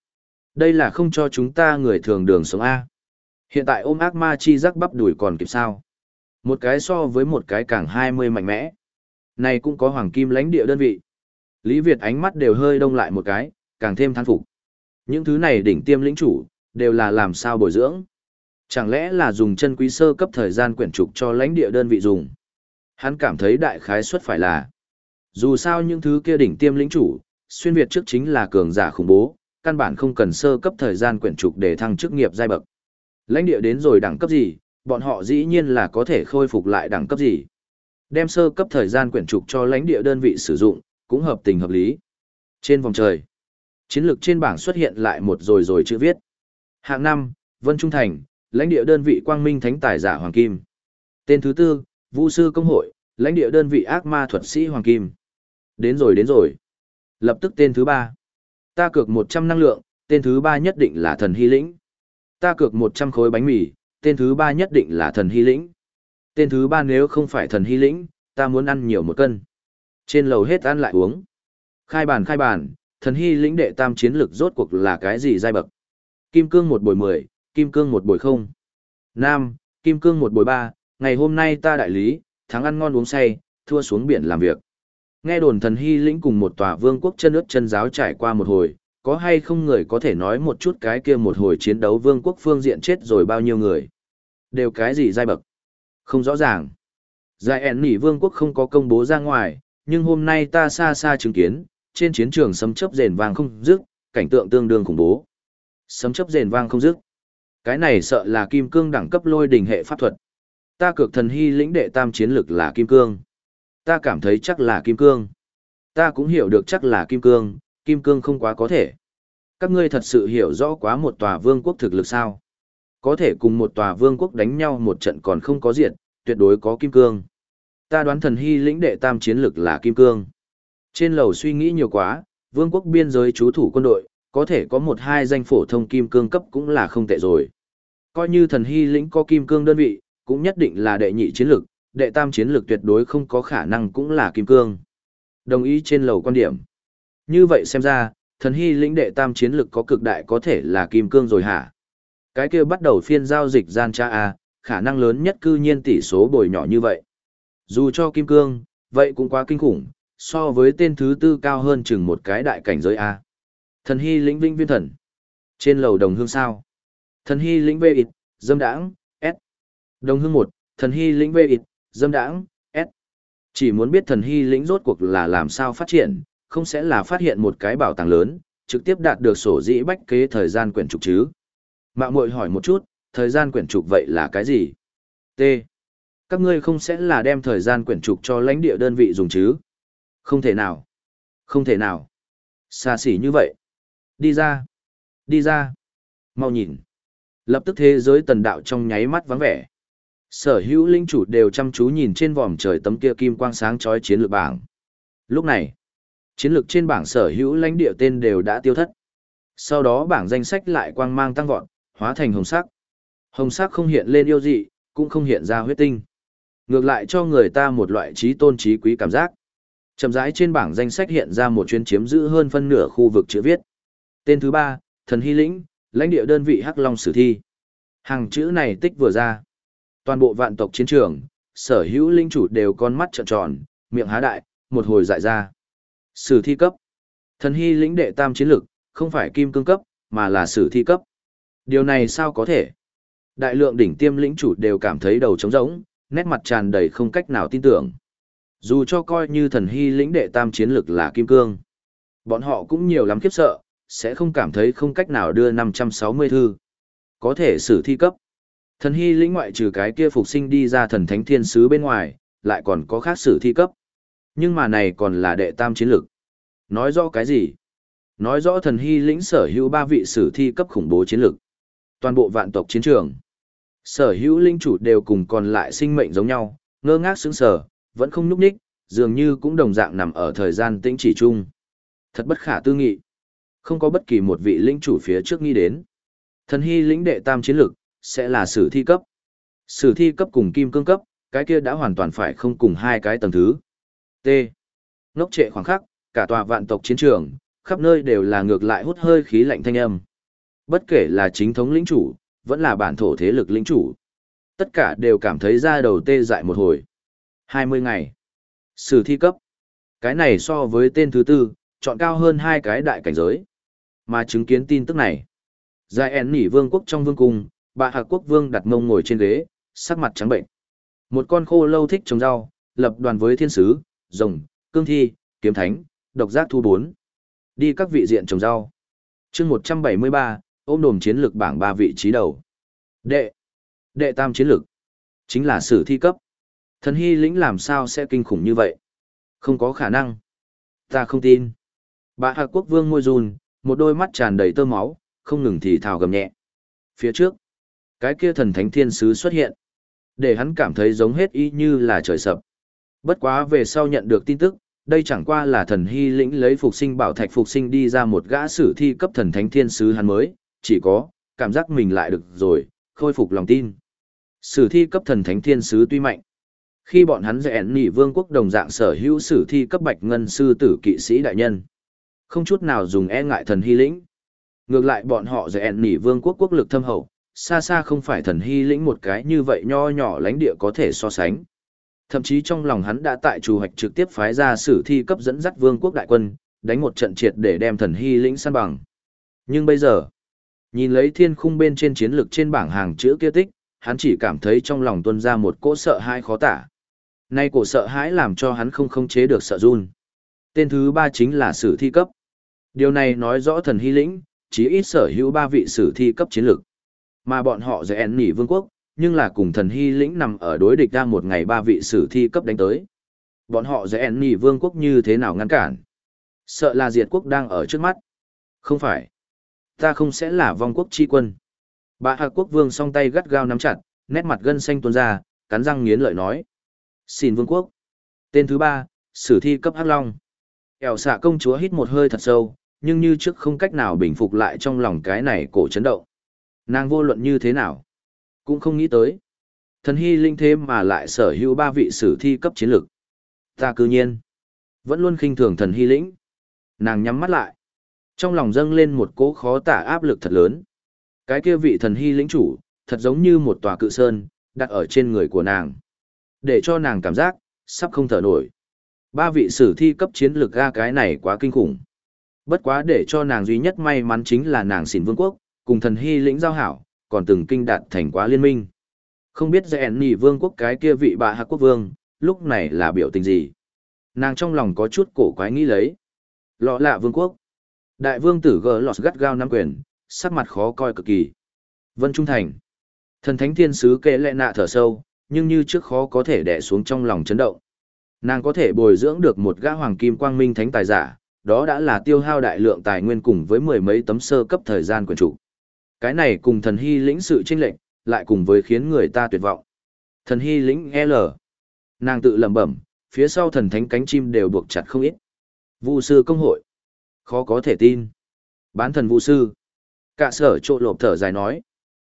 Đây là không cho chúng ta người thường đường sống A. Hiện tại ôm ác ma chi rắc bắp đuổi còn kịp sao. Một cái so với một cái càng 20 mạnh mẽ. Này cũng có hoàng kim lãnh địa đơn vị. Lý Việt ánh mắt đều hơi đông lại một cái, càng thêm thán phục. Những thứ này đỉnh tiêm lĩnh chủ, đều là làm sao bồi dưỡng. Chẳng lẽ là dùng chân quý sơ cấp thời gian quyển trục cho lãnh địa đơn vị dùng. Hắn cảm thấy đại khái suất phải là. Dù sao những thứ kia đỉnh tiêm lĩnh chủ, xuyên Việt trước chính là cường giả khủng bố, căn bản không cần sơ cấp thời gian quyển trục để thăng chức nghiệp giai bậc. Lãnh địa đến rồi đẳng cấp gì, bọn họ dĩ nhiên là có thể khôi phục lại đẳng cấp gì. Đem sơ cấp thời gian quyển trục cho lãnh địa đơn vị sử dụng, cũng hợp tình hợp lý. Trên vòng trời, chiến lược trên bảng xuất hiện lại một rồi rồi chữ viết. Hạng năm Vân Trung Thành, lãnh địa đơn vị Quang Minh Thánh Tài Giả Hoàng Kim. Tên thứ tư, Vũ Sư Công Hội, lãnh địa đơn vị Ác Ma Thuật Sĩ Hoàng Kim. Đến rồi đến rồi. Lập tức tên thứ ba. Ta cược một trăm năng lượng, tên thứ ba nhất định là thần hy lĩnh. Ta cược 100 khối bánh mì, tên thứ ba nhất định là thần hy lĩnh. Tên thứ ba nếu không phải thần hy lĩnh, ta muốn ăn nhiều một cân. Trên lầu hết ăn lại uống. Khai bàn khai bàn, thần hy lĩnh đệ tam chiến lực rốt cuộc là cái gì giai bậc? Kim cương một bồi 10, kim cương một bồi không. Nam, kim cương một bồi 3, ngày hôm nay ta đại lý, thắng ăn ngon uống say, thua xuống biển làm việc. Nghe đồn thần hy lĩnh cùng một tòa vương quốc chân ướt chân giáo trải qua một hồi, có hay không người có thể nói một chút cái kia một hồi chiến đấu vương quốc phương diện chết rồi bao nhiêu người? Đều cái gì giai bậc? Không rõ ràng. Giải ẻn nỉ vương quốc không có công bố ra ngoài, nhưng hôm nay ta xa xa chứng kiến, trên chiến trường sấm chấp rền vang không dứt, cảnh tượng tương đương khủng bố. Sấm chấp rền vang không dứt. Cái này sợ là kim cương đẳng cấp lôi đình hệ pháp thuật. Ta cược thần hy lĩnh đệ tam chiến lực là kim cương. Ta cảm thấy chắc là kim cương. Ta cũng hiểu được chắc là kim cương, kim cương không quá có thể. Các ngươi thật sự hiểu rõ quá một tòa vương quốc thực lực sao? Có thể cùng một tòa vương quốc đánh nhau một trận còn không có diệt, tuyệt đối có kim cương. Ta đoán thần hy lĩnh đệ tam chiến lực là kim cương. Trên lầu suy nghĩ nhiều quá, vương quốc biên giới chú thủ quân đội, có thể có một hai danh phổ thông kim cương cấp cũng là không tệ rồi. Coi như thần hy lĩnh có kim cương đơn vị, cũng nhất định là đệ nhị chiến lực, đệ tam chiến lực tuyệt đối không có khả năng cũng là kim cương. Đồng ý trên lầu quan điểm. Như vậy xem ra, thần hy lĩnh đệ tam chiến lực có cực đại có thể là kim cương rồi hả? Cái kia bắt đầu phiên giao dịch gian tra A, khả năng lớn nhất cư nhiên tỷ số bồi nhỏ như vậy. Dù cho kim cương, vậy cũng quá kinh khủng, so với tên thứ tư cao hơn chừng một cái đại cảnh giới A. Thần hy lĩnh vinh viên thần. Trên lầu đồng hương sao. Thần hy lĩnh vê ịt, dâm đãng, S. Đồng hương một, thần hy lĩnh vê ịt, dâm đãng, S. Chỉ muốn biết thần hy lĩnh rốt cuộc là làm sao phát triển, không sẽ là phát hiện một cái bảo tàng lớn, trực tiếp đạt được sổ dĩ bách kế thời gian quyển trục chứ. Mạng muội hỏi một chút, thời gian quyển trục vậy là cái gì? T. Các ngươi không sẽ là đem thời gian quyển trục cho lãnh địa đơn vị dùng chứ? Không thể nào. Không thể nào. Xa xỉ như vậy. Đi ra. Đi ra. Mau nhìn. Lập tức thế giới tần đạo trong nháy mắt vắng vẻ. Sở hữu linh chủ đều chăm chú nhìn trên vòm trời tấm kia kim quang sáng chói chiến lược bảng. Lúc này, chiến lược trên bảng sở hữu lãnh địa tên đều đã tiêu thất. Sau đó bảng danh sách lại quang mang tăng vọt, hóa thành hồng sắc. Hồng sắc không hiện lên yêu dị, cũng không hiện ra huyết tinh. Ngược lại cho người ta một loại trí tôn trí quý cảm giác. Chậm rãi trên bảng danh sách hiện ra một chuyên chiếm giữ hơn phân nửa khu vực chữ viết. Tên thứ ba, Thần Hy Lĩnh, lãnh địa đơn vị Hắc Long Sử Thi. Hàng chữ này tích vừa ra. Toàn bộ vạn tộc chiến trường, sở hữu linh chủ đều con mắt trợn tròn, miệng há đại, một hồi dại ra. Sử thi cấp. Thần Hy lĩnh đệ tam chiến lực, không phải kim cương cấp, mà là sử thi cấp. Điều này sao có thể? Đại lượng đỉnh tiêm lĩnh chủ đều cảm thấy đầu trống rỗng, nét mặt tràn đầy không cách nào tin tưởng. Dù cho coi như thần hy lĩnh đệ tam chiến lực là kim cương, bọn họ cũng nhiều lắm khiếp sợ, sẽ không cảm thấy không cách nào đưa 560 thư. Có thể xử thi cấp. Thần hy lĩnh ngoại trừ cái kia phục sinh đi ra thần thánh thiên sứ bên ngoài, lại còn có khác xử thi cấp. Nhưng mà này còn là đệ tam chiến lực. Nói rõ cái gì? Nói rõ thần hy lĩnh sở hữu ba vị sử thi cấp khủng bố chiến lực. Toàn bộ vạn tộc chiến trường. Sở hữu linh chủ đều cùng còn lại sinh mệnh giống nhau, ngơ ngác sững sờ, vẫn không nhúc nhích, dường như cũng đồng dạng nằm ở thời gian tĩnh chỉ chung. Thật bất khả tư nghị. Không có bất kỳ một vị linh chủ phía trước nghĩ đến. Thần hy lĩnh đệ tam chiến lực, sẽ là sử thi cấp. Sử thi cấp cùng kim cương cấp, cái kia đã hoàn toàn phải không cùng hai cái tầng thứ. T. Ngốc trệ khoảng khắc, cả tòa vạn tộc chiến trường, khắp nơi đều là ngược lại hút hơi khí lạnh thanh âm. Bất kể là chính thống lĩnh chủ, vẫn là bản thổ thế lực lĩnh chủ. Tất cả đều cảm thấy ra đầu tê dại một hồi. 20 ngày. Sử thi cấp. Cái này so với tên thứ tư, chọn cao hơn hai cái đại cảnh giới. Mà chứng kiến tin tức này. giai ẻn nỉ vương quốc trong vương cung, bà hạc quốc vương đặt mông ngồi trên ghế, sắc mặt trắng bệnh. Một con khô lâu thích trồng rau, lập đoàn với thiên sứ, rồng, cương thi, kiếm thánh, độc giác thu bốn. Đi các vị diện trồng rau. chương 173, ôm đồm chiến lược bảng ba vị trí đầu. Đệ. Đệ tam chiến lược. Chính là sử thi cấp. Thần hy lĩnh làm sao sẽ kinh khủng như vậy? Không có khả năng. Ta không tin. Bà Hạ Quốc Vương môi run, một đôi mắt tràn đầy tơ máu, không ngừng thì thào gầm nhẹ. Phía trước, cái kia thần thánh thiên sứ xuất hiện. Để hắn cảm thấy giống hết y như là trời sập. Bất quá về sau nhận được tin tức, đây chẳng qua là thần hy lĩnh lấy phục sinh bảo thạch phục sinh đi ra một gã sử thi cấp thần thánh thiên sứ hắn mới, chỉ có, cảm giác mình lại được rồi, khôi phục lòng tin. Sử thi cấp thần thánh thiên sứ tuy mạnh. Khi bọn hắn rẽn nỉ vương quốc đồng dạng sở hữu sử thi cấp bạch ngân sư tử kỵ sĩ đại nhân. Không chút nào dùng e ngại thần hy lĩnh. Ngược lại bọn họ rẽn nỉ vương quốc quốc lực thâm hậu, xa xa không phải thần hy lĩnh một cái như vậy nho nhỏ lãnh địa có thể so sánh. Thậm chí trong lòng hắn đã tại chủ hoạch trực tiếp phái ra sử thi cấp dẫn dắt vương quốc đại quân, đánh một trận triệt để đem thần hy lĩnh săn bằng. Nhưng bây giờ, nhìn lấy thiên khung bên trên chiến lược trên bảng hàng chữ kia tích, hắn chỉ cảm thấy trong lòng tuân ra một cỗ sợ hãi khó tả. Nay cổ sợ hãi làm cho hắn không khống chế được sợ run. Tên thứ ba chính là sử thi cấp. Điều này nói rõ thần hy lĩnh, chỉ ít sở hữu ba vị sử thi cấp chiến lược. Mà bọn họ sẽ ẻn nỉ vương quốc, nhưng là cùng thần hy lĩnh nằm ở đối địch ra một ngày ba vị sử thi cấp đánh tới. Bọn họ sẽ ẻn nỉ vương quốc như thế nào ngăn cản? Sợ là diệt quốc đang ở trước mắt. Không phải. Ta không sẽ là vong quốc chi quân. Bà Hạ Quốc Vương song tay gắt gao nắm chặt, nét mặt gân xanh tuôn ra, cắn răng nghiến lợi nói. Xin vương quốc. Tên thứ ba, sử thi cấp hắc long. ẻo xạ công chúa hít một hơi thật sâu, nhưng như trước không cách nào bình phục lại trong lòng cái này cổ chấn động. Nàng vô luận như thế nào? Cũng không nghĩ tới. Thần hy linh thế mà lại sở hữu ba vị sử thi cấp chiến lược. Ta cư nhiên. Vẫn luôn khinh thường thần hy lĩnh. Nàng nhắm mắt lại. Trong lòng dâng lên một cỗ khó tả áp lực thật lớn. Cái kia vị thần hy lĩnh chủ, thật giống như một tòa cự sơn, đặt ở trên người của nàng. Để cho nàng cảm giác, sắp không thở nổi. Ba vị sử thi cấp chiến lược ga cái này quá kinh khủng. Bất quá để cho nàng duy nhất may mắn chính là nàng xỉn vương quốc, cùng thần hy lĩnh giao hảo, còn từng kinh đạt thành quá liên minh. Không biết dạy nỉ vương quốc cái kia vị bà hạ quốc vương, lúc này là biểu tình gì. Nàng trong lòng có chút cổ quái nghĩ lấy. Lọ lạ vương quốc. Đại vương tử gỡ lọt gắt gao nắm quyền, sắc mặt khó coi cực kỳ. Vân Trung Thành. Thần thánh thiên sứ kệ lệ nạ thở sâu, nhưng như trước khó có thể đè xuống trong lòng chấn động. Nàng có thể bồi dưỡng được một gã hoàng kim quang minh thánh tài giả, đó đã là tiêu hao đại lượng tài nguyên cùng với mười mấy tấm sơ cấp thời gian quyền chủ. Cái này cùng thần hy lĩnh sự chênh lệnh, lại cùng với khiến người ta tuyệt vọng. Thần hy lĩnh L. Nàng tự lẩm bẩm, phía sau thần thánh cánh chim đều buộc chặt không ít. Vu sư công hội. Khó có thể tin. Bán thần vu sư. Cả sở trộ lộp thở dài nói.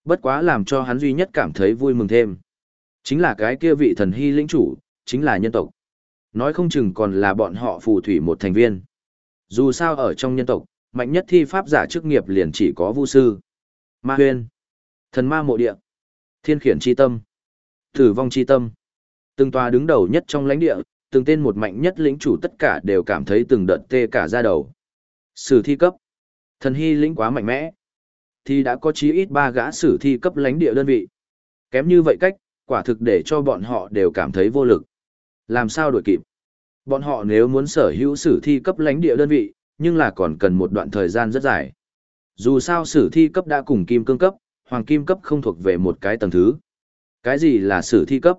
Bất quá làm cho hắn duy nhất cảm thấy vui mừng thêm. Chính là cái kia vị thần hy lĩnh chủ, chính là nhân tộc. Nói không chừng còn là bọn họ phù thủy một thành viên. Dù sao ở trong nhân tộc, mạnh nhất thi pháp giả chức nghiệp liền chỉ có vu sư. Ma huyên. Thần ma mộ địa. Thiên khiển chi tâm. Tử vong chi tâm. Từng tòa đứng đầu nhất trong lãnh địa, từng tên một mạnh nhất lĩnh chủ tất cả đều cảm thấy từng đợt tê cả da đầu. Sử thi cấp. Thần hy lĩnh quá mạnh mẽ. Thì đã có chí ít ba gã sử thi cấp lãnh địa đơn vị. Kém như vậy cách, quả thực để cho bọn họ đều cảm thấy vô lực. Làm sao đổi kịp? Bọn họ nếu muốn sở hữu sử thi cấp lãnh địa đơn vị, nhưng là còn cần một đoạn thời gian rất dài. Dù sao sử thi cấp đã cùng kim cương cấp, hoàng kim cấp không thuộc về một cái tầng thứ. Cái gì là sử thi cấp?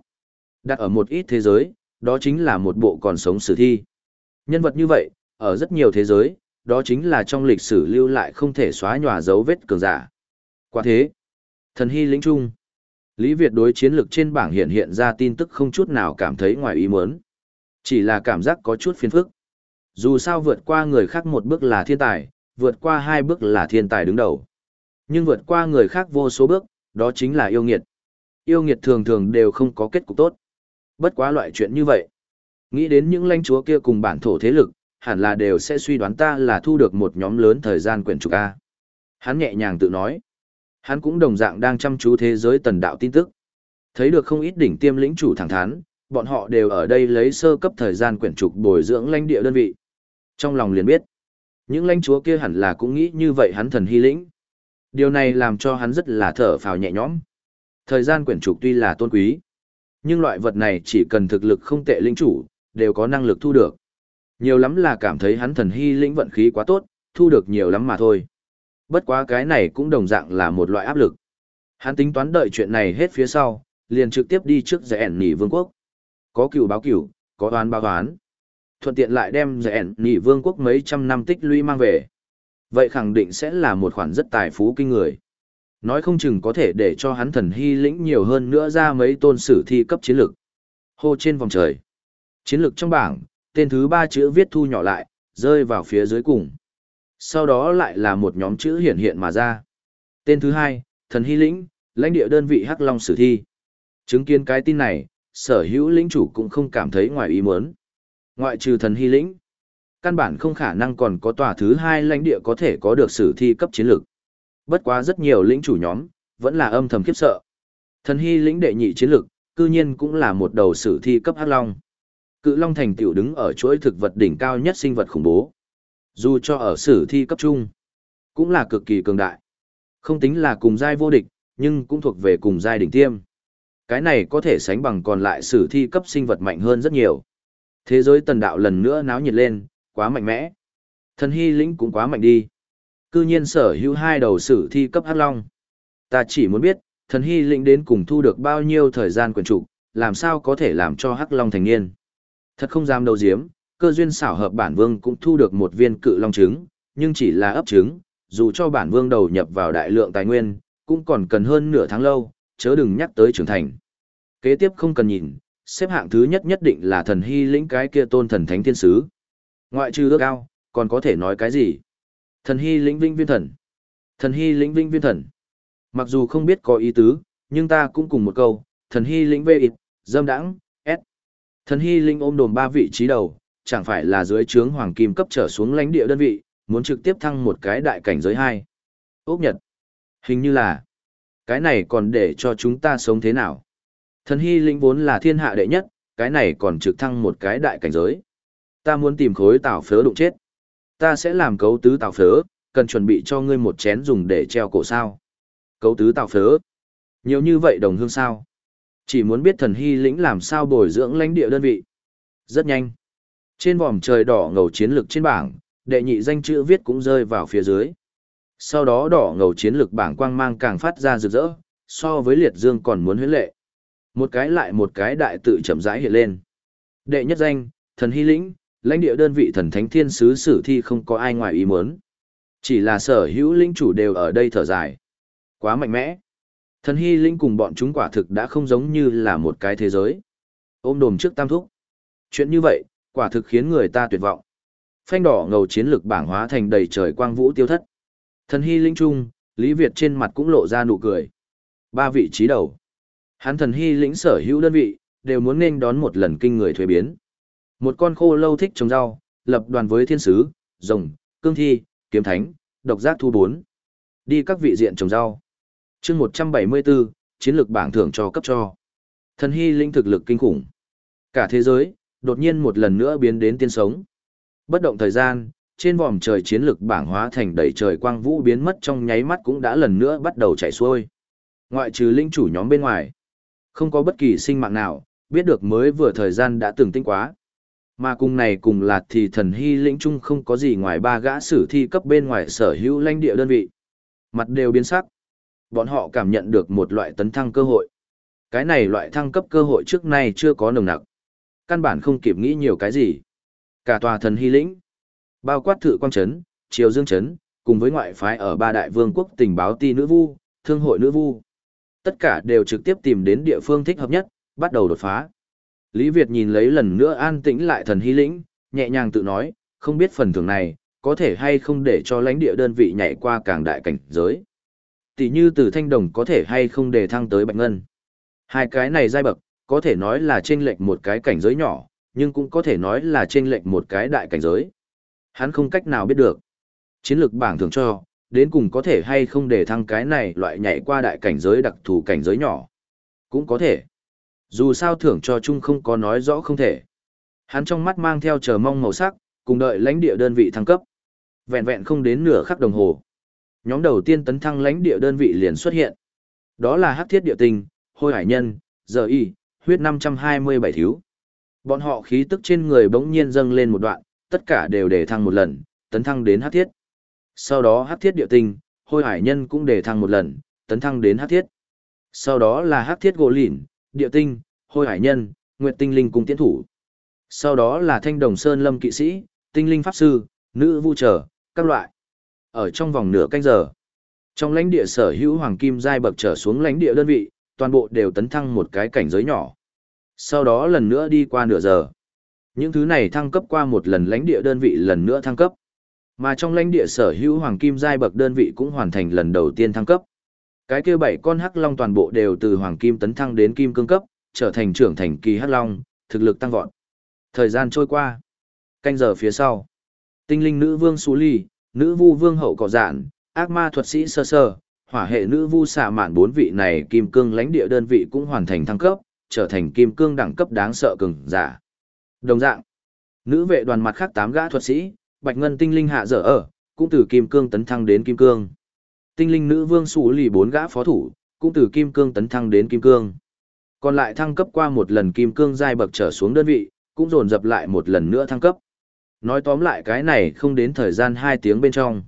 Đặt ở một ít thế giới, đó chính là một bộ còn sống sử thi. Nhân vật như vậy, ở rất nhiều thế giới, đó chính là trong lịch sử lưu lại không thể xóa nhòa dấu vết cường giả. Quả thế, thần hy lĩnh trung. Lý Việt đối chiến lược trên bảng hiện hiện ra tin tức không chút nào cảm thấy ngoài ý muốn. Chỉ là cảm giác có chút phiền phức. Dù sao vượt qua người khác một bước là thiên tài, vượt qua hai bước là thiên tài đứng đầu. Nhưng vượt qua người khác vô số bước, đó chính là yêu nghiệt. Yêu nghiệt thường thường đều không có kết cục tốt. Bất quá loại chuyện như vậy. Nghĩ đến những lãnh chúa kia cùng bản thổ thế lực, hẳn là đều sẽ suy đoán ta là thu được một nhóm lớn thời gian quyển trục A. Hắn nhẹ nhàng tự nói. Hắn cũng đồng dạng đang chăm chú thế giới tần đạo tin tức. Thấy được không ít đỉnh tiêm lĩnh chủ thẳng thắn, bọn họ đều ở đây lấy sơ cấp thời gian quyển trục bồi dưỡng lãnh địa đơn vị. Trong lòng liền biết, những lãnh chúa kia hẳn là cũng nghĩ như vậy hắn thần hy lĩnh. Điều này làm cho hắn rất là thở phào nhẹ nhõm. Thời gian quyển trục tuy là tôn quý, nhưng loại vật này chỉ cần thực lực không tệ linh chủ, đều có năng lực thu được. Nhiều lắm là cảm thấy hắn thần hy lĩnh vận khí quá tốt, thu được nhiều lắm mà thôi. Bất quá cái này cũng đồng dạng là một loại áp lực. Hắn tính toán đợi chuyện này hết phía sau, liền trực tiếp đi trước giải ẻn nỉ vương quốc. Có cửu báo cửu, có đoán báo đoán. Thuận tiện lại đem rèn ẻn nỉ vương quốc mấy trăm năm tích lũy mang về. Vậy khẳng định sẽ là một khoản rất tài phú kinh người. Nói không chừng có thể để cho hắn thần hy lĩnh nhiều hơn nữa ra mấy tôn sử thi cấp chiến lược. Hô trên vòng trời. Chiến lược trong bảng, tên thứ ba chữ viết thu nhỏ lại, rơi vào phía dưới cùng. Sau đó lại là một nhóm chữ hiện hiện mà ra. Tên thứ hai, thần hy lĩnh, lãnh địa đơn vị Hắc Long Sử Thi. Chứng kiến cái tin này, sở hữu lĩnh chủ cũng không cảm thấy ngoài ý muốn. Ngoại trừ thần hy lĩnh, căn bản không khả năng còn có tòa thứ hai lãnh địa có thể có được sử thi cấp chiến lược. Bất quá rất nhiều lĩnh chủ nhóm, vẫn là âm thầm khiếp sợ. Thần hy lĩnh đệ nhị chiến lược, cư nhiên cũng là một đầu sử thi cấp hắc long. Cự long thành tiểu đứng ở chuỗi thực vật đỉnh cao nhất sinh vật khủng bố. Dù cho ở sử thi cấp trung, cũng là cực kỳ cường đại. Không tính là cùng giai vô địch, nhưng cũng thuộc về cùng giai đỉnh tiêm. Cái này có thể sánh bằng còn lại sử thi cấp sinh vật mạnh hơn rất nhiều. Thế giới tần đạo lần nữa náo nhiệt lên, quá mạnh mẽ. Thần hy lĩnh cũng quá mạnh đi. Cư nhiên sở hữu hai đầu sử thi cấp hắc long. Ta chỉ muốn biết, thần hy lĩnh đến cùng thu được bao nhiêu thời gian quyền trục, làm sao có thể làm cho hắc long thành niên. Thật không dám đầu diếm, cơ duyên xảo hợp bản vương cũng thu được một viên cự long trứng, nhưng chỉ là ấp trứng, dù cho bản vương đầu nhập vào đại lượng tài nguyên, cũng còn cần hơn nửa tháng lâu, chớ đừng nhắc tới trưởng thành. Kế tiếp không cần nhìn, xếp hạng thứ nhất nhất định là thần hy lĩnh cái kia tôn thần thánh thiên sứ. Ngoại trừ ước ao, còn có thể nói cái gì? Thần hy lĩnh vinh viên thần. Thần hy lĩnh vinh viên thần. Mặc dù không biết có ý tứ, nhưng ta cũng cùng một câu, thần hy lĩnh vê ịt, dâm đãng, s. Thần hy lĩnh ôm đồm ba vị trí đầu, chẳng phải là dưới trướng hoàng kim cấp trở xuống lãnh địa đơn vị, muốn trực tiếp thăng một cái đại cảnh giới hai. Ốc Nhật. Hình như là, cái này còn để cho chúng ta sống thế nào? Thần hy lĩnh vốn là thiên hạ đệ nhất, cái này còn trực thăng một cái đại cảnh giới. Ta muốn tìm khối tảo phớ đụng chết. Ta sẽ làm cấu tứ tàu phớ, cần chuẩn bị cho ngươi một chén dùng để treo cổ sao. Cấu tứ tàu phớ. Nhiều như vậy đồng hương sao. Chỉ muốn biết thần hy lĩnh làm sao bồi dưỡng lãnh địa đơn vị. Rất nhanh. Trên vòm trời đỏ ngầu chiến lược trên bảng, đệ nhị danh chữ viết cũng rơi vào phía dưới. Sau đó đỏ ngầu chiến lược bảng quang mang càng phát ra rực rỡ, so với liệt dương còn muốn huyến lệ. Một cái lại một cái đại tự chậm rãi hiện lên. Đệ nhất danh, thần hy lĩnh, lãnh địa đơn vị thần thánh thiên sứ sử thi không có ai ngoài ý muốn. Chỉ là sở hữu lĩnh chủ đều ở đây thở dài. Quá mạnh mẽ. Thần hy lĩnh cùng bọn chúng quả thực đã không giống như là một cái thế giới. Ôm đồm trước tam thúc. Chuyện như vậy, quả thực khiến người ta tuyệt vọng. Phanh đỏ ngầu chiến lực bảng hóa thành đầy trời quang vũ tiêu thất. Thần hy linh trung, Lý Việt trên mặt cũng lộ ra nụ cười. Ba vị trí đầu. Hắn thần hy lĩnh sở hữu đơn vị, đều muốn nên đón một lần kinh người thuế biến. Một con khô lâu thích trồng rau, lập đoàn với thiên sứ, rồng, cương thi, kiếm thánh, độc giác thu bốn. Đi các vị diện trồng rau. chương 174, chiến lược bảng thưởng cho cấp cho. Thần hy lĩnh thực lực kinh khủng. Cả thế giới, đột nhiên một lần nữa biến đến tiên sống. Bất động thời gian, trên vòm trời chiến lực bảng hóa thành đầy trời quang vũ biến mất trong nháy mắt cũng đã lần nữa bắt đầu chạy xuôi. Ngoại trừ linh chủ nhóm bên ngoài, không có bất kỳ sinh mạng nào, biết được mới vừa thời gian đã từng tinh quá. Mà cùng này cùng là thì thần hy lĩnh trung không có gì ngoài ba gã sử thi cấp bên ngoài sở hữu lãnh địa đơn vị. Mặt đều biến sắc. Bọn họ cảm nhận được một loại tấn thăng cơ hội. Cái này loại thăng cấp cơ hội trước nay chưa có nồng nặc. Căn bản không kịp nghĩ nhiều cái gì. Cả tòa thần hy lĩnh, bao quát thự quang trấn, triều dương trấn, cùng với ngoại phái ở ba đại vương quốc tình báo ti nữ vu, thương hội nữ vu. Tất cả đều trực tiếp tìm đến địa phương thích hợp nhất, bắt đầu đột phá. Lý Việt nhìn lấy lần nữa an tĩnh lại thần hy lĩnh, nhẹ nhàng tự nói, không biết phần thưởng này, có thể hay không để cho lãnh địa đơn vị nhảy qua càng đại cảnh giới. Tỷ như từ thanh đồng có thể hay không để thăng tới bạch ngân. Hai cái này giai bậc, có thể nói là chênh lệch một cái cảnh giới nhỏ, nhưng cũng có thể nói là chênh lệch một cái đại cảnh giới. Hắn không cách nào biết được. Chiến lược bảng thường cho, đến cùng có thể hay không để thăng cái này loại nhảy qua đại cảnh giới đặc thù cảnh giới nhỏ. Cũng có thể. Dù sao thưởng cho chung không có nói rõ không thể. Hắn trong mắt mang theo chờ mong màu sắc, cùng đợi lãnh địa đơn vị thăng cấp. Vẹn vẹn không đến nửa khắc đồng hồ. Nhóm đầu tiên tấn thăng lãnh địa đơn vị liền xuất hiện. Đó là Hắc Thiết Địa Tinh, Hôi Hải Nhân, Giờ Y, huyết 527 thiếu. Bọn họ khí tức trên người bỗng nhiên dâng lên một đoạn, tất cả đều để thăng một lần, tấn thăng đến hắc thiết. Sau đó hắc thiết địa tinh, hôi hải nhân cũng để thăng một lần, tấn thăng đến hắc thiết. Sau đó là hắc thiết gỗ lỉn, địa tinh, hôi hải nhân, nguyệt tinh linh cùng tiến thủ. Sau đó là thanh đồng sơn lâm kỵ sĩ, tinh linh pháp sư, nữ vu trở, các loại. Ở trong vòng nửa canh giờ, trong lãnh địa sở hữu hoàng kim giai bậc trở xuống lãnh địa đơn vị, toàn bộ đều tấn thăng một cái cảnh giới nhỏ. Sau đó lần nữa đi qua nửa giờ. Những thứ này thăng cấp qua một lần lãnh địa đơn vị lần nữa thăng cấp. Mà trong lãnh địa sở hữu hoàng kim giai bậc đơn vị cũng hoàn thành lần đầu tiên thăng cấp. Cái kia bảy con hắc long toàn bộ đều từ hoàng kim tấn thăng đến kim cương cấp, trở thành trưởng thành kỳ hắc long, thực lực tăng vọt. Thời gian trôi qua. Canh giờ phía sau. Tinh linh nữ vương Sú Ly, nữ vu vương hậu cỏ dạn, ác ma thuật sĩ sơ sơ, hỏa hệ nữ vu xạ mạn bốn vị này kim cương lãnh địa đơn vị cũng hoàn thành thăng cấp, trở thành kim cương đẳng cấp đáng sợ cường giả. Đồng dạng, nữ vệ đoàn mặt khác tám gã thuật sĩ, Bạch Ngân tinh linh hạ dở ở, cũng từ kim cương tấn thăng đến kim cương. Tinh linh nữ vương sủ lì bốn gã phó thủ, cũng từ kim cương tấn thăng đến kim cương. Còn lại thăng cấp qua một lần kim cương giai bậc trở xuống đơn vị, cũng dồn dập lại một lần nữa thăng cấp. Nói tóm lại cái này không đến thời gian 2 tiếng bên trong.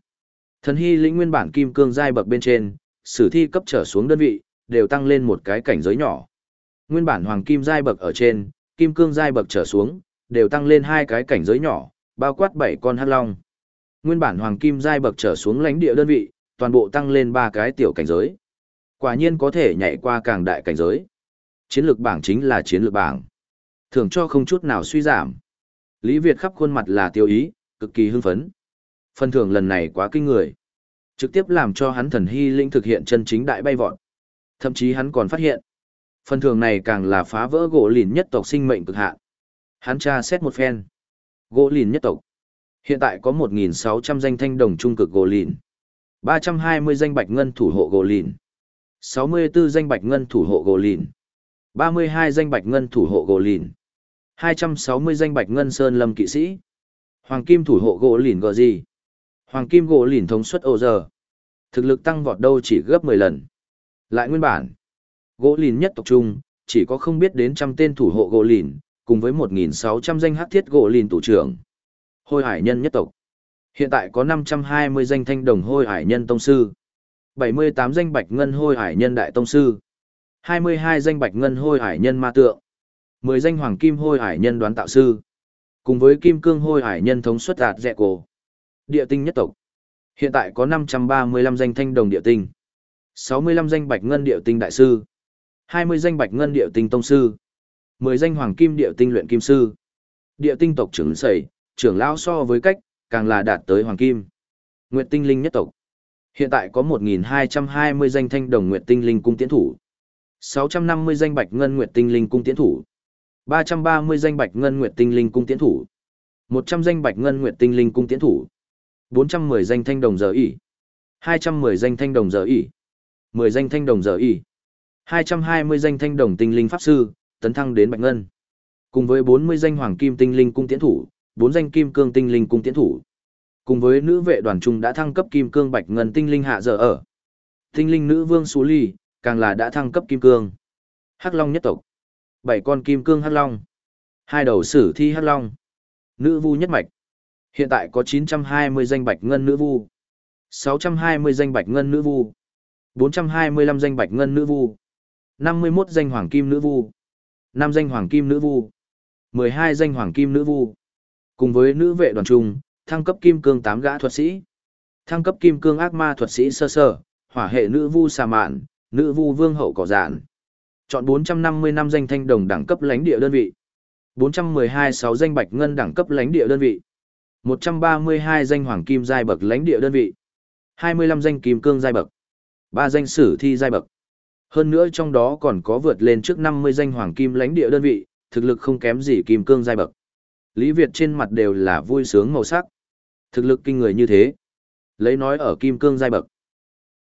Thần hy lĩnh nguyên bản kim cương giai bậc bên trên, sử thi cấp trở xuống đơn vị, đều tăng lên một cái cảnh giới nhỏ. Nguyên bản hoàng kim giai bậc ở trên, kim cương giai bậc trở xuống, đều tăng lên hai cái cảnh giới nhỏ, bao quát bảy con hắc long. Nguyên bản hoàng kim giai bậc trở xuống lãnh địa đơn vị, toàn bộ tăng lên ba cái tiểu cảnh giới. Quả nhiên có thể nhảy qua càng đại cảnh giới. Chiến lược bảng chính là chiến lược bảng. Thưởng cho không chút nào suy giảm. Lý Việt khắp khuôn mặt là tiêu ý, cực kỳ hưng phấn. Phần thưởng lần này quá kinh người. Trực tiếp làm cho hắn thần hy linh thực hiện chân chính đại bay vọt. Thậm chí hắn còn phát hiện, Phần thưởng này càng là phá vỡ gỗ lìn nhất tộc sinh mệnh cực hạn. Hắn tra xét một phen. Gỗ lìn nhất tộc. Hiện tại có 1.600 danh thanh đồng trung cực gỗ lìn. 320 danh bạch ngân thủ hộ gỗ lìn. 64 danh bạch ngân thủ hộ gỗ lìn. 32 danh bạch ngân thủ hộ gỗ lìn. 260 danh bạch ngân sơn lâm kỵ sĩ. Hoàng kim thủ hộ gỗ lìn gọi gì? Hoàng kim gỗ lìn thống suất ô giờ. Thực lực tăng vọt đâu chỉ gấp 10 lần. Lại nguyên bản. Gỗ lìn nhất tộc trung, chỉ có không biết đến trăm tên thủ hộ gỗ lìn, cùng với 1.600 danh hắc thiết gỗ lìn tủ trưởng. Hôi hải nhân nhất tộc. Hiện tại có 520 danh thanh đồng hôi hải nhân tông sư. 78 danh bạch ngân hôi hải nhân đại tông sư. 22 danh bạch ngân hôi hải nhân ma tượng. 10 danh hoàng kim hôi hải nhân đoán tạo sư. Cùng với kim cương hôi hải nhân thống xuất đạt dẹ cổ. Địa tinh nhất tộc. Hiện tại có 535 danh thanh đồng địa tinh. 65 danh bạch ngân địa tinh đại sư. 20 danh bạch ngân địa tinh tông sư. 10 danh hoàng kim địa tinh luyện kim sư. Địa tinh tộc trưởng sẩy, trưởng lão so với cách, càng là đạt tới hoàng kim. Nguyệt tinh linh nhất tộc. Hiện tại có 1.220 danh thanh đồng Nguyệt tinh linh cung tiến thủ. 650 danh bạch ngân Nguyệt tinh linh cung tiến thủ. 330 danh bạch ngân Nguyệt tinh linh cung tiến thủ. 100 danh bạch ngân Nguyệt tinh linh cung tiến thủ. 410 danh thanh đồng giờ ỉ. 210 danh thanh đồng giờ ỉ. 10 danh thanh đồng giờ ỉ. 220 danh thanh đồng tinh linh pháp sư, tấn thăng đến bạch ngân. Cùng với 40 danh hoàng kim tinh linh cung tiến thủ, 4 danh kim cương tinh linh cung tiến thủ. Cùng với nữ vệ đoàn trung đã thăng cấp kim cương bạch ngân tinh linh hạ giờ ở. Tinh linh nữ vương Sú Ly, càng là đã thăng cấp kim cương. Hắc Long nhất tộc. bảy con kim cương Hắc Long. Hai đầu sử thi Hắc Long. Nữ vu nhất mạch. Hiện tại có 920 danh bạch ngân nữ vu. 620 danh bạch ngân nữ vu. 425 danh bạch ngân nữ vu. 51 danh hoàng kim nữ vu năm danh hoàng kim nữ vu. 12 danh hoàng kim nữ vu. Cùng với nữ vệ đoàn trung, thăng cấp kim cương 8 gã thuật sĩ. Thăng cấp kim cương ác ma thuật sĩ sơ sơ, hỏa hệ nữ vu xà mạn, nữ vu vương hậu cỏ giản. Chọn 450 năm danh thanh đồng đẳng cấp lãnh địa đơn vị. 412 6 danh bạch ngân đẳng cấp lãnh địa đơn vị. 132 danh hoàng kim giai bậc lãnh địa đơn vị. 25 danh kim cương giai bậc. 3 danh sử thi giai bậc. Hơn nữa trong đó còn có vượt lên trước 50 danh hoàng kim lãnh địa đơn vị, thực lực không kém gì kim cương giai bậc. Lý Việt trên mặt đều là vui sướng màu sắc. Thực lực kinh người như thế. Lấy nói ở kim cương giai bậc.